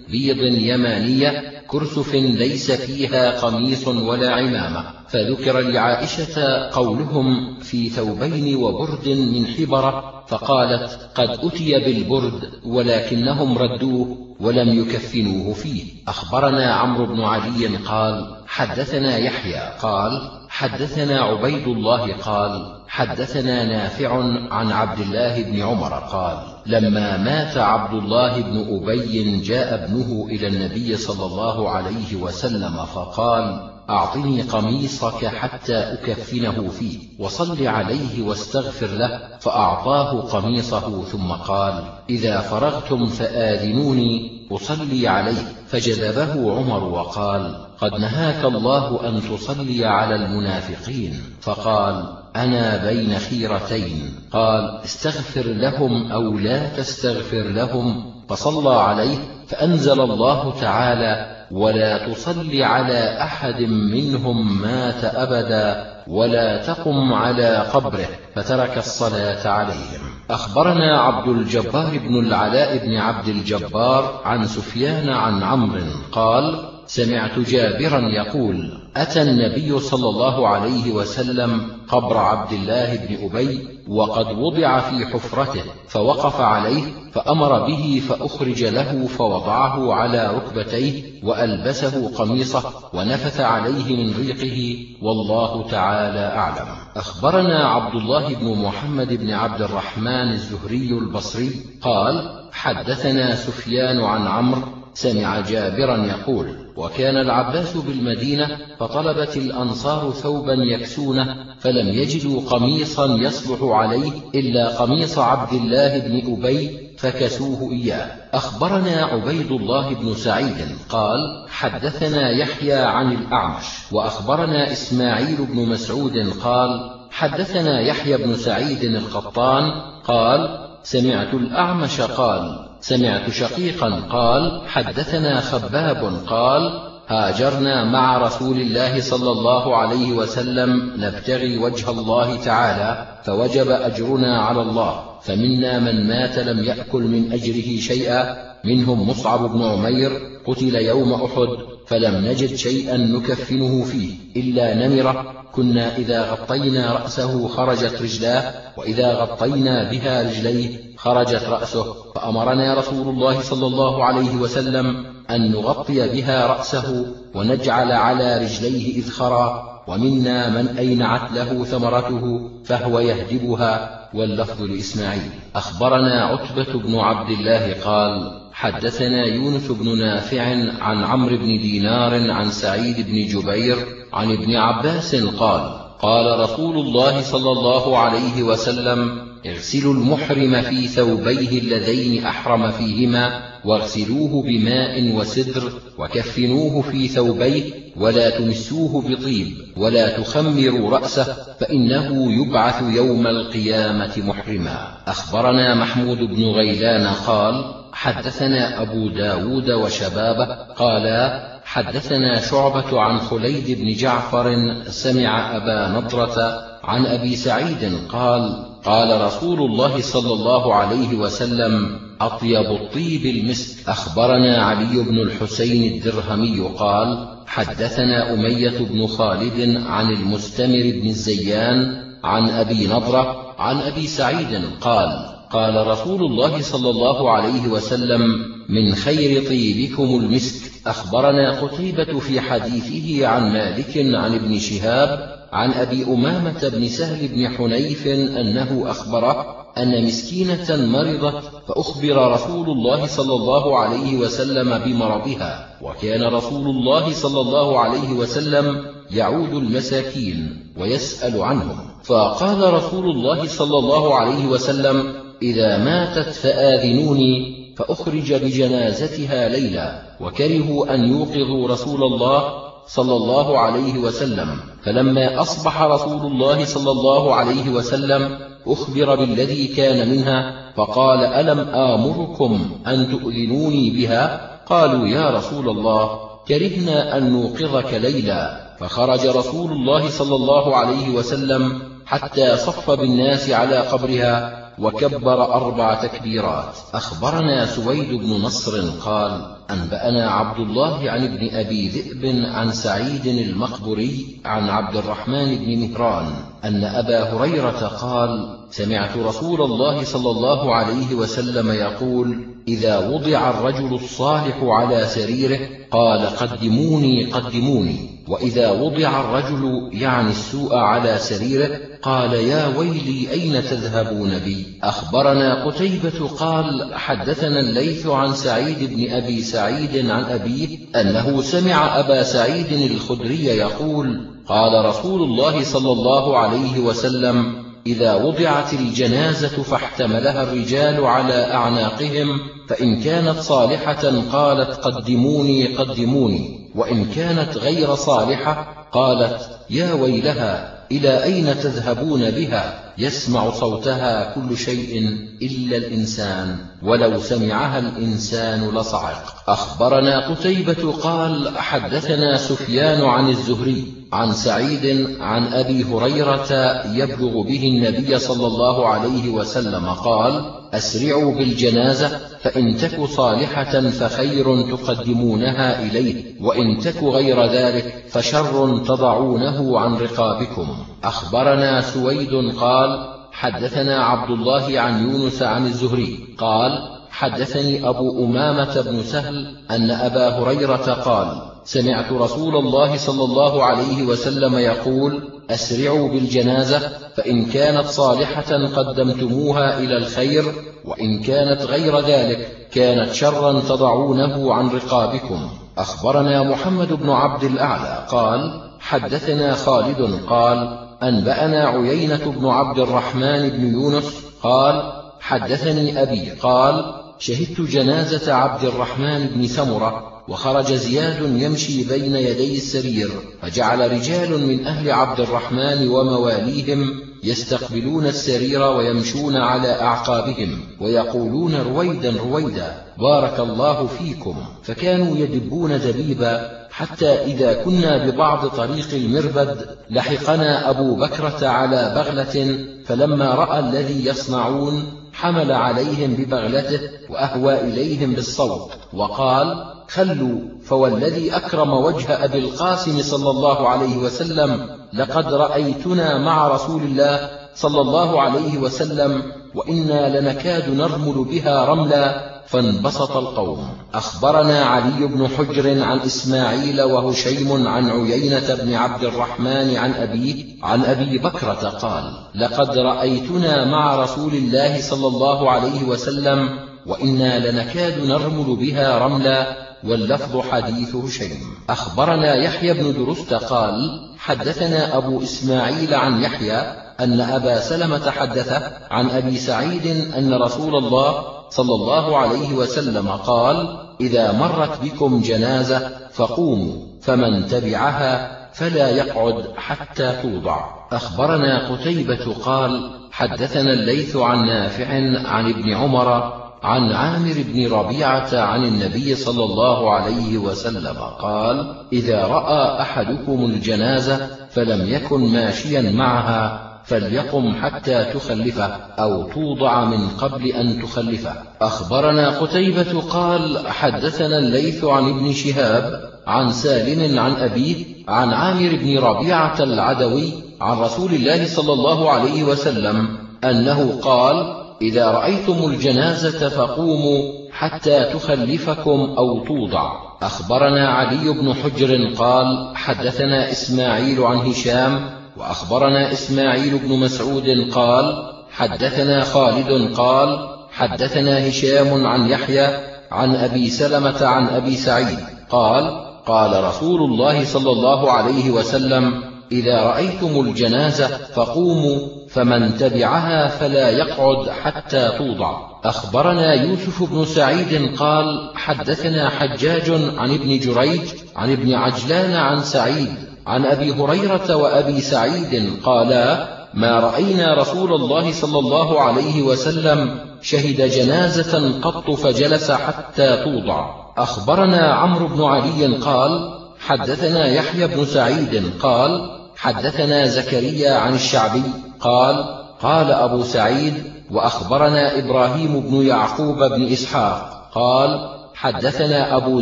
بيض يمانية كرسف ليس فيها قميص ولا عمامة. فذكر لعائشة قولهم في ثوبين وبرد من حبرة فقالت قد أتي بالبرد ولكنهم ردوه ولم يكفنوه فيه. أخبرنا عمرو بن علي قال حدثنا يحيى قال حدثنا عبيد الله قال حدثنا نافع عن عبد الله بن عمر قال لما مات عبد الله بن أبي جاء ابنه إلى النبي صلى الله عليه وسلم فقال أعطني قميصك حتى أكفنه فيه وصل عليه واستغفر له فأعطاه قميصه ثم قال إذا فرغتم فآذنوني أصلي عليه. فجذبه عمر وقال قد نهاك الله أن تصلي على المنافقين. فقال أنا بين خيرتين. قال استغفر لهم أو لا تستغفر لهم. فصلى عليه فأنزل الله تعالى ولا تصل على أحد منهم مات أبدا. ولا تقم على قبره فترك الصلاة عليهم. أخبرنا عبد الجبار بن العلاء بن عبد الجبار عن سفيان عن عمرو قال سمعت جابرا يقول أتى النبي صلى الله عليه وسلم قبر عبد الله بن أبي وقد وضع في حفرته فوقف عليه فأمر به فأخرج له فوضعه على ركبتيه وألبسه قميصه ونفث عليه من ريقه والله تعالى أعلم. أخبرنا عبد الله بن محمد بن عبد الرحمن الزهري البصري قال حدثنا سفيان عن عمرو سمع جابرا يقول وكان العباس بالمدينة فطلبت الأنصار ثوبا يكسونه فلم يجدوا قميصا يصلح عليه إلا قميص عبد الله بن أبي فكسوه إياه. أخبرنا عبيد الله بن سعيد قال حدثنا يحيى عن الأعمش وأخبرنا إسماعيل بن مسعود قال حدثنا يحيى بن سعيد القطان قال سمعت الأعمش قال سمعت شقيقا قال حدثنا خباب قال هاجرنا مع رسول الله صلى الله عليه وسلم نبتغي وجه الله تعالى فوجب أجرنا على الله. فمنا من مات لم يأكل من أجره شيئا منهم مصعب بن عمير قتل يوم أحد فلم نجد شيئا نكفنه فيه إلا نمرة كنا إذا غطينا رأسه خرجت رجلاه وإذا غطينا بها رجليه خرجت رأسه فأمرنا رسول الله صلى الله عليه وسلم أن نغطي بها رأسه ونجعل على رجليه إذخرا ومنا من أينعت له ثمرته فهو يهدبها واللفظ لإسماعيل. أخبرنا عتبة بن عبد الله قال حدثنا يونس بن نافع عن عمرو بن دينار عن سعيد بن جبير عن ابن عباس قال قال رسول الله صلى الله عليه وسلم اغسلوا المحرم في ثوبيه اللذين أحرم فيهما واغسلوه بماء وسدر وكفنوه في ثوبيه ولا تمسوه بطيب ولا تخمروا رأسه فإنه يبعث يوم القيامة محرما. أخبرنا محمود بن غيلان قال حدثنا أبو داود وشبابه قالا حدثنا شعبة عن خليد بن جعفر سمع أبا نضرة عن أبي سعيد قال قال رسول الله صلى الله عليه وسلم أطيب الطيب المسك. أخبرنا علي بن الحسين الدرهمي قال حدثنا أمية بن خالد عن المستمر بن الزيان عن أبي نضرة عن أبي سعيد قال قال رسول الله صلى الله عليه وسلم من خير طيبكم المسك. أخبرنا قتيبة في حديثه عن مالك عن ابن شهاب عن أبي أمامة بن سهل بن حنيف أنه أخبره أن مسكينة مرضت فأخبر رسول الله صلى الله عليه وسلم بمرضها وكان رسول الله صلى الله عليه وسلم يعود المساكين ويسأل عنهم. فقال رسول الله صلى الله عليه وسلم إذا ماتت فآذنوني فأخرج بجنازتها ليلا وكرهوا أن يوقظوا رسول الله صلى الله عليه وسلم. فلما أصبح رسول الله صلى الله عليه وسلم أخبر بالذي كان منها فقال ألم آمركم أن تؤذنوني بها؟ قالوا يا رسول الله كرهنا أن نوقظك ليلا. فخرج رسول الله صلى الله عليه وسلم حتى صف بالناس على قبرها وكبر أربع تكبيرات. أخبرنا سويد بن نصر قال أنبأنا عبد الله عن ابن أبي ذئب عن سعيد المقبري عن عبد الرحمن بن مهران أن أبا هريرة قال سمعت رسول الله صلى الله عليه وسلم يقول إذا وضع الرجل الصالح على سريره قال قدموني قدموني. وإذا وضع الرجل يعني السوء على سريره قال يا ويلي أين تذهبون بي؟ أخبرنا قتيبة قال حدثنا الليث عن سعيد بن أبي سعيد عن أبيه أنه سمع أبا سعيد الخدري يقول قال رسول الله صلى الله عليه وسلم إذا وضعت الجنازة فاحتملها الرجال على أعناقهم فإن كانت صالحة قالت قدموني قدموني وإن كانت غير صالحة قالت يا ويلها. إلى أين تذهبون بها؟ يسمع صوتها كل شيء إلا الإنسان ولو سمعها الإنسان لصعق. أخبرنا قتيبة قال حدثنا سفيان عن الزهري عن سعيد عن أبي هريرة يبلغ به النبي صلى الله عليه وسلم قال أسرعوا بالجنازة فإن تك صالحة فخير تقدمونها إليه وإن تك غير ذلك فشر تضعونه عن رقابكم. أخبرنا سويد قال حدثنا عبد الله عن يونس عن الزهري قال حدثني أبو أمامة بن سهل أن أبا هريرة قال سمعت رسول الله صلى الله عليه وسلم يقول أسرعوا بالجنازة فإن كانت صالحة قدمتموها إلى الخير وإن كانت غير ذلك كانت شرا تضعونه عن رقابكم. أخبرنا محمد بن عبد الأعلى قال حدثنا خالد قال أنبأنا عيينة بن عبد الرحمن بن يونس قال حدثني أبي قال شهدت جنازة عبد الرحمن بن سمرة وخرج زياد يمشي بين يدي السرير فجعل رجال من أهل عبد الرحمن ومواليهم يستقبلون السرير ويمشون على أعقابهم ويقولون رويدا رويدا بارك الله فيكم. فكانوا يدبون دبيبا حتى إذا كنا ببعض طريق المربد لحقنا أبو بكرة على بغلة فلما رأى الذي يصنعون حمل عليهم ببغلته وأهوى إليهم بالصوت وقال خلوا فوالذي أكرم وجه أبي القاسم صلى الله عليه وسلم لقد رأيتنا مع رسول الله صلى الله عليه وسلم وإنا لنكاد نرمل بها رملا فانبسط القوم. أخبرنا علي بن حجر عن إسماعيل وهشيم عن عيينة بن عبد الرحمن عن أبيه عن أبي بكرة قال لقد رأيتنا مع رسول الله صلى الله عليه وسلم وإنا لنكاد نرمل بها رملا واللفظ حديث هشيم. أخبرنا يحيى بن درست قال حدثنا أبو إسماعيل عن يحيى أن أبا سلمة حدث عن أبي سعيد أن رسول الله صلى الله عليه وسلم قال إذا مرت بكم جنازة فقوموا فمن تبعها فلا يقعد حتى توضع. أخبرنا قتيبة قال حدثنا الليث عن نافع عن ابن عمر عن عامر بن ربيعة عن النبي صلى الله عليه وسلم قال إذا رأى أحدكم الجنازة فلم يكن ماشيا معها فليقم حتى تخلفه أو توضع من قبل أن تخلفه. أخبرنا قتيبة قال حدثنا الليث عن ابن شهاب عن سالم عن أبيه عن عامر بن ربيعة العدوي عن رسول الله صلى الله عليه وسلم أنه قال إذا رأيتم الجنازة فقوموا حتى تخلفكم أو توضع. أخبرنا علي بن حجر قال حدثنا إسماعيل عن هشام وأخبرنا إسماعيل بن مسعود قال حدثنا خالد قال حدثنا هشام عن يحيى عن أبي سلمة عن أبي سعيد قال قال رسول الله صلى الله عليه وسلم إذا رأيتم الجنازة فقوموا فمن تبعها فلا يقعد حتى توضع. أخبرنا يوسف بن سعيد قال حدثنا حجاج عن ابن جريج عن ابن عجلان عن سعيد عن أبي هريرة وأبي سعيد قالا ما رأينا رسول الله صلى الله عليه وسلم شهد جنازة قط فجلس حتى توضع. أخبرنا عمرو بن علي قال حدثنا يحيى بن سعيد قال حدثنا زكريا عن الشعبي قال قال أبو سعيد وأخبرنا إبراهيم بن يعقوب بن إسحاق. قال حدثنا أبو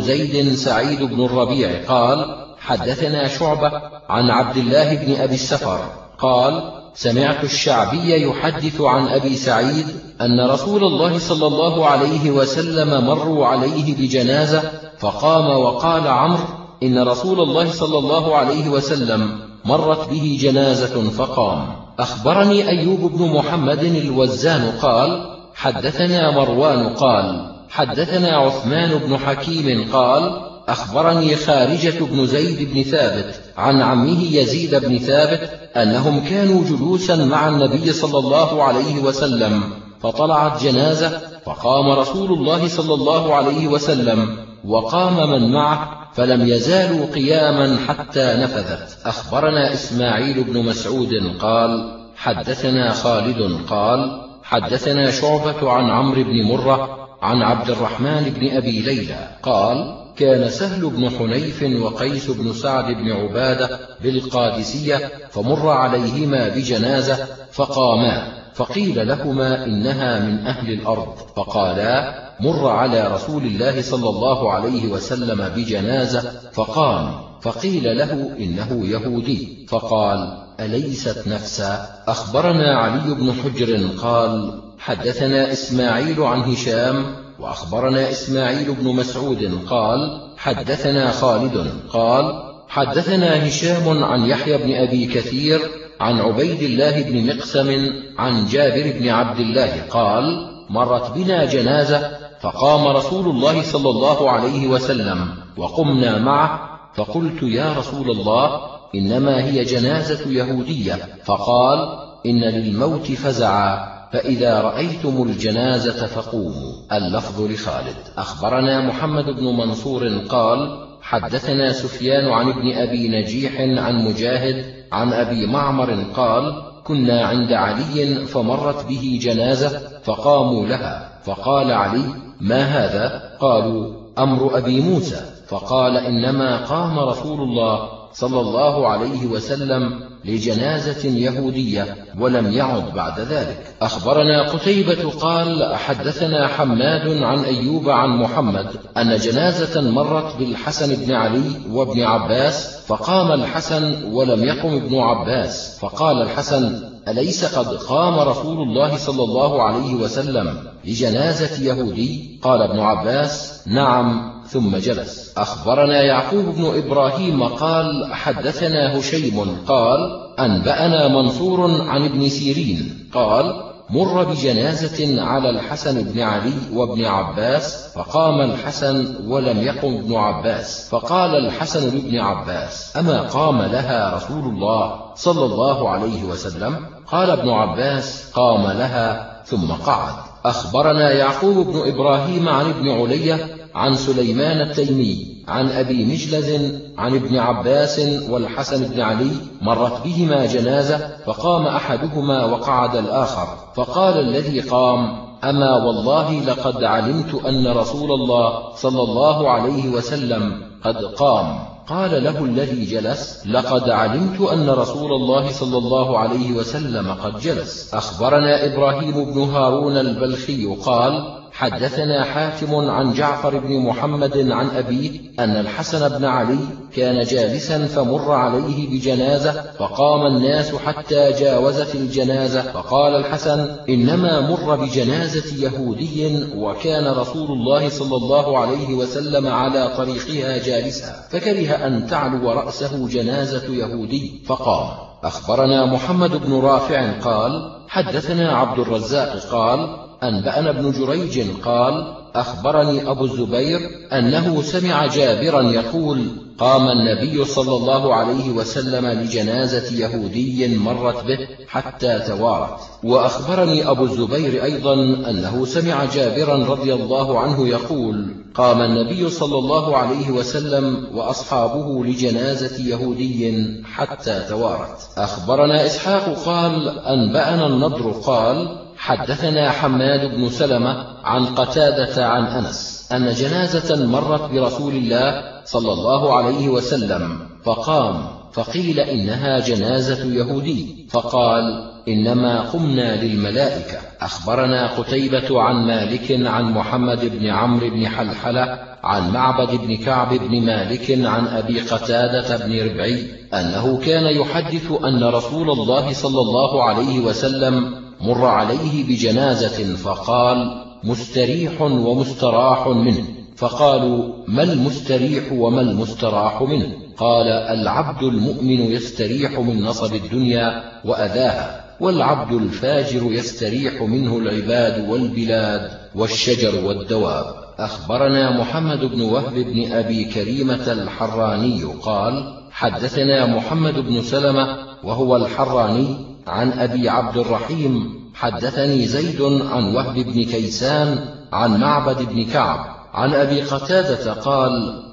زيد سعيد بن الربيع. قال حدثنا شعبة عن عبد الله بن أبي السفر. قال سمعت الشعبي يحدث عن أبي سعيد أن رسول الله صلى الله عليه وسلم مروا عليه بجنازة فقام وقال عمرو إن رسول الله صلى الله عليه وسلم مرت به جنازة فقام. أخبرني أيوب بن محمد الوزان قال حدثنا مروان قال حدثنا عثمان بن حكيم قال أخبرني خارجة بن زيد بن ثابت عن عمه يزيد بن ثابت أنهم كانوا جلوسا مع النبي صلى الله عليه وسلم فطلعت جنازة فقام رسول الله صلى الله عليه وسلم وقام من معه فلم يزالوا قياما حتى نفذت. أخبرنا إسماعيل بن مسعود قال حدثنا خالد قال حدثنا شعبة عن عمرو بن مرة عن عبد الرحمن بن أبي ليلى قال كان سهل بن حنيف وقيس بن سعد بن عبادة بالقادسية فمر عليهما بجنازة فقاما فقيل لهما إنها من أهل الأرض فقالا مر على رسول الله صلى الله عليه وسلم بجنازة فقام فقيل له إنه يهودي فقال أليست نفسا؟ أخبرنا علي بن حجر قال حدثنا إسماعيل عن هشام وأخبرنا إسماعيل بن مسعود قال حدثنا خالد قال حدثنا هشام عن يحيى بن أبي كثير عن عبيد الله بن مقسم عن جابر بن عبد الله قال مرت بنا جنازة فقام رسول الله صلى الله عليه وسلم وقمنا معه فقلت يا رسول الله إنما هي جنازة يهودية فقال إن للموت فزعا. فإذا رأيتم الجنازة فقوموا. اللفظ لخالد. أخبرنا محمد بن منصور قال حدثنا سفيان عن ابن أبي نجيح عن مجاهد عن أبي معمر قال كنا عند علي فمرت به جنازة فقاموا لها. فقال علي ما هذا؟ قالوا أمر أبي موسى. فقال إنما قام رسول الله صلى الله عليه وسلم لجنازة يهودية ولم يعد بعد ذلك. أخبرنا قتيبة قال حدثنا حماد عن أيوب عن محمد أن جنازة مرت بالحسن بن علي وابن عباس فقام الحسن ولم يقم ابن عباس فقال الحسن أليس قد قام رسول الله صلى الله عليه وسلم لجنازة يهودي؟ قال ابن عباس نعم. ثم جلس. أخبرنا يعقوب بن إبراهيم قال حدثنا هشيم قال أنبأنا منصور عن ابن سيرين قال مر بجنازة على الحسن بن علي وابن عباس فقام الحسن ولم يقم ابن عباس فقال الحسن لابن عباس أما قام لها رسول الله صلى الله عليه وسلم؟ قال ابن عباس قام لها ثم قعد. أخبرنا يعقوب بن إبراهيم عن ابن علية عن سليمان التيمي عن أبي مجلز عن ابن عباس والحسن بن علي مرت بهما جنازة فقام أحدهما وقعد الآخر. فقال الذي قام أما والله لقد علمت أن رسول الله صلى الله عليه وسلم قد قام. قال له الذي جلس لقد علمت أن رسول الله صلى الله عليه وسلم قد جلس. أخبرنا إبراهيم بن هارون البلخي قال حدثنا حاتم عن جعفر بن محمد عن أبيه أن الحسن بن علي كان جالسا فمر عليه بجنازة فقام الناس حتى جاوزت الجنازة فقال الحسن إنما مر بجنازة يهودي وكان رسول الله صلى الله عليه وسلم على طريقها جالسا فكره أن تعلو رأسه جنازة يهودي فقام. أخبرنا محمد بن رافع قال حدثنا عبد الرزاق قال أنبأنا ابن جريج قال أخبرني أبو الزبير أنه سمع جابرا يقول قام النبي صلى الله عليه وسلم لجنازة يهودي مرت به حتى توارت. وأخبرني أبو الزبير أيضا أنه سمع جابرا رضي الله عنه يقول قام النبي صلى الله عليه وسلم وأصحابه لجنازة يهودي حتى توارت. أخبرنا إسحاق قال أنبأنا النضر قال حدثنا حماد بن سلمة عن قتادة عن أنس أن جنازة مرت برسول الله صلى الله عليه وسلم فقام فقيل إنها جنازة يهودي فقال إنما قمنا للملائكة. أخبرنا قتيبة عن مالك عن محمد بن عمرو بن حلحلة عن معبد بن كعب بن مالك عن أبي قتادة بن ربعي أنه كان يحدث أن رسول الله صلى الله عليه وسلم مر عليه بجنازة فقال مستريح ومستراح منه. فقالوا ما المستريح وما المستراح منه؟ قال العبد المؤمن يستريح من نصب الدنيا وأذاها والعبد الفاجر يستريح منه العباد والبلاد والشجر والدواب. أخبرنا محمد بن وهب بن أبي كريمة الحراني قال حدثنا محمد بن سلمة وهو الحراني عن أبي عبد الرحيم حدثني زيد عن وهب بن كيسان عن معبد بن كعب عن أبي قتادة قال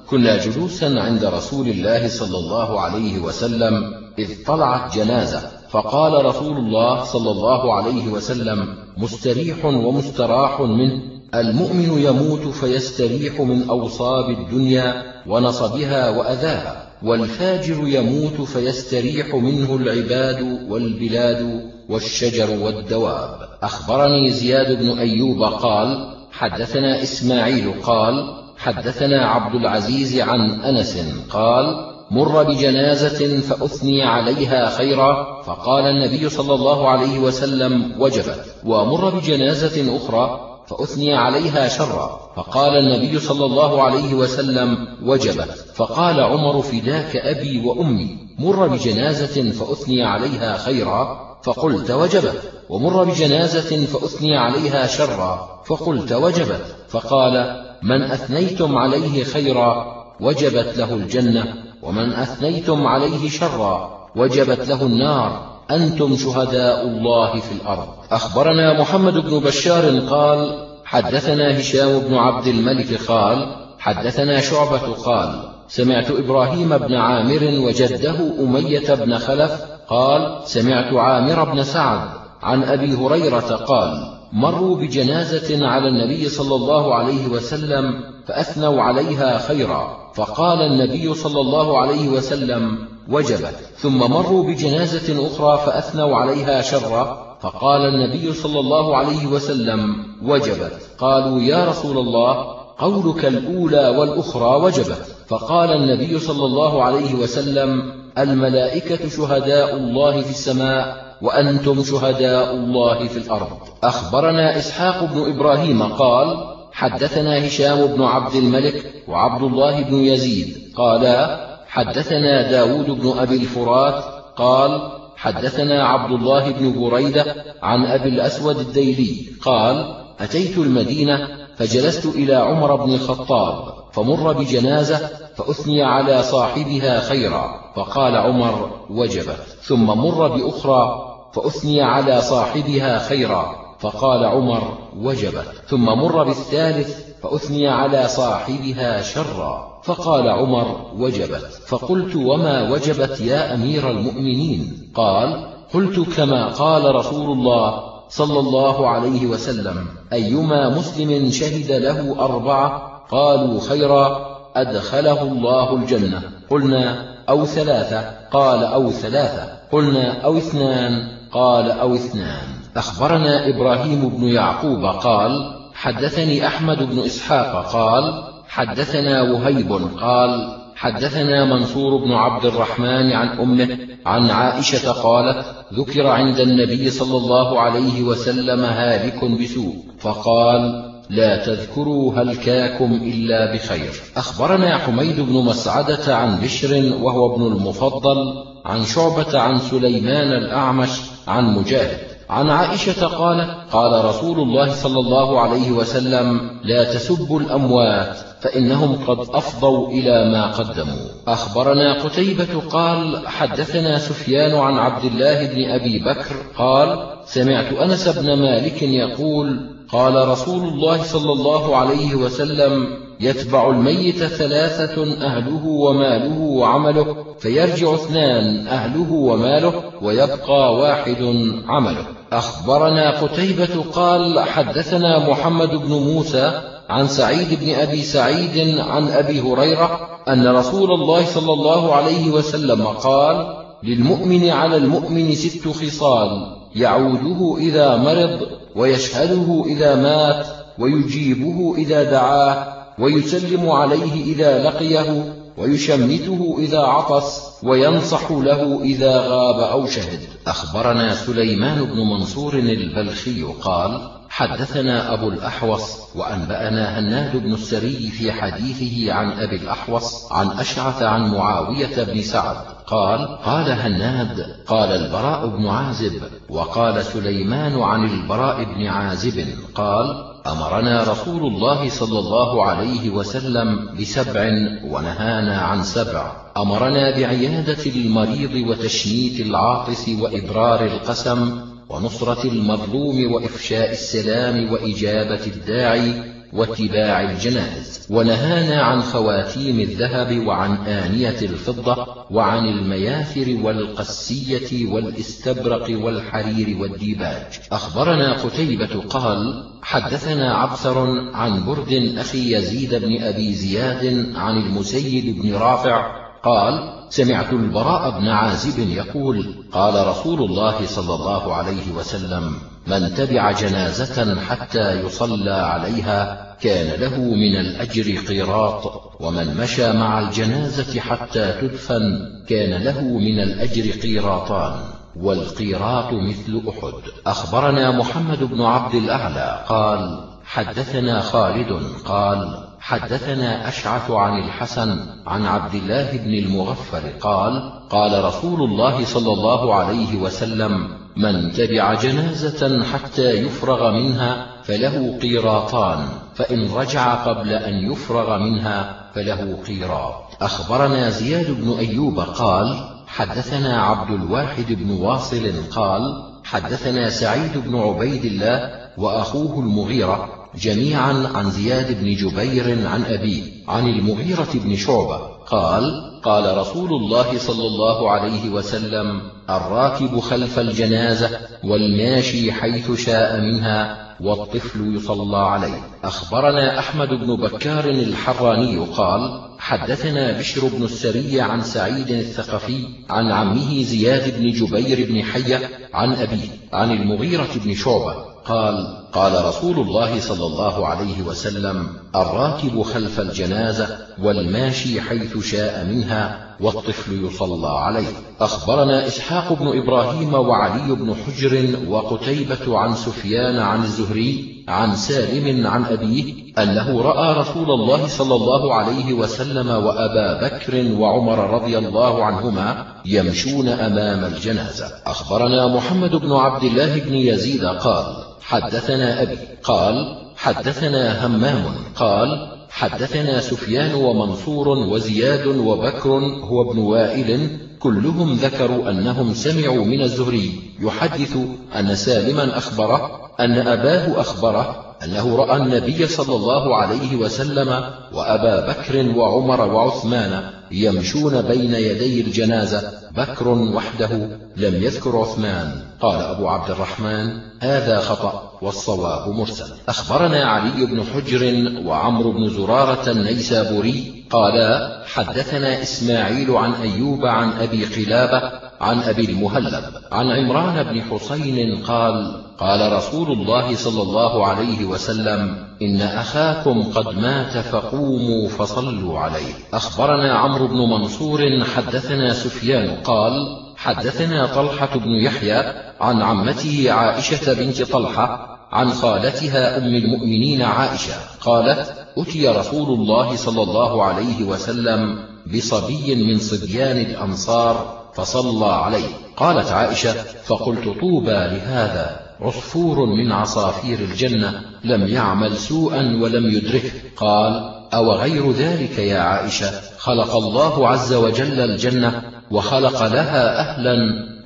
كنا جلوسا عند رسول الله صلى الله عليه وسلم إذ طلعت جنازة فقال رسول الله صلى الله عليه وسلم مستريح ومستراح منه المؤمن يموت فيستريح من أوصاب الدنيا ونصبها وأذاها. والفاجر يموت فيستريح منه العباد والبلاد والشجر والدواب. أخبرني زياد بن أيوب قال حدثنا إسماعيل قال حدثنا عبد العزيز عن أنس قال مر بجنازة فأثني عليها خيرا فقال النبي صلى الله عليه وسلم وجبت. ومر بجنازة أخرى فأثني عليها شرا. فقال النبي صلى الله عليه وسلم وجبت فقال عمر فداك أبي وأمي مر بجنازة فأثني عليها خيرا؟ فقلت وجبت ومر بجنازة فأثني عليها شرا فقلت وجبت فقال من أثنيتم عليه خيرا؟ وجبت له الجنة. ومن أثنيتم عليه شرا؟ وجبت له النار. أنتم شهداء الله في الأرض. أخبرنا محمد بن بشار قال حدثنا هشام بن عبد الملك قال حدثنا شعبة قال سمعت إبراهيم بن عامر وجده أمية بن خلف قال سمعت عامر بن سعد عن أبي هريرة قال مروا بجنازة على النبي صلى الله عليه وسلم فأثنوا عليها خيرا. فقال النبي صلى الله عليه وسلم وجبت ثم مروا بجنازة أخرى فأثنوا عليها شرا فقال النبي صلى الله عليه وسلم وجبت قالوا يا رسول الله قولك الأولى والأخرى وجبت فقال النبي صلى الله عليه وسلم الملائكة شهداء الله في السماء وأنتم شهداء الله في الأرض. أخبرنا إسحاق بن إبراهيم قال حدثنا هشام بن عبد الملك وعبد الله بن يزيد قالا حدثنا داود بن أبي الفرات قال حدثنا عبد الله بن بريدة عن أبي الأسود الديلي قال أتيت المدينة فجلست إلى عمر بن الخطاب فمر بجنازة فأثني على صاحبها خيرا فقال عمر وجبت ثم مر بأخرى فأثني على صاحبها خيرا فقال عمر وجبت ثم مر بالثالث فأثني على صاحبها شرا. فقال عمر وجبت. فقلت وما وجبت يا أمير المؤمنين؟ قال قلت كما قال رسول الله صلى الله عليه وسلم أيما مسلم شهد له أربعة قالوا خيرا أدخله الله الجنة. قلنا أو ثلاثة؟ قال أو ثلاثة. قلنا أو اثنان؟ قال أو اثنان. أخبرنا إبراهيم بن يعقوب قال حدثني أحمد بن إسحاق قال حدثنا وهيب قال حدثنا منصور بن عبد الرحمن عن أمه عن عائشة قالت ذكر عند النبي صلى الله عليه وسلم هالك بسوء فقال لا تذكروا هلكاكم إلا بخير. أخبرنا حميد بن مسعدة عن بشر وهو ابن المفضل عن شعبة عن سليمان الأعمش عن مجاهد. عن عائشة قالت قال رسول الله صلى الله عليه وسلم لا تسبوا الأموات فإنهم قد أفضوا إلى ما قدموا. أخبرنا قتيبة قال حدثنا سفيان عن عبد الله بن أبي بكر قال سمعت أنس بن مالك يقول قال رسول الله صلى الله عليه وسلم يتبع الميت ثلاثة أهله وماله وعمله فيرجع اثنان أهله وماله ويبقى واحد عمله. أخبرنا قتيبة قال حدثنا محمد بن موسى عن سعيد بن أبي سعيد عن أبي هريرة أن رسول الله صلى الله عليه وسلم قال للمؤمن على المؤمن ست خصال يعوده إذا مرض ويشهده إذا مات ويجيبه إذا دعاه ويسلم عليه إذا لقيه ويشمته إذا عطس وينصح له إذا غاب أو شهد. أخبرنا سليمان بن منصور البلخي قال حدثنا أبو الأحوص وأنبأنا هناد بن السري في حديثه عن أبي الأحوص عن أشعث عن معاوية بن سعد قال قال هناد قال البراء بن عازب وقال سليمان عن البراء بن عازب قال أمرنا رسول الله صلى الله عليه وسلم بسبع ونهانا عن سبع. أمرنا بعيادة المريض وتشميت العاطس وإبرار القسم ونصرة المظلوم وإفشاء السلام وإجابة الداعي واتباع الجنائز. ونهانا عن خواتيم الذهب وعن آنية الفضة وعن المياثر والقسية والاستبرق والحرير والديباج. أخبرنا قتيبة قال حدثنا عبثر عن برد أخي يزيد بن أبي زياد عن المسيد بن رافع قال سمعت البراء بن عازب يقول قال رسول الله صلى الله عليه وسلم من تبع جنازة حتى يصلى عليها كان له من الأجر قيراط ومن مشى مع الجنازة حتى تدفن كان له من الأجر قيراطان. والقيراط مثل أحد. أخبرنا محمد بن عبد الأعلى قال حدثنا خالد قال حدثنا أشعث عن الحسن عن عبد الله بن المغفر قال قال رسول الله صلى الله عليه وسلم من تبع جنازة حتى يفرغ منها فله قيراطان فإن رجع قبل أن يفرغ منها فله قيراط. أخبرنا زياد بن أيوب قال حدثنا عبد الواحد بن واصل قال حدثنا سعيد بن عبيد الله وأخوه المغيرة جميعا عن زياد بن جبير عن أبيه عن المغيرة بن شعبة. قال قال رسول الله صلى الله عليه وسلم الراكب خلف الجنازة والماشي حيث شاء منها والطفل يصلى عليه. أخبرنا أحمد بن بكار الحراني قال حدثنا بشر بن السري عن سعيد الثقفي عن عمه زياد بن جبير بن حية عن أبيه عن المغيرة بن شعبة. قال قال رسول الله صلى الله عليه وسلم الراكب خلف الجنازة والماشي حيث شاء منها والطفل يصلى عليه. أخبرنا إسحاق بن إبراهيم وعلي بن حجر وقتيبة عن سفيان عن الزهري عن سالم عن أبيه أنه رأى رسول الله صلى الله عليه وسلم وأبا بكر وعمر رضي الله عنهما يمشون أمام الجنازة. أخبرنا محمد بن عبد الله بن يزيد قال حدثنا أبي قال حدثنا همام قال حدثنا سفيان ومنصور وزياد وبكر هو ابن وائل كلهم ذكروا أنهم سمعوا من الزهري يحدث أن سالما أخبره أن أباه أخبره أنه رأى النبي صلى الله عليه وسلم وأبا بكر وعمر وعثمان يمشون بين يدي الجنازة بكر وحده لم يذكر عثمان. قال أبو عبد الرحمن هذا خطأ والصواب مرسل. أخبرنا علي بن حجر وعمر بن زرارة النيسابوري قالا حدثنا إسماعيل عن أيوب عن أبي قلابة عن أبي المهلب عن عمران بن حسين قال قال رسول الله صلى الله عليه وسلم إن أخاكم قد مات فقوموا فصلوا عليه. أخبرنا عمرو بن منصور حدثنا سفيان قال حدثنا طلحة بن يحيى عن عمته عائشة بنت طلحة عن خالتها أم المؤمنين عائشة قالت أتي رسول الله صلى الله عليه وسلم بصبي من صبيان الأنصار فصلى عليه. قالت عائشة فقلت طوبى لهذا عصفور من عصافير الجنة لم يعمل سوءا ولم يدركه. قال أو غير ذلك يا عائشة؟ خلق الله عز وجل الجنة وخلق لها أهلا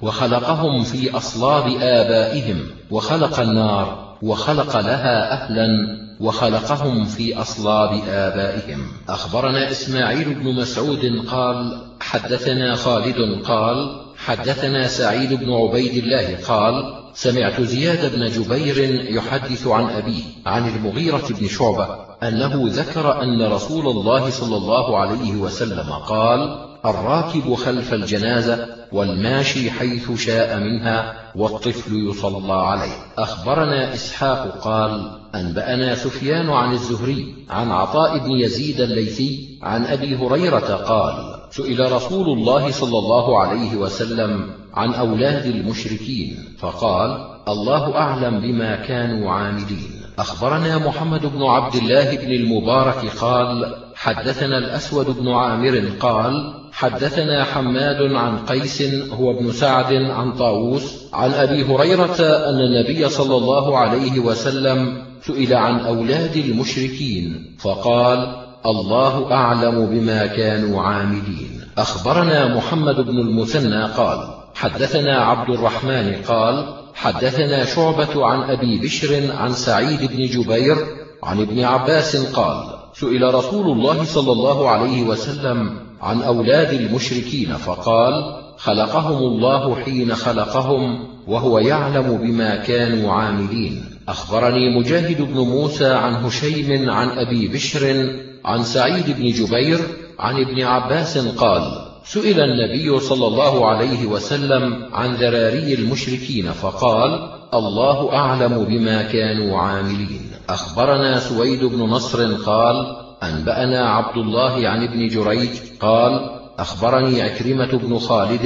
وخلقهم في أصلاب آبائهم وخلق النار وخلق لها أهلا. وخلقهم في أصلاب آبائهم. أخبرنا إسماعيل بن مسعود قال حدثنا خالد قال حدثنا سعيد بن عبيد الله قال سمعت زياد بن جبير يحدث عن أبيه عن المغيرة بن شعبة أنه ذكر أن رسول الله صلى الله عليه وسلم قال الراكب خلف الجنازة والماشي حيث شاء منها والطفل يصلى عليه. أخبرنا إسحاق قال أنبأنا سفيان عن الزهري عن عطاء بن يزيد الليثي عن أبي هريرة قال سئل رسول الله صلى الله عليه وسلم عن أولاد المشركين فقال الله أعلم بما كانوا عاملين. أخبرنا محمد بن عبد الله بن المبارك قال حدثنا الأسود بن عامر قال حدثنا حماد عن قيس هو ابن سعد عن طاووس عن أبي هريرة أن النبي صلى الله عليه وسلم سئل عن أولاد المشركين فقال الله أعلم بما كانوا عاملين. أخبرنا محمد بن المثنى قال حدثنا عبد الرحمن قال حدثنا شعبة عن أبي بشر عن سعيد بن جبير عن ابن عباس قال سئل رسول الله صلى الله عليه وسلم عن أولاد المشركين فقال خلقهم الله حين خلقهم وهو يعلم بما كانوا عاملين. أخبرني مجاهد بن موسى عن هشيم عن أبي بشر عن سعيد بن جبير عن ابن عباس قال سئل النبي صلى الله عليه وسلم عن ذراري المشركين فقال الله أعلم بما كانوا عاملين. أخبرنا سويد بن نصر قال أنبأنا عبد الله عن ابن جريج قال أخبرني عكرمة بن خالد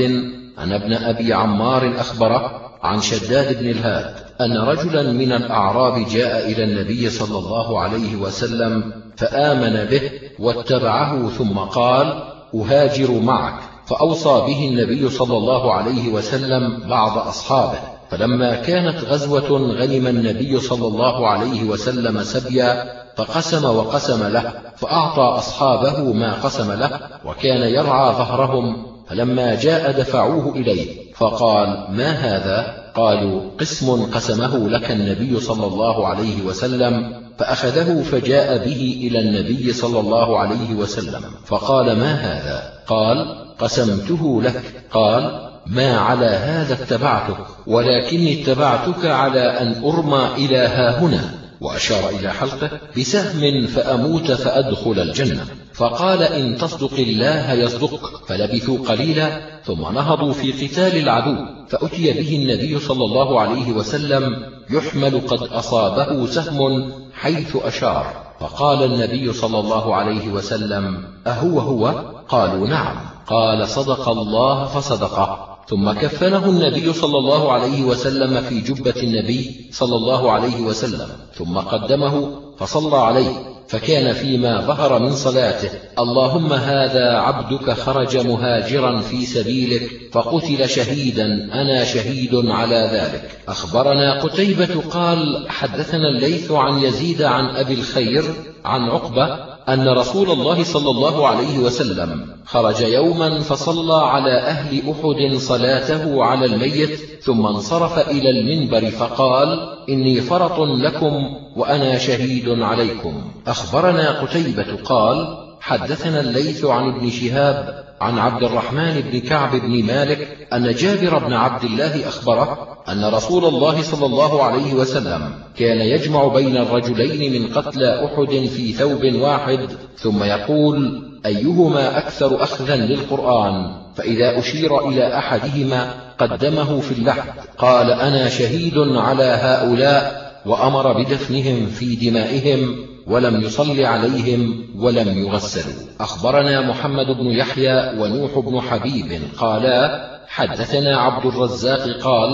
أن ابن أبي عمار أخبره عن شداد بن الهاد أن رجلا من الأعراب جاء إلى النبي صلى الله عليه وسلم فآمن به واتبعه ثم قال أهاجر معك. فأوصى به النبي صلى الله عليه وسلم بعض أصحابه. فلما كانت غزوة غنم النبي صلى الله عليه وسلم سبيا فقسم وقسم له فأعطى أصحابه ما قسم له وكان يرعى ظهرهم فلما جاء دفعوه إليه فقال ما هذا؟ قالوا قسم قسمه لك النبي صلى الله عليه وسلم فأخذه فجاء به إلى النبي صلى الله عليه وسلم فقال ما هذا؟ قال قسمته لك. قال ما على هذا اتبعتك ولكني اتبعتك على أن أرمى إلى هاهنا وأشار إلى حلقه بسهم فأموت فأدخل الجنة. فقال إن تصدق الله يصدق. فلبثوا قليلا ثم نهضوا في قتال العدو. فأتي به النبي صلى الله عليه وسلم يحمل قد أصابه سهم حيث أشار. فقال النبي صلى الله عليه وسلم أهو هو؟ قالوا نعم. قال صدق الله فصدقه. ثم كفنه النبي صلى الله عليه وسلم في جبة النبي صلى الله عليه وسلم ثم قدمه فصلى عليه فكان فيما ظهر من صلاته. اللهم هذا عبدك خرج مهاجرا في سبيلك فقتل شهيدا أنا شهيد على ذلك. أخبرنا قتيبة قال حدثنا الليث عن يزيد عن أبي الخير عن عقبة أن رسول الله صلى الله عليه وسلم خرج يوما فصلى على أهل أحد صلاته على الميت ثم انصرف إلى المنبر فقال إني فرط لكم وأنا شهيد عليكم. أخبرنا قتيبة قال حدثنا الليث عن ابن شهاب عن عبد الرحمن بن كعب بن مالك أن جابر بن عبد الله أخبره أن رسول الله صلى الله عليه وسلم كان يجمع بين الرجلين من قتلى أحد في ثوب واحد ثم يقول أيهما أكثر أخذا للقرآن؟ فإذا أشير إلى أحدهما قدمه في اللحد قال أنا شهيد على هؤلاء وأمر بدفنهم في دمائهم ولم يصل عليهم ولم يغسلوا. أخبرنا محمد بن يحيى ونوح بن حبيب قالا حدثنا عبد الرزاق قال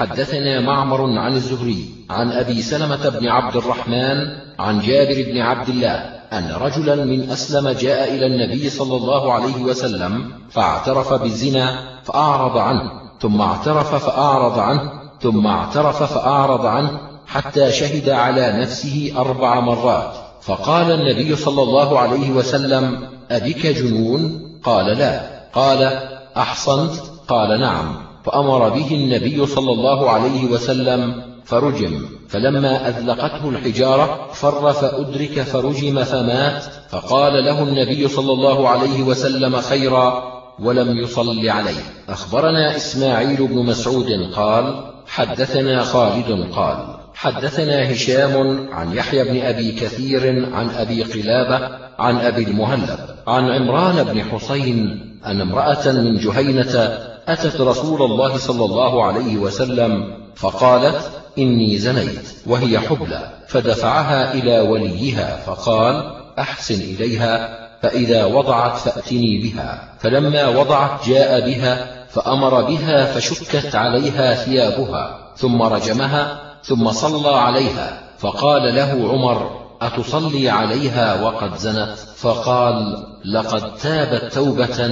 حدثنا معمر عن الزهري عن أبي سلمة بن عبد الرحمن عن جابر بن عبد الله أن رجلا من أسلم جاء إلى النبي صلى الله عليه وسلم فاعترف بالزنا فأعرض عنه ثم اعترف فأعرض عنه ثم اعترف فأعرض عنه حتى شهد على نفسه أربع مرات. فقال النبي صلى الله عليه وسلم أبك جنون؟ قال لا. قال أحصنت؟ قال نعم. فأمر به النبي صلى الله عليه وسلم فرجم. فلما أذلقته الحجارة فر فأدرك فرجم فمات فقال له النبي صلى الله عليه وسلم خيرا ولم يصل عليه. أخبرنا إسماعيل بن مسعود قال حدثنا خالد قال حدثنا هشام عن يحيى بن أبي كثير عن أبي قلابة عن أبي المهلب عن عمران بن حسين أن امرأة من جهينة أتت رسول الله صلى الله عليه وسلم فقالت إني زنيت وهي حبلى فدفعها إلى وليها فقال أحسن إليها فإذا وضعت فأتني بها فلما وضعت جاء بها فأمر بها فشكت عليها ثيابها ثم رجمها ثم صلى عليها فقال له عمر أتصلي عليها وقد زنت؟ فقال لقد تابت توبة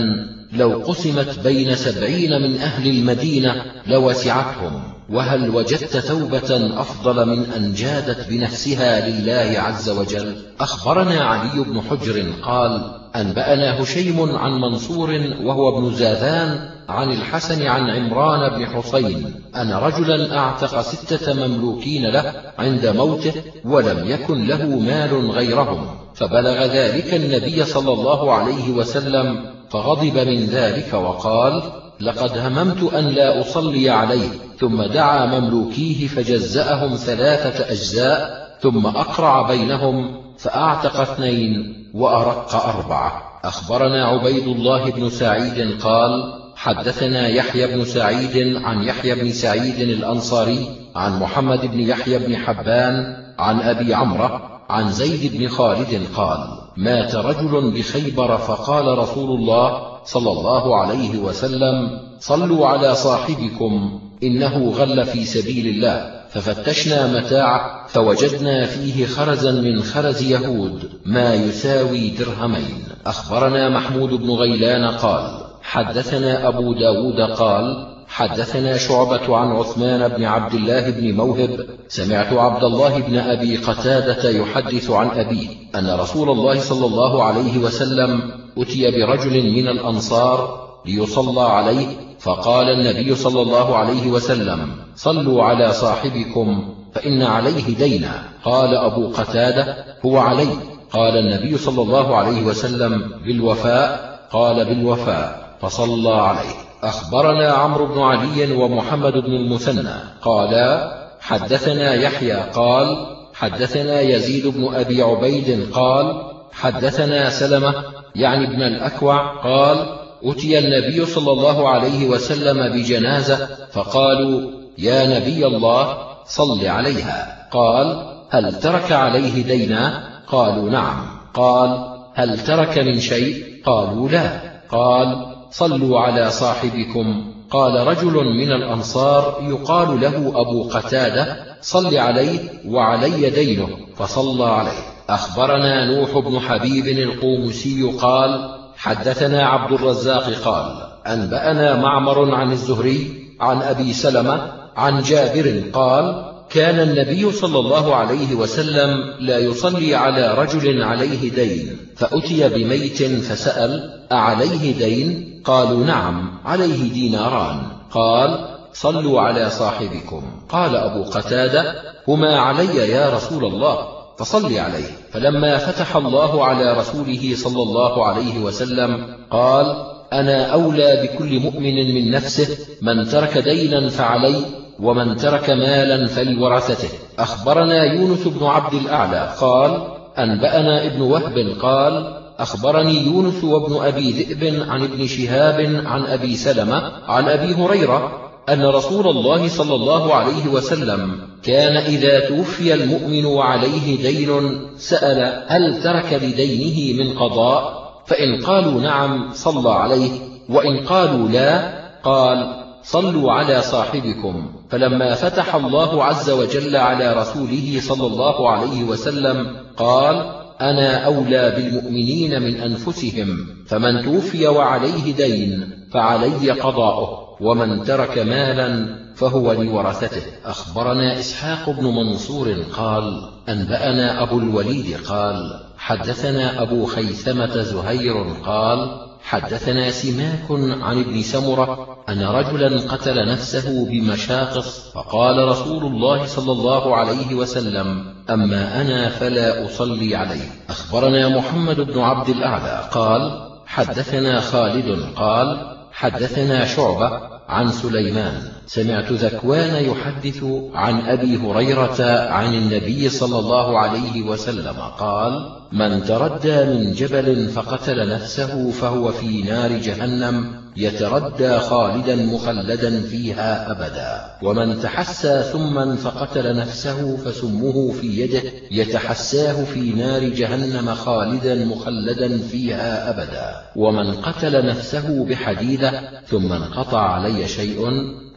لو قسمت بين سبعين من أهل المدينة لوسعتهم وهل وجدت توبة أفضل من أن جادت بنفسها لله عز وجل؟ أخبرنا علي بن حجر قال أنبأنا هشيم عن منصور وهو ابن زاذان عن الحسن عن عمران بن حسين أن رجلا أعتق ستة مملوكين له عند موته ولم يكن له مال غيرهم فبلغ ذلك النبي صلى الله عليه وسلم فغضب من ذلك وقال لقد هممت أن لا أصلي عليه ثم دعا مملوكيه فجزأهم ثلاثة أجزاء ثم أقرع بينهم فأعتق اثنين وأرق أربعة. أخبرنا عبيد الله بن سعيد قال حدثنا يحيى بن سعيد عن يحيى بن سعيد الأنصاري عن محمد بن يحيى بن حبان عن أبي عمرو عن زيد بن خالد قال مات رجل بخيبر فقال رسول الله صلى الله عليه وسلم صلوا على صاحبكم إنه غل في سبيل الله ففتشنا متاعه فوجدنا فيه خرزا من خرز يهود ما يساوي درهمين. أخبرنا محمود بن غيلان قال حدثنا أبو داود قال حدثنا شعبة عن عثمان بن عبد الله بن موهب سمعت عبد الله بن أبي قتادة يحدث عن أبيه أن رسول الله صلى الله عليه وسلم أتي برجل من الأنصار ليصلى عليه فقال النبي صلى الله عليه وسلم صلوا على صاحبكم فإن عليه دينا. قال أبو قتادة هو علي. قال النبي صلى الله عليه وسلم بالوفاء. قال بالوفاء. فصلى عليه. أخبرنا عمرو بن علي ومحمد بن المثنى قالا حدثنا يحيى قال حدثنا يزيد بن أبي عبيد قال حدثنا سلمة يعني ابن الأكوع قال أتي النبي صلى الله عليه وسلم بجنازة فقالوا يا نبي الله صل عليها. قال هل ترك عليه دينا؟ قالوا نعم. قال هل ترك من شيء؟ قالوا لا. قال صلوا على صاحبكم. قال رجل من الأنصار يقال له أبو قتادة صل عليه وعلي دينه فصلى عليه. أخبرنا نوح بن حبيب القومسي قال حدثنا عبد الرزاق قال أنبأنا معمر عن الزهري عن أبي سلمة عن جابر قال كان النبي صلى الله عليه وسلم لا يصلي على رجل عليه دين فأتي بميت فسأل أعليه دين؟ قالوا نعم عليه ديناران. قال صلوا على صاحبكم. قال أبو قتادة هما علي يا رسول الله فصل عليه. فلما فتح الله على رسوله صلى الله عليه وسلم قال أنا أولى بكل مؤمن من نفسه من ترك دينا فعلي ومن ترك مالا فلورثته. أخبرنا يونس بن عبد الأعلى قال أنبأنا ابن وهب قال أخبرني يونس وابن أبي ذئب عن ابن شهاب عن أبي سلمة عن أبي هريرة أن رسول الله صلى الله عليه وسلم كان إذا توفي المؤمن وعليه دين سأل هل ترك لدينه من قضاء؟ فإن قالوا نعم صلى عليه وإن قالوا لا قال صلوا على صاحبكم. فلما فتح الله عز وجل على رسوله صلى الله عليه وسلم قال أنا أولى بالمؤمنين من أنفسهم فمن توفي وعليه دين فعلي قضاؤه ومن ترك مالا فهو لورثته. أخبرنا إسحاق بن منصور قال أنبأنا أبو الوليد قال حدثنا أبو خيثمة زهير قال حدثنا سماك عن ابن سمرة أن رجلا قتل نفسه بمشاقص فقال رسول الله صلى الله عليه وسلم أما أنا فلا أصلي عليه. أخبرنا محمد بن عبد الأعلى قال حدثنا خالد قال حدثنا شعبة عن سليمان. سمعت ذكوان يحدث عن أبي هريرة عن النبي صلى الله عليه وسلم قال من تردى من جبل فقتل نفسه فهو في نار جهنم يتردى خالدا مخلدا فيها أبدا. ومن تحسى سما فقتل نفسه فسمه في يده يتحساه في نار جهنم خالدا مخلدا فيها أبدا. ومن قتل نفسه بحديدة ثم انقطع علي شيء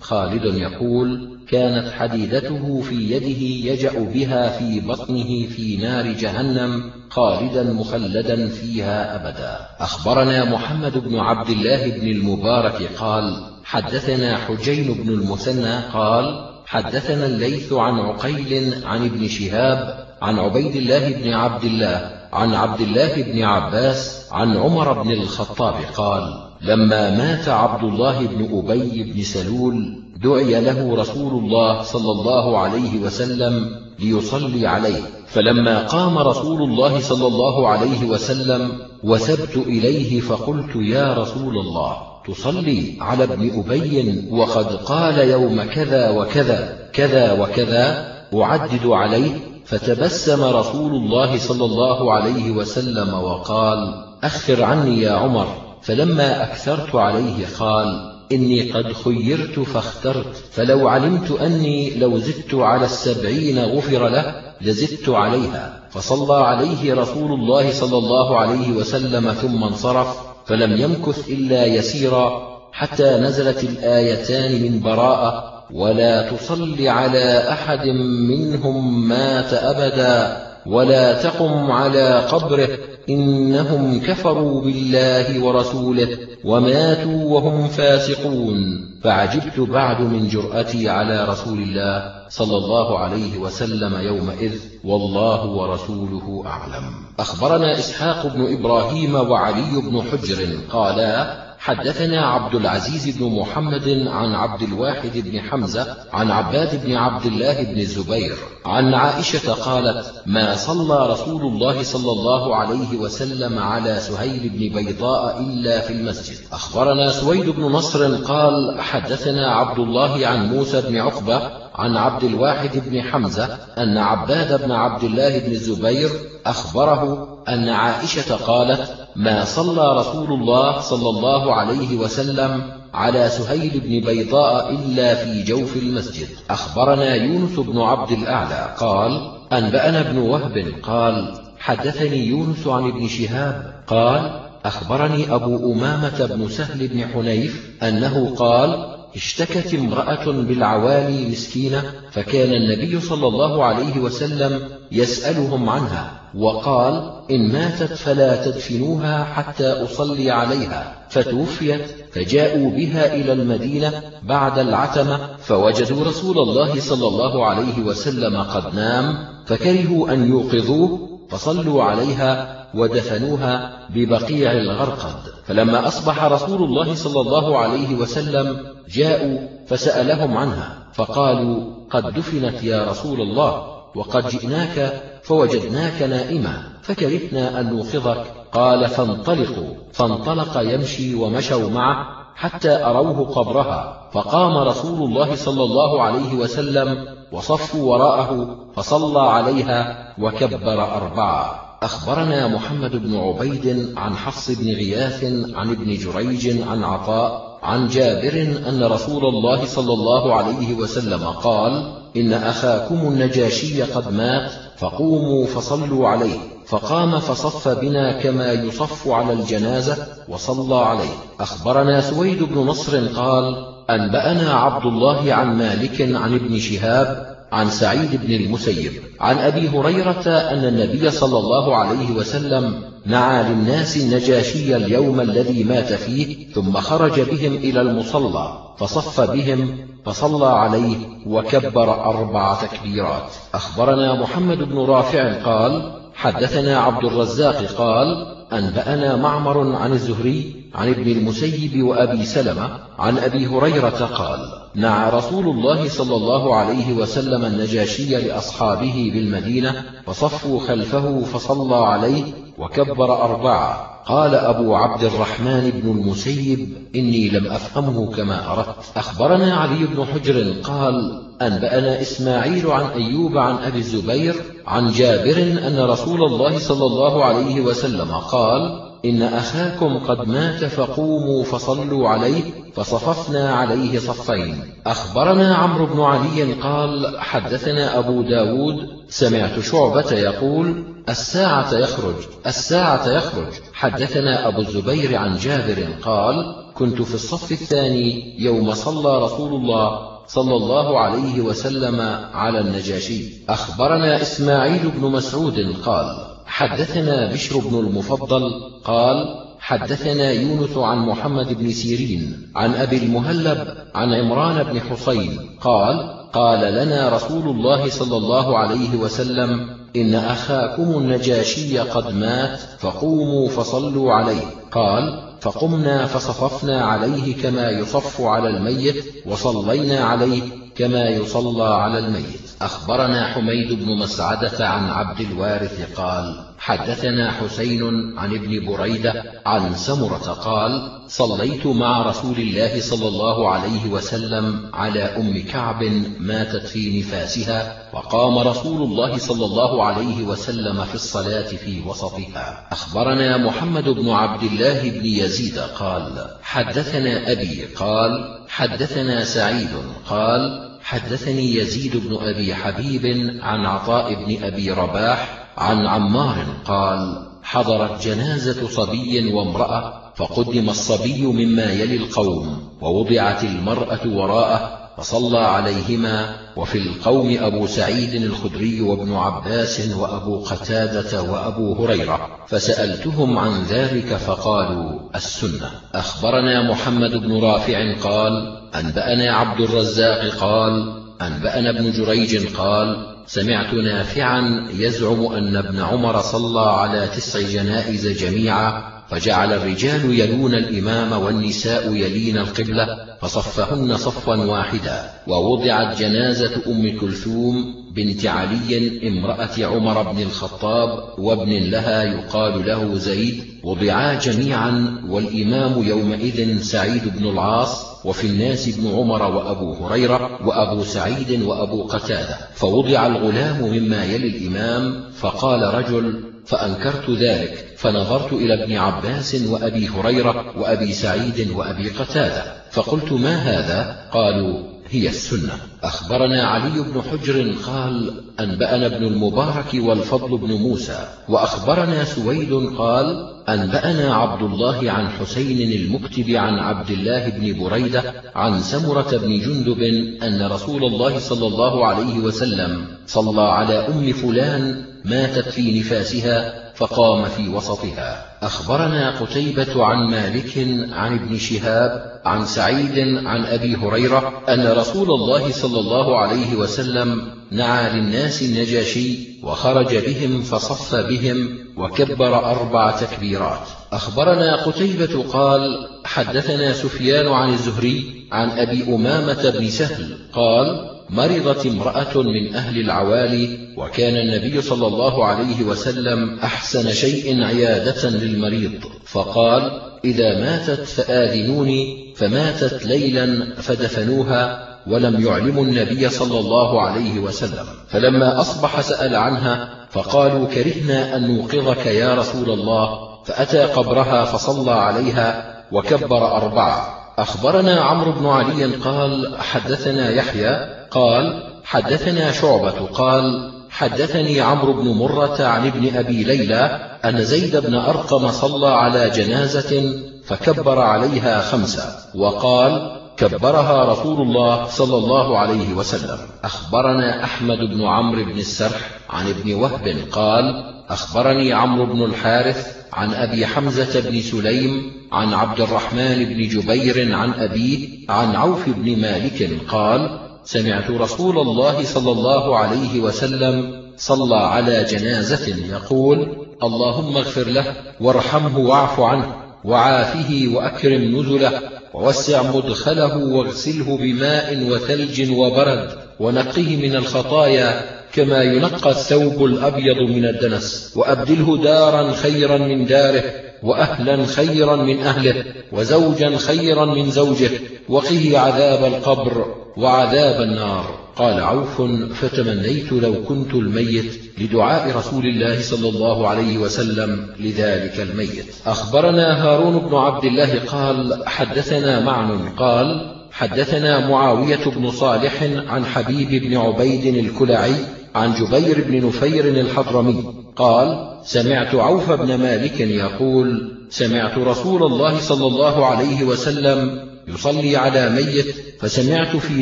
خالد يقول كانت حديدته في يده يجأ بها في بطنه في نار جهنم خالدا مخلدا فيها أبدا. أخبرنا محمد بن عبد الله بن المبارك قال حدثنا حجين بن المثنى قال حدثنا الليث عن عقيل عن ابن شهاب عن عبيد الله بن عبد الله عن عبد الله بن عباس عن عمر بن الخطاب قال لما مات عبد الله بن أبي بن سلول دعي له رسول الله صلى الله عليه وسلم ليصلي عليه. فلما قام رسول الله صلى الله عليه وسلم وثبت إليه فقلت يا رسول الله تصلي على ابن أبي وقد قال يوم كذا وكذا كذا وكذا أعدد عليه. فتبسم رسول الله صلى الله عليه وسلم وقال أخر عني يا عمر. فلما أكثرت عليه قال إني قد خيرت فاخترت فلو علمت أني لو زدت على السبعين غفر له لزدت عليها. فصلى عليه رسول الله صلى الله عليه وسلم ثم انصرف فلم يمكث إلا يسيرا حتى نزلت الآيتان من براءة ولا تصل على أحد منهم مات أبدا. ولا تقم على قبره إنهم كفروا بالله ورسوله وماتوا وهم فاسقون. فعجبت بعد من جرأتي على رسول الله صلى الله عليه وسلم يومئذ والله ورسوله أعلم. أخبرنا إسحاق بن إبراهيم وعلي بن حجر قالا حدثنا عبد العزيز بن محمد عن عبد الواحد بن حمزة عن عباد بن عبد الله بن الزبير عن عائشة قالت ما صلى رسول الله صلى الله عليه وسلم على سهيل بن بيضاء إلا في المسجد. أخبرنا سويد بن نصر قال حدثنا عبد الله عن موسى بن عقبة عن عبد الواحد بن حمزة أن عباد بن عبد الله بن الزبير أخبره أن عائشة قالت ما صلى رسول الله صلى الله عليه وسلم على سهيل بن بيضاء إلا في جوف المسجد. أخبرنا يونس بن عبد الأعلى قال أنبأنا ابن وهب قال حدثني يونس عن ابن شهاب قال أخبرني أبو أمامة بن سهل بن حنيف أنه قال اشتكت امرأة بالعوالي مسكينة فكان النبي صلى الله عليه وسلم يسألهم عنها وقال إن ماتت فلا تدفنوها حتى أصلي عليها. فتوفيت فجاءوا بها إلى المدينة بعد العتمة فوجدوا رسول الله صلى الله عليه وسلم قد نام فكرهوا أن يوقظوه فصلوا عليها ودفنوها ببقيع الغرقد. فلما أصبح رسول الله صلى الله عليه وسلم جاءوا فسألهم عنها فقالوا قد دفنت يا رسول الله وقد جئناك فوجدناك نائما فكرهنا أن نوقظك. قال فانطلقوا. فانطلق يمشي ومشوا معه حتى أروه قبرها فقام رسول الله صلى الله عليه وسلم وصفوا وراءه فصلى عليها وكبر أربعة. أخبرنا محمد بن عبيد عن حفص بن غياث عن ابن جريج عن عطاء عن جابر أن رسول الله صلى الله عليه وسلم قال إن أخاكم النجاشي قد مات فقوموا فصلوا عليه. فقام فصف بنا كما يصف على الجنازة وصلى عليه. أخبرنا سويد بن نصر قال أنبأنا عبد الله عن مالك عن ابن شهاب عن سعيد بن المسيب عن أبي هريرة أن النبي صلى الله عليه وسلم نعى للناس النجاشي اليوم الذي مات فيه ثم خرج بهم إلى المصلى فصف بهم فصلى عليه وكبر أربع تكبيرات. أخبرنا محمد بن رافع قال حدثنا عبد الرزاق قال أنبأنا معمر عن الزهري عن ابن المسيب وأبي سلمة عن أبي هريرة قال نعى رسول الله صلى الله عليه وسلم النجاشي لأصحابه بالمدينة فصفوا خلفه فصلى عليه وكبر أربعة. قال أبو عبد الرحمن بن المسيب إني لم أفهمه كما أردت. أخبرنا علي بن حجر قال أنبأنا إسماعيل عن أيوب عن أبي الزبير عن جابر أن رسول الله صلى الله عليه وسلم قال إن أخاكم قد مات فقوموا فصلوا عليه فصففنا عليه صفين. أخبرنا عمرو بن علي قال حدثنا أبو داود سمعت شعبة يقول الساعة يخرج الساعة يخرج. حدثنا أبو الزبير عن جابر قال كنت في الصف الثاني يوم صلى رسول الله صلى الله عليه وسلم على النجاشي. أخبرنا إسماعيل بن مسعود قال حدثنا بشر بن المفضل قال حدثنا يونس عن محمد بن سيرين عن أبي المهلب عن عمران بن حسين قال قال لنا رسول الله صلى الله عليه وسلم إن أخاكم النجاشي قد مات فقوموا فصلوا عليه. قال فقمنا فصففنا عليه كما يصف على الميت وصلينا عليه كما يصلى على الميت. أخبرنا حميد بن مسعدة عن عبد الوارث قال حدثنا حسين عن ابن بريدة عن سمرة قال صليت مع رسول الله صلى الله عليه وسلم على أم كعب ماتت في نفاسها وقام رسول الله صلى الله عليه وسلم في الصلاة في وسطها. أخبرنا محمد بن عبد الله بن يزيد قال حدثنا أبي قال حدثنا سعيد قال حدثني يزيد بن أبي حبيب عن عطاء بن أبي رباح عن عمار قال حضرت جنازة صبي وامرأة فقدم الصبي مما يلي القوم ووضعت المرأة وراءه فصلى عليهما. وفي القوم أبو سعيد الخدري وابن عباس وأبو قتادة وأبو هريرة فسألتهم عن ذلك فقالوا السنة. أخبرنا محمد بن رافع قال أنبأنا عبد الرزاق قال أنبأنا ابن جريج قال سمعت نافعا يزعم أن ابن عمر صلى على تسع جنائز جميعا فجعل الرجال يلون الإمام والنساء يلين القبلة فصفهن صفا واحدا ووضعت جنازة أم كلثوم بنت علي امرأة عمر بن الخطاب وابن لها يقال له زيد وضعا جميعا والإمام يومئذ سعيد بن العاص وفي الناس ابن عمر وأبو هريرة وأبو سعيد وأبو قتادة فوضع الغلام مما يلي الإمام فقال رجل فأنكرت ذلك فنظرت إلى ابن عباس وأبي هريرة وأبي سعيد وأبي قتادة فقلت ما هذا؟ قالوا هي السنة. أخبرنا علي بن حجر قال أنبأنا ابن المبارك والفضل بن موسى وأخبرنا سويد قال أنبأنا عبد الله عن حسين المكتب عن عبد الله بن بريدة عن سمرة بن جندب أن رسول الله صلى الله عليه وسلم صلى على أم فلان ماتت في نفاسها فقام في وسطها. أخبرنا قتيبة عن مالك عن ابن شهاب عن سعيد عن أبي هريرة أن رسول الله صلى الله عليه وسلم نعى للناس النجاشي وخرج بهم فصف بهم وكبر أربع تكبيرات. أخبرنا قتيبة قال حدثنا سفيان عن الزهري عن أبي أمامة بن سهل قال مرضت امرأة من أهل العوالي وكان النبي صلى الله عليه وسلم أحسن شيء عيادة للمريض. فقال إذا ماتت فآذنوني فماتت ليلا فدفنوها ولم يعلموا النبي صلى الله عليه وسلم. فلما أصبح سأل عنها فقالوا كرهنا أن نوقظك يا رسول الله. فأتى قبرها فصلى عليها وكبر أربعة. أخبرنا عمرو بن علي قال حدثنا يحيى. قال حدثنا شعبة قال حدثني عمرو بن مرة عن ابن أبي ليلى أن زيد بن أرقم صلى على جنازة فكبر عليها خمسة وقال كبرها رسول الله صلى الله عليه وسلم. أخبرنا أحمد بن عمرو بن السرح عن ابن وهب قال أخبرني عمرو بن الحارث عن أبي حمزة بن سليم عن عبد الرحمن بن جبير عن أبيه عن عوف بن مالك قال سمعت رسول الله صلى الله عليه وسلم صلى على جنازة يقول اللهم اغفر له وارحمه واعف عنه وعافه وأكرم نزله ووسع مدخله واغسله بماء وثلج وبرد. ونقه من الخطايا كما ينقى الثوب الأبيض من الدنس. وأبدله دارا خيرا من داره وأهلا خيرا من أهله وزوجا خيرا من زوجه وقه عذاب القبر وعذاب النار. قال عوف فتمنيت لو كنت الميت لدعاء رسول الله صلى الله عليه وسلم لذلك الميت. أخبرنا هارون بن عبد الله قال حدثنا معن قال حدثنا معاوية بن صالح عن حبيب بن عبيد الكلعي عن جبير بن نفير الحضرمي قال سمعت عوف بن مالك يقول سمعت رسول الله صلى الله عليه وسلم يصلي على ميت فسمعت في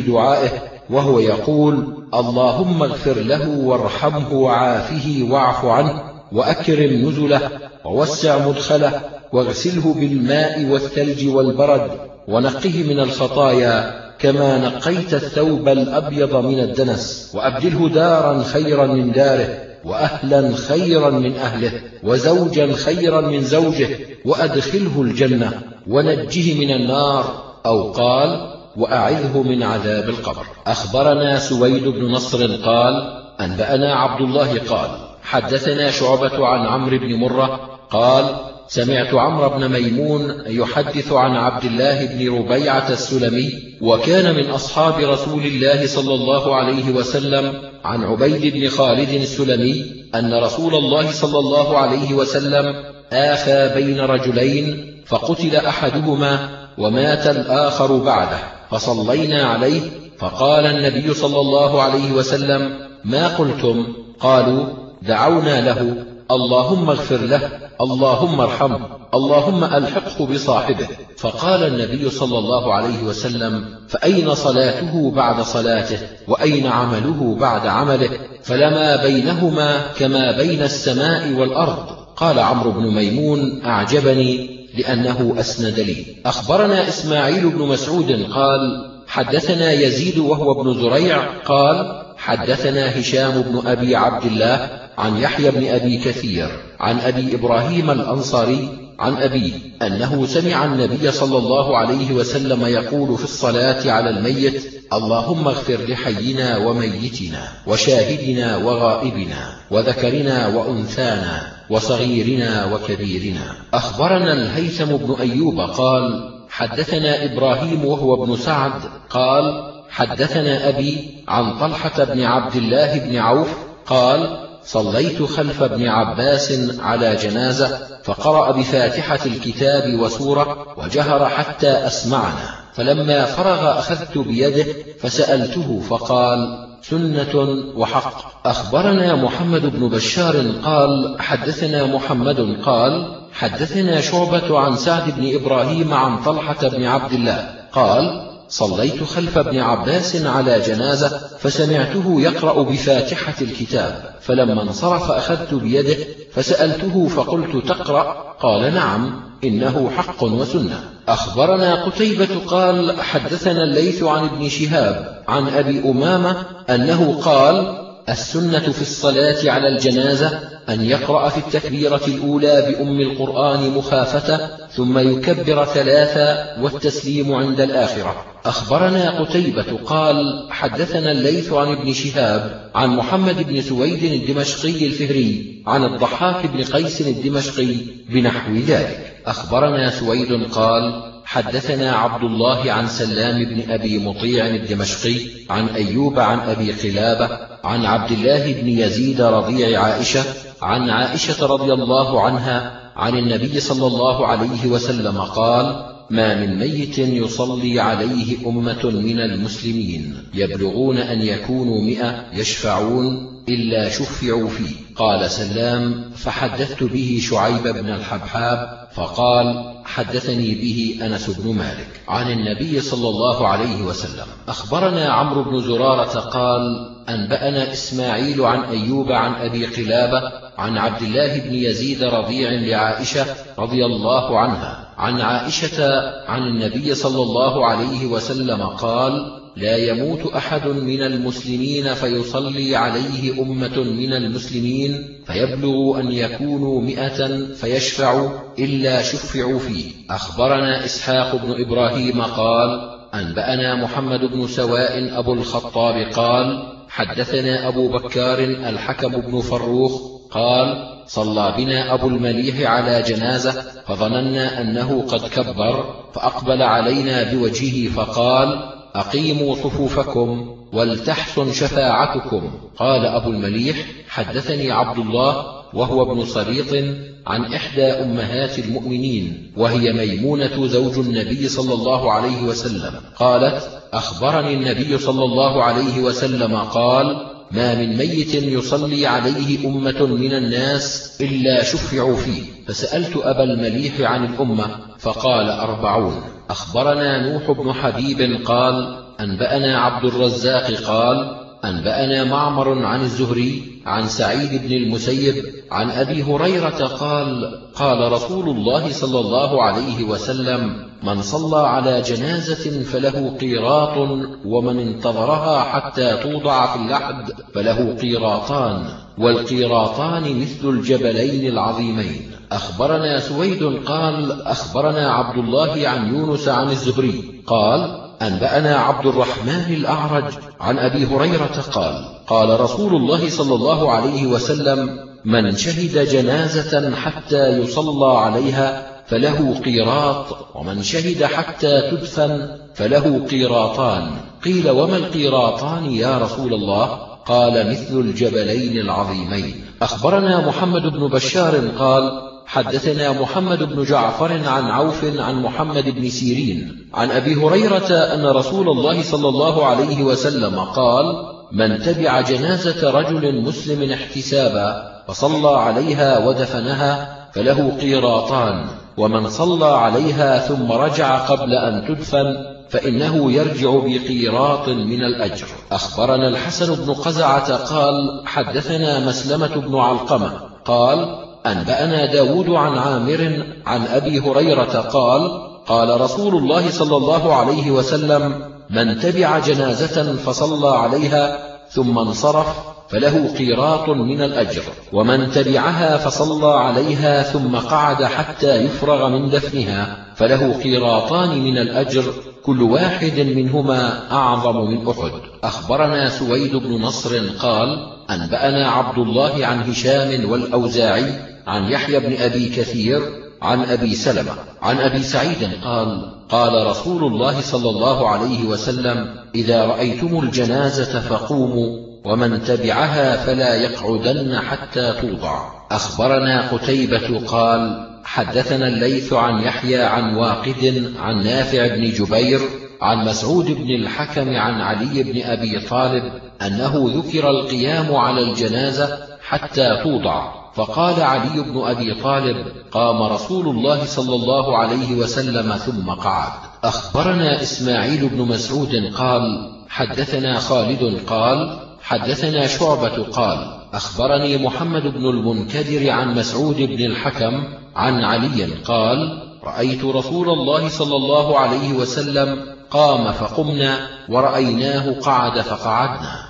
دعائه وهو يقول اللهم اغفر له وارحمه وعافه واعف عنه وأكرم نزله ووسع مدخله واغسله بالماء والثلج والبرد. ونقه من الخطايا كما نقيت الثوب الأبيض من الدنس وأبدله دارا خيرا من داره وأهلا خيرا من أهله وزوجا خيرا من زوجه وأدخله الجنة ونجه من النار أو قال وأعذه من عذاب القبر. أخبرنا سويد بن نصر قال أنبأنا عبد الله قال حدثنا شعبة عن عمرو بن مرة قال سمعت عمرو بن ميمون يحدث عن عبد الله بن ربيعة السلمي وكان من أصحاب رسول الله صلى الله عليه وسلم عن عبيد بن خالد السلمي أن رسول الله صلى الله عليه وسلم آخى بين رجلين فقتل أحدهما ومات الآخر بعده فصلينا عليه فقال النبي صلى الله عليه وسلم ما قلتم؟ قالوا دعونا له اللهم اغفر له اللهم ارحمه اللهم ألحقه بصاحبه. فقال النبي صلى الله عليه وسلم فأين صلاته بعد صلاته؟ وأين عمله بعد عمله؟ فلما بينهما كما بين السماء والأرض. قال عمرو بن ميمون أعجبني لأنه أسند لي. أخبرنا إسماعيل بن مسعود قال حدثنا يزيد وهو ابن زريع قال حدثنا هشام بن أبي عبد الله عن يحيى بن أبي كثير عن أبي إبراهيم الأنصاري عن أبيه أنه سمع النبي صلى الله عليه وسلم يقول في الصلاة على الميت اللهم اغفر لحينا وميتنا وشاهدنا وغائبنا وذكرنا وأنثانا وصغيرنا وكبيرنا. أخبرنا الهيثم بن أيوب قال حدثنا إبراهيم وهو ابن سعد قال حدثنا أبي عن طلحة بن عبد الله بن عوف قال صليت خلف ابن عباس على جنازة فقرأ بفاتحة الكتاب وسورة وجهر حتى أسمعنا. فلما فرغ أخذت بيده فسألته فقال سنة وحق. أخبرنا محمد بن بشار قال حدثنا محمد قال حدثنا شعبة عن سعد بن إبراهيم عن طلحة بن عبد الله قال صليت خلف ابن عباس على جنازة فسمعته يقرأ بفاتحة الكتاب فلما انصرف أخذت بيده فسألته فقلت تقرأ؟ قال نعم إنه حق وسنة. أخبرنا قتيبة قال حدثنا الليث عن ابن شهاب عن أبي أمامة أنه قال السنة في الصلاة على الجنازة أن يقرأ في التكبيرة الأولى بأم القرآن مخافة ثم يكبر ثلاثا والتسليم عند الآخرة. أخبرنا قتيبة قال حدثنا الليث عن ابن شهاب عن محمد بن سويد الدمشقي الفهري عن الضحاك بن قيس الدمشقي بنحو ذلك. أخبرنا سويد قال حدثنا عبد الله عن سلام بن أبي مطيع الدمشقي عن أيوب عن أبي قلابة عن عبد الله بن يزيد رضيع عائشة عن عائشة رضي الله عنها عن النبي صلى الله عليه وسلم قال ما من ميت يصلي عليه أمة من المسلمين يبلغون أن يكونوا مئة يشفعون إلا شفعوا فيه. قال سلام فحدثت به شعيب بن الحبحاب فقال حدثني به أنس بن مالك عن النبي صلى الله عليه وسلم. أخبرنا عمرو بن زرارة قال أنبأنا إسماعيل عن أيوب عن أبي قلابة عن عبد الله بن يزيد رضيع لعائشة رضي الله عنها. عن عائشة عن النبي صلى الله عليه وسلم قال لا يموت أحد من المسلمين فيصلي عليه أمة من المسلمين فيبلغ أن يكونوا مئة فيشفعوا إلا شفعوا فيه. أخبرنا إسحاق بن إبراهيم قال أنبأنا محمد بن سواء أبو الخطاب قال حدثنا أبو بكار الحكم بن فروخ قال صلى بنا أبو المليح على جنازة فظننا أنه قد كبر فأقبل علينا بوجهه فقال أقيموا صفوفكم ولتحسن شفاعتكم. قال أبو المليح حدثني عبد الله وهو ابن صريط عن إحدى أمهات المؤمنين وهي ميمونة زوج النبي صلى الله عليه وسلم. قالت أخبرني النبي صلى الله عليه وسلم قال ما من ميت يصلي عليه أمة من الناس إلا شفعوا فيه. فسألت أبا المليح عن الأمة فقال أربعون. أخبرنا نوح بن حبيب قال أنبأنا عبد الرزاق قال أنبأنا معمر عن الزهري عن سعيد بن المسيب عن أبي هريرة قال قال رسول الله صلى الله عليه وسلم من صلى على جنازة فله قيراط ومن انتظرها حتى توضع في اللحد فله قيراطان والقيراطان مثل الجبلين العظيمين. أخبرنا سويد قال أخبرنا عبد الله عن يونس عن الزهري قال أنبأنا عبد الرحمن الأعرج عن أبي هريرة قال قال رسول الله صلى الله عليه وسلم من شهد جنازة حتى يصلى عليها فله قيراط ومن شهد حتى تدفن فله قيراطان. قيل وما القيراطان يا رسول الله؟ قال مثل الجبلين العظيمين. أخبرنا محمد بن بشار قال حدثنا محمد بن جعفر عن عوف عن محمد بن سيرين عن أبي هريرة أن رسول الله صلى الله عليه وسلم قال من تبع جنازة رجل مسلم احتسابا فصلى عليها ودفنها فله قيراطان ومن صلى عليها ثم رجع قبل أن تدفن فإنه يرجع بقيراط من الأجر. أخبرنا الحسن بن قزعة قال حدثنا مسلمة بن علقمة قال أنبأنا داود عن عامر عن أبي هريرة قال قال رسول الله صلى الله عليه وسلم من تبع جنازة فصلى عليها ثم انصرف فله قيراط من الأجر. ومن تبعها فصلى عليها ثم قعد حتى يفرغ من دفنها فله قيراطان من الأجر كل واحد منهما أعظم من أحد. أخبرنا سويد بن نصر قال أنبأنا عبد الله عن هشام والأوزاعي عن يحيى بن أبي كثير عن أبي سلمة عن أبي سعيد قال قال رسول الله صلى الله عليه وسلم إذا رأيتم الجنازة فقوموا ومن تبعها فلا يقعدن حتى توضع. أخبرنا قتيبة قال حدثنا الليث عن يحيى عن واقد عن نافع بن جبير عن مسعود بن الحكم عن علي بن أبي طالب أنه ذكر القيام على الجنازة حتى توضع فقال علي بن أبي طالب قام رسول الله صلى الله عليه وسلم ثم قعد. أخبرنا إسماعيل بن مسعود قال حدثنا خالد قال حدثنا شعبة قال أخبرني محمد بن المنكدر عن مسعود بن الحكم عن علي قال رأيت رسول الله صلى الله عليه وسلم قام فقمنا ورأيناه قعد فقعدنا.